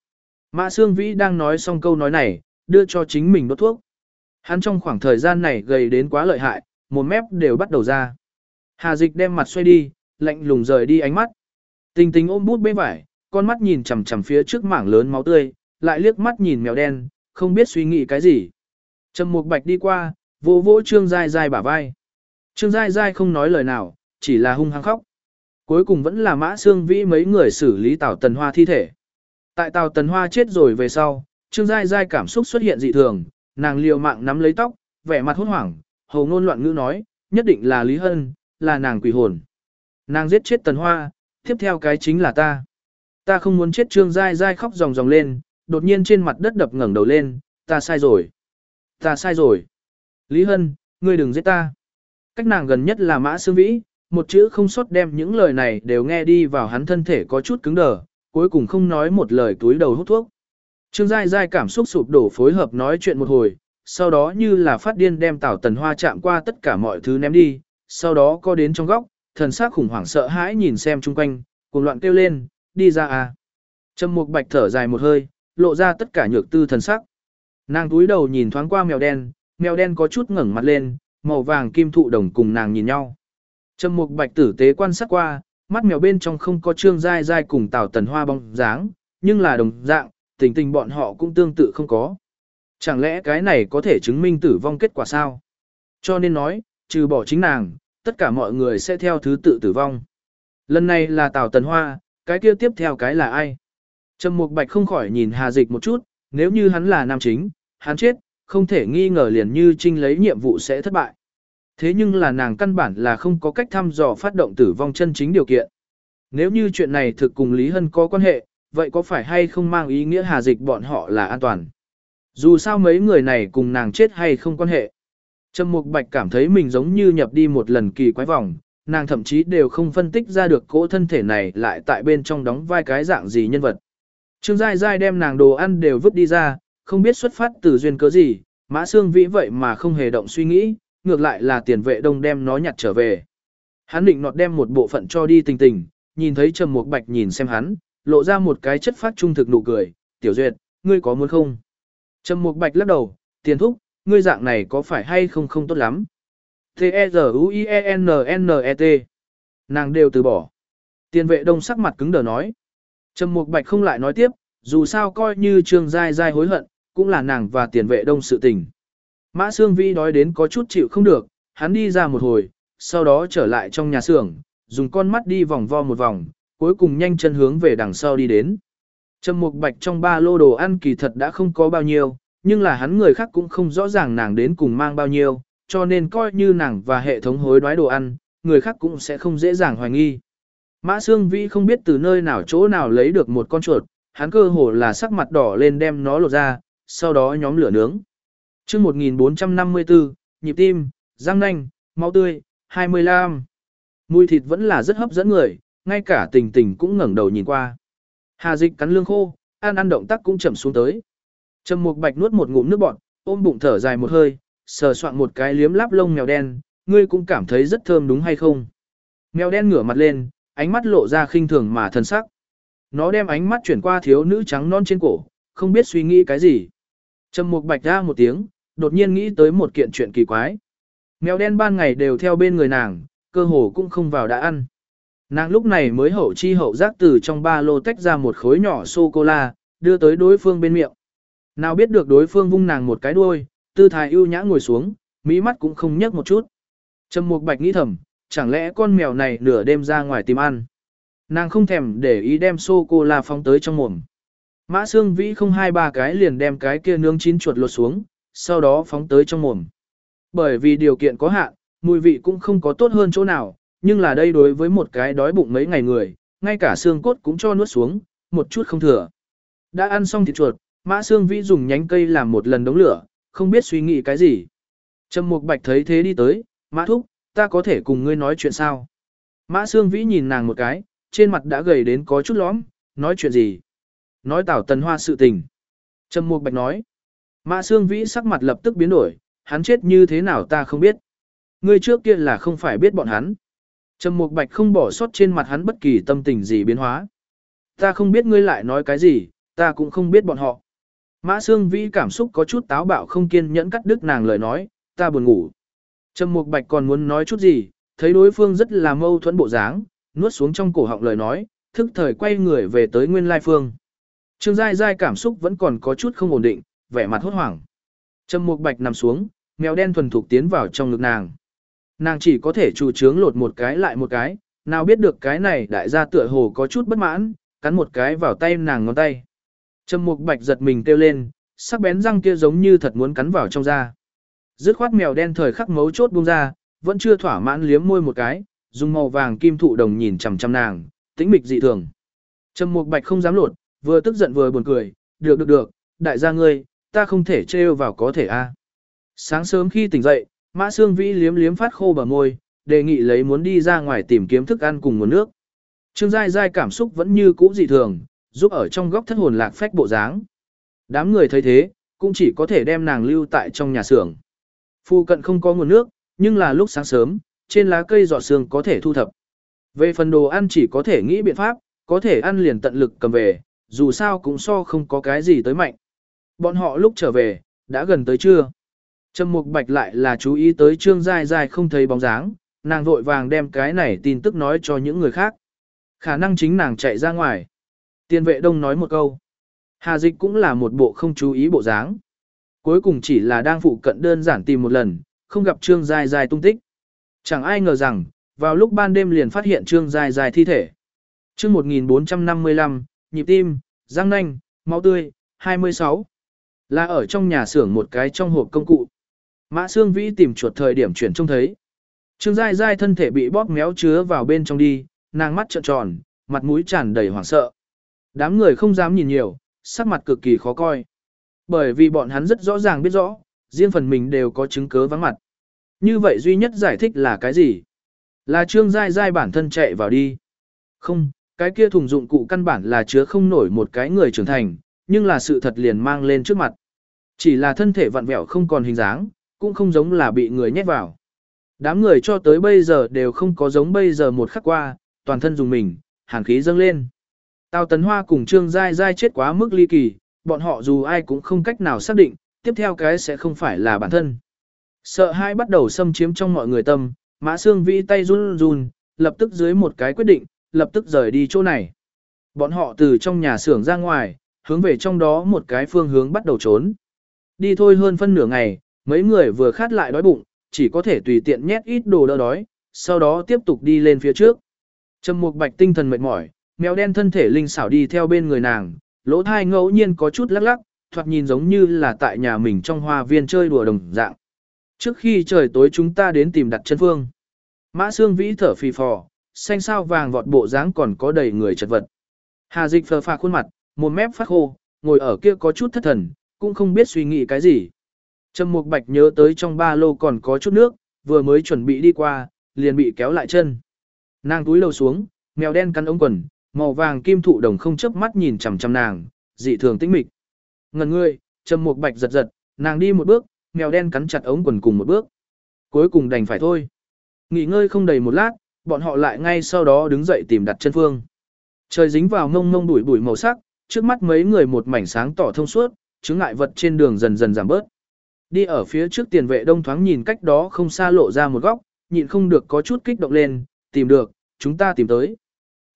Mã Sương Vĩ đang nói xong câu nói này, đưa cho chính mình đốt thuốc. Hắn trong khoảng thời gian này gầy đến quá lợi hại, một mép đều bắt đầu ra. Hà dịch đem mặt xoay đi, lạnh lùng rời đi ánh mắt. Tình tình ôm bút bê vải, con mắt nhìn chằm chằm phía trước mảng lớn máu tươi, lại liếc mắt nhìn mèo đen, không biết suy nghĩ cái gì. Trầm Mục Bạch đi qua, vỗ vỗ Trương Giai Giai bả vai. Trương Giai Giai không nói lời nào, chỉ là hung hăng khóc. Cuối cùng vẫn là Mã Sương Vĩ mấy người xử lý Tào Tần Hoa thi thể. Tại Tào Tần Hoa chết rồi về sau, Trương Giai Giai cảm xúc xuất hiện dị thường, nàng liều mạng nắm lấy tóc, vẻ mặt hốt hoảng, hầu ngôn loạn ngữ nói, nhất định là Lý Hân, là nàng quỷ hồn. Nàng giết chết Tần Hoa, tiếp theo cái chính là ta. Ta không muốn chết Trương Giai Giai khóc ròng ròng lên, đột nhiên trên mặt đất đập ngẩng đầu lên, ta sai rồi. Ta sai rồi. Lý Hân, ngươi đừng giết ta. Cách nàng gần nhất là Mã Sương Vĩ, một chữ không sót đem những lời này đều nghe đi vào hắn thân thể có chút cứng đờ, cuối cùng không nói một lời túi đầu hút thuốc. Trương Giai Giai cảm xúc sụp đổ phối hợp nói chuyện một hồi, sau đó như là phát điên đem Tảo Tần Hoa chạm qua tất cả mọi thứ ném đi, sau đó có đến trong góc, thần sắc khủng hoảng sợ hãi nhìn xem chung quanh, cuồng loạn kêu lên, đi ra à. Trầm Mục Bạch thở dài một hơi, lộ ra tất cả nhược tư thần sắc. Nàng túi đầu nhìn thoáng qua mèo đen, mèo đen có chút ngẩng mặt lên, màu vàng kim thụ đồng cùng nàng nhìn nhau. Trầm Mục Bạch tử tế quan sát qua, mắt mèo bên trong không có Trương dai dai cùng Tào Tần Hoa bóng dáng, nhưng là đồng dạng, tình tình bọn họ cũng tương tự không có. Chẳng lẽ cái này có thể chứng minh tử vong kết quả sao? Cho nên nói, trừ bỏ chính nàng, tất cả mọi người sẽ theo thứ tự tử vong. Lần này là Tào Tần Hoa, cái kia tiếp theo cái là ai? Trầm Mục Bạch không khỏi nhìn Hà Dịch một chút, nếu như hắn là nam chính, hắn chết, không thể nghi ngờ liền như trinh lấy nhiệm vụ sẽ thất bại. Thế nhưng là nàng căn bản là không có cách thăm dò phát động tử vong chân chính điều kiện. Nếu như chuyện này thực cùng Lý Hân có quan hệ, vậy có phải hay không mang ý nghĩa hà dịch bọn họ là an toàn? Dù sao mấy người này cùng nàng chết hay không quan hệ. Trầm Mục Bạch cảm thấy mình giống như nhập đi một lần kỳ quái vòng, nàng thậm chí đều không phân tích ra được cỗ thân thể này lại tại bên trong đóng vai cái dạng gì nhân vật. Trương Giai Giai đem nàng đồ ăn đều vứt đi ra, không biết xuất phát từ duyên cớ gì, Mã xương Vĩ vậy mà không hề động suy nghĩ, ngược lại là tiền vệ đông đem nó nhặt trở về. Hắn định nọt đem một bộ phận cho đi tình tình, nhìn thấy Trầm Mục Bạch nhìn xem hắn, lộ ra một cái chất phát trung thực nụ cười, "Tiểu Duyệt, ngươi có muốn không?" Trầm Mục Bạch lắc đầu, "Tiền thúc, ngươi dạng này có phải hay không không tốt lắm?" T E Z U I E N N E T. Nàng đều từ bỏ. Tiền vệ đông sắc mặt cứng đờ nói. Trầm Mục Bạch không lại nói tiếp, dù sao coi như Trương Giai Giai hối hận, cũng là nàng và tiền vệ đông sự tình. Mã Sương Vi đói đến có chút chịu không được, hắn đi ra một hồi, sau đó trở lại trong nhà xưởng, dùng con mắt đi vòng vo một vòng, cuối cùng nhanh chân hướng về đằng sau đi đến. Trầm Mục Bạch trong ba lô đồ ăn kỳ thật đã không có bao nhiêu, nhưng là hắn người khác cũng không rõ ràng nàng đến cùng mang bao nhiêu, cho nên coi như nàng và hệ thống hối đoái đồ ăn, người khác cũng sẽ không dễ dàng hoài nghi. Mã Sương Vĩ không biết từ nơi nào chỗ nào lấy được một con chuột, hắn cơ hồ là sắc mặt đỏ lên đem nó lột ra, sau đó nhóm lửa nướng. chương 1454, nhịp tim, răng nanh, máu tươi, 25. Mùi thịt vẫn là rất hấp dẫn người, ngay cả tình tình cũng ngẩng đầu nhìn qua. Hà dịch cắn lương khô, ăn ăn động tác cũng chậm xuống tới. Trầm Mục Bạch nuốt một ngụm nước bọt, ôm bụng thở dài một hơi, sờ soạn một cái liếm láp lông mèo đen, ngươi cũng cảm thấy rất thơm đúng hay không? Mèo đen ngửa mặt lên, ánh mắt lộ ra khinh thường mà thần sắc. Nó đem ánh mắt chuyển qua thiếu nữ trắng non trên cổ, không biết suy nghĩ cái gì. Trầm Mục Bạch ra một tiếng, đột nhiên nghĩ tới một kiện chuyện kỳ quái. Mèo đen ban ngày đều theo bên người nàng, cơ hồ cũng không vào đã ăn. Nàng lúc này mới hậu chi hậu giác từ trong ba lô tách ra một khối nhỏ sô-cô-la, đưa tới đối phương bên miệng. Nào biết được đối phương vung nàng một cái đuôi, tư thái ưu nhã ngồi xuống, mỹ mắt cũng không nhấc một chút. Trầm Mục Bạch nghĩ thầm, chẳng lẽ con mèo này nửa đêm ra ngoài tìm ăn. Nàng không thèm để ý đem sô-cô-la phóng tới trong mồm. Mã xương vĩ không hai ba cái liền đem cái kia nướng chín chuột lột xuống, sau đó phóng tới trong mồm. Bởi vì điều kiện có hạn, mùi vị cũng không có tốt hơn chỗ nào, nhưng là đây đối với một cái đói bụng mấy ngày người, ngay cả xương cốt cũng cho nuốt xuống, một chút không thừa. Đã ăn xong thịt chuột, Mã Sương Vĩ dùng nhánh cây làm một lần đống lửa, không biết suy nghĩ cái gì. Trầm Mục Bạch thấy thế đi tới, Mã Thúc, ta có thể cùng ngươi nói chuyện sao? Mã Sương Vĩ nhìn nàng một cái, trên mặt đã gầy đến có chút lõm, nói chuyện gì? Nói tảo Tần Hoa sự tình. Trầm Mục Bạch nói. Mã Sương Vĩ sắc mặt lập tức biến đổi, hắn chết như thế nào ta không biết. Ngươi trước kia là không phải biết bọn hắn. Trầm Mục Bạch không bỏ sót trên mặt hắn bất kỳ tâm tình gì biến hóa. Ta không biết ngươi lại nói cái gì, ta cũng không biết bọn họ. Mã Sương Vĩ cảm xúc có chút táo bạo không kiên nhẫn cắt đứt nàng lời nói, ta buồn ngủ. Trầm Mục Bạch còn muốn nói chút gì, thấy đối phương rất là mâu thuẫn bộ dáng, nuốt xuống trong cổ họng lời nói, thức thời quay người về tới nguyên lai phương. Trương Giai Giai cảm xúc vẫn còn có chút không ổn định, vẻ mặt hốt hoảng. Trầm Mục Bạch nằm xuống, mèo đen thuần thục tiến vào trong ngực nàng. Nàng chỉ có thể chủ trướng lột một cái lại một cái, nào biết được cái này đại gia tựa hồ có chút bất mãn, cắn một cái vào tay nàng ngón tay. Trầm Mục Bạch giật mình kêu lên, sắc bén răng kia giống như thật muốn cắn vào trong da. Dứt khoát mèo đen thời khắc mấu chốt buông ra, vẫn chưa thỏa mãn liếm môi một cái, dùng màu vàng kim thụ đồng nhìn chằm chằm nàng, tĩnh mịch dị thường. Trầm Mục Bạch không dám lột, vừa tức giận vừa buồn cười, "Được được được, đại gia ngươi, ta không thể trêu vào có thể a." Sáng sớm khi tỉnh dậy, Mã Sương Vĩ liếm liếm phát khô bờ môi, đề nghị lấy muốn đi ra ngoài tìm kiếm thức ăn cùng nguồn nước. Trương Giai Giai cảm xúc vẫn như cũ dị thường, giúp ở trong góc thất hồn lạc phách bộ dáng. Đám người thấy thế, cũng chỉ có thể đem nàng lưu tại trong nhà xưởng. Phu cận không có nguồn nước, nhưng là lúc sáng sớm, trên lá cây giọt sương có thể thu thập. Về phần đồ ăn chỉ có thể nghĩ biện pháp, có thể ăn liền tận lực cầm về, dù sao cũng so không có cái gì tới mạnh. Bọn họ lúc trở về, đã gần tới trưa. Trầm Mục Bạch lại là chú ý tới Trương Giai Giai không thấy bóng dáng, nàng vội vàng đem cái này tin tức nói cho những người khác. Khả năng chính nàng chạy ra ngoài. Tiên vệ đông nói một câu. Hà dịch cũng là một bộ không chú ý bộ dáng. Cuối cùng chỉ là đang phụ cận đơn giản tìm một lần, không gặp Trương Giai Giai tung tích. Chẳng ai ngờ rằng, vào lúc ban đêm liền phát hiện Trương Giai Giai thi thể. chương 1455, nhịp tim, răng nanh, máu tươi, 26. Là ở trong nhà xưởng một cái trong hộp công cụ. Mã Sương Vĩ tìm chuột thời điểm chuyển trông thấy. Trương Giai Giai thân thể bị bóp méo chứa vào bên trong đi, nàng mắt trợn tròn, mặt mũi tràn đầy hoảng sợ. Đám người không dám nhìn nhiều, sắc mặt cực kỳ khó coi. Bởi vì bọn hắn rất rõ ràng biết rõ, riêng phần mình đều có chứng cứ vắng mặt. Như vậy duy nhất giải thích là cái gì? Là Trương Giai Giai bản thân chạy vào đi. Không, cái kia thùng dụng cụ căn bản là chứa không nổi một cái người trưởng thành, nhưng là sự thật liền mang lên trước mặt. Chỉ là thân thể vặn vẹo không còn hình dáng, cũng không giống là bị người nhét vào. Đám người cho tới bây giờ đều không có giống bây giờ một khắc qua, toàn thân dùng mình, hàn khí dâng lên. Tào Tấn Hoa cùng Trương Giai Giai chết quá mức ly kỳ, bọn họ dù ai cũng không cách nào xác định, tiếp theo cái sẽ không phải là bản thân. Sợ hai bắt đầu xâm chiếm trong mọi người tâm, Mã Sương Vĩ tay run run, lập tức dưới một cái quyết định, lập tức rời đi chỗ này. Bọn họ từ trong nhà xưởng ra ngoài, hướng về trong đó một cái phương hướng bắt đầu trốn. Đi thôi hơn phân nửa ngày, mấy người vừa khát lại đói bụng, chỉ có thể tùy tiện nhét ít đồ đỡ đói, sau đó tiếp tục đi lên phía trước. Trầm Mục Bạch tinh thần mệt mỏi, mèo đen thân thể linh xảo đi theo bên người nàng, lỗ thai ngẫu nhiên có chút lắc lắc, thoạt nhìn giống như là tại nhà mình trong hoa viên chơi đùa đồng dạng. Trước khi trời tối chúng ta đến tìm đặt chân phương. Mã xương Vĩ thở phì phò, xanh sao vàng vọt bộ dáng còn có đầy người chật vật. Hà Dịch phờ phà khuôn mặt, một mép phát khô, ngồi ở kia có chút thất thần, cũng không biết suy nghĩ cái gì. Trầm Mục Bạch nhớ tới trong ba lô còn có chút nước, vừa mới chuẩn bị đi qua, liền bị kéo lại chân. Nàng túi lầu xuống, mèo đen cắn ống quần, màu vàng kim thụ đồng không chớp mắt nhìn chằm chằm nàng, dị thường tĩnh mịch. Ngần ngươi, Trầm Mục Bạch giật giật, nàng đi một bước, mèo đen cắn chặt ống quần cùng một bước. Cuối cùng đành phải thôi. Nghỉ ngơi không đầy một lát, bọn họ lại ngay sau đó đứng dậy tìm đặt chân phương. Trời dính vào mông ngông bụi bụi màu sắc, trước mắt mấy người một mảnh sáng tỏ thông suốt, chứng ngại vật trên đường dần dần giảm bớt. Đi ở phía trước tiền vệ đông thoáng nhìn cách đó không xa lộ ra một góc, nhịn không được có chút kích động lên, tìm được, chúng ta tìm tới.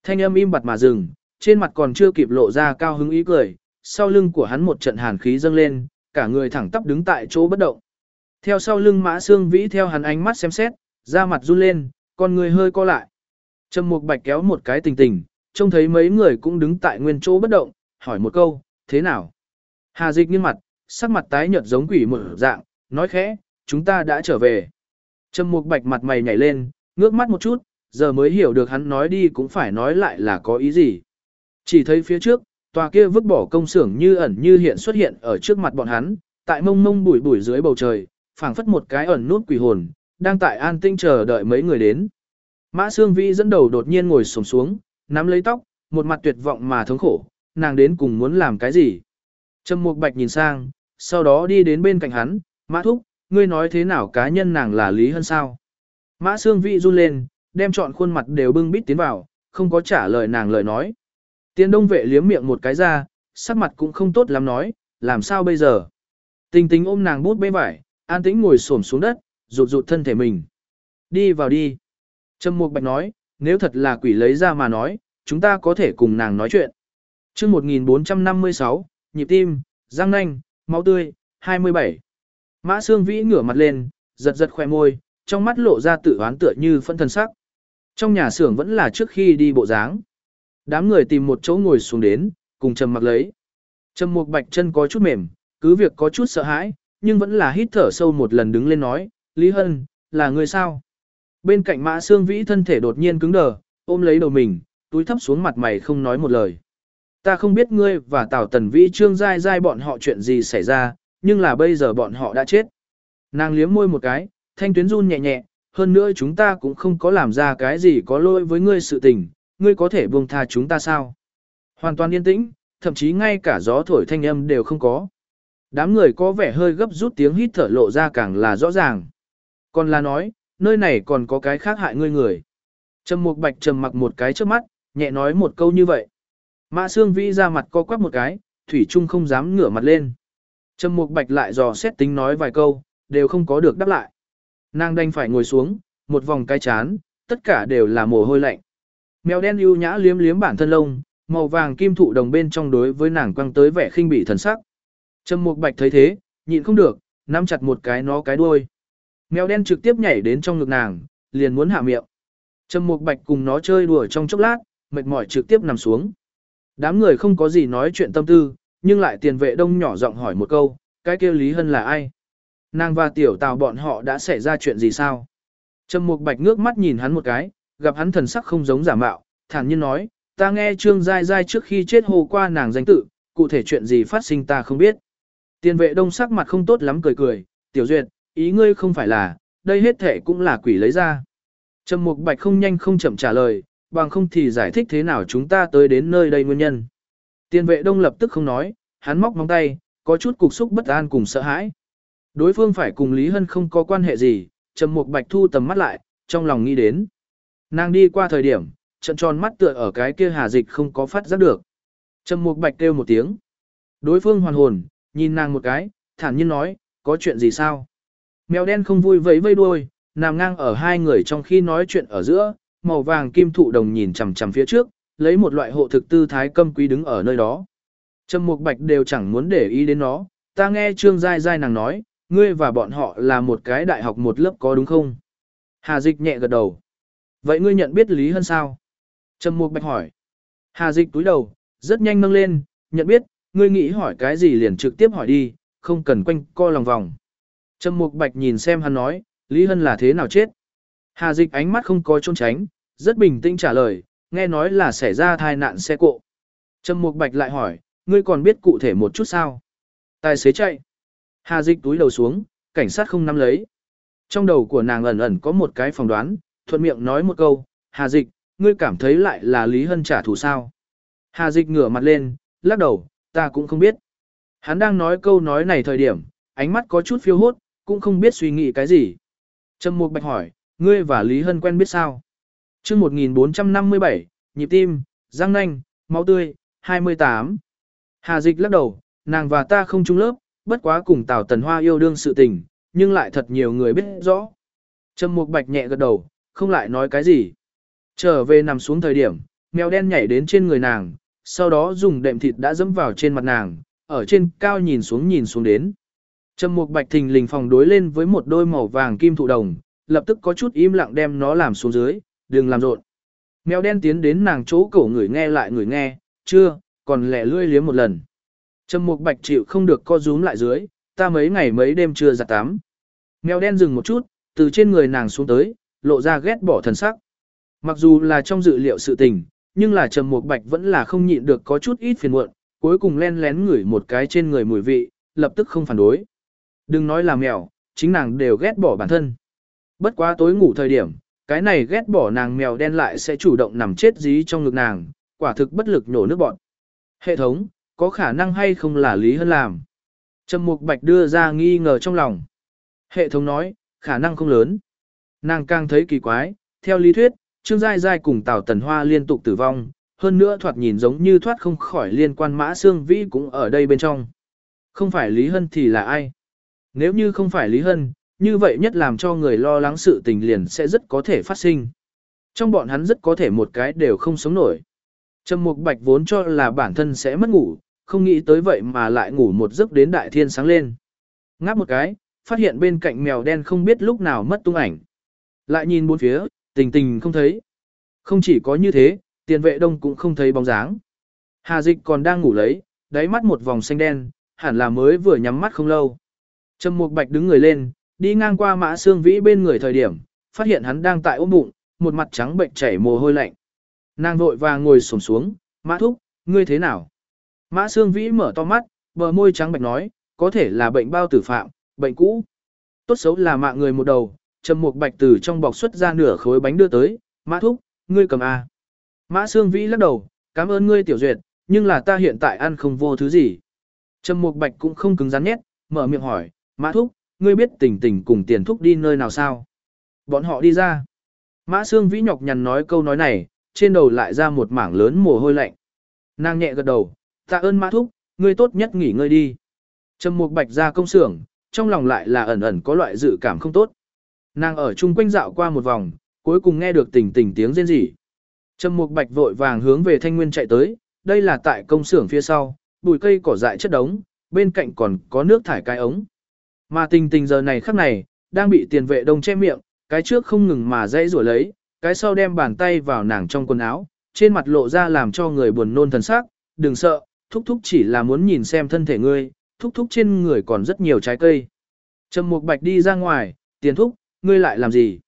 Thanh âm im bặt mà dừng, trên mặt còn chưa kịp lộ ra cao hứng ý cười, sau lưng của hắn một trận hàn khí dâng lên, cả người thẳng tắp đứng tại chỗ bất động. Theo sau lưng mã xương vĩ theo hắn ánh mắt xem xét, da mặt run lên, con người hơi co lại. Trầm mục bạch kéo một cái tình tình, trông thấy mấy người cũng đứng tại nguyên chỗ bất động, hỏi một câu, thế nào? Hà dịch nghiêng mặt, sắc mặt tái nhợt giống quỷ một dạng, nói khẽ, chúng ta đã trở về. Trầm mục bạch mặt mày nhảy lên, ngước mắt một chút, giờ mới hiểu được hắn nói đi cũng phải nói lại là có ý gì. Chỉ thấy phía trước, tòa kia vứt bỏ công xưởng như ẩn như hiện xuất hiện ở trước mặt bọn hắn, tại mông mông bụi bụi dưới bầu trời, phảng phất một cái ẩn nút quỷ hồn, đang tại an tinh chờ đợi mấy người đến. Mã Sương Vĩ dẫn đầu đột nhiên ngồi xổm xuống, nắm lấy tóc, một mặt tuyệt vọng mà thống khổ, nàng đến cùng muốn làm cái gì? Trầm Mục Bạch nhìn sang, sau đó đi đến bên cạnh hắn, Mã Thúc, ngươi nói thế nào cá nhân nàng là Lý Hân sao? Mã Sương Vĩ run lên, đem trọn khuôn mặt đều bưng bít tiến vào, không có trả lời nàng lời nói. Tiên đông vệ liếm miệng một cái ra, sắc mặt cũng không tốt lắm nói, làm sao bây giờ? Tình tính ôm nàng bút bê vải, an tĩnh ngồi xổm xuống đất, rụt rụt thân thể mình. Đi vào đi. Trầm Mục Bạch nói, nếu thật là quỷ lấy ra mà nói, chúng ta có thể cùng nàng nói chuyện. Trước 1456, nhịp tim, răng nanh, máu tươi, 27. Mã Sương Vĩ ngửa mặt lên, giật giật khoe môi, trong mắt lộ ra tự oán tựa như phân thần sắc. Trong nhà xưởng vẫn là trước khi đi bộ dáng. Đám người tìm một chỗ ngồi xuống đến, cùng trầm mặc lấy. Trầm Mục Bạch chân có chút mềm, cứ việc có chút sợ hãi, nhưng vẫn là hít thở sâu một lần đứng lên nói, Lý Hân, là người sao? Bên cạnh Mã Sương Vĩ thân thể đột nhiên cứng đờ, ôm lấy đầu mình, túi thấp xuống mặt mày không nói một lời. Ta không biết ngươi và Tào Tần Vĩ Trương Giai Giai bọn họ chuyện gì xảy ra, nhưng là bây giờ bọn họ đã chết. Nàng liếm môi một cái, thanh tuyến run nhẹ nhẹ, hơn nữa chúng ta cũng không có làm ra cái gì có lỗi với ngươi sự tình, ngươi có thể buông tha chúng ta sao? Hoàn toàn yên tĩnh, thậm chí ngay cả gió thổi thanh âm đều không có. Đám người có vẻ hơi gấp rút tiếng hít thở lộ ra càng là rõ ràng. Còn là nói, nơi này còn có cái khác hại ngươi người. Trầm Mục Bạch trầm mặc một cái trước mắt, nhẹ nói một câu như vậy. Mã Sương Vĩ ra mặt co quắp một cái, Thủy Trung không dám ngửa mặt lên. Trầm Mục Bạch lại dò xét tính nói vài câu, đều không có được đáp lại. Nàng đành phải ngồi xuống, một vòng cái chán, tất cả đều là mồ hôi lạnh. Mèo đen ưu nhã liếm liếm bản thân lông, màu vàng kim thụ đồng bên trong đối với nàng quăng tới vẻ khinh bỉ thần sắc. Trầm Mục Bạch thấy thế, nhịn không được, nắm chặt một cái nó cái đuôi. Mèo đen trực tiếp nhảy đến trong ngực nàng, liền muốn hạ miệng. Trầm Mục Bạch cùng nó chơi đùa trong chốc lát, mệt mỏi trực tiếp nằm xuống. Đám người không có gì nói chuyện tâm tư, nhưng lại tiền vệ đông nhỏ giọng hỏi một câu, cái kia Lý Hân là ai? Nàng và tiểu tào bọn họ đã xảy ra chuyện gì sao? Trầm Mục Bạch ngước mắt nhìn hắn một cái, gặp hắn thần sắc không giống giả mạo, thản nhiên nói, ta nghe Trương Giai Giai trước khi chết hồ qua nàng danh tự, cụ thể chuyện gì phát sinh ta không biết. Tiền vệ đông sắc mặt không tốt lắm cười cười, tiểu duyệt, ý ngươi không phải là, đây hết thể cũng là quỷ lấy ra. Trầm Mục Bạch không nhanh không chậm trả lời, bằng không thì giải thích thế nào chúng ta tới đến nơi đây nguyên nhân. Tiền vệ đông lập tức không nói, hắn móc móng tay, có chút cục xúc bất an cùng sợ hãi. Đối phương phải cùng Lý Hân không có quan hệ gì, Trầm Mục Bạch thu tầm mắt lại, trong lòng nghĩ đến. Nàng đi qua thời điểm, trận tròn mắt tựa ở cái kia hà dịch không có phát giác được. Trầm Mục Bạch kêu một tiếng. Đối phương hoàn hồn, nhìn nàng một cái, thản nhiên nói, có chuyện gì sao? Mèo đen không vui vẫy vây đuôi, nằm ngang ở hai người trong khi nói chuyện ở giữa, màu vàng kim thụ đồng nhìn chằm chằm phía trước, lấy một loại hộ thực tư thái câm quý đứng ở nơi đó. Trầm Mục Bạch đều chẳng muốn để ý đến nó, ta nghe Trương Giai Giai nàng nói, ngươi và bọn họ là một cái đại học một lớp có đúng không? Hà Dịch nhẹ gật đầu. Vậy ngươi nhận biết Lý Hân sao? Trầm Mục Bạch hỏi. Hà Dịch túi đầu, rất nhanh nâng lên, nhận biết, ngươi nghĩ hỏi cái gì liền trực tiếp hỏi đi, không cần quanh co lòng vòng. Trầm Mục Bạch nhìn xem hắn nói, Lý Hân là thế nào chết? Hà Dịch ánh mắt không có trốn tránh, rất bình tĩnh trả lời, nghe nói là xảy ra tai nạn xe cộ. Trầm Mục Bạch lại hỏi, ngươi còn biết cụ thể một chút sao? Tài xế chạy. Hà dịch túi đầu xuống, cảnh sát không nắm lấy. Trong đầu của nàng ẩn ẩn có một cái phỏng đoán, thuận miệng nói một câu, Hà dịch, ngươi cảm thấy lại là Lý Hân trả thù sao? Hà dịch ngửa mặt lên, lắc đầu, ta cũng không biết. Hắn đang nói câu nói này thời điểm, ánh mắt có chút phiêu hốt, cũng không biết suy nghĩ cái gì. Trầm Mục Bạch hỏi, ngươi và Lý Hân quen biết sao? Chương 1457, nhịp tim, răng nanh, máu tươi, 28. Hà Dịch lắc đầu, nàng và ta không chung lớp, bất quá cùng Tào Tần Hoa yêu đương sự tình, nhưng lại thật nhiều người biết rõ. Trầm Mục Bạch nhẹ gật đầu, không lại nói cái gì. Trở về nằm xuống thời điểm, mèo đen nhảy đến trên người nàng, sau đó dùng đệm thịt đã dẫm vào trên mặt nàng, ở trên cao nhìn xuống nhìn xuống đến. Trầm Mục Bạch thình lình phòng đối lên với một đôi màu vàng kim thụ đồng, lập tức có chút im lặng đem nó làm xuống dưới, đừng làm rộn. Mèo đen tiến đến nàng chỗ cổ người nghe lại người nghe, chưa, còn lẻ lươi liếm một lần. Trầm Mục Bạch chịu không được co rúm lại dưới, ta mấy ngày mấy đêm chưa giặt tắm. Mèo đen dừng một chút, từ trên người nàng xuống tới, lộ ra ghét bỏ thần sắc. Mặc dù là trong dự liệu sự tình, nhưng là Trầm Mục Bạch vẫn là không nhịn được có chút ít phiền muộn, cuối cùng len lén ngửi một cái trên người mùi vị, lập tức không phản đối. Đừng nói là mèo, chính nàng đều ghét bỏ bản thân. Bất quá tối ngủ thời điểm, cái này ghét bỏ nàng mèo đen lại sẽ chủ động nằm chết dí trong ngực nàng, quả thực bất lực nổ nước bọn. Hệ thống, có khả năng hay không là Lý Hân làm? Trầm Mục Bạch đưa ra nghi ngờ trong lòng. Hệ thống nói, khả năng không lớn. Nàng càng thấy kỳ quái, theo lý thuyết, Trương Giai Giai cùng Tào Tần Hoa liên tục tử vong, hơn nữa thoạt nhìn giống như thoát không khỏi liên quan mã xương vĩ cũng ở đây bên trong. Không phải Lý Hân thì là ai? Nếu như không phải Lý Hân, như vậy nhất làm cho người lo lắng sự tình liền sẽ rất có thể phát sinh. Trong bọn hắn rất có thể một cái đều không sống nổi. Trầm Mục Bạch vốn cho là bản thân sẽ mất ngủ, không nghĩ tới vậy mà lại ngủ một giấc đến đại thiên sáng lên. Ngáp một cái, phát hiện bên cạnh mèo đen không biết lúc nào mất tung ảnh. Lại nhìn bốn phía, tình tình không thấy. Không chỉ có như thế, tiền vệ đông cũng không thấy bóng dáng. Hà dịch còn đang ngủ lấy, đáy mắt một vòng xanh đen, hẳn là mới vừa nhắm mắt không lâu. Trầm Mục Bạch đứng người lên, đi ngang qua Mã Xương Vĩ bên người thời điểm, phát hiện hắn đang tại ôm bụng, một mặt trắng bệnh chảy mồ hôi lạnh. Nàng vội vàng ngồi xổm xuống, "Mã thúc, ngươi thế nào?" Mã Xương Vĩ mở to mắt, bờ môi trắng bệch nói, "Có thể là bệnh bao tử phạm, bệnh cũ." Tốt xấu là mạng người một đầu, Trầm Mục Bạch từ trong bọc xuất ra nửa khối bánh đưa tới, "Mã thúc, ngươi cầm a." Mã Xương Vĩ lắc đầu, "Cảm ơn ngươi tiểu duyệt, nhưng là ta hiện tại ăn không vô thứ gì." Trầm Mục Bạch cũng không cứng rắn nhét, mở miệng hỏi, Mã Thúc, ngươi biết tình tình cùng tiền thúc đi nơi nào sao? Bọn họ đi ra. Mã Sương Vĩ nhọc nhằn nói câu nói này, trên đầu lại ra một mảng lớn mồ hôi lạnh. Nàng nhẹ gật đầu, tạ ơn Mã Thúc, ngươi tốt nhất nghỉ ngơi đi. Trầm Mục Bạch ra công xưởng, trong lòng lại là ẩn ẩn có loại dự cảm không tốt. Nàng ở chung quanh dạo qua một vòng, cuối cùng nghe được tình tình tiếng rên rỉ. Trầm Mục Bạch vội vàng hướng về Thanh Nguyên chạy tới, đây là tại công xưởng phía sau, bụi cây cỏ dại chất đống, bên cạnh còn có nước thải cái ống. Mà tình tình giờ này khắc này, đang bị tiền vệ đông che miệng, cái trước không ngừng mà dãy rủa lấy, cái sau đem bàn tay vào nàng trong quần áo, trên mặt lộ ra làm cho người buồn nôn thần sắc, đừng sợ, thúc thúc chỉ là muốn nhìn xem thân thể ngươi, thúc thúc trên người còn rất nhiều trái cây. Trầm Mục Bạch đi ra ngoài, tiền thúc, ngươi lại làm gì?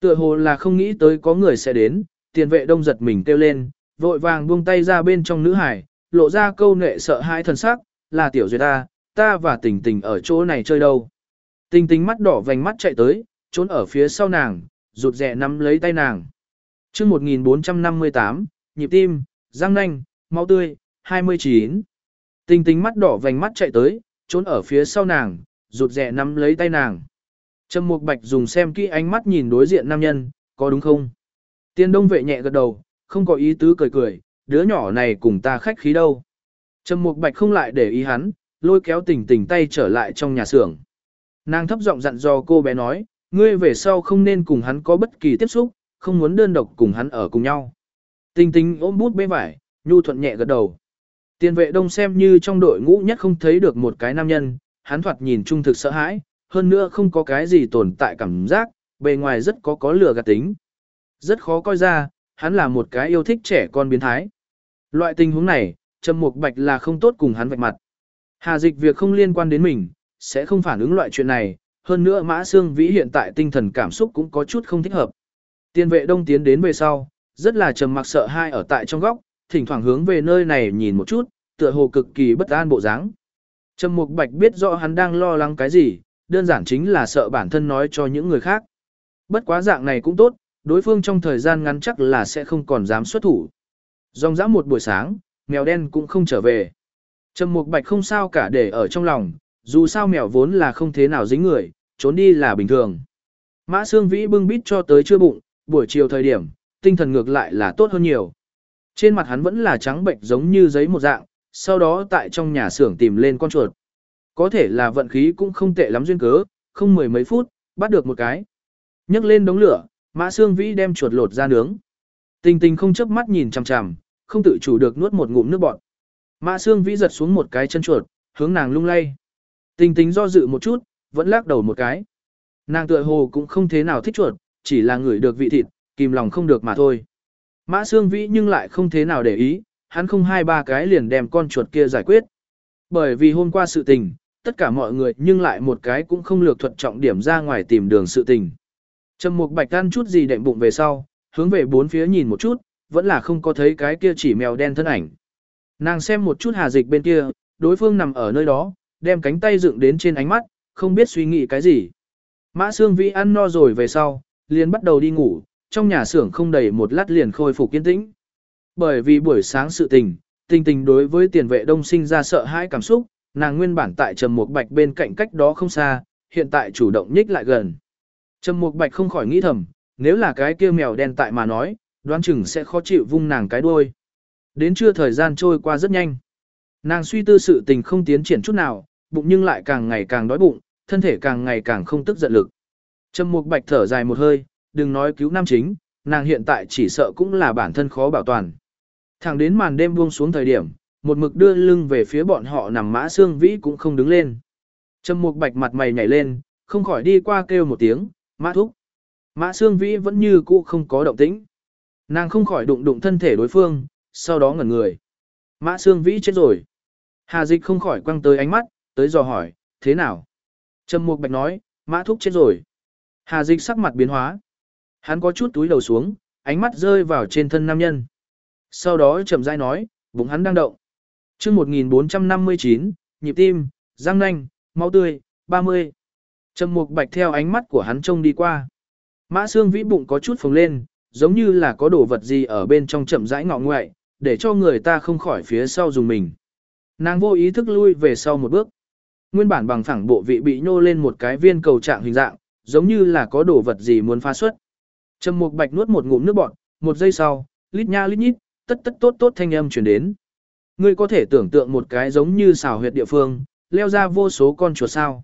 Tựa hồ là không nghĩ tới có người sẽ đến, tiền vệ đông giật mình kêu lên, vội vàng buông tay ra bên trong nữ hải, lộ ra câu nệ sợ hãi thần sắc, là tiểu duyệt ta, ta và tình tình ở chỗ này chơi đâu. Tình tình mắt đỏ vành mắt chạy tới, trốn ở phía sau nàng, rụt rè nắm lấy tay nàng. chương 1458, nhịp tim, răng nanh, máu tươi, 29. Tình tình mắt đỏ vành mắt chạy tới, trốn ở phía sau nàng, rụt rè nắm lấy tay nàng. Trầm Mục Bạch dùng xem kỹ ánh mắt nhìn đối diện nam nhân, có đúng không? Tiên đông vệ nhẹ gật đầu, không có ý tứ cười cười, đứa nhỏ này cùng ta khách khí đâu. Trầm Mục Bạch không lại để ý hắn, lôi kéo tình tình tay trở lại trong nhà xưởng. Nàng thấp giọng dặn dò cô bé nói, ngươi về sau không nên cùng hắn có bất kỳ tiếp xúc, không muốn đơn độc cùng hắn ở cùng nhau. Tinh tinh ôm bút bê vải, nhu thuận nhẹ gật đầu. Tiền vệ đông xem như trong đội ngũ nhất không thấy được một cái nam nhân, hắn thoạt nhìn trung thực sợ hãi, hơn nữa không có cái gì tồn tại cảm giác, bề ngoài rất có có lửa gạt tính. Rất khó coi ra, hắn là một cái yêu thích trẻ con biến thái. Loại tình huống này, Trầm Mục Bạch là không tốt cùng hắn vạch mặt. Hà dịch việc không liên quan đến mình, sẽ không phản ứng loại chuyện này, hơn nữa Mã Sương Vĩ hiện tại tinh thần cảm xúc cũng có chút không thích hợp. Tiên vệ đông tiến đến về sau, rất là trầm mặc sợ hai ở tại trong góc, thỉnh thoảng hướng về nơi này nhìn một chút, tựa hồ cực kỳ bất an bộ dáng. Trầm Mục Bạch biết rõ hắn đang lo lắng cái gì, đơn giản chính là sợ bản thân nói cho những người khác. Bất quá dạng này cũng tốt, đối phương trong thời gian ngắn chắc là sẽ không còn dám xuất thủ. Dòng dã một buổi sáng, mèo đen cũng không trở về. Trầm Mục Bạch không sao cả để ở trong lòng, dù sao mèo vốn là không thế nào dính người, trốn đi là bình thường. Mã Sương Vĩ bưng bít cho tới chưa bụng, buổi chiều thời điểm, tinh thần ngược lại là tốt hơn nhiều. Trên mặt hắn vẫn là trắng bệnh giống như giấy một dạng, sau đó tại trong nhà xưởng tìm lên con chuột. Có thể là vận khí cũng không tệ lắm duyên cớ, không mười mấy phút, bắt được một cái. nhấc lên đống lửa, Mã Sương Vĩ đem chuột lột ra nướng. Tình tình không chớp mắt nhìn chằm chằm, không tự chủ được nuốt một ngụm nước bọt. Mã Sương Vĩ giật xuống một cái chân chuột, hướng nàng lung lay. Tình tình do dự một chút, vẫn lắc đầu một cái. Nàng tựa hồ cũng không thế nào thích chuột, chỉ là người được vị thịt, kìm lòng không được mà thôi. Mã Sương Vĩ nhưng lại không thế nào để ý, hắn không hai ba cái liền đem con chuột kia giải quyết. Bởi vì hôm qua sự tình, tất cả mọi người nhưng lại một cái cũng không lược thuật trọng điểm ra ngoài tìm đường sự tình. Trầm Mục Bạch ăn chút gì đệm bụng về sau, hướng về bốn phía nhìn một chút, vẫn là không có thấy cái kia chỉ mèo đen thân ảnh. Nàng xem một chút Hà Dịch bên kia, đối phương nằm ở nơi đó, đem cánh tay dựng đến trên ánh mắt, không biết suy nghĩ cái gì. Mã Sương Vĩ ăn no rồi về sau, liền bắt đầu đi ngủ, trong nhà xưởng không đầy một lát liền khôi phục kiên tĩnh. Bởi vì buổi sáng sự tình, tình tình đối với tiền vệ đông sinh ra sợ hãi cảm xúc, nàng nguyên bản tại trầm một bạch bên cạnh cách đó không xa, hiện tại chủ động nhích lại gần. Trầm Mục Bạch không khỏi nghĩ thầm, nếu là cái kia mèo đen tại mà nói, đoán chừng sẽ khó chịu vung nàng cái đuôi. Đến trưa thời gian trôi qua rất nhanh. Nàng suy tư sự tình không tiến triển chút nào, bụng nhưng lại càng ngày càng đói bụng, thân thể càng ngày càng không tức giận lực. Trầm Mục Bạch thở dài một hơi, đừng nói cứu nam chính, nàng hiện tại chỉ sợ cũng là bản thân khó bảo toàn. Thẳng đến màn đêm buông xuống thời điểm, một mực đưa lưng về phía bọn họ nằm mã xương vĩ cũng không đứng lên. Trầm Mục Bạch mặt mày nhảy lên, không khỏi đi qua kêu một tiếng, Mã thúc. Mã Sương Vĩ vẫn như cũ không có động tĩnh. Nàng không khỏi đụng đụng thân thể đối phương, sau đó ngẩn người. Mã Sương Vĩ chết rồi. Hà Dịch không khỏi quăng tới ánh mắt, tới dò hỏi, thế nào? Trầm Mục Bạch nói, Mã thúc chết rồi. Hà Dịch sắc mặt biến hóa. Hắn có chút túi đầu xuống, ánh mắt rơi vào trên thân nam nhân. Sau đó chậm rãi nói, bụng hắn đang động. Chương 1459, nhịp tim, răng nanh, máu tươi, 30. Trầm Mục Bạch theo ánh mắt của hắn trông đi qua. Mã xương vĩ bụng có chút phồng lên, giống như là có đồ vật gì ở bên trong chậm rãi ngọ ngoại, để cho người ta không khỏi phía sau dùng mình. Nàng vô ý thức lui về sau một bước. Nguyên bản bằng phẳng bộ vị bị nhô lên một cái viên cầu trạng hình dạng, giống như là có đồ vật gì muốn phá xuất. Trầm Mục Bạch nuốt một ngụm nước bọt, một giây sau, lít nha lít nhít, tất tất tốt tốt thanh âm truyền đến. Ngươi có thể tưởng tượng một cái giống như xào huyệt địa phương, leo ra vô số con chuột sao?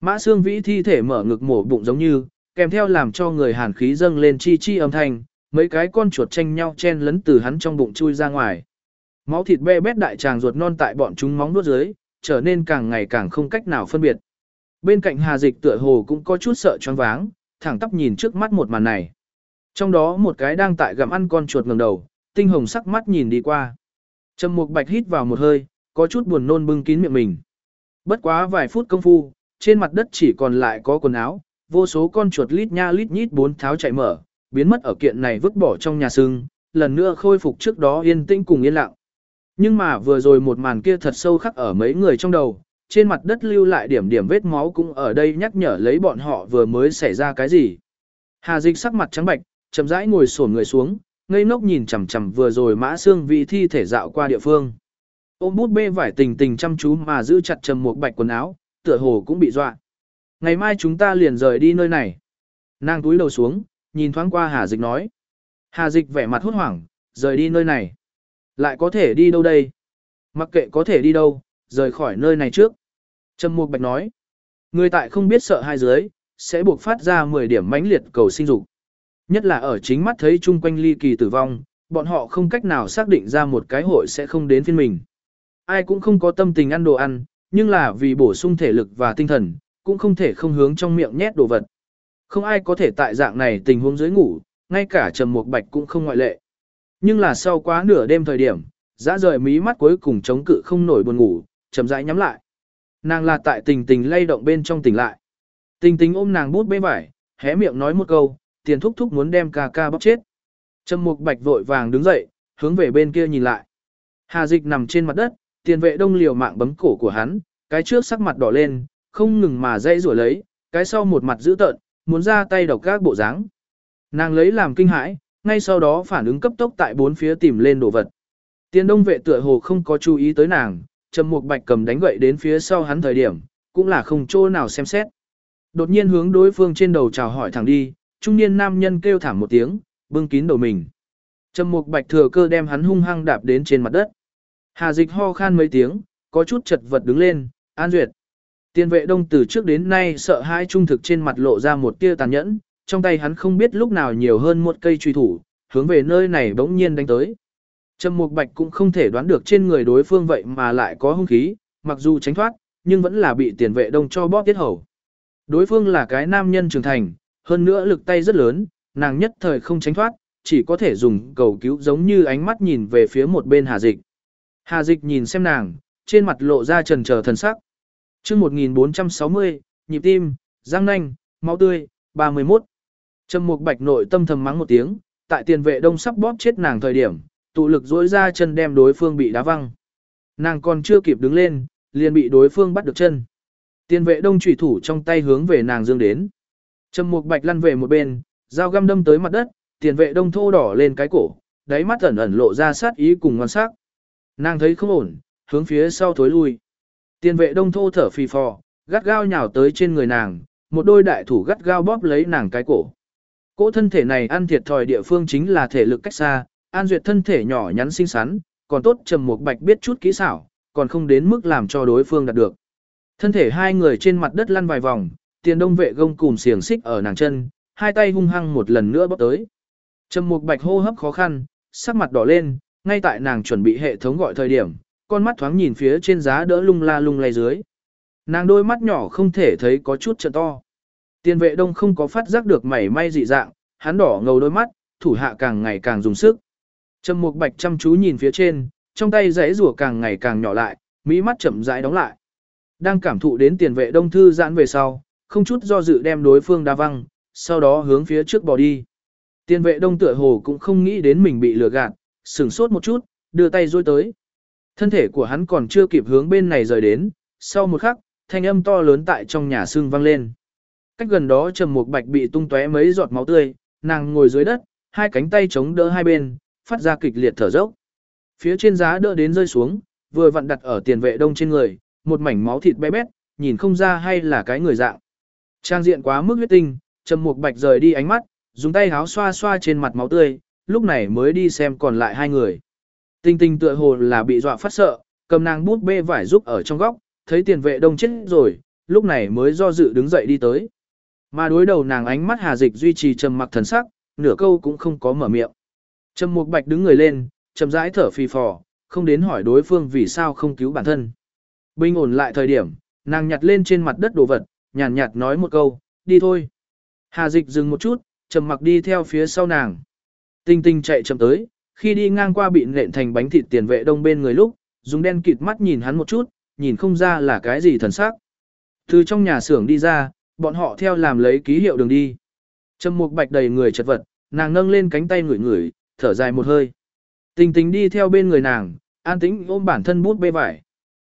Mã xương vĩ thi thể mở ngực mổ bụng giống như, kèm theo làm cho người hàn khí dâng lên chi chi âm thanh, mấy cái con chuột tranh nhau chen lấn từ hắn trong bụng chui ra ngoài. Máu thịt be bét đại tràng ruột non tại bọn chúng móng nuốt dưới, trở nên càng ngày càng không cách nào phân biệt. Bên cạnh Hà Dịch tựa hồ cũng có chút sợ choáng váng, thẳng tắp nhìn trước mắt một màn này. Trong đó một cái đang tại gặm ăn con chuột ngẩng đầu, tinh hồng sắc mắt nhìn đi qua. Trầm Mục Bạch hít vào một hơi, có chút buồn nôn bưng kín miệng mình. Bất quá vài phút công phu, trên mặt đất chỉ còn lại có quần áo, vô số con chuột lít nha lít nhít bốn tháo chạy mở, biến mất ở kiện này vứt bỏ trong nhà sưng, lần nữa khôi phục trước đó yên tĩnh cùng yên lặng. Nhưng mà vừa rồi một màn kia thật sâu khắc ở mấy người trong đầu, trên mặt đất lưu lại điểm điểm vết máu cũng ở đây nhắc nhở lấy bọn họ vừa mới xảy ra cái gì. Hà Dịch sắc mặt trắng bạch, chậm rãi ngồi xổm người xuống, ngây ngốc nhìn chằm chằm vừa rồi mã xương vị thi thể dạo qua địa phương. Ôm bút bê vải tình tình chăm chú mà giữ chặt trầm một bạch quần áo, tựa hồ cũng bị dọa. Ngày mai chúng ta liền rời đi nơi này. Nàng túi đầu xuống, nhìn thoáng qua Hà Dịch nói. Hà Dịch vẻ mặt hốt hoảng, rời đi nơi này. Lại có thể đi đâu đây? Mặc kệ có thể đi đâu, rời khỏi nơi này trước. Trầm Mục Bạch nói. Người tại không biết sợ hai dưới, sẽ buộc phát ra 10 điểm mãnh liệt cầu sinh dục. Nhất là ở chính mắt thấy chung quanh ly kỳ tử vong, bọn họ không cách nào xác định ra một cái hội sẽ không đến phiên mình. Ai cũng không có tâm tình ăn đồ ăn, nhưng là vì bổ sung thể lực và tinh thần, cũng không thể không hướng trong miệng nhét đồ vật. Không ai có thể tại dạng này tình huống dưới ngủ, ngay cả Trầm Mục Bạch cũng không ngoại lệ. Nhưng là sau quá nửa đêm thời điểm, dã rời mí mắt cuối cùng chống cự không nổi buồn ngủ, chậm rãi nhắm lại. Nàng là tại tình tình lay động bên trong tỉnh lại. Tình tình ôm nàng bút bê vải, hé miệng nói một câu, tiền thúc thúc muốn đem ca ca bóc chết. Trầm Mục Bạch vội vàng đứng dậy, hướng về bên kia nhìn lại. Hà Dịch nằm trên mặt đất, tiền vệ đông liều mạng bấm cổ của hắn, cái trước sắc mặt đỏ lên, không ngừng mà dây rủa lấy, cái sau một mặt dữ tợn, muốn ra tay độc các bộ dáng. Nàng lấy làm kinh hãi, ngay sau đó phản ứng cấp tốc tại bốn phía tìm lên đồ vật. Tiền đông vệ tựa hồ không có chú ý tới nàng, Trầm Mục Bạch cầm đánh gậy đến phía sau hắn thời điểm, cũng là không chỗ nào xem xét. Đột nhiên hướng đối phương trên đầu chào hỏi thẳng đi, trung niên nam nhân kêu thảm một tiếng, bưng kín đầu mình. Trầm Mục Bạch thừa cơ đem hắn hung hăng đạp đến trên mặt đất. Hà Dịch ho khan mấy tiếng, có chút chật vật đứng lên, "An Duyệt." Tiên vệ đông từ trước đến nay sợ hãi trung thực trên mặt lộ ra một tia tàn nhẫn, trong tay hắn không biết lúc nào nhiều hơn một cây truy thủ, hướng về nơi này bỗng nhiên đánh tới. Trầm Mục Bạch cũng không thể đoán được trên người đối phương vậy mà lại có hung khí, mặc dù tránh thoát, nhưng vẫn là bị tiền vệ đông cho bóp tiết hầu. Đối phương là cái nam nhân trưởng thành, hơn nữa lực tay rất lớn, nàng nhất thời không tránh thoát, chỉ có thể dùng cầu cứu giống như ánh mắt nhìn về phía một bên Hà Dịch. Hà Dịch nhìn xem nàng, trên mặt lộ ra trần chờ thần sắc. chương 1460, nhịp tim, răng nanh, máu tươi, 31. Trầm Mục Bạch nội tâm thầm mắng một tiếng, tại tiền vệ đông sắp bóp chết nàng thời điểm, tụ lực dỗi ra chân đem đối phương bị đá văng. Nàng còn chưa kịp đứng lên, liền bị đối phương bắt được chân. Tiền vệ đông chủy thủ trong tay hướng về nàng dương đến. Trầm Mục Bạch lăn về một bên, dao găm đâm tới mặt đất, tiền vệ đông thô đỏ lên cái cổ, đáy mắt ẩn ẩn lộ ra sát ý cùng ngon sắc. Nàng thấy không ổn, hướng phía sau thối lui. Tiền vệ đông thô thở phì phò, gắt gao nhào tới trên người nàng, một đôi đại thủ gắt gao bóp lấy nàng cái cổ. Cỗ thân thể này ăn thiệt thòi địa phương chính là thể lực cách xa, An Duyệt thân thể nhỏ nhắn xinh xắn, còn tốt Trầm Mục Bạch biết chút kỹ xảo, còn không đến mức làm cho đối phương đạt được. Thân thể hai người trên mặt đất lăn vài vòng, tiền đông vệ gông cùm xiềng xích ở nàng chân, hai tay hung hăng một lần nữa bóp tới. Trầm Mục Bạch hô hấp khó khăn, sắc mặt đỏ lên, ngay tại nàng chuẩn bị hệ thống gọi thời điểm, con mắt thoáng nhìn phía trên giá đỡ lung la lung lay dưới. Nàng đôi mắt nhỏ không thể thấy có chút trợ to. Tiền vệ đông không có phát giác được mảy may dị dạng, hắn đỏ ngầu đôi mắt, thủ hạ càng ngày càng dùng sức. Trầm Mục Bạch chăm chú nhìn phía trên, trong tay giấy rùa càng ngày càng nhỏ lại, mỹ mắt chậm rãi đóng lại. Đang cảm thụ đến tiền vệ đông thư giãn về sau, không chút do dự đem đối phương đa văng, sau đó hướng phía trước bỏ đi. Tiền vệ đông tựa hồ cũng không nghĩ đến mình bị lừa gạt, sửng sốt một chút, đưa tay dôi tới. Thân thể của hắn còn chưa kịp hướng bên này rời đến, sau một khắc, thanh âm to lớn tại trong nhà xương vang lên. Cách gần đó Trầm Mục Bạch bị tung tóe mấy giọt máu tươi, nàng ngồi dưới đất, hai cánh tay chống đỡ hai bên, phát ra kịch liệt thở dốc. Phía trên giá đỡ đến rơi xuống, vừa vặn đặt ở tiền vệ đông trên người, một mảnh máu thịt bé bét, nhìn không ra hay là cái người dạng. Trang diện quá mức huyết tinh, Trầm Mục Bạch rời đi ánh mắt, dùng tay háo xoa xoa trên mặt máu tươi, lúc này mới đi xem còn lại hai người. Tinh tinh tựa hồ là bị dọa phát sợ, cầm nàng bút bê vải giúp ở trong góc, thấy tiền vệ đông chết rồi, lúc này mới do dự đứng dậy đi tới. Mà đối đầu nàng ánh mắt Hà Dịch duy trì trầm mặc thần sắc, nửa câu cũng không có mở miệng. Trầm Mục Bạch đứng người lên, chậm rãi thở phì phò, không đến hỏi đối phương vì sao không cứu bản thân. Bình ổn lại thời điểm, nàng nhặt lên trên mặt đất đồ vật, nhàn nhạt nói một câu, đi thôi. Hà Dịch dừng một chút, trầm mặc đi theo phía sau nàng. Tinh tinh chạy chậm tới, khi đi ngang qua bị nện thành bánh thịt tiền vệ đông bên người lúc, dùng đen kịt mắt nhìn hắn một chút, nhìn không ra là cái gì thần sắc. Từ trong nhà xưởng đi ra, bọn họ theo làm lấy ký hiệu đường đi. Trầm Mục Bạch đầy người chật vật, nàng nâng lên cánh tay ngửi ngửi, thở dài một hơi. Tình tình đi theo bên người nàng, an tĩnh ôm bản thân bút bê vải.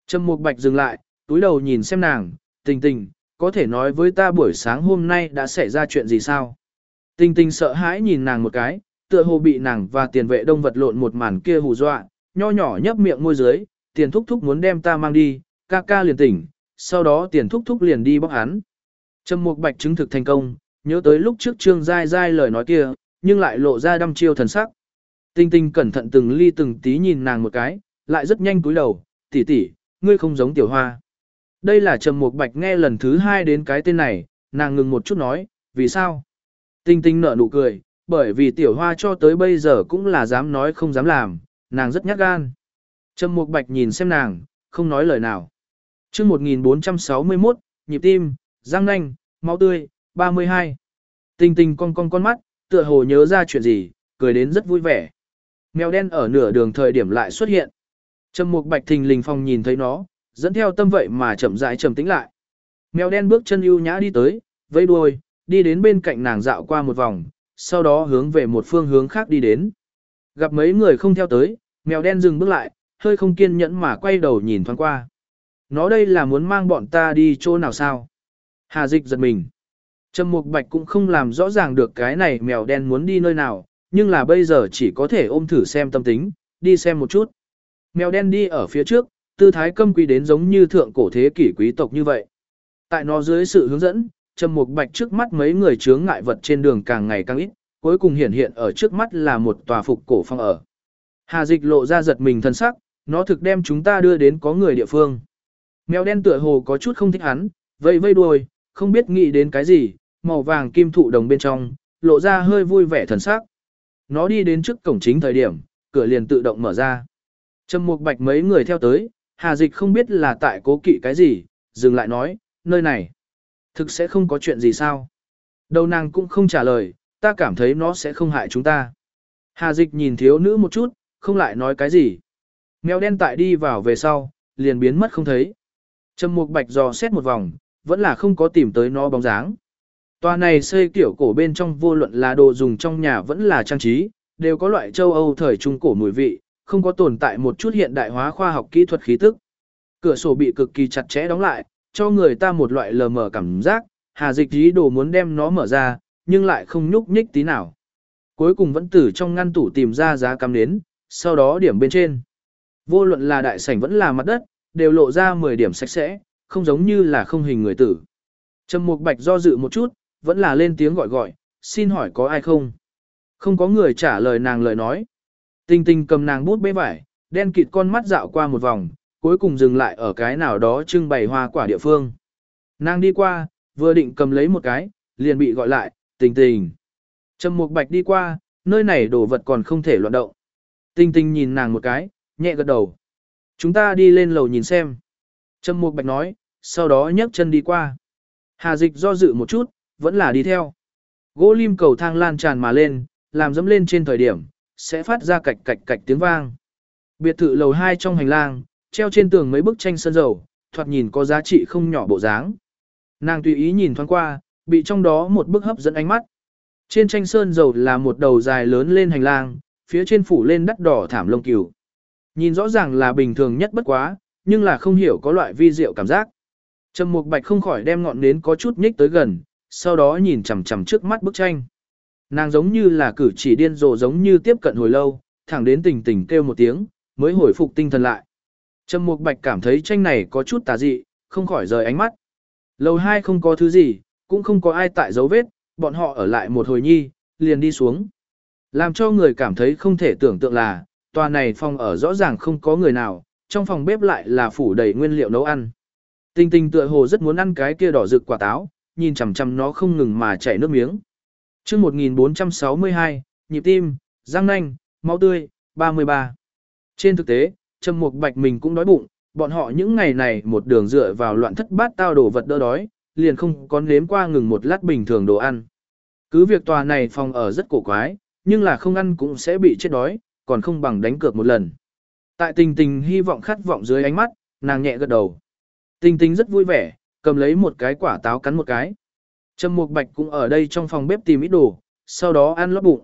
Trầm Mục Bạch dừng lại, túi đầu nhìn xem nàng, tình tình, có thể nói với ta buổi sáng hôm nay đã xảy ra chuyện gì sao? Tình tình sợ hãi nhìn nàng một cái, tựa hồ bị nàng và tiền vệ đông vật lộn một màn kia hù dọa, nho nhỏ nhấp miệng môi dưới, tiền thúc thúc muốn đem ta mang đi, ca ca liền tỉnh, sau đó tiền thúc thúc liền đi bóc hắn. Trầm Mục Bạch chứng thực thành công, nhớ tới lúc trước Trương Giai Giai lời nói kia, nhưng lại lộ ra đăm chiêu thần sắc. Tinh Tinh cẩn thận từng ly từng tí nhìn nàng một cái, lại rất nhanh cúi đầu, "Tỷ tỷ, ngươi không giống Tiểu Hoa." Đây là Trầm Mục Bạch nghe lần thứ hai đến cái tên này, nàng ngừng một chút nói, "Vì sao?" Tinh Tinh nở nụ cười, bởi vì Tiểu Hoa cho tới bây giờ cũng là dám nói không dám làm, nàng rất nhát gan. Trầm Mục Bạch nhìn xem nàng, không nói lời nào. Chương 1461, nhịp tim, răng nanh, máu tươi, 32. Tinh Tinh cong cong con mắt, tựa hồ nhớ ra chuyện gì, cười đến rất vui vẻ. Mèo đen ở nửa đường thời điểm lại xuất hiện. Trầm Mục Bạch thình lình phong nhìn thấy nó, dẫn theo tâm vậy mà chậm rãi trầm tĩnh lại. Mèo đen bước chân ưu nhã đi tới, vẫy đuôi, đi đến bên cạnh nàng dạo qua một vòng, sau đó hướng về một phương hướng khác đi đến. Gặp mấy người không theo tới, mèo đen dừng bước lại, hơi không kiên nhẫn mà quay đầu nhìn thoáng qua. Nó đây là muốn mang bọn ta đi chỗ nào sao? Hà dịch giật mình. Trầm Mục Bạch cũng không làm rõ ràng được cái này mèo đen muốn đi nơi nào, nhưng là bây giờ chỉ có thể ôm thử xem tâm tính, đi xem một chút. Mèo đen đi ở phía trước, tư thái câm quý đến giống như thượng cổ thế kỷ quý tộc như vậy. Tại nó dưới sự hướng dẫn, Trầm Mục Bạch trước mắt mấy người chướng ngại vật trên đường càng ngày càng ít, cuối cùng hiện hiện ở trước mắt là một tòa phục cổ phong ở. Hà Dịch lộ ra giật mình thân sắc, nó thực đem chúng ta đưa đến có người địa phương. Mèo đen tựa hồ có chút không thích hắn, vây vây đuôi, không biết nghĩ đến cái gì, màu vàng kim thụ đồng bên trong, lộ ra hơi vui vẻ thần sắc. Nó đi đến trước cổng chính thời điểm, cửa liền tự động mở ra. Trầm Mục Bạch mấy người theo tới, Hà Dịch không biết là tại cố kỵ cái gì, dừng lại nói, nơi này, thực sẽ không có chuyện gì sao. Đầu nàng cũng không trả lời, ta cảm thấy nó sẽ không hại chúng ta. Hà Dịch nhìn thiếu nữ một chút, không lại nói cái gì. Mèo đen tại đi vào về sau, liền biến mất không thấy. Trầm Mục Bạch dò xét một vòng, vẫn là không có tìm tới nó bóng dáng. Tòa này xây kiểu cổ bên trong vô luận là đồ dùng trong nhà vẫn là trang trí, đều có loại châu Âu thời trung cổ mùi vị, không có tồn tại một chút hiện đại hóa khoa học kỹ thuật khí tức. Cửa sổ bị cực kỳ chặt chẽ đóng lại, cho người ta một loại lờ mờ cảm giác, Hà Dịch ý đồ muốn đem nó mở ra, nhưng lại không nhúc nhích tí nào. Cuối cùng vẫn từ trong ngăn tủ tìm ra giá cắm nến, sau đó điểm bên trên. Vô luận là đại sảnh vẫn là mặt đất, đều lộ ra 10 điểm sạch sẽ, không giống như là không hình người tử. Trầm Mục Bạch do dự một chút, vẫn là lên tiếng gọi gọi, xin hỏi có ai không? Không có người trả lời nàng lời nói. Tinh tinh cầm nàng bút bê vải, đen kịt con mắt dạo qua một vòng, cuối cùng dừng lại ở cái nào đó trưng bày hoa quả địa phương. Nàng đi qua, vừa định cầm lấy một cái, liền bị gọi lại, tình tình. Trầm Mục Bạch đi qua, nơi này đồ vật còn không thể loạn động. Tinh tinh nhìn nàng một cái, nhẹ gật đầu. Chúng ta đi lên lầu nhìn xem. Trầm Mục Bạch nói, sau đó nhấc chân đi qua. Hà Dịch do dự một chút, vẫn là đi theo. Gỗ lim cầu thang lan tràn mà lên, làm dẫm lên trên thời điểm, sẽ phát ra cạch cạch cạch tiếng vang. Biệt thự lầu 2 trong hành lang, treo trên tường mấy bức tranh sơn dầu, thoạt nhìn có giá trị không nhỏ bộ dáng. Nàng tùy ý nhìn thoáng qua, bị trong đó một bức hấp dẫn ánh mắt. Trên tranh sơn dầu là một đầu dài lớn lên hành lang, phía trên phủ lên đắt đỏ thảm lông cừu. Nhìn rõ ràng là bình thường nhất bất quá, nhưng là không hiểu có loại vi diệu cảm giác. Trầm Mục Bạch không khỏi đem ngọn nến có chút nhích tới gần, sau đó nhìn chằm chằm trước mắt bức tranh. Nàng giống như là cử chỉ điên rồ giống như tiếp cận hồi lâu, thẳng đến tình tình kêu một tiếng, mới hồi phục tinh thần lại. Trầm Mục Bạch cảm thấy tranh này có chút tà dị, không khỏi rời ánh mắt. Lầu hai không có thứ gì, cũng không có ai tại dấu vết, bọn họ ở lại một hồi nhi, liền đi xuống. Làm cho người cảm thấy không thể tưởng tượng là, tòa này phòng ở rõ ràng không có người nào, trong phòng bếp lại là phủ đầy nguyên liệu nấu ăn. Tinh tinh tựa hồ rất muốn ăn cái kia đỏ rực quả táo, nhìn chằm chằm nó không ngừng mà chảy nước miếng. chương 1462, nhịp tim, răng nanh, máu tươi, 33. Trên thực tế, Trầm Mục Bạch mình cũng đói bụng, bọn họ những ngày này một đường dựa vào loạn thất bát tao đồ vật đỡ đói, liền không có nếm qua ngừng một lát bình thường đồ ăn. Cứ việc tòa này phòng ở rất cổ quái, nhưng là không ăn cũng sẽ bị chết đói, còn không bằng đánh cược một lần. Tại tình tình hy vọng khát vọng dưới ánh mắt, nàng nhẹ gật đầu. Tình tình rất vui vẻ, cầm lấy một cái quả táo cắn một cái. Trầm Mục Bạch cũng ở đây trong phòng bếp tìm ít đồ, sau đó ăn lót bụng.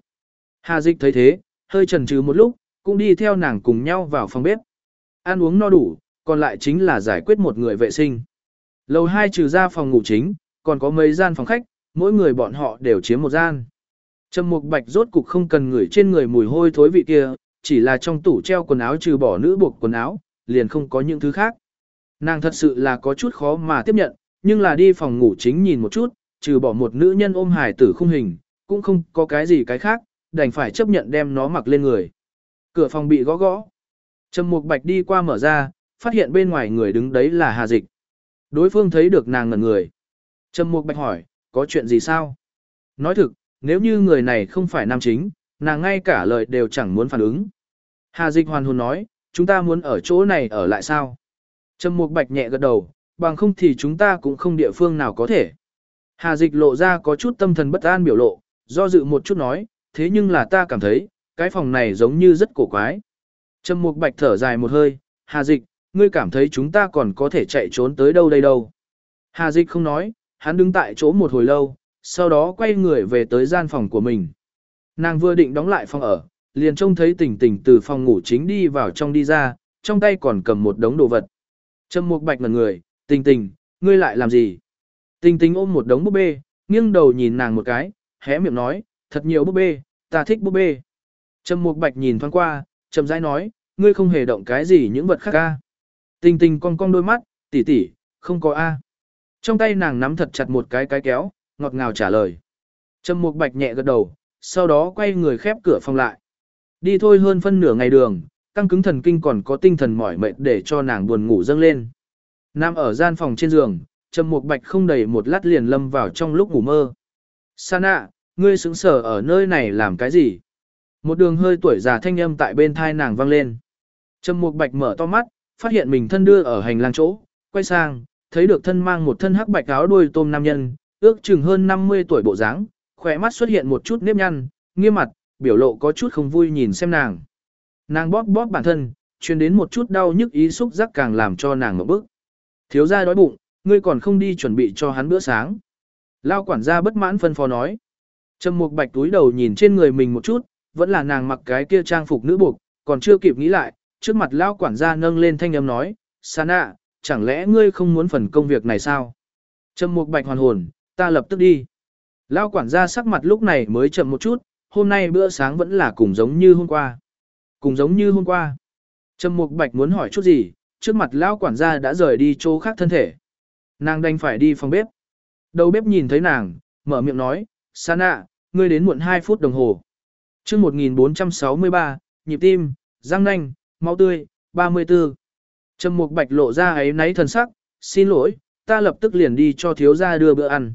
Hà Dịch thấy thế, hơi chần chừ một lúc, cũng đi theo nàng cùng nhau vào phòng bếp. Ăn uống no đủ, còn lại chính là giải quyết một người vệ sinh. Lầu 2 trừ ra phòng ngủ chính, còn có mấy gian phòng khách, mỗi người bọn họ đều chiếm một gian. Trầm Mục Bạch rốt cục không cần người trên người mùi hôi thối vị kia, chỉ là trong tủ treo quần áo trừ bỏ nữ buộc quần áo, liền không có những thứ khác. Nàng thật sự là có chút khó mà tiếp nhận, nhưng là đi phòng ngủ chính nhìn một chút, trừ bỏ một nữ nhân ôm hài tử khung hình, cũng không có cái gì cái khác, đành phải chấp nhận đem nó mặc lên người. Cửa phòng bị gõ gõ. Trầm Mục Bạch đi qua mở ra, phát hiện bên ngoài người đứng đấy là Hà Dịch. Đối phương thấy được nàng ngẩn người. Trầm Mục Bạch hỏi, có chuyện gì sao? Nói thực, nếu như người này không phải nam chính, nàng ngay cả lời đều chẳng muốn phản ứng. Hà Dịch hoàn hồn nói, chúng ta muốn ở chỗ này ở lại sao? Trầm Mục Bạch nhẹ gật đầu, bằng không thì chúng ta cũng không địa phương nào có thể. Hà Dịch lộ ra có chút tâm thần bất an biểu lộ, do dự một chút nói, thế nhưng là ta cảm thấy, cái phòng này giống như rất cổ quái. Trầm Mục Bạch thở dài một hơi, Hà Dịch, ngươi cảm thấy chúng ta còn có thể chạy trốn tới đâu đây đâu. Hà Dịch không nói, hắn đứng tại chỗ một hồi lâu, sau đó quay người về tới gian phòng của mình. Nàng vừa định đóng lại phòng ở, liền trông thấy tỉnh tỉnh từ phòng ngủ chính đi vào trong đi ra, trong tay còn cầm một đống đồ vật. Trầm Mục Bạch ngẩn người, "Tình Tình, ngươi lại làm gì?" Tình Tình ôm một đống búp bê, nghiêng đầu nhìn nàng một cái, hé miệng nói, "Thật nhiều búp bê, ta thích búp bê." Trầm Mục Bạch nhìn thoáng qua, chậm rãi nói, "Ngươi không hề động cái gì những vật khác a?" Tình Tình cong cong đôi mắt, "Tỷ tỷ, không có a." Trong tay nàng nắm thật chặt một cái cái kéo, ngọt ngào trả lời. Trầm Mục Bạch nhẹ gật đầu, sau đó quay người khép cửa phòng lại. Đi thôi hơn phân nửa ngày đường, căng cứng thần kinh còn có tinh thần mỏi mệt để cho nàng buồn ngủ dâng lên. Nam ở gian phòng trên giường, Trầm Mục Bạch không đầy một lát liền lâm vào trong lúc ngủ mơ. Sana, ngươi sững sờ ở nơi này làm cái gì? Một đường hơi tuổi già thanh âm tại bên thai nàng vang lên. Trầm Mục Bạch mở to mắt, phát hiện mình thân đưa ở hành lang chỗ, quay sang, thấy được thân mang một thân hắc bạch áo đuôi tôm nam nhân, ước chừng hơn 50 tuổi bộ dáng, khỏe mắt xuất hiện một chút nếp nhăn, nghiêm mặt, biểu lộ có chút không vui nhìn xem nàng. Nàng bóp bóp bản thân, truyền đến một chút đau nhức ý xúc giác càng làm cho nàng ngộp bức. Thiếu gia đói bụng, ngươi còn không đi chuẩn bị cho hắn bữa sáng. Lao quản gia bất mãn phân phó nói. Trầm Mục Bạch túi đầu nhìn trên người mình một chút, vẫn là nàng mặc cái kia trang phục nữ buộc, còn chưa kịp nghĩ lại, trước mặt lao quản gia nâng lên thanh âm nói, Sana, chẳng lẽ ngươi không muốn phần công việc này sao? Trầm Mục Bạch hoàn hồn, ta lập tức đi. Lao quản gia sắc mặt lúc này mới chậm một chút, hôm nay bữa sáng vẫn là cùng giống như hôm qua. Cùng giống như hôm qua. Trầm Mục Bạch muốn hỏi chút gì, trước mặt lão quản gia đã rời đi chỗ khác thân thể. Nàng đành phải đi phòng bếp. Đầu bếp nhìn thấy nàng, mở miệng nói, Sana, ngươi đến muộn 2 phút đồng hồ. chương 1463, nhịp tim, răng nanh, máu tươi, 34. Trầm Mục Bạch lộ ra ấy náy thần sắc, xin lỗi, ta lập tức liền đi cho thiếu gia đưa bữa ăn.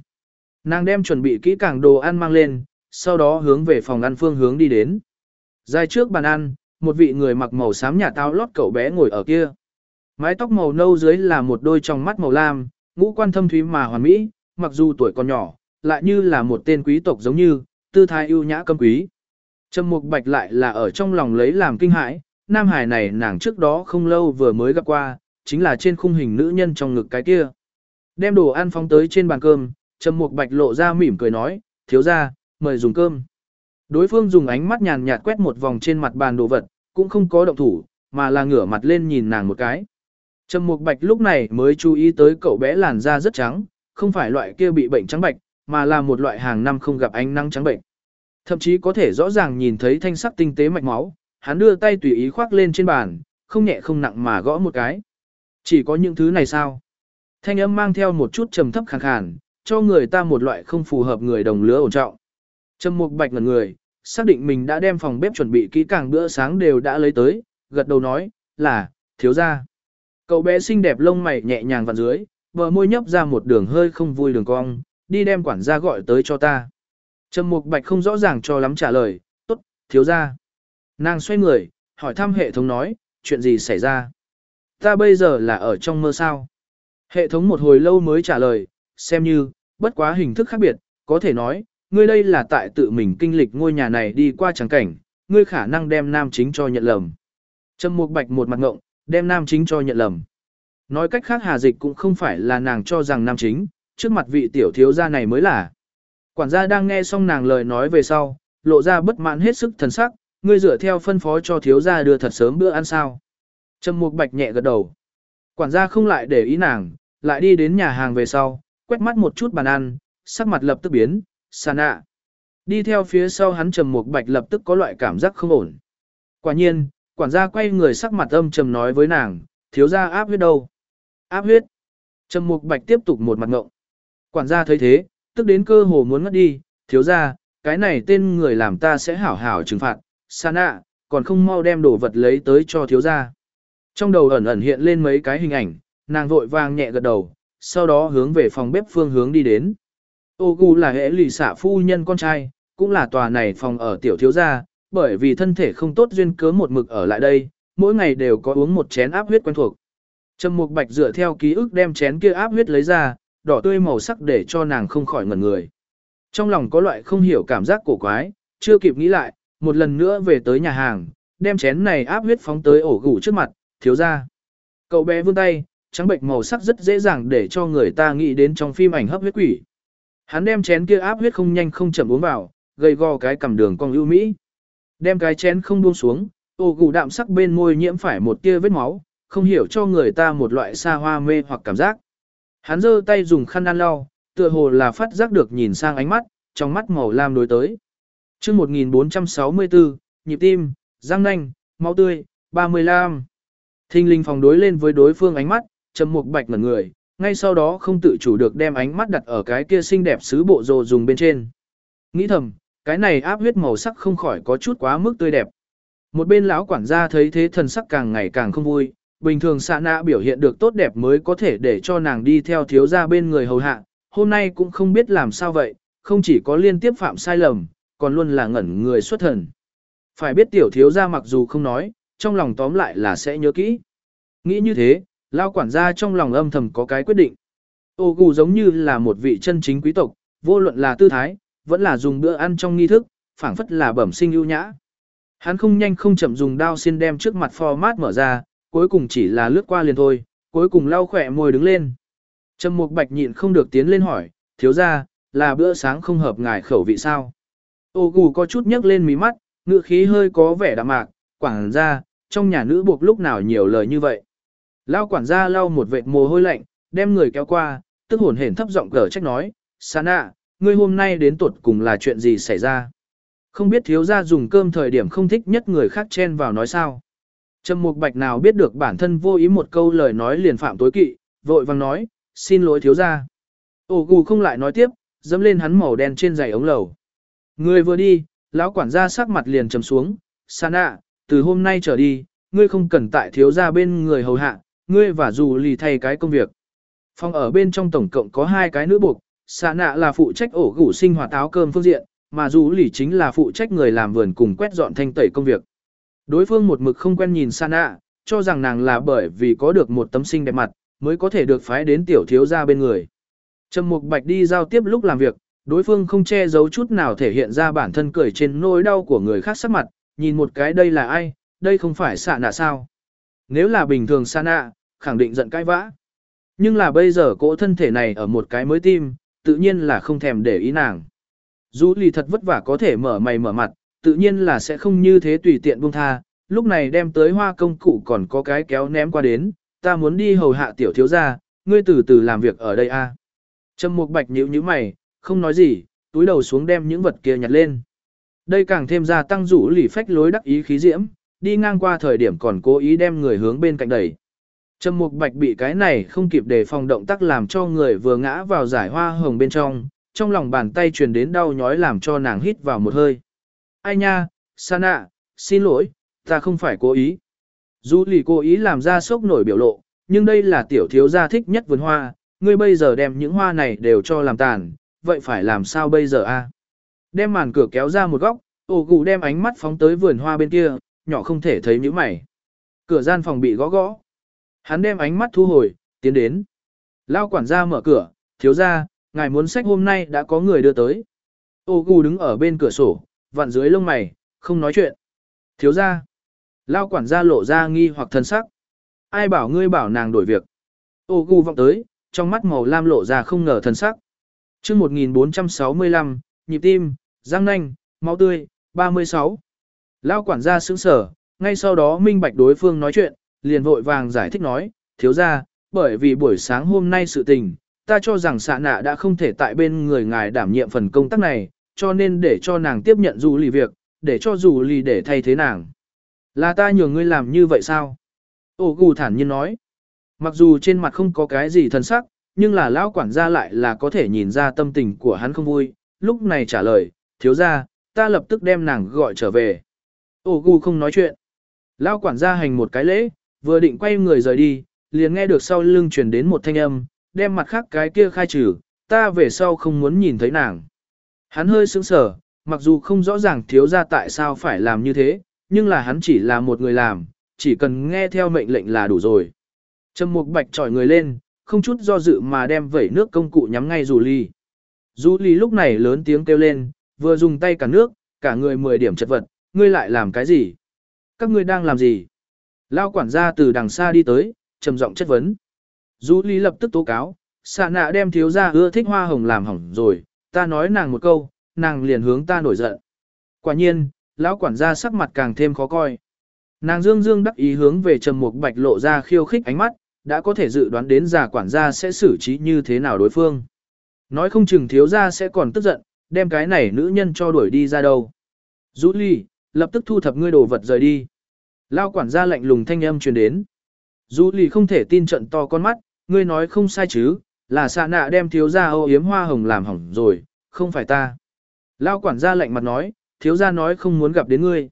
Nàng đem chuẩn bị kỹ càng đồ ăn mang lên, sau đó hướng về phòng ăn phương hướng đi đến. Dài trước bàn ăn, một vị người mặc màu xám nhà Tao lót cậu bé ngồi ở kia. Mái tóc màu nâu dưới là một đôi tròng mắt màu lam, ngũ quan thâm thúy mà hoàn mỹ, mặc dù tuổi còn nhỏ, lại như là một tên quý tộc giống như, tư thái ưu nhã cầm quý. Trầm Mục Bạch lại là ở trong lòng lấy làm kinh hãi, nam hải này nàng trước đó không lâu vừa mới gặp qua, chính là trên khung hình nữ nhân trong ngực cái kia. Đem đồ ăn phóng tới trên bàn cơm, Trầm Mục Bạch lộ ra mỉm cười nói, thiếu gia, mời dùng cơm. Đối phương dùng ánh mắt nhàn nhạt quét một vòng trên mặt bàn đồ vật, cũng không có động thủ, mà là ngửa mặt lên nhìn nàng một cái. Trầm Mục Bạch lúc này mới chú ý tới cậu bé làn da rất trắng, không phải loại kia bị bệnh trắng bạch, mà là một loại hàng năm không gặp ánh nắng trắng bệnh. Thậm chí có thể rõ ràng nhìn thấy thanh sắc tinh tế mạch máu, hắn đưa tay tùy ý khoác lên trên bàn, không nhẹ không nặng mà gõ một cái. Chỉ có những thứ này sao? Thanh âm mang theo một chút trầm thấp khàn khàn, cho người ta một loại không phù hợp người đồng lứa ổn trọng. Trầm Mục Bạch ngẩn người, xác định mình đã đem phòng bếp chuẩn bị kỹ càng bữa sáng đều đã lấy tới, gật đầu nói, là, thiếu gia. Cậu bé xinh đẹp lông mày nhẹ nhàng vặn dưới, bờ môi nhấp ra một đường hơi không vui đường cong, đi đem quản gia gọi tới cho ta. Trầm Mục Bạch không rõ ràng cho lắm trả lời, tốt, thiếu gia. Nàng xoay người, hỏi thăm hệ thống nói, chuyện gì xảy ra? Ta bây giờ là ở trong mơ sao? Hệ thống một hồi lâu mới trả lời, xem như, bất quá hình thức khác biệt, có thể nói, ngươi đây là tại tự mình kinh lịch ngôi nhà này đi qua trắng cảnh, ngươi khả năng đem nam chính cho nhận lầm. Trầm Mục Bạch một mặt ngộng, đem nam chính cho nhận lầm. Nói cách khác Hà Dịch cũng không phải là nàng cho rằng nam chính, trước mặt vị tiểu thiếu gia này mới là. Quản gia đang nghe xong nàng lời nói về sau, lộ ra bất mãn hết sức thần sắc, ngươi dựa theo phân phó cho thiếu gia đưa thật sớm bữa ăn sao. Trầm Mục Bạch nhẹ gật đầu. Quản gia không lại để ý nàng, lại đi đến nhà hàng về sau, quét mắt một chút bàn ăn, sắc mặt lập tức biến, sàn ạ. Đi theo phía sau hắn Trầm Mục Bạch lập tức có loại cảm giác không ổn. Quả nhiên, quản gia quay người sắc mặt âm trầm nói với nàng, thiếu gia áp huyết đâu? Áp huyết. Trầm Mục Bạch tiếp tục một mặt ngộng. Quản gia thấy thế, tức đến cơ hồ muốn ngất đi, thiếu gia, cái này tên người làm ta sẽ hảo hảo trừng phạt, Sana, còn không mau đem đồ vật lấy tới cho thiếu gia. Trong đầu ẩn ẩn hiện lên mấy cái hình ảnh, nàng vội vàng nhẹ gật đầu, sau đó hướng về phòng bếp phương hướng đi đến. Ô Gu là hệ lì xạ phu nhân con trai, cũng là tòa này phòng ở tiểu thiếu gia, bởi vì thân thể không tốt duyên cớ một mực ở lại đây, mỗi ngày đều có uống một chén áp huyết quen thuộc. Trầm Mục Bạch dựa theo ký ức đem chén kia áp huyết lấy ra, đỏ tươi màu sắc để cho nàng không khỏi ngẩn người. Trong lòng có loại không hiểu cảm giác cổ quái, chưa kịp nghĩ lại, một lần nữa về tới nhà hàng, đem chén này áp huyết phóng tới ổ gủ trước mặt, thiếu ra. Cậu bé vươn tay, trắng bệnh màu sắc rất dễ dàng để cho người ta nghĩ đến trong phim ảnh hấp huyết quỷ. Hắn đem chén kia áp huyết không nhanh không chậm uống vào, gầy gò cái cầm đường cong ưu mỹ. Đem cái chén không buông xuống, Ô gù đạm sắc bên môi nhiễm phải một tia vết máu, không hiểu cho người ta một loại xa hoa mê hoặc cảm giác. Hắn giơ tay dùng khăn ăn lau, tựa hồ là phát giác được nhìn sang ánh mắt, trong mắt màu lam đối tới. chương 1464, nhịp tim, răng nanh, máu tươi, 35. Thinh linh phòng đối lên với đối phương ánh mắt, trầm mục bạch ngẩn người, ngay sau đó không tự chủ được đem ánh mắt đặt ở cái kia xinh đẹp sứ bộ rồ dùng bên trên. Nghĩ thầm, cái này áp huyết màu sắc không khỏi có chút quá mức tươi đẹp. Một bên lão quản gia thấy thế thần sắc càng ngày càng không vui, bình thường xạ nạ biểu hiện được tốt đẹp mới có thể để cho nàng đi theo thiếu gia bên người hầu hạ, hôm nay cũng không biết làm sao vậy, không chỉ có liên tiếp phạm sai lầm, còn luôn là ngẩn người xuất thần. Phải biết tiểu thiếu gia mặc dù không nói, trong lòng tóm lại là sẽ nhớ kỹ. Nghĩ như thế, lao quản gia trong lòng âm thầm có cái quyết định. Ô gù giống như là một vị chân chính quý tộc, vô luận là tư thái, vẫn là dùng bữa ăn trong nghi thức, phảng phất là bẩm sinh ưu nhã. Hắn không nhanh không chậm dùng đao xiên đem trước mặt format mở ra, cuối cùng chỉ là lướt qua liền thôi, cuối cùng lau khỏe môi đứng lên. Trầm Mục Bạch nhịn không được tiến lên hỏi, thiếu gia, là bữa sáng không hợp ngài khẩu vị sao? Ô gù có chút nhấc lên mí mắt, ngựa khí hơi có vẻ đạm mạc, quảng ra, trong nhà nữ buộc lúc nào nhiều lời như vậy. Lao quản gia lau một vệt mồ hôi lạnh, đem người kéo qua, tức hồn hển thấp giọng cờ trách nói, Sana, ngươi hôm nay đến tuột cùng là chuyện gì xảy ra? Không biết thiếu gia dùng cơm thời điểm không thích nhất người khác chen vào nói sao? Trầm Mục Bạch nào biết được bản thân vô ý một câu lời nói liền phạm tối kỵ, vội vàng nói, xin lỗi thiếu gia. Ổ gù không lại nói tiếp, dẫm lên hắn màu đen trên giày ống lầu. Người vừa đi, lão quản gia sắc mặt liền trầm xuống, Sana, từ hôm nay trở đi, ngươi không cần tại thiếu gia bên người hầu hạ, ngươi và dù lì thay cái công việc. Phòng ở bên trong tổng cộng có hai cái nữ buộc, xạ nạ là phụ trách ổ gủ sinh hoạt áo cơm phương diện, mà dù lì chính là phụ trách người làm vườn cùng quét dọn thanh tẩy công việc. Đối phương một mực không quen nhìn xạ nạ, cho rằng nàng là bởi vì có được một tấm sinh đẹp mặt, mới có thể được phái đến tiểu thiếu gia bên người. Trầm Mục Bạch đi giao tiếp lúc làm việc, đối phương không che giấu chút nào thể hiện ra bản thân cười trên nỗi đau của người khác sắc mặt, nhìn một cái đây là ai, đây không phải xạ nạ sao. Nếu là bình thường Sana khẳng định giận cãi vã. Nhưng là bây giờ cỗ thân thể này ở một cái mới tim, tự nhiên là không thèm để ý nàng. Dù lì thật vất vả có thể mở mày mở mặt, tự nhiên là sẽ không như thế tùy tiện buông tha, lúc này đem tới hoa công cụ còn có cái kéo ném qua đến, ta muốn đi hầu hạ tiểu thiếu gia, ngươi từ từ làm việc ở đây a. Trầm Mục Bạch nhíu nhíu mày, không nói gì, túi đầu xuống đem những vật kia nhặt lên. Đây càng thêm gia tăng rủ lì phách lối đắc ý khí diễm, đi ngang qua thời điểm còn cố ý đem người hướng bên cạnh đẩy. Trầm Mục Bạch bị cái này không kịp đề phòng động tác làm cho người vừa ngã vào giải hoa hồng bên trong, trong lòng bàn tay truyền đến đau nhói làm cho nàng hít vào một hơi. Ai nha, Sana, xin lỗi, ta không phải cố ý. Dù lì cố ý làm ra sốc nổi biểu lộ, nhưng đây là tiểu thiếu gia thích nhất vườn hoa, ngươi bây giờ đem những hoa này đều cho làm tàn, vậy phải làm sao bây giờ a? Đem màn cửa kéo ra một góc, ổ gù đem ánh mắt phóng tới vườn hoa bên kia, nhỏ không thể thấy nhíu mày. Cửa gian phòng bị gõ gõ. Hắn đem ánh mắt thu hồi, tiến đến. Lao quản gia mở cửa, thiếu gia, ngài muốn sách hôm nay đã có người đưa tới. Ô gù đứng ở bên cửa sổ, vặn dưới lông mày, không nói chuyện. Thiếu gia. Lao quản gia lộ ra nghi hoặc thân sắc. Ai bảo ngươi bảo nàng đổi việc. Ô gù vọng tới, trong mắt màu lam lộ ra không ngờ thân sắc. chương 1465, nhịp tim, răng nanh, máu tươi, 36. Lao quản gia sững sở, ngay sau đó minh bạch đối phương nói chuyện, liền vội vàng giải thích nói, thiếu ra, bởi vì buổi sáng hôm nay sự tình, ta cho rằng xạ nạ đã không thể tại bên người ngài đảm nhiệm phần công tác này, cho nên để cho nàng tiếp nhận dù lì việc, để cho dù lì để thay thế nàng. Là ta nhường ngươi làm như vậy sao? Ô gù thản nhiên nói. Mặc dù trên mặt không có cái gì thân sắc, nhưng là lão quản gia lại là có thể nhìn ra tâm tình của hắn không vui, lúc này trả lời, thiếu ra, ta lập tức đem nàng gọi trở về. Ổ gu không nói chuyện. lao quản gia hành một cái lễ, vừa định quay người rời đi, liền nghe được sau lưng truyền đến một thanh âm, đem mặt khác cái kia khai trừ, ta về sau không muốn nhìn thấy nàng. Hắn hơi sững sờ, mặc dù không rõ ràng thiếu ra tại sao phải làm như thế, nhưng là hắn chỉ là một người làm, chỉ cần nghe theo mệnh lệnh là đủ rồi. Trầm Mục Bạch trỏi người lên, không chút do dự mà đem vẩy nước công cụ nhắm ngay dù ly. Dù ly lúc này lớn tiếng kêu lên, vừa dùng tay cả nước, cả người 10 điểm chật vật, ngươi lại làm cái gì? Các ngươi đang làm gì? Lao quản gia từ đằng xa đi tới, trầm giọng chất vấn. Dù Lý lập tức tố cáo, xạ nạ đem thiếu gia ưa thích hoa hồng làm hỏng rồi, ta nói nàng một câu, nàng liền hướng ta nổi giận. Quả nhiên, lão quản gia sắc mặt càng thêm khó coi. Nàng dương dương đắc ý hướng về Trầm Mục Bạch lộ ra khiêu khích ánh mắt, đã có thể dự đoán đến già quản gia sẽ xử trí như thế nào đối phương. Nói không chừng thiếu gia sẽ còn tức giận, đem cái này nữ nhân cho đuổi đi ra đâu. Dũ ly, lập tức thu thập ngươi đồ vật rời đi. Lao quản gia lạnh lùng thanh âm truyền đến. Dù lì không thể tin trận to con mắt, ngươi nói không sai chứ, là xạ nạ đem thiếu gia ô yếm hoa hồng làm hỏng rồi, không phải ta. Lao quản gia lạnh mặt nói, thiếu gia nói không muốn gặp đến ngươi.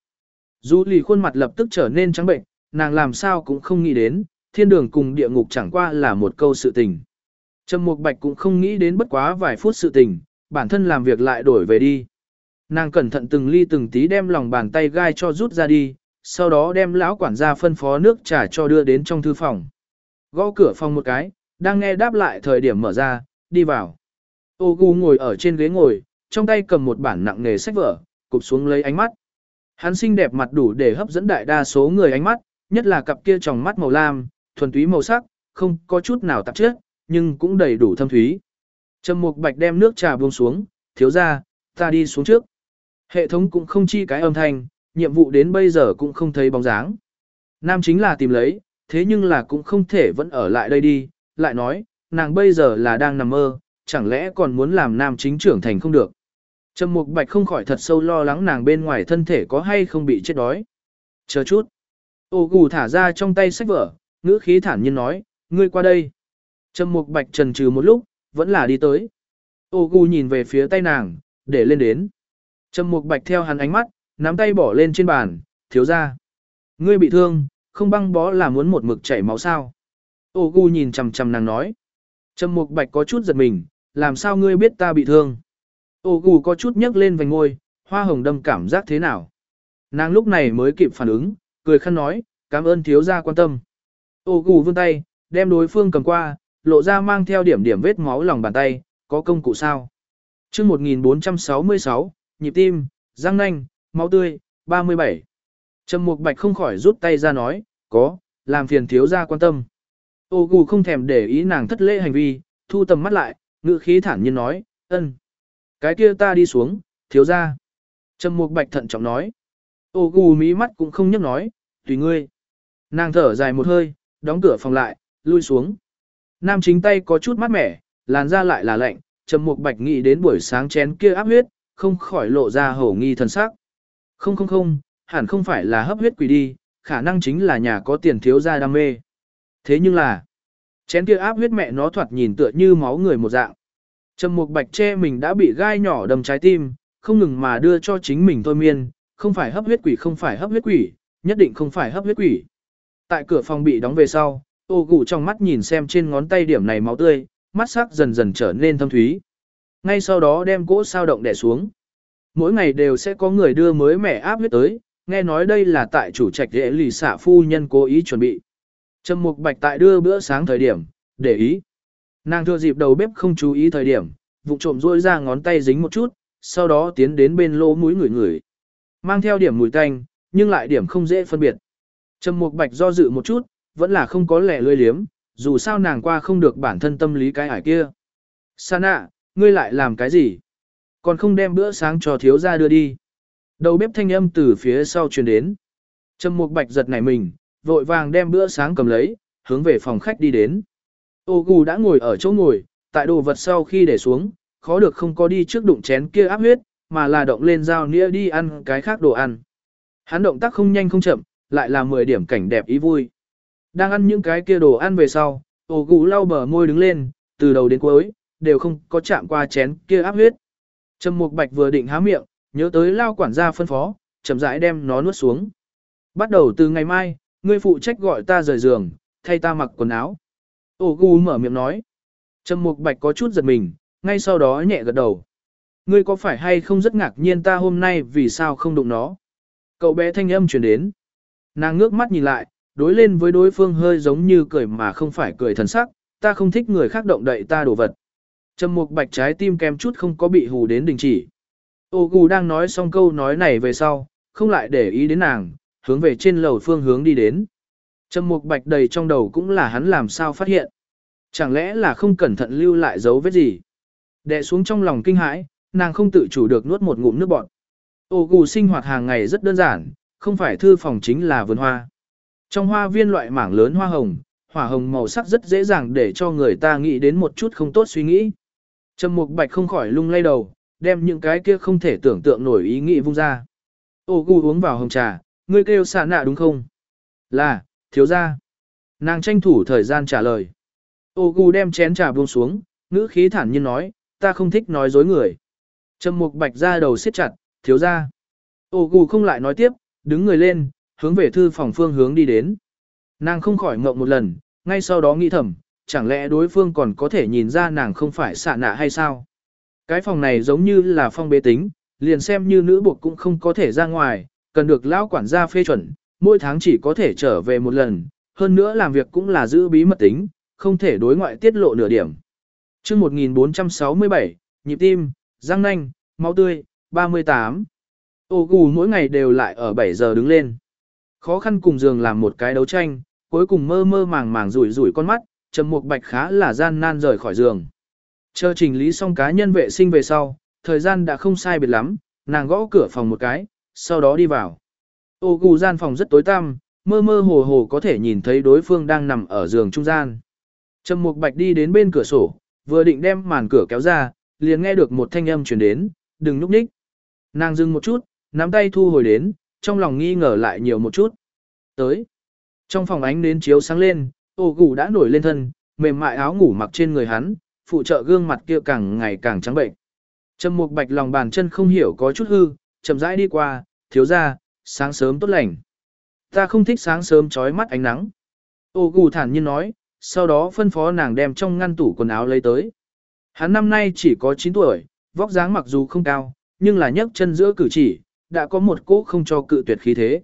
Dù lì khuôn mặt lập tức trở nên trắng bệnh, nàng làm sao cũng không nghĩ đến, thiên đường cùng địa ngục chẳng qua là một câu sự tình. Trầm Mục Bạch cũng không nghĩ đến bất quá vài phút sự tình, bản thân làm việc lại đổi về đi. Nàng cẩn thận từng ly từng tí đem lòng bàn tay gai cho rút ra đi, sau đó đem lão quản gia phân phó nước trà cho đưa đến trong thư phòng. Gõ cửa phòng một cái, đang nghe đáp lại thời điểm mở ra, đi vào. Ô gu ngồi ở trên ghế ngồi, trong tay cầm một bản nặng nghề sách vở, cụp xuống lấy ánh mắt. Hắn xinh đẹp mặt đủ để hấp dẫn đại đa số người ánh mắt, nhất là cặp kia tròng mắt màu lam, thuần túy màu sắc, không có chút nào tạp chất, nhưng cũng đầy đủ thâm thúy. Trầm Mục Bạch đem nước trà buông xuống, thiếu ra, ta đi xuống trước. Hệ thống cũng không chi cái âm thanh, nhiệm vụ đến bây giờ cũng không thấy bóng dáng. Nam chính là tìm lấy, thế nhưng là cũng không thể vẫn ở lại đây đi, lại nói, nàng bây giờ là đang nằm mơ, chẳng lẽ còn muốn làm nam chính trưởng thành không được. Trầm Mục Bạch không khỏi thật sâu lo lắng nàng bên ngoài thân thể có hay không bị chết đói. Chờ chút. Ô gù thả ra trong tay sách vở, ngữ khí thản nhiên nói, ngươi qua đây. Trầm Mục Bạch trần trừ một lúc, vẫn là đi tới. Ô gù nhìn về phía tay nàng, để lên đến. Trầm Mục Bạch theo hắn ánh mắt, nắm tay bỏ lên trên bàn, thiếu ra. Ngươi bị thương, không băng bó là muốn một mực chảy máu sao. Ô gu nhìn chằm chằm nàng nói. Trầm Mục Bạch có chút giật mình, làm sao ngươi biết ta bị thương. Ô gu có chút nhấc lên vành ngôi, hoa hồng đâm cảm giác thế nào. Nàng lúc này mới kịp phản ứng, cười khăn nói, cảm ơn thiếu gia quan tâm. Ô gu vươn tay, đem đối phương cầm qua, lộ ra mang theo điểm điểm vết máu lòng bàn tay, có công cụ sao. Trước 1466, nhịp tim, răng nanh, máu tươi, 37. Trầm Mục Bạch không khỏi rút tay ra nói, có, làm phiền thiếu gia quan tâm. Ô gù không thèm để ý nàng thất lễ hành vi, thu tầm mắt lại, ngữ khí thản nhiên nói, ân. Cái kia ta đi xuống, thiếu gia. Trầm Mục Bạch thận trọng nói. Ô gù mí mắt cũng không nhấc nói, tùy ngươi. Nàng thở dài một hơi, đóng cửa phòng lại, lui xuống. Nam chính tay có chút mát mẻ, làn da lại là lạnh, Trầm Mục Bạch nghĩ đến buổi sáng chén kia áp huyết, không khỏi lộ ra hổ nghi thần sắc. Không không không, hẳn không phải là hấp huyết quỷ đi, khả năng chính là nhà có tiền thiếu gia đam mê. Thế nhưng là, chén kia áp huyết mẹ nó thoạt nhìn tựa như máu người một dạng. Trầm Mục Bạch che mình đã bị gai nhỏ đâm trái tim, không ngừng mà đưa cho chính mình thôi miên, không phải hấp huyết quỷ không phải hấp huyết quỷ, nhất định không phải hấp huyết quỷ. Tại cửa phòng bị đóng về sau, Ô gù trong mắt nhìn xem trên ngón tay điểm này máu tươi, mắt sắc dần dần trở nên thâm thúy. Ngay sau đó đem cỗ sao động đè xuống. Mỗi ngày đều sẽ có người đưa mới mẻ áp huyết tới, nghe nói đây là tại chủ trạch đệ lì xả phu nhân cố ý chuẩn bị. Trầm mục bạch tại đưa bữa sáng thời điểm, để ý. Nàng thừa dịp đầu bếp không chú ý thời điểm, vụ trộm rôi ra ngón tay dính một chút, sau đó tiến đến bên lỗ mũi người người. Mang theo điểm mùi tanh, nhưng lại điểm không dễ phân biệt. Trầm mục bạch do dự một chút, vẫn là không có lẻ lươi liếm, dù sao nàng qua không được bản thân tâm lý cái ải kia. Sana, ngươi lại làm cái gì? Còn không đem bữa sáng cho thiếu gia đưa đi. Đầu bếp thanh âm từ phía sau truyền đến. Trầm Mục Bạch giật nảy mình, vội vàng đem bữa sáng cầm lấy, hướng về phòng khách đi đến. Ô Gù đã ngồi ở chỗ ngồi, tại đồ vật sau khi để xuống, khó được không có đi trước đụng chén kia áp huyết, mà là động lên dao nĩa đi ăn cái khác đồ ăn. Hắn động tác không nhanh không chậm, lại là 10 điểm cảnh đẹp ý vui. Đang ăn những cái kia đồ ăn về sau, ô gù lau bờ môi đứng lên, từ đầu đến cuối, đều không có chạm qua chén kia áp huyết. Trầm Mục Bạch vừa định há miệng, nhớ tới lao quản gia phân phó, chậm rãi đem nó nuốt xuống. Bắt đầu từ ngày mai, ngươi phụ trách gọi ta rời giường, thay ta mặc quần áo. Ô gu mở miệng nói. Trầm Mục Bạch có chút giật mình, ngay sau đó nhẹ gật đầu. Ngươi có phải hay không rất ngạc nhiên ta hôm nay vì sao không đụng nó? Cậu bé thanh âm truyền đến. Nàng ngước mắt nhìn lại, đối lên với đối phương hơi giống như cười mà không phải cười thần sắc, ta không thích người khác động đậy ta đồ vật. Trầm mục bạch trái tim kém chút không có bị hù đến đình chỉ. Ô gù đang nói xong câu nói này về sau, không lại để ý đến nàng, hướng về trên lầu phương hướng đi đến. Trầm mục bạch đầy trong đầu cũng là hắn làm sao phát hiện. Chẳng lẽ là không cẩn thận lưu lại dấu vết gì. Đè xuống trong lòng kinh hãi, nàng không tự chủ được nuốt một ngụm nước bọt. Ô gù sinh hoạt hàng ngày rất đơn giản, không phải thư phòng chính là vườn hoa. Trong hoa viên loại mảng lớn hoa hồng, hỏa hồng màu sắc rất dễ dàng để cho người ta nghĩ đến một chút không tốt suy nghĩ. Trầm Mục Bạch không khỏi lung lay đầu, đem những cái kia không thể tưởng tượng nổi ý nghĩ vung ra. Ô gu uống vào hồng trà, ngươi kêu xạ nạ đúng không? Là, thiếu gia. Nàng tranh thủ thời gian trả lời. Ô gu đem chén trà buông xuống, ngữ khí thản nhiên nói, ta không thích nói dối người. Trầm Mục Bạch ra đầu siết chặt, thiếu gia. Ô gu không lại nói tiếp, đứng người lên, hướng về thư phòng phương hướng đi đến. Nàng không khỏi ngậm một lần, ngay sau đó nghĩ thầm, chẳng lẽ đối phương còn có thể nhìn ra nàng không phải xạ nạ hay sao? Cái phòng này giống như là phong bế tính, liền xem như nữ buộc cũng không có thể ra ngoài, cần được lão quản gia phê chuẩn, mỗi tháng chỉ có thể trở về một lần, hơn nữa làm việc cũng là giữ bí mật tính, không thể đối ngoại tiết lộ nửa điểm. chương 1467, nhịp tim, răng nanh, máu tươi, 38. Ô gù mỗi ngày đều lại ở 7 giờ đứng lên. Khó khăn cùng giường làm một cái đấu tranh, cuối cùng mơ mơ màng màng rủi rủi con mắt, Trầm Mục Bạch khá là gian nan rời khỏi giường. Chờ chỉnh lý xong cá nhân vệ sinh về sau, thời gian đã không sai biệt lắm, nàng gõ cửa phòng một cái, sau đó đi vào. Ô gù gian phòng rất tối tăm, mơ mơ hồ hồ có thể nhìn thấy đối phương đang nằm ở giường trung gian. Trầm Mục Bạch đi đến bên cửa sổ, vừa định đem màn cửa kéo ra, liền nghe được một thanh âm truyền đến, đừng núp ních. Nàng dừng một chút, nắm tay thu hồi đến, trong lòng nghi ngờ lại nhiều một chút. Tới. Trong phòng ánh nến chiếu sáng lên, ô gù đã nổi lên thân, mềm mại áo ngủ mặc trên người hắn, phụ trợ gương mặt kia càng ngày càng trắng bệnh. Trầm Mục Bạch lòng bàn chân không hiểu có chút hư, chậm rãi đi qua, thiếu ra, sáng sớm tốt lành. Ta không thích sáng sớm chói mắt ánh nắng. Ô gù thản nhiên nói, sau đó phân phó nàng đem trong ngăn tủ quần áo lấy tới. Hắn năm nay chỉ có 9 tuổi, vóc dáng mặc dù không cao, nhưng là nhấc chân giữa cử chỉ, đã có một cỗ không cho cự tuyệt khí thế.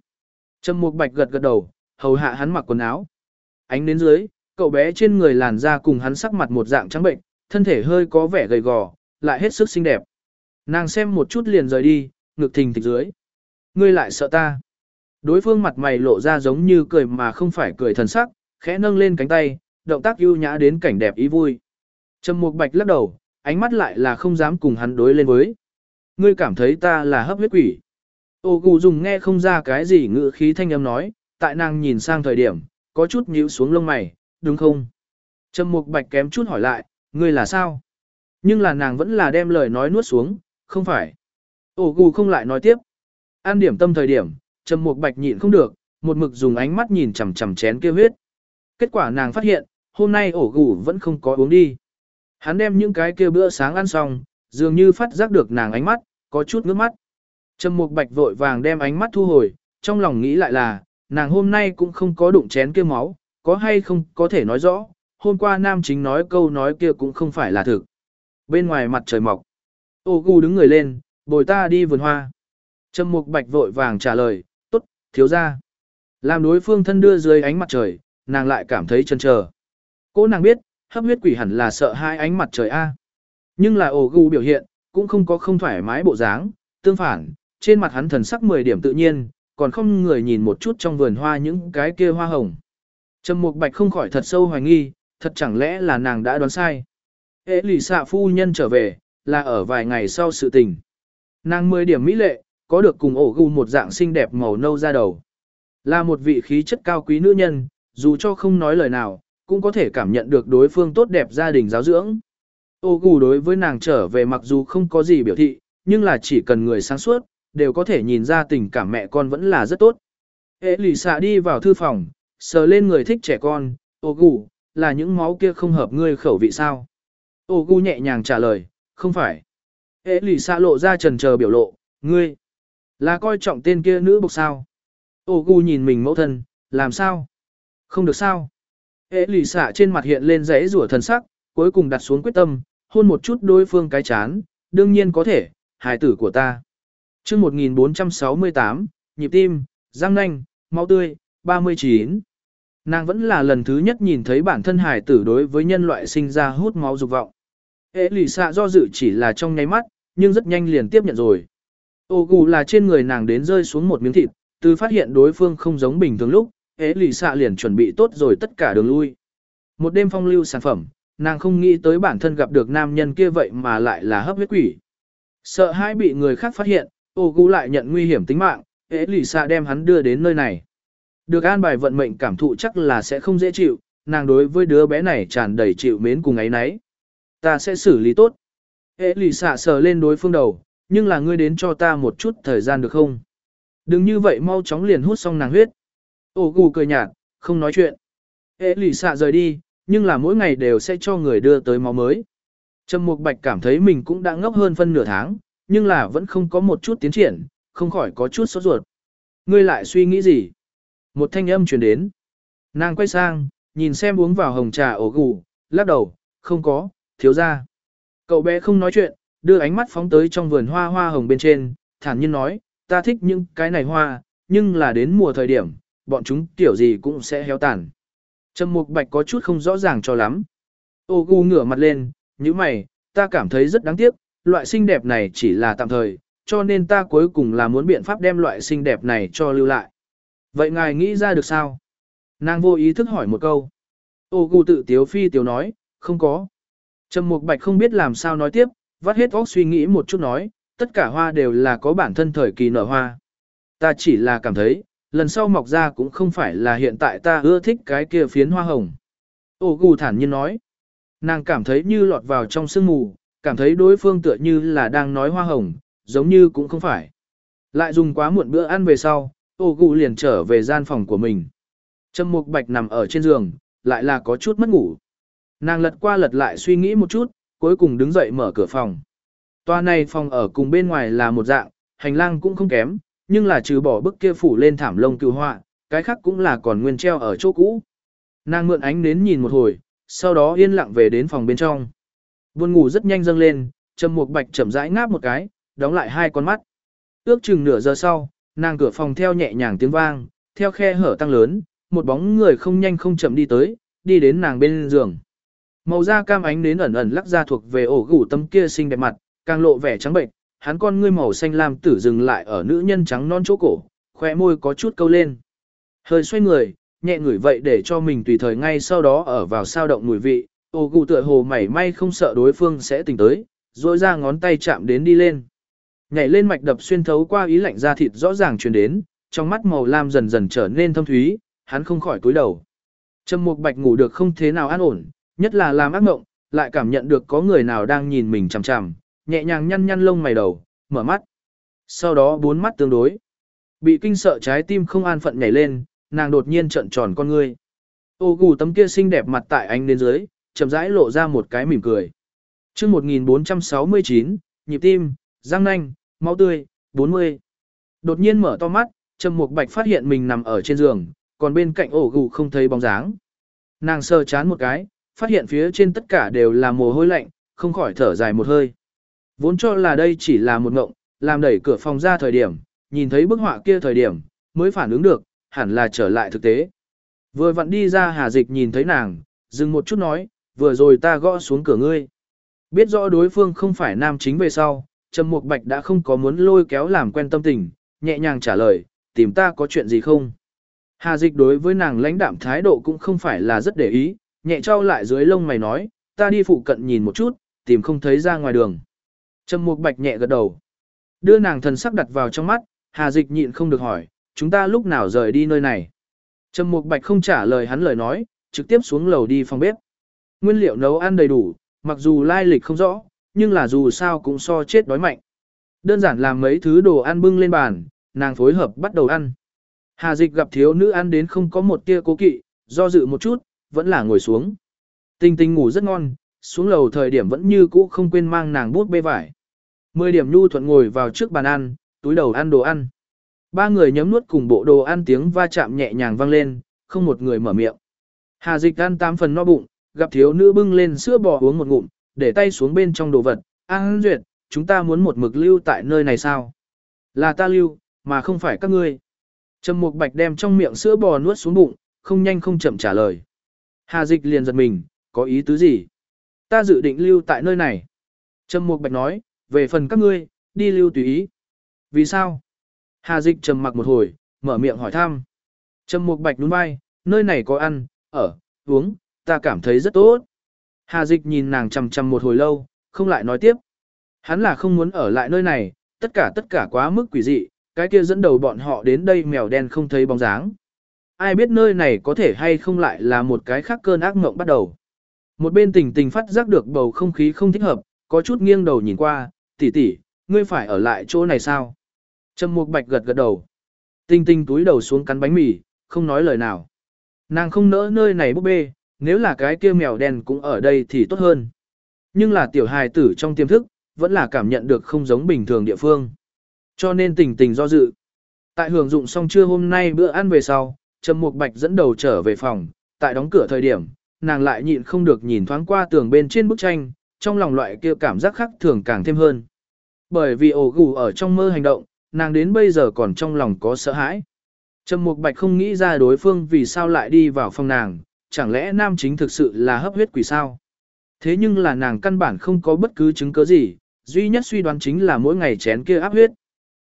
Trầm Mục Bạch gật gật đầu, hầu hạ hắn mặc quần áo. Ánh đến dưới, cậu bé trên người làn da cùng hắn sắc mặt một dạng trắng bệnh, thân thể hơi có vẻ gầy gò, lại hết sức xinh đẹp. Nàng xem một chút liền rời đi, ngực thình thịch dưới. Ngươi lại sợ ta. Đối phương mặt mày lộ ra giống như cười mà không phải cười thần sắc, khẽ nâng lên cánh tay, động tác ưu nhã đến cảnh đẹp ý vui. Trầm Mục Bạch lắc đầu, ánh mắt lại là không dám cùng hắn đối lên với. Ngươi cảm thấy ta là hấp huyết quỷ. Ô gù dùng nghe không ra cái gì ngữ khí thanh âm nói, tại nàng nhìn sang thời điểm, có chút nhíu xuống lông mày, đúng không? Trầm Mục Bạch kém chút hỏi lại, ngươi là sao? Nhưng là nàng vẫn là đem lời nói nuốt xuống, không phải. Ổ gù không lại nói tiếp. An điểm tâm thời điểm, Trầm Mục Bạch nhịn không được, một mực dùng ánh mắt nhìn chằm chằm chén kia huyết. Kết quả nàng phát hiện, hôm nay ổ gù vẫn không có uống đi. Hắn đem những cái kia bữa sáng ăn xong, dường như phát giác được nàng ánh mắt, có chút ngước mắt. Trầm Mục Bạch vội vàng đem ánh mắt thu hồi, trong lòng nghĩ lại là, nàng hôm nay cũng không có đụng chén kia máu, có hay không có thể nói rõ, hôm qua nam chính nói câu nói kia cũng không phải là thực. Bên ngoài mặt trời mọc, ô gu đứng người lên, bồi ta đi vườn hoa. Trầm Mục Bạch vội vàng trả lời, tốt, thiếu ra. Làm đối phương thân đưa dưới ánh mặt trời, nàng lại cảm thấy chần chờ. Cô nàng biết, hấp huyết quỷ hẳn là sợ hai ánh mặt trời A. Nhưng là ổ gu biểu hiện, cũng không có không thoải mái bộ dáng, tương phản, trên mặt hắn thần sắc 10 điểm tự nhiên, còn không người nhìn một chút trong vườn hoa những cái kia hoa hồng. Trầm Mục Bạch không khỏi thật sâu hoài nghi, thật chẳng lẽ là nàng đã đoán sai. Ế lì xạ phu nhân trở về, là ở vài ngày sau sự tình. Nàng 10 điểm mỹ lệ, có được cùng ổ gu một dạng xinh đẹp màu nâu ra đầu. Là một vị khí chất cao quý nữ nhân, dù cho không nói lời nào, cũng có thể cảm nhận được đối phương tốt đẹp gia đình giáo dưỡng. Ô gu đối với nàng trở về mặc dù không có gì biểu thị, nhưng là chỉ cần người sáng suốt, đều có thể nhìn ra tình cảm mẹ con vẫn là rất tốt. Hệ lì xạ đi vào thư phòng, sờ lên người thích trẻ con, ô gu, là những máu kia không hợp ngươi khẩu vị sao? Ô gu nhẹ nhàng trả lời, không phải. Hệ lì xạ lộ ra trần chờ biểu lộ, ngươi, là coi trọng tên kia nữ bộc sao? Ô gu nhìn mình mẫu thân, làm sao? Không được sao? Hệ lì xạ trên mặt hiện lên rẽ rủa thần sắc, cuối cùng đặt xuống quyết tâm, hôn một chút đối phương cái chán, đương nhiên có thể, hài tử của ta chương 1468, nhịp tim, răng nanh, máu tươi, 39. Nàng vẫn là lần thứ nhất nhìn thấy bản thân hài tử đối với nhân loại sinh ra hút máu dục vọng. Hệ lì xạ do dự chỉ là trong nháy mắt, nhưng rất nhanh liền tiếp nhận rồi. Ô gù là trên người nàng đến rơi xuống một miếng thịt, từ phát hiện đối phương không giống bình thường lúc, hệ lì xạ liền chuẩn bị tốt rồi tất cả đường lui. Một đêm phong lưu sản phẩm, nàng không nghĩ tới bản thân gặp được nam nhân kia vậy mà lại là hấp huyết quỷ. Sợ hai bị người khác phát hiện, ô gù lại nhận nguy hiểm tính mạng, ế lì xạ đem hắn đưa đến nơi này. Được an bài vận mệnh cảm thụ chắc là sẽ không dễ chịu, nàng đối với đứa bé này tràn đầy chịu mến cùng ấy nấy. Ta sẽ xử lý tốt. Ế lì xạ sờ lên đối phương đầu, nhưng là ngươi đến cho ta một chút thời gian được không? Đừng như vậy mau chóng liền hút xong nàng huyết. Ô gù cười nhạt, không nói chuyện. Ế lì xạ rời đi, nhưng là mỗi ngày đều sẽ cho người đưa tới máu mới. Trầm Mục Bạch cảm thấy mình cũng đã ngốc hơn phân nửa tháng, nhưng là vẫn không có một chút tiến triển, không khỏi có chút sốt ruột. Ngươi lại suy nghĩ gì? Một thanh âm truyền đến. Nàng quay sang, nhìn xem uống vào hồng trà ổ gù, lắc đầu, không có, thiếu ra. Cậu bé không nói chuyện, đưa ánh mắt phóng tới trong vườn hoa hoa hồng bên trên, thản nhiên nói, ta thích những cái này hoa, nhưng là đến mùa thời điểm, bọn chúng tiểu gì cũng sẽ héo tàn. Trầm Mục Bạch có chút không rõ ràng cho lắm. Ô gu ngửa mặt lên, như mày, ta cảm thấy rất đáng tiếc, loại xinh đẹp này chỉ là tạm thời, cho nên ta cuối cùng là muốn biện pháp đem loại xinh đẹp này cho lưu lại. Vậy ngài nghĩ ra được sao? Nàng vô ý thức hỏi một câu. Ô gu tự tiếu phi tiếu nói, không có. Trầm Mục Bạch không biết làm sao nói tiếp, vắt hết óc suy nghĩ một chút nói, tất cả hoa đều là có bản thân thời kỳ nở hoa. Ta chỉ là cảm thấy, lần sau mọc ra cũng không phải là hiện tại ta ưa thích cái kia phiến hoa hồng. Ô gù thản nhiên nói, nàng cảm thấy như lọt vào trong sương mù, cảm thấy đối phương tựa như là đang nói hoa hồng, giống như cũng không phải. Lại dùng quá muộn bữa ăn về sau, ô gụ liền trở về gian phòng của mình. Trâm Mục Bạch nằm ở trên giường, lại là có chút mất ngủ. Nàng lật qua lật lại suy nghĩ một chút, cuối cùng đứng dậy mở cửa phòng. Toa này phòng ở cùng bên ngoài là một dạng, hành lang cũng không kém, nhưng là trừ bỏ bức kia phủ lên thảm lông cựu họa, cái khác cũng là còn nguyên treo ở chỗ cũ. Nàng mượn ánh đến nhìn một hồi, sau đó yên lặng về đến phòng bên trong. Buồn ngủ rất nhanh dâng lên, Trầm Mục Bạch chậm rãi ngáp một cái, đóng lại hai con mắt. Ước chừng nửa giờ sau, nàng cửa phòng theo nhẹ nhàng tiếng vang, theo khe hở tăng lớn, một bóng người không nhanh không chậm đi tới, đi đến nàng bên giường. Màu da cam ánh đến ẩn ẩn lắc ra thuộc về ổ gủ tâm kia xinh đẹp mặt, càng lộ vẻ trắng bệnh, hắn con ngươi màu xanh lam tử dừng lại ở nữ nhân trắng non chỗ cổ, khóe môi có chút câu lên. Hơi xoay người, nhẹ ngửi vậy để cho mình tùy thời ngay sau đó ở vào sao động mùi vị, ô cụ tựa hồ mảy may không sợ đối phương sẽ tỉnh tới, rồi ra ngón tay chạm đến đi lên. Nhảy lên mạch đập xuyên thấu qua ý lạnh da thịt rõ ràng truyền đến, trong mắt màu lam dần dần trở nên thâm thúy, hắn không khỏi cúi đầu. Trầm Mục Bạch ngủ được không thế nào an ổn, nhất là làm ác mộng, lại cảm nhận được có người nào đang nhìn mình chằm chằm, nhẹ nhàng nhăn nhăn lông mày đầu, mở mắt. Sau đó bốn mắt tương đối. Bị kinh sợ trái tim không an phận nhảy lên, nàng đột nhiên trợn tròn con ngươi. Ô gù tấm kia xinh đẹp mặt tại ánh đến dưới, chậm rãi lộ ra một cái mỉm cười. Chương 1469, nhịp tim, răng nanh, máu tươi, 40. Đột nhiên mở to mắt, Trầm Mục Bạch phát hiện mình nằm ở trên giường, còn bên cạnh ổ gù không thấy bóng dáng. Nàng sờ chán một cái, phát hiện phía trên tất cả đều là mồ hôi lạnh, không khỏi thở dài một hơi. Vốn cho là đây chỉ là một ngộng, làm đẩy cửa phòng ra thời điểm, nhìn thấy bức họa kia thời điểm, mới phản ứng được, hẳn là trở lại thực tế. Vừa vặn đi ra Hà Dịch nhìn thấy nàng, dừng một chút nói, vừa rồi ta gõ xuống cửa ngươi. Biết rõ đối phương không phải nam chính về sau, Trầm Mục Bạch đã không có muốn lôi kéo làm quen tâm tình, nhẹ nhàng trả lời, tìm ta có chuyện gì không? Hà Dịch đối với nàng lãnh đạm thái độ cũng không phải là rất để ý, nhẹ trao lại dưới lông mày nói, ta đi phụ cận nhìn một chút, tìm không thấy ra ngoài đường. Trầm Mục Bạch nhẹ gật đầu. Đưa nàng thần sắc đặt vào trong mắt, Hà Dịch nhịn không được hỏi, chúng ta lúc nào rời đi nơi này. Trầm Mục Bạch không trả lời hắn lời nói, trực tiếp xuống lầu đi phòng bếp. Nguyên liệu nấu ăn đầy đủ, mặc dù lai lịch không rõ, nhưng là dù sao cũng so chết đói mạnh. Đơn giản làm mấy thứ đồ ăn bưng lên bàn, nàng phối hợp bắt đầu ăn. Hà Dịch gặp thiếu nữ ăn đến không có một tia cố kỵ, do dự một chút, vẫn là ngồi xuống. Tinh tinh ngủ rất ngon, xuống lầu thời điểm vẫn như cũ không quên mang nàng bút bê vải. Mười điểm nhu thuận ngồi vào trước bàn ăn, túi đầu ăn đồ ăn. Ba người nhấm nuốt cùng bộ đồ ăn tiếng va chạm nhẹ nhàng vang lên, không một người mở miệng. Hà dịch ăn tám phần no bụng, gặp thiếu nữ bưng lên sữa bò uống một ngụm, để tay xuống bên trong đồ vật. An duyệt, chúng ta muốn một mực lưu tại nơi này sao? Là ta lưu, mà không phải các ngươi. Trầm Mục Bạch đem trong miệng sữa bò nuốt xuống bụng, không nhanh không chậm trả lời. Hà dịch liền giật mình, có ý tứ gì? Ta dự định lưu tại nơi này. Trầm Mục Bạch nói, về phần các ngươi, đi lưu tùy ý. Vì sao? Hà dịch trầm mặc một hồi, mở miệng hỏi thăm. Trầm Mục Bạch nhún vai, nơi này có ăn, ở, uống, ta cảm thấy rất tốt. Hà dịch nhìn nàng chằm chằm một hồi lâu, không lại nói tiếp. Hắn là không muốn ở lại nơi này, tất cả tất cả quá mức quỷ dị, cái kia dẫn đầu bọn họ đến đây mèo đen không thấy bóng dáng. Ai biết nơi này có thể hay không lại là một cái khác cơn ác mộng bắt đầu. Một bên tình tình phát giác được bầu không khí không thích hợp, có chút nghiêng đầu nhìn qua, tỷ tỷ, ngươi phải ở lại chỗ này sao? Trầm Mục Bạch gật gật đầu. Tình tình túi đầu xuống cắn bánh mì, không nói lời nào. Nàng không nỡ nơi này búp bê, nếu là cái kia mèo đen cũng ở đây thì tốt hơn. Nhưng là tiểu hài tử trong tiềm thức, vẫn là cảm nhận được không giống bình thường địa phương. Cho nên tình tình do dự. Tại hưởng dụng xong trưa hôm nay bữa ăn về sau, Trầm Mục Bạch dẫn đầu trở về phòng, tại đóng cửa thời điểm, nàng lại nhịn không được nhìn thoáng qua tường bên trên bức tranh, trong lòng loại kia cảm giác khác thường càng thêm hơn. Bởi vì ổ gù ở trong mơ hành động, nàng đến bây giờ còn trong lòng có sợ hãi. Trầm Mục Bạch không nghĩ ra đối phương vì sao lại đi vào phòng nàng, chẳng lẽ nam chính thực sự là hấp huyết quỷ sao? Thế nhưng là nàng căn bản không có bất cứ chứng cứ gì, duy nhất suy đoán chính là mỗi ngày chén kia áp huyết.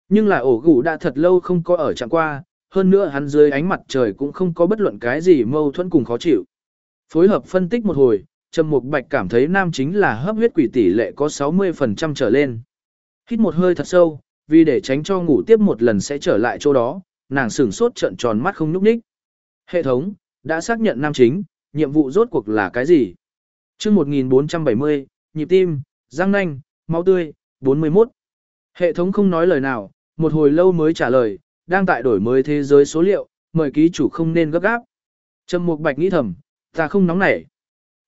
Nhưng là ổ gủ đã thật lâu không có ở trạng qua, hơn nữa hắn dưới ánh mặt trời cũng không có bất luận cái gì mâu thuẫn cùng khó chịu. Phối hợp phân tích một hồi, Trầm Mục Bạch cảm thấy nam chính là hấp huyết quỷ tỷ lệ có 60% trở lên. Hít một hơi thật sâu, vì để tránh cho ngủ tiếp một lần sẽ trở lại chỗ đó, nàng sửng sốt trợn tròn mắt không nhúc nhích. Hệ thống đã xác nhận nam chính, nhiệm vụ rốt cuộc là cái gì? Chương 1470, nhịp tim, răng nanh, máu tươi, 41. Hệ thống không nói lời nào, một hồi lâu mới trả lời, đang tại đổi mới thế giới số liệu, mời ký chủ không nên gấp gáp. Trầm Mục Bạch nghĩ thầm, ta không nóng nảy.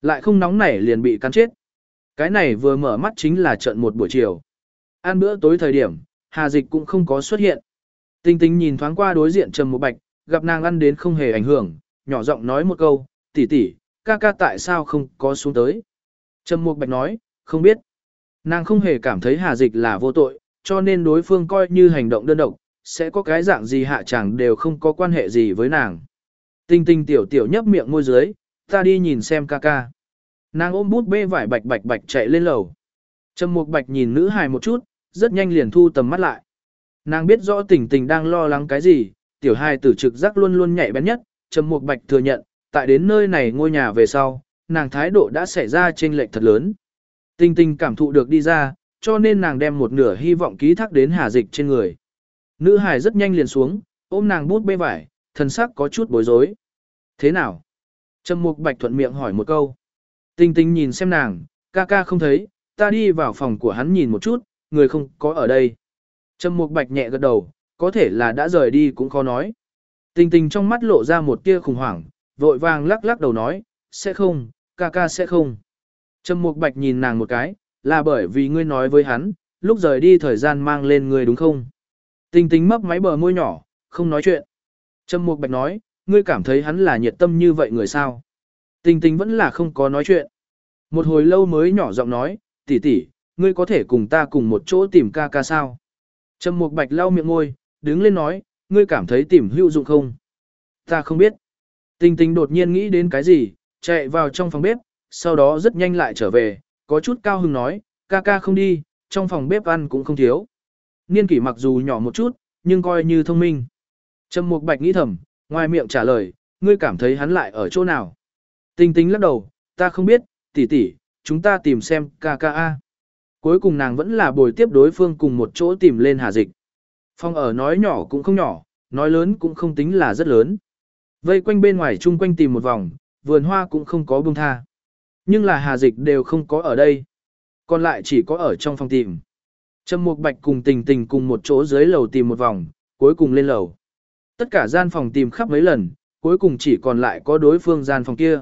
Lại không nóng nảy liền bị cắn chết. Cái này vừa mở mắt chính là trận một buổi chiều. Ăn bữa tối thời điểm, Hà Dịch cũng không có xuất hiện. Tinh Tinh nhìn thoáng qua đối diện Trầm Mục Bạch, gặp nàng ăn đến không hề ảnh hưởng, nhỏ giọng nói một câu, tỷ tỷ, ca ca tại sao không có xuống tới. Trầm Mục Bạch nói, không biết. Nàng không hề cảm thấy Hà Dịch là vô tội, cho nên đối phương coi như hành động đơn độc, sẽ có cái dạng gì hạ chẳng đều không có quan hệ gì với nàng. Tinh tinh tiểu tiểu nhấp miệng môi dưới, ta đi nhìn xem ca ca. Nàng ôm bút bê vải bạch bạch bạch chạy lên lầu. Trầm Mục Bạch nhìn nữ hài một chút, rất nhanh liền thu tầm mắt lại. Nàng biết rõ tình tình đang lo lắng cái gì, tiểu hài tử trực giác luôn luôn nhạy bén nhất, Trầm Mục Bạch thừa nhận, tại đến nơi này ngôi nhà về sau, nàng thái độ đã xảy ra chênh lệch thật lớn. Tinh Tinh cảm thụ được đi ra, cho nên nàng đem một nửa hy vọng ký thác đến Hà Dịch trên người. Nữ Hải rất nhanh liền xuống, ôm nàng bút bê vải, thần sắc có chút bối rối. Thế nào? Trầm Mục Bạch thuận miệng hỏi một câu. Tinh tinh nhìn xem nàng, ca ca không thấy, ta đi vào phòng của hắn nhìn một chút, người không có ở đây. Trầm Mục Bạch nhẹ gật đầu, có thể là đã rời đi cũng khó nói. Tình tình trong mắt lộ ra một tia khủng hoảng, vội vàng lắc lắc đầu nói, sẽ không, ca ca sẽ không. Trầm Mục Bạch nhìn nàng một cái, là bởi vì ngươi nói với hắn, lúc rời đi thời gian mang lên người đúng không? Tình tình mấp máy bờ môi nhỏ, không nói chuyện. Trầm Mục Bạch nói, ngươi cảm thấy hắn là nhiệt tâm như vậy người sao? Tình tình vẫn là không có nói chuyện. Một hồi lâu mới nhỏ giọng nói, tỷ tỷ, ngươi có thể cùng ta cùng một chỗ tìm ca ca sao? Trầm Mục Bạch lau miệng ngôi, đứng lên nói, ngươi cảm thấy tìm hữu dụng không? Ta không biết. Tinh tinh đột nhiên nghĩ đến cái gì, chạy vào trong phòng bếp, sau đó rất nhanh lại trở về, có chút cao hứng nói, ca ca không đi, trong phòng bếp ăn cũng không thiếu. Niên kỷ mặc dù nhỏ một chút, nhưng coi như thông minh. Trầm Mục Bạch nghĩ thầm, ngoài miệng trả lời, ngươi cảm thấy hắn lại ở chỗ nào? Tinh tinh lắc đầu, ta không biết, tỷ tỷ, chúng ta tìm xem ca ca a. Cuối cùng nàng vẫn là bồi tiếp đối phương cùng một chỗ tìm lên Hà Dịch. Phòng ở nói nhỏ cũng không nhỏ, nói lớn cũng không tính là rất lớn. Vây quanh bên ngoài chung quanh tìm một vòng, vườn hoa cũng không có buông tha. Nhưng là Hà Dịch đều không có ở đây. Còn lại chỉ có ở trong phòng tìm. Trầm Mục Bạch cùng Tình Tình cùng một chỗ dưới lầu tìm một vòng, cuối cùng lên lầu. Tất cả gian phòng tìm khắp mấy lần, cuối cùng chỉ còn lại có đối phương gian phòng kia.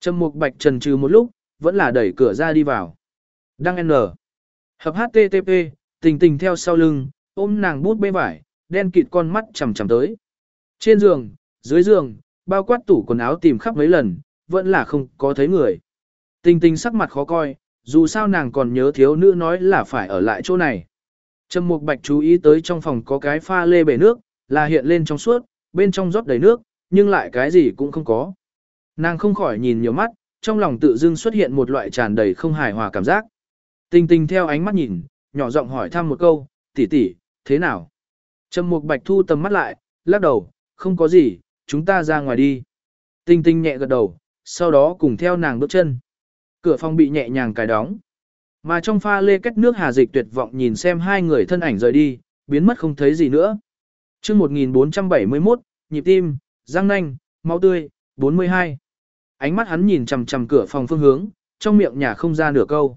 Trầm Mục Bạch trần trừ một lúc, vẫn là đẩy cửa ra đi vào. Đăng N. Hợp HTTP, Tình Tình theo sau lưng, ôm nàng bút bê vải, đen kịt con mắt chằm chằm tới. Trên giường, dưới giường, bao quát tủ quần áo tìm khắp mấy lần, vẫn là không có thấy người. Tình tình sắc mặt khó coi, dù sao nàng còn nhớ thiếu nữ nói là phải ở lại chỗ này. Trầm Mục Bạch chú ý tới trong phòng có cái pha lê bể nước, là hiện lên trong suốt, bên trong rót đầy nước, nhưng lại cái gì cũng không có. Nàng không khỏi nhìn nhiều mắt, trong lòng tự dưng xuất hiện một loại tràn đầy không hài hòa cảm giác. Tình tình theo ánh mắt nhìn, nhỏ giọng hỏi thăm một câu, tỷ tỷ, thế nào? Trầm Mục Bạch thu tầm mắt lại, lắc đầu, không có gì, chúng ta ra ngoài đi. Tinh tinh nhẹ gật đầu, sau đó cùng theo nàng bước chân. Cửa phòng bị nhẹ nhàng cài đóng. Mà trong pha lê cách nước hà dịch tuyệt vọng nhìn xem hai người thân ảnh rời đi, biến mất không thấy gì nữa. chương 1471, nhịp tim, răng nanh, máu tươi, 42. Ánh mắt hắn nhìn chằm chằm cửa phòng phương hướng, trong miệng nhà không ra nửa câu.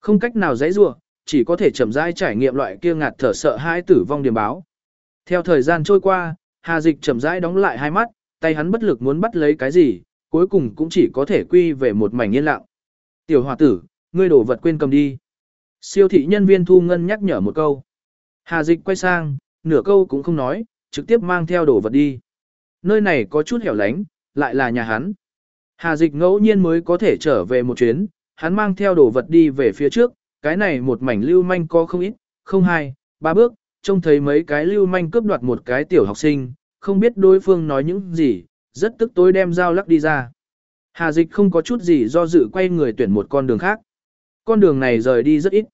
Không cách nào dãy rủa, chỉ có thể chậm rãi trải nghiệm loại kia ngạt thở sợ hãi tử vong điểm báo. Theo thời gian trôi qua, Hà Dịch chậm rãi đóng lại hai mắt, tay hắn bất lực muốn bắt lấy cái gì, cuối cùng cũng chỉ có thể quy về một mảnh yên lặng. Tiểu hòa tử, ngươi đổ vật quên cầm đi. Siêu thị nhân viên thu ngân nhắc nhở một câu. Hà Dịch quay sang, nửa câu cũng không nói, trực tiếp mang theo đồ vật đi. Nơi này có chút hẻo lánh, lại là nhà hắn. Hà Dịch ngẫu nhiên mới có thể trở về một chuyến, hắn mang theo đồ vật đi về phía trước, cái này một mảnh lưu manh có không ít, không hai, ba bước, trông thấy mấy cái lưu manh cướp đoạt một cái tiểu học sinh, không biết đối phương nói những gì, rất tức tối đem dao lắc đi ra. Hà dịch không có chút gì do dự quay người tuyển một con đường khác. Con đường này rời đi rất ít.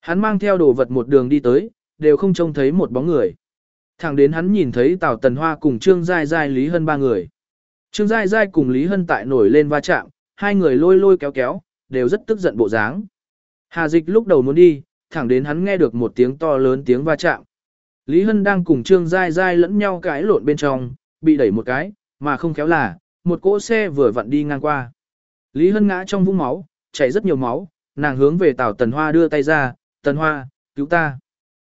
Hắn mang theo đồ vật một đường đi tới, đều không trông thấy một bóng người. Thẳng đến hắn nhìn thấy Tào Tần Hoa cùng Trương Giai Giai Lý Hân ba người. Trương Giai Giai cùng Lý Hân tại nổi lên va chạm, hai người lôi lôi kéo kéo, đều rất tức giận bộ dáng. Hà dịch lúc đầu muốn đi, thẳng đến hắn nghe được một tiếng to lớn tiếng va chạm. Lý Hân đang cùng Trương Giai Giai lẫn nhau cãi lộn bên trong, bị đẩy một cái, mà không khéo là, một cỗ xe vừa vặn đi ngang qua. Lý Hân ngã trong vũng máu, chảy rất nhiều máu, nàng hướng về Tào Tần Hoa đưa tay ra, Tần Hoa, cứu ta.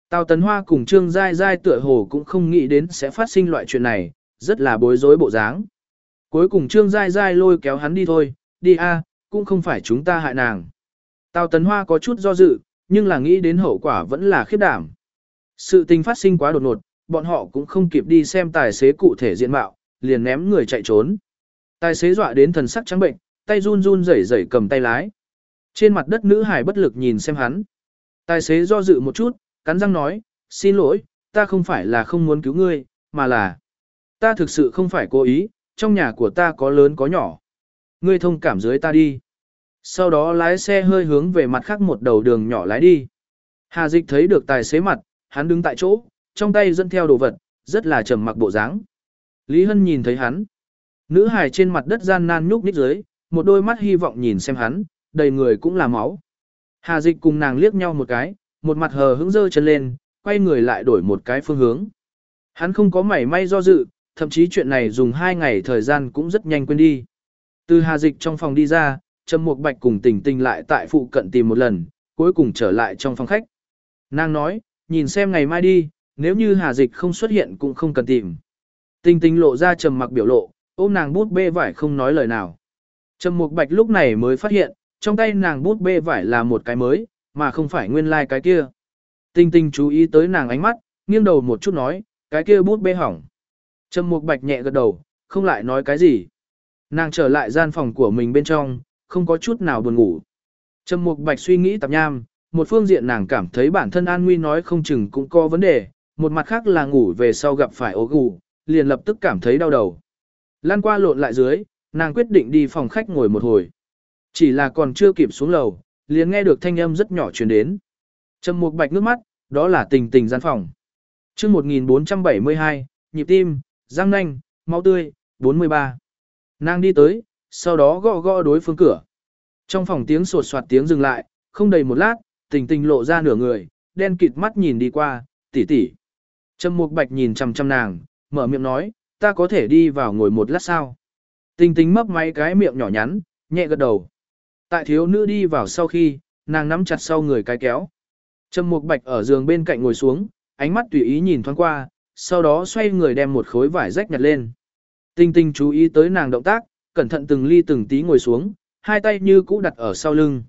Tào Tần Hoa cùng Trương Giai Giai tựa hồ cũng không nghĩ đến sẽ phát sinh loại chuyện này, rất là bối rối bộ dáng. Cuối cùng Trương Giai Giai lôi kéo hắn đi thôi, đi a, cũng không phải chúng ta hại nàng. Tào Tấn Hoa có chút do dự, nhưng là nghĩ đến hậu quả vẫn là khiếp đảm. Sự tình phát sinh quá đột ngột, bọn họ cũng không kịp đi xem tài xế cụ thể diện mạo, liền ném người chạy trốn. Tài xế dọa đến thần sắc trắng bệnh, tay run run rẩy rẩy cầm tay lái. Trên mặt đất nữ hải bất lực nhìn xem hắn. Tài xế do dự một chút, cắn răng nói, xin lỗi, ta không phải là không muốn cứu ngươi, mà là ta thực sự không phải cố ý, trong nhà của ta có lớn có nhỏ. Ngươi thông cảm dưới ta đi. Sau đó lái xe hơi hướng về mặt khác một đầu đường nhỏ lái đi. Hà Dịch thấy được tài xế mặt, hắn đứng tại chỗ, trong tay dẫn theo đồ vật, rất là trầm mặc bộ dáng. Lý Hân nhìn thấy hắn. Nữ hài trên mặt đất gian nan nhúc nhích dưới, một đôi mắt hy vọng nhìn xem hắn, đầy người cũng là máu. Hà Dịch cùng nàng liếc nhau một cái, một mặt hờ hững dơ chân lên, quay người lại đổi một cái phương hướng. Hắn không có mảy may do dự, thậm chí chuyện này dùng hai ngày thời gian cũng rất nhanh quên đi. Từ Hà Dịch trong phòng đi ra, Trầm Mục Bạch cùng Tình Tình lại tại phụ cận tìm một lần, cuối cùng trở lại trong phòng khách. Nàng nói, nhìn xem ngày mai đi, nếu như Hà Dịch không xuất hiện cũng không cần tìm. Tình Tình lộ ra trầm mặc biểu lộ, ôm nàng bút bê vải không nói lời nào. Trầm Mục Bạch lúc này mới phát hiện, trong tay nàng bút bê vải là một cái mới, mà không phải nguyên lai like cái kia. Tình Tình chú ý tới nàng ánh mắt, nghiêng đầu một chút nói, cái kia bút bê hỏng. Trầm Mục Bạch nhẹ gật đầu, không lại nói cái gì. Nàng trở lại gian phòng của mình bên trong, không có chút nào buồn ngủ. Trầm Mục Bạch suy nghĩ tạp nham, một phương diện nàng cảm thấy bản thân an nguy nói không chừng cũng có vấn đề, một mặt khác là ngủ về sau gặp phải ố gù, liền lập tức cảm thấy đau đầu. Lan qua lộn lại dưới, nàng quyết định đi phòng khách ngồi một hồi. Chỉ là còn chưa kịp xuống lầu, liền nghe được thanh âm rất nhỏ truyền đến. Trầm Mục Bạch nước mắt, đó là tình tình gian phòng. Chương 1472, nhịp tim, răng nanh, máu tươi, 43. Nàng đi tới, sau đó gõ gõ đối phương cửa. Trong phòng tiếng sột soạt tiếng dừng lại, không đầy một lát, tình tình lộ ra nửa người, đen kịt mắt nhìn đi qua, tỷ tỷ. Trầm Mục Bạch nhìn chằm chằm nàng, mở miệng nói, ta có thể đi vào ngồi một lát sao? Tình tình mấp máy cái miệng nhỏ nhắn, nhẹ gật đầu. Tại thiếu nữ đi vào sau khi, nàng nắm chặt sau người cái kéo. Trầm Mục Bạch ở giường bên cạnh ngồi xuống, ánh mắt tùy ý nhìn thoáng qua, sau đó xoay người đem một khối vải rách nhặt lên. Tinh tinh chú ý tới nàng động tác, cẩn thận từng ly từng tí ngồi xuống, hai tay như cũ đặt ở sau lưng.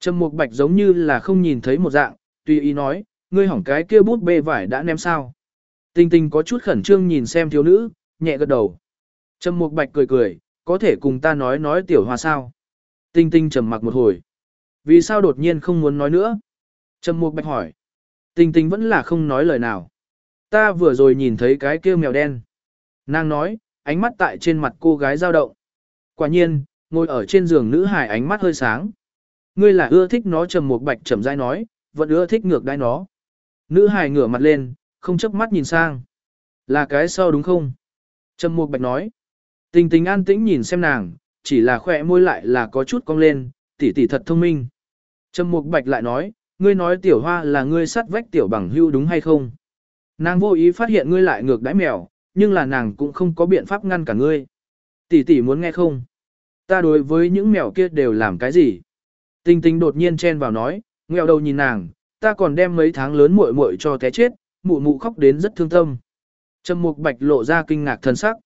Trầm Mục Bạch giống như là không nhìn thấy một dạng, tùy ý nói, ngươi hỏng cái kia bút bê vải đã ném sao. Tinh tinh có chút khẩn trương nhìn xem thiếu nữ, nhẹ gật đầu. Trầm Mục Bạch cười cười, có thể cùng ta nói nói tiểu hoa sao. Tinh tinh trầm mặc một hồi. Vì sao đột nhiên không muốn nói nữa? Trầm Mục Bạch hỏi. Tinh tinh vẫn là không nói lời nào. Ta vừa rồi nhìn thấy cái kia mèo đen. Nàng nói, ánh mắt tại trên mặt cô gái dao động. Quả nhiên, ngồi ở trên giường nữ hài ánh mắt hơi sáng. Ngươi là ưa thích nó trầm một bạch trầm dai nói, vẫn ưa thích ngược đai nó. Nữ hài ngửa mặt lên, không chớp mắt nhìn sang. Là cái sau đúng không? Trầm một Bạch nói. Tình tình an tĩnh nhìn xem nàng, chỉ là khỏe môi lại là có chút cong lên, tỷ tỷ thật thông minh. Trầm Mục Bạch lại nói, ngươi nói tiểu hoa là ngươi sắt vách tiểu bằng hưu đúng hay không? Nàng vô ý phát hiện ngươi lại ngược đãi mèo, nhưng là nàng cũng không có biện pháp ngăn cả ngươi. Tỷ tỷ muốn nghe không? Ta đối với những mèo kia đều làm cái gì? Tinh tinh đột nhiên chen vào nói, nghèo đầu nhìn nàng, ta còn đem mấy tháng lớn muội muội cho té chết, mụ mụ khóc đến rất thương tâm. Trầm mục bạch lộ ra kinh ngạc thân sắc.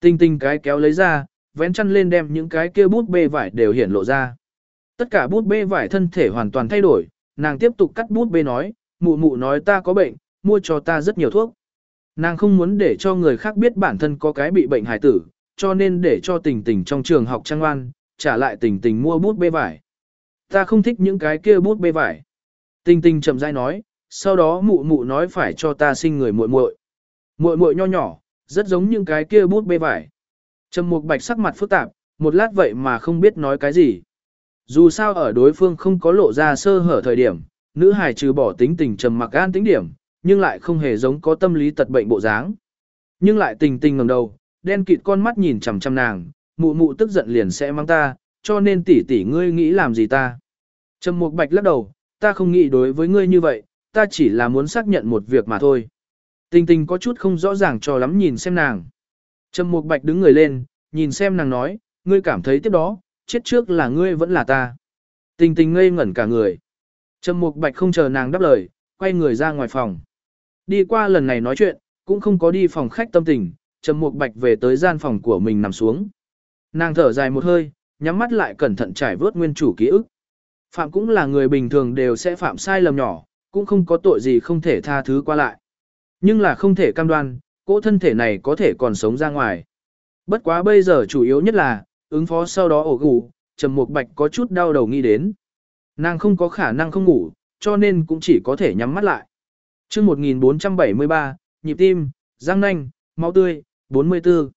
Tinh tinh cái kéo lấy ra, vén chăn lên đem những cái kia bút bê vải đều hiển lộ ra. Tất cả bút bê vải thân thể hoàn toàn thay đổi, nàng tiếp tục cắt bút bê nói, mụ mụ nói ta có bệnh, mua cho ta rất nhiều thuốc. Nàng không muốn để cho người khác biết bản thân có cái bị bệnh hải tử, cho nên để cho tình tình trong trường học trang ngoan, trả lại tình tình mua bút bê vải. Ta không thích những cái kia bút bê vải. Tình tình chậm rãi nói, sau đó mụ mụ nói phải cho ta sinh người muội muội. Muội muội nho nhỏ, rất giống những cái kia bút bê vải. Trầm Mục Bạch sắc mặt phức tạp, một lát vậy mà không biết nói cái gì. Dù sao ở đối phương không có lộ ra sơ hở thời điểm, nữ hài trừ bỏ tính tình trầm mặc an tính điểm, nhưng lại không hề giống có tâm lý tật bệnh bộ dáng. Nhưng lại tình tình ngẩng đầu, đen kịt con mắt nhìn chằm chằm nàng, mụ mụ tức giận liền sẽ mang ta, cho nên tỷ tỷ ngươi nghĩ làm gì ta. Trầm Mục Bạch lắc đầu, ta không nghĩ đối với ngươi như vậy, ta chỉ là muốn xác nhận một việc mà thôi. Tình tình có chút không rõ ràng cho lắm nhìn xem nàng. Trầm Mục Bạch đứng người lên, nhìn xem nàng nói, ngươi cảm thấy tiếp đó, chết trước là ngươi vẫn là ta. Tình tình ngây ngẩn cả người. Trầm Mục Bạch không chờ nàng đáp lời, quay người ra ngoài phòng. Đi qua lần này nói chuyện, cũng không có đi phòng khách tâm tình, Trầm Mục Bạch về tới gian phòng của mình nằm xuống. Nàng thở dài một hơi, nhắm mắt lại cẩn thận trải vớt nguyên chủ ký ức. Phạm cũng là người bình thường đều sẽ phạm sai lầm nhỏ, cũng không có tội gì không thể tha thứ qua lại. Nhưng là không thể cam đoan, cỗ thân thể này có thể còn sống ra ngoài. Bất quá bây giờ chủ yếu nhất là, ứng phó sau đó ổ gù, Trầm Mục Bạch có chút đau đầu nghĩ đến. Nàng không có khả năng không ngủ, cho nên cũng chỉ có thể nhắm mắt lại. Trước 1473, nhịp tim, răng nanh, máu tươi, 44.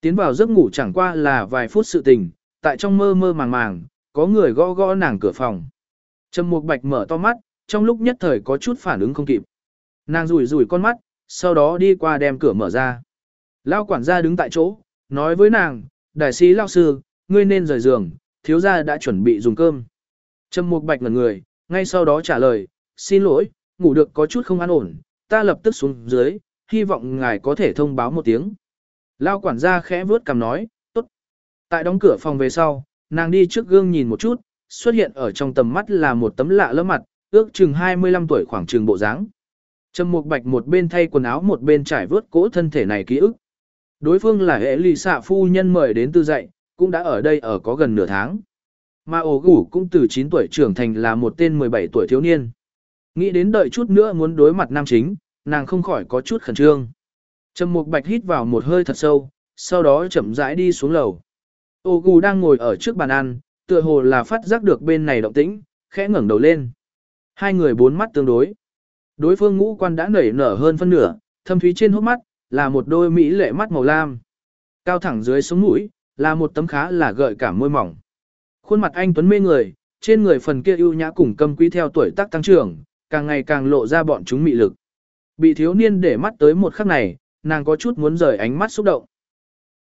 Tiến vào giấc ngủ chẳng qua là vài phút sự tình, tại trong mơ mơ màng màng, có người gõ gõ nàng cửa phòng. Trầm Mục Bạch mở to mắt, trong lúc nhất thời có chút phản ứng không kịp. Nàng rủi rủi con mắt, sau đó đi qua đem cửa mở ra. Lao quản gia đứng tại chỗ, nói với nàng, đại sĩ lao sư, ngươi nên rời giường, thiếu gia đã chuẩn bị dùng cơm. Trầm Mục Bạch ngẩn người, ngay sau đó trả lời, xin lỗi, ngủ được có chút không an ổn, ta lập tức xuống dưới, hy vọng ngài có thể thông báo một tiếng. Lao quản gia khẽ vướt cằm nói, tốt. Tại đóng cửa phòng về sau, nàng đi trước gương nhìn một chút, xuất hiện ở trong tầm mắt là một tấm lạ lẫm mặt, ước chừng 25 tuổi khoảng chừng bộ dáng. Trầm Mục Bạch một bên thay quần áo một bên trải vớt cỗ thân thể này ký ức. Đối phương là hệ lì xạ phu nhân mời đến tư dạy, cũng đã ở đây ở có gần nửa tháng. Mà ổ gủ cũng từ 9 tuổi trưởng thành là một tên 17 tuổi thiếu niên. Nghĩ đến đợi chút nữa muốn đối mặt nam chính, nàng không khỏi có chút khẩn trương. Trầm Mục Bạch hít vào một hơi thật sâu, sau đó chậm rãi đi xuống lầu. Ô gù đang ngồi ở trước bàn ăn, tựa hồ là phát giác được bên này động tĩnh, khẽ ngẩng đầu lên. Hai người bốn mắt tương đối. Đối phương ngũ quan đã nảy nở hơn phân nửa, thâm thúy trên hốc mắt, là một đôi mỹ lệ mắt màu lam. Cao thẳng dưới sống mũi, là một tấm khá là gợi cảm môi mỏng. Khuôn mặt anh tuấn mê người, trên người phần kia ưu nhã cùng câm quý theo tuổi tác tăng trưởng, càng ngày càng lộ ra bọn chúng mị lực. Bị thiếu niên để mắt tới một khắc này, nàng có chút muốn rời ánh mắt xúc động.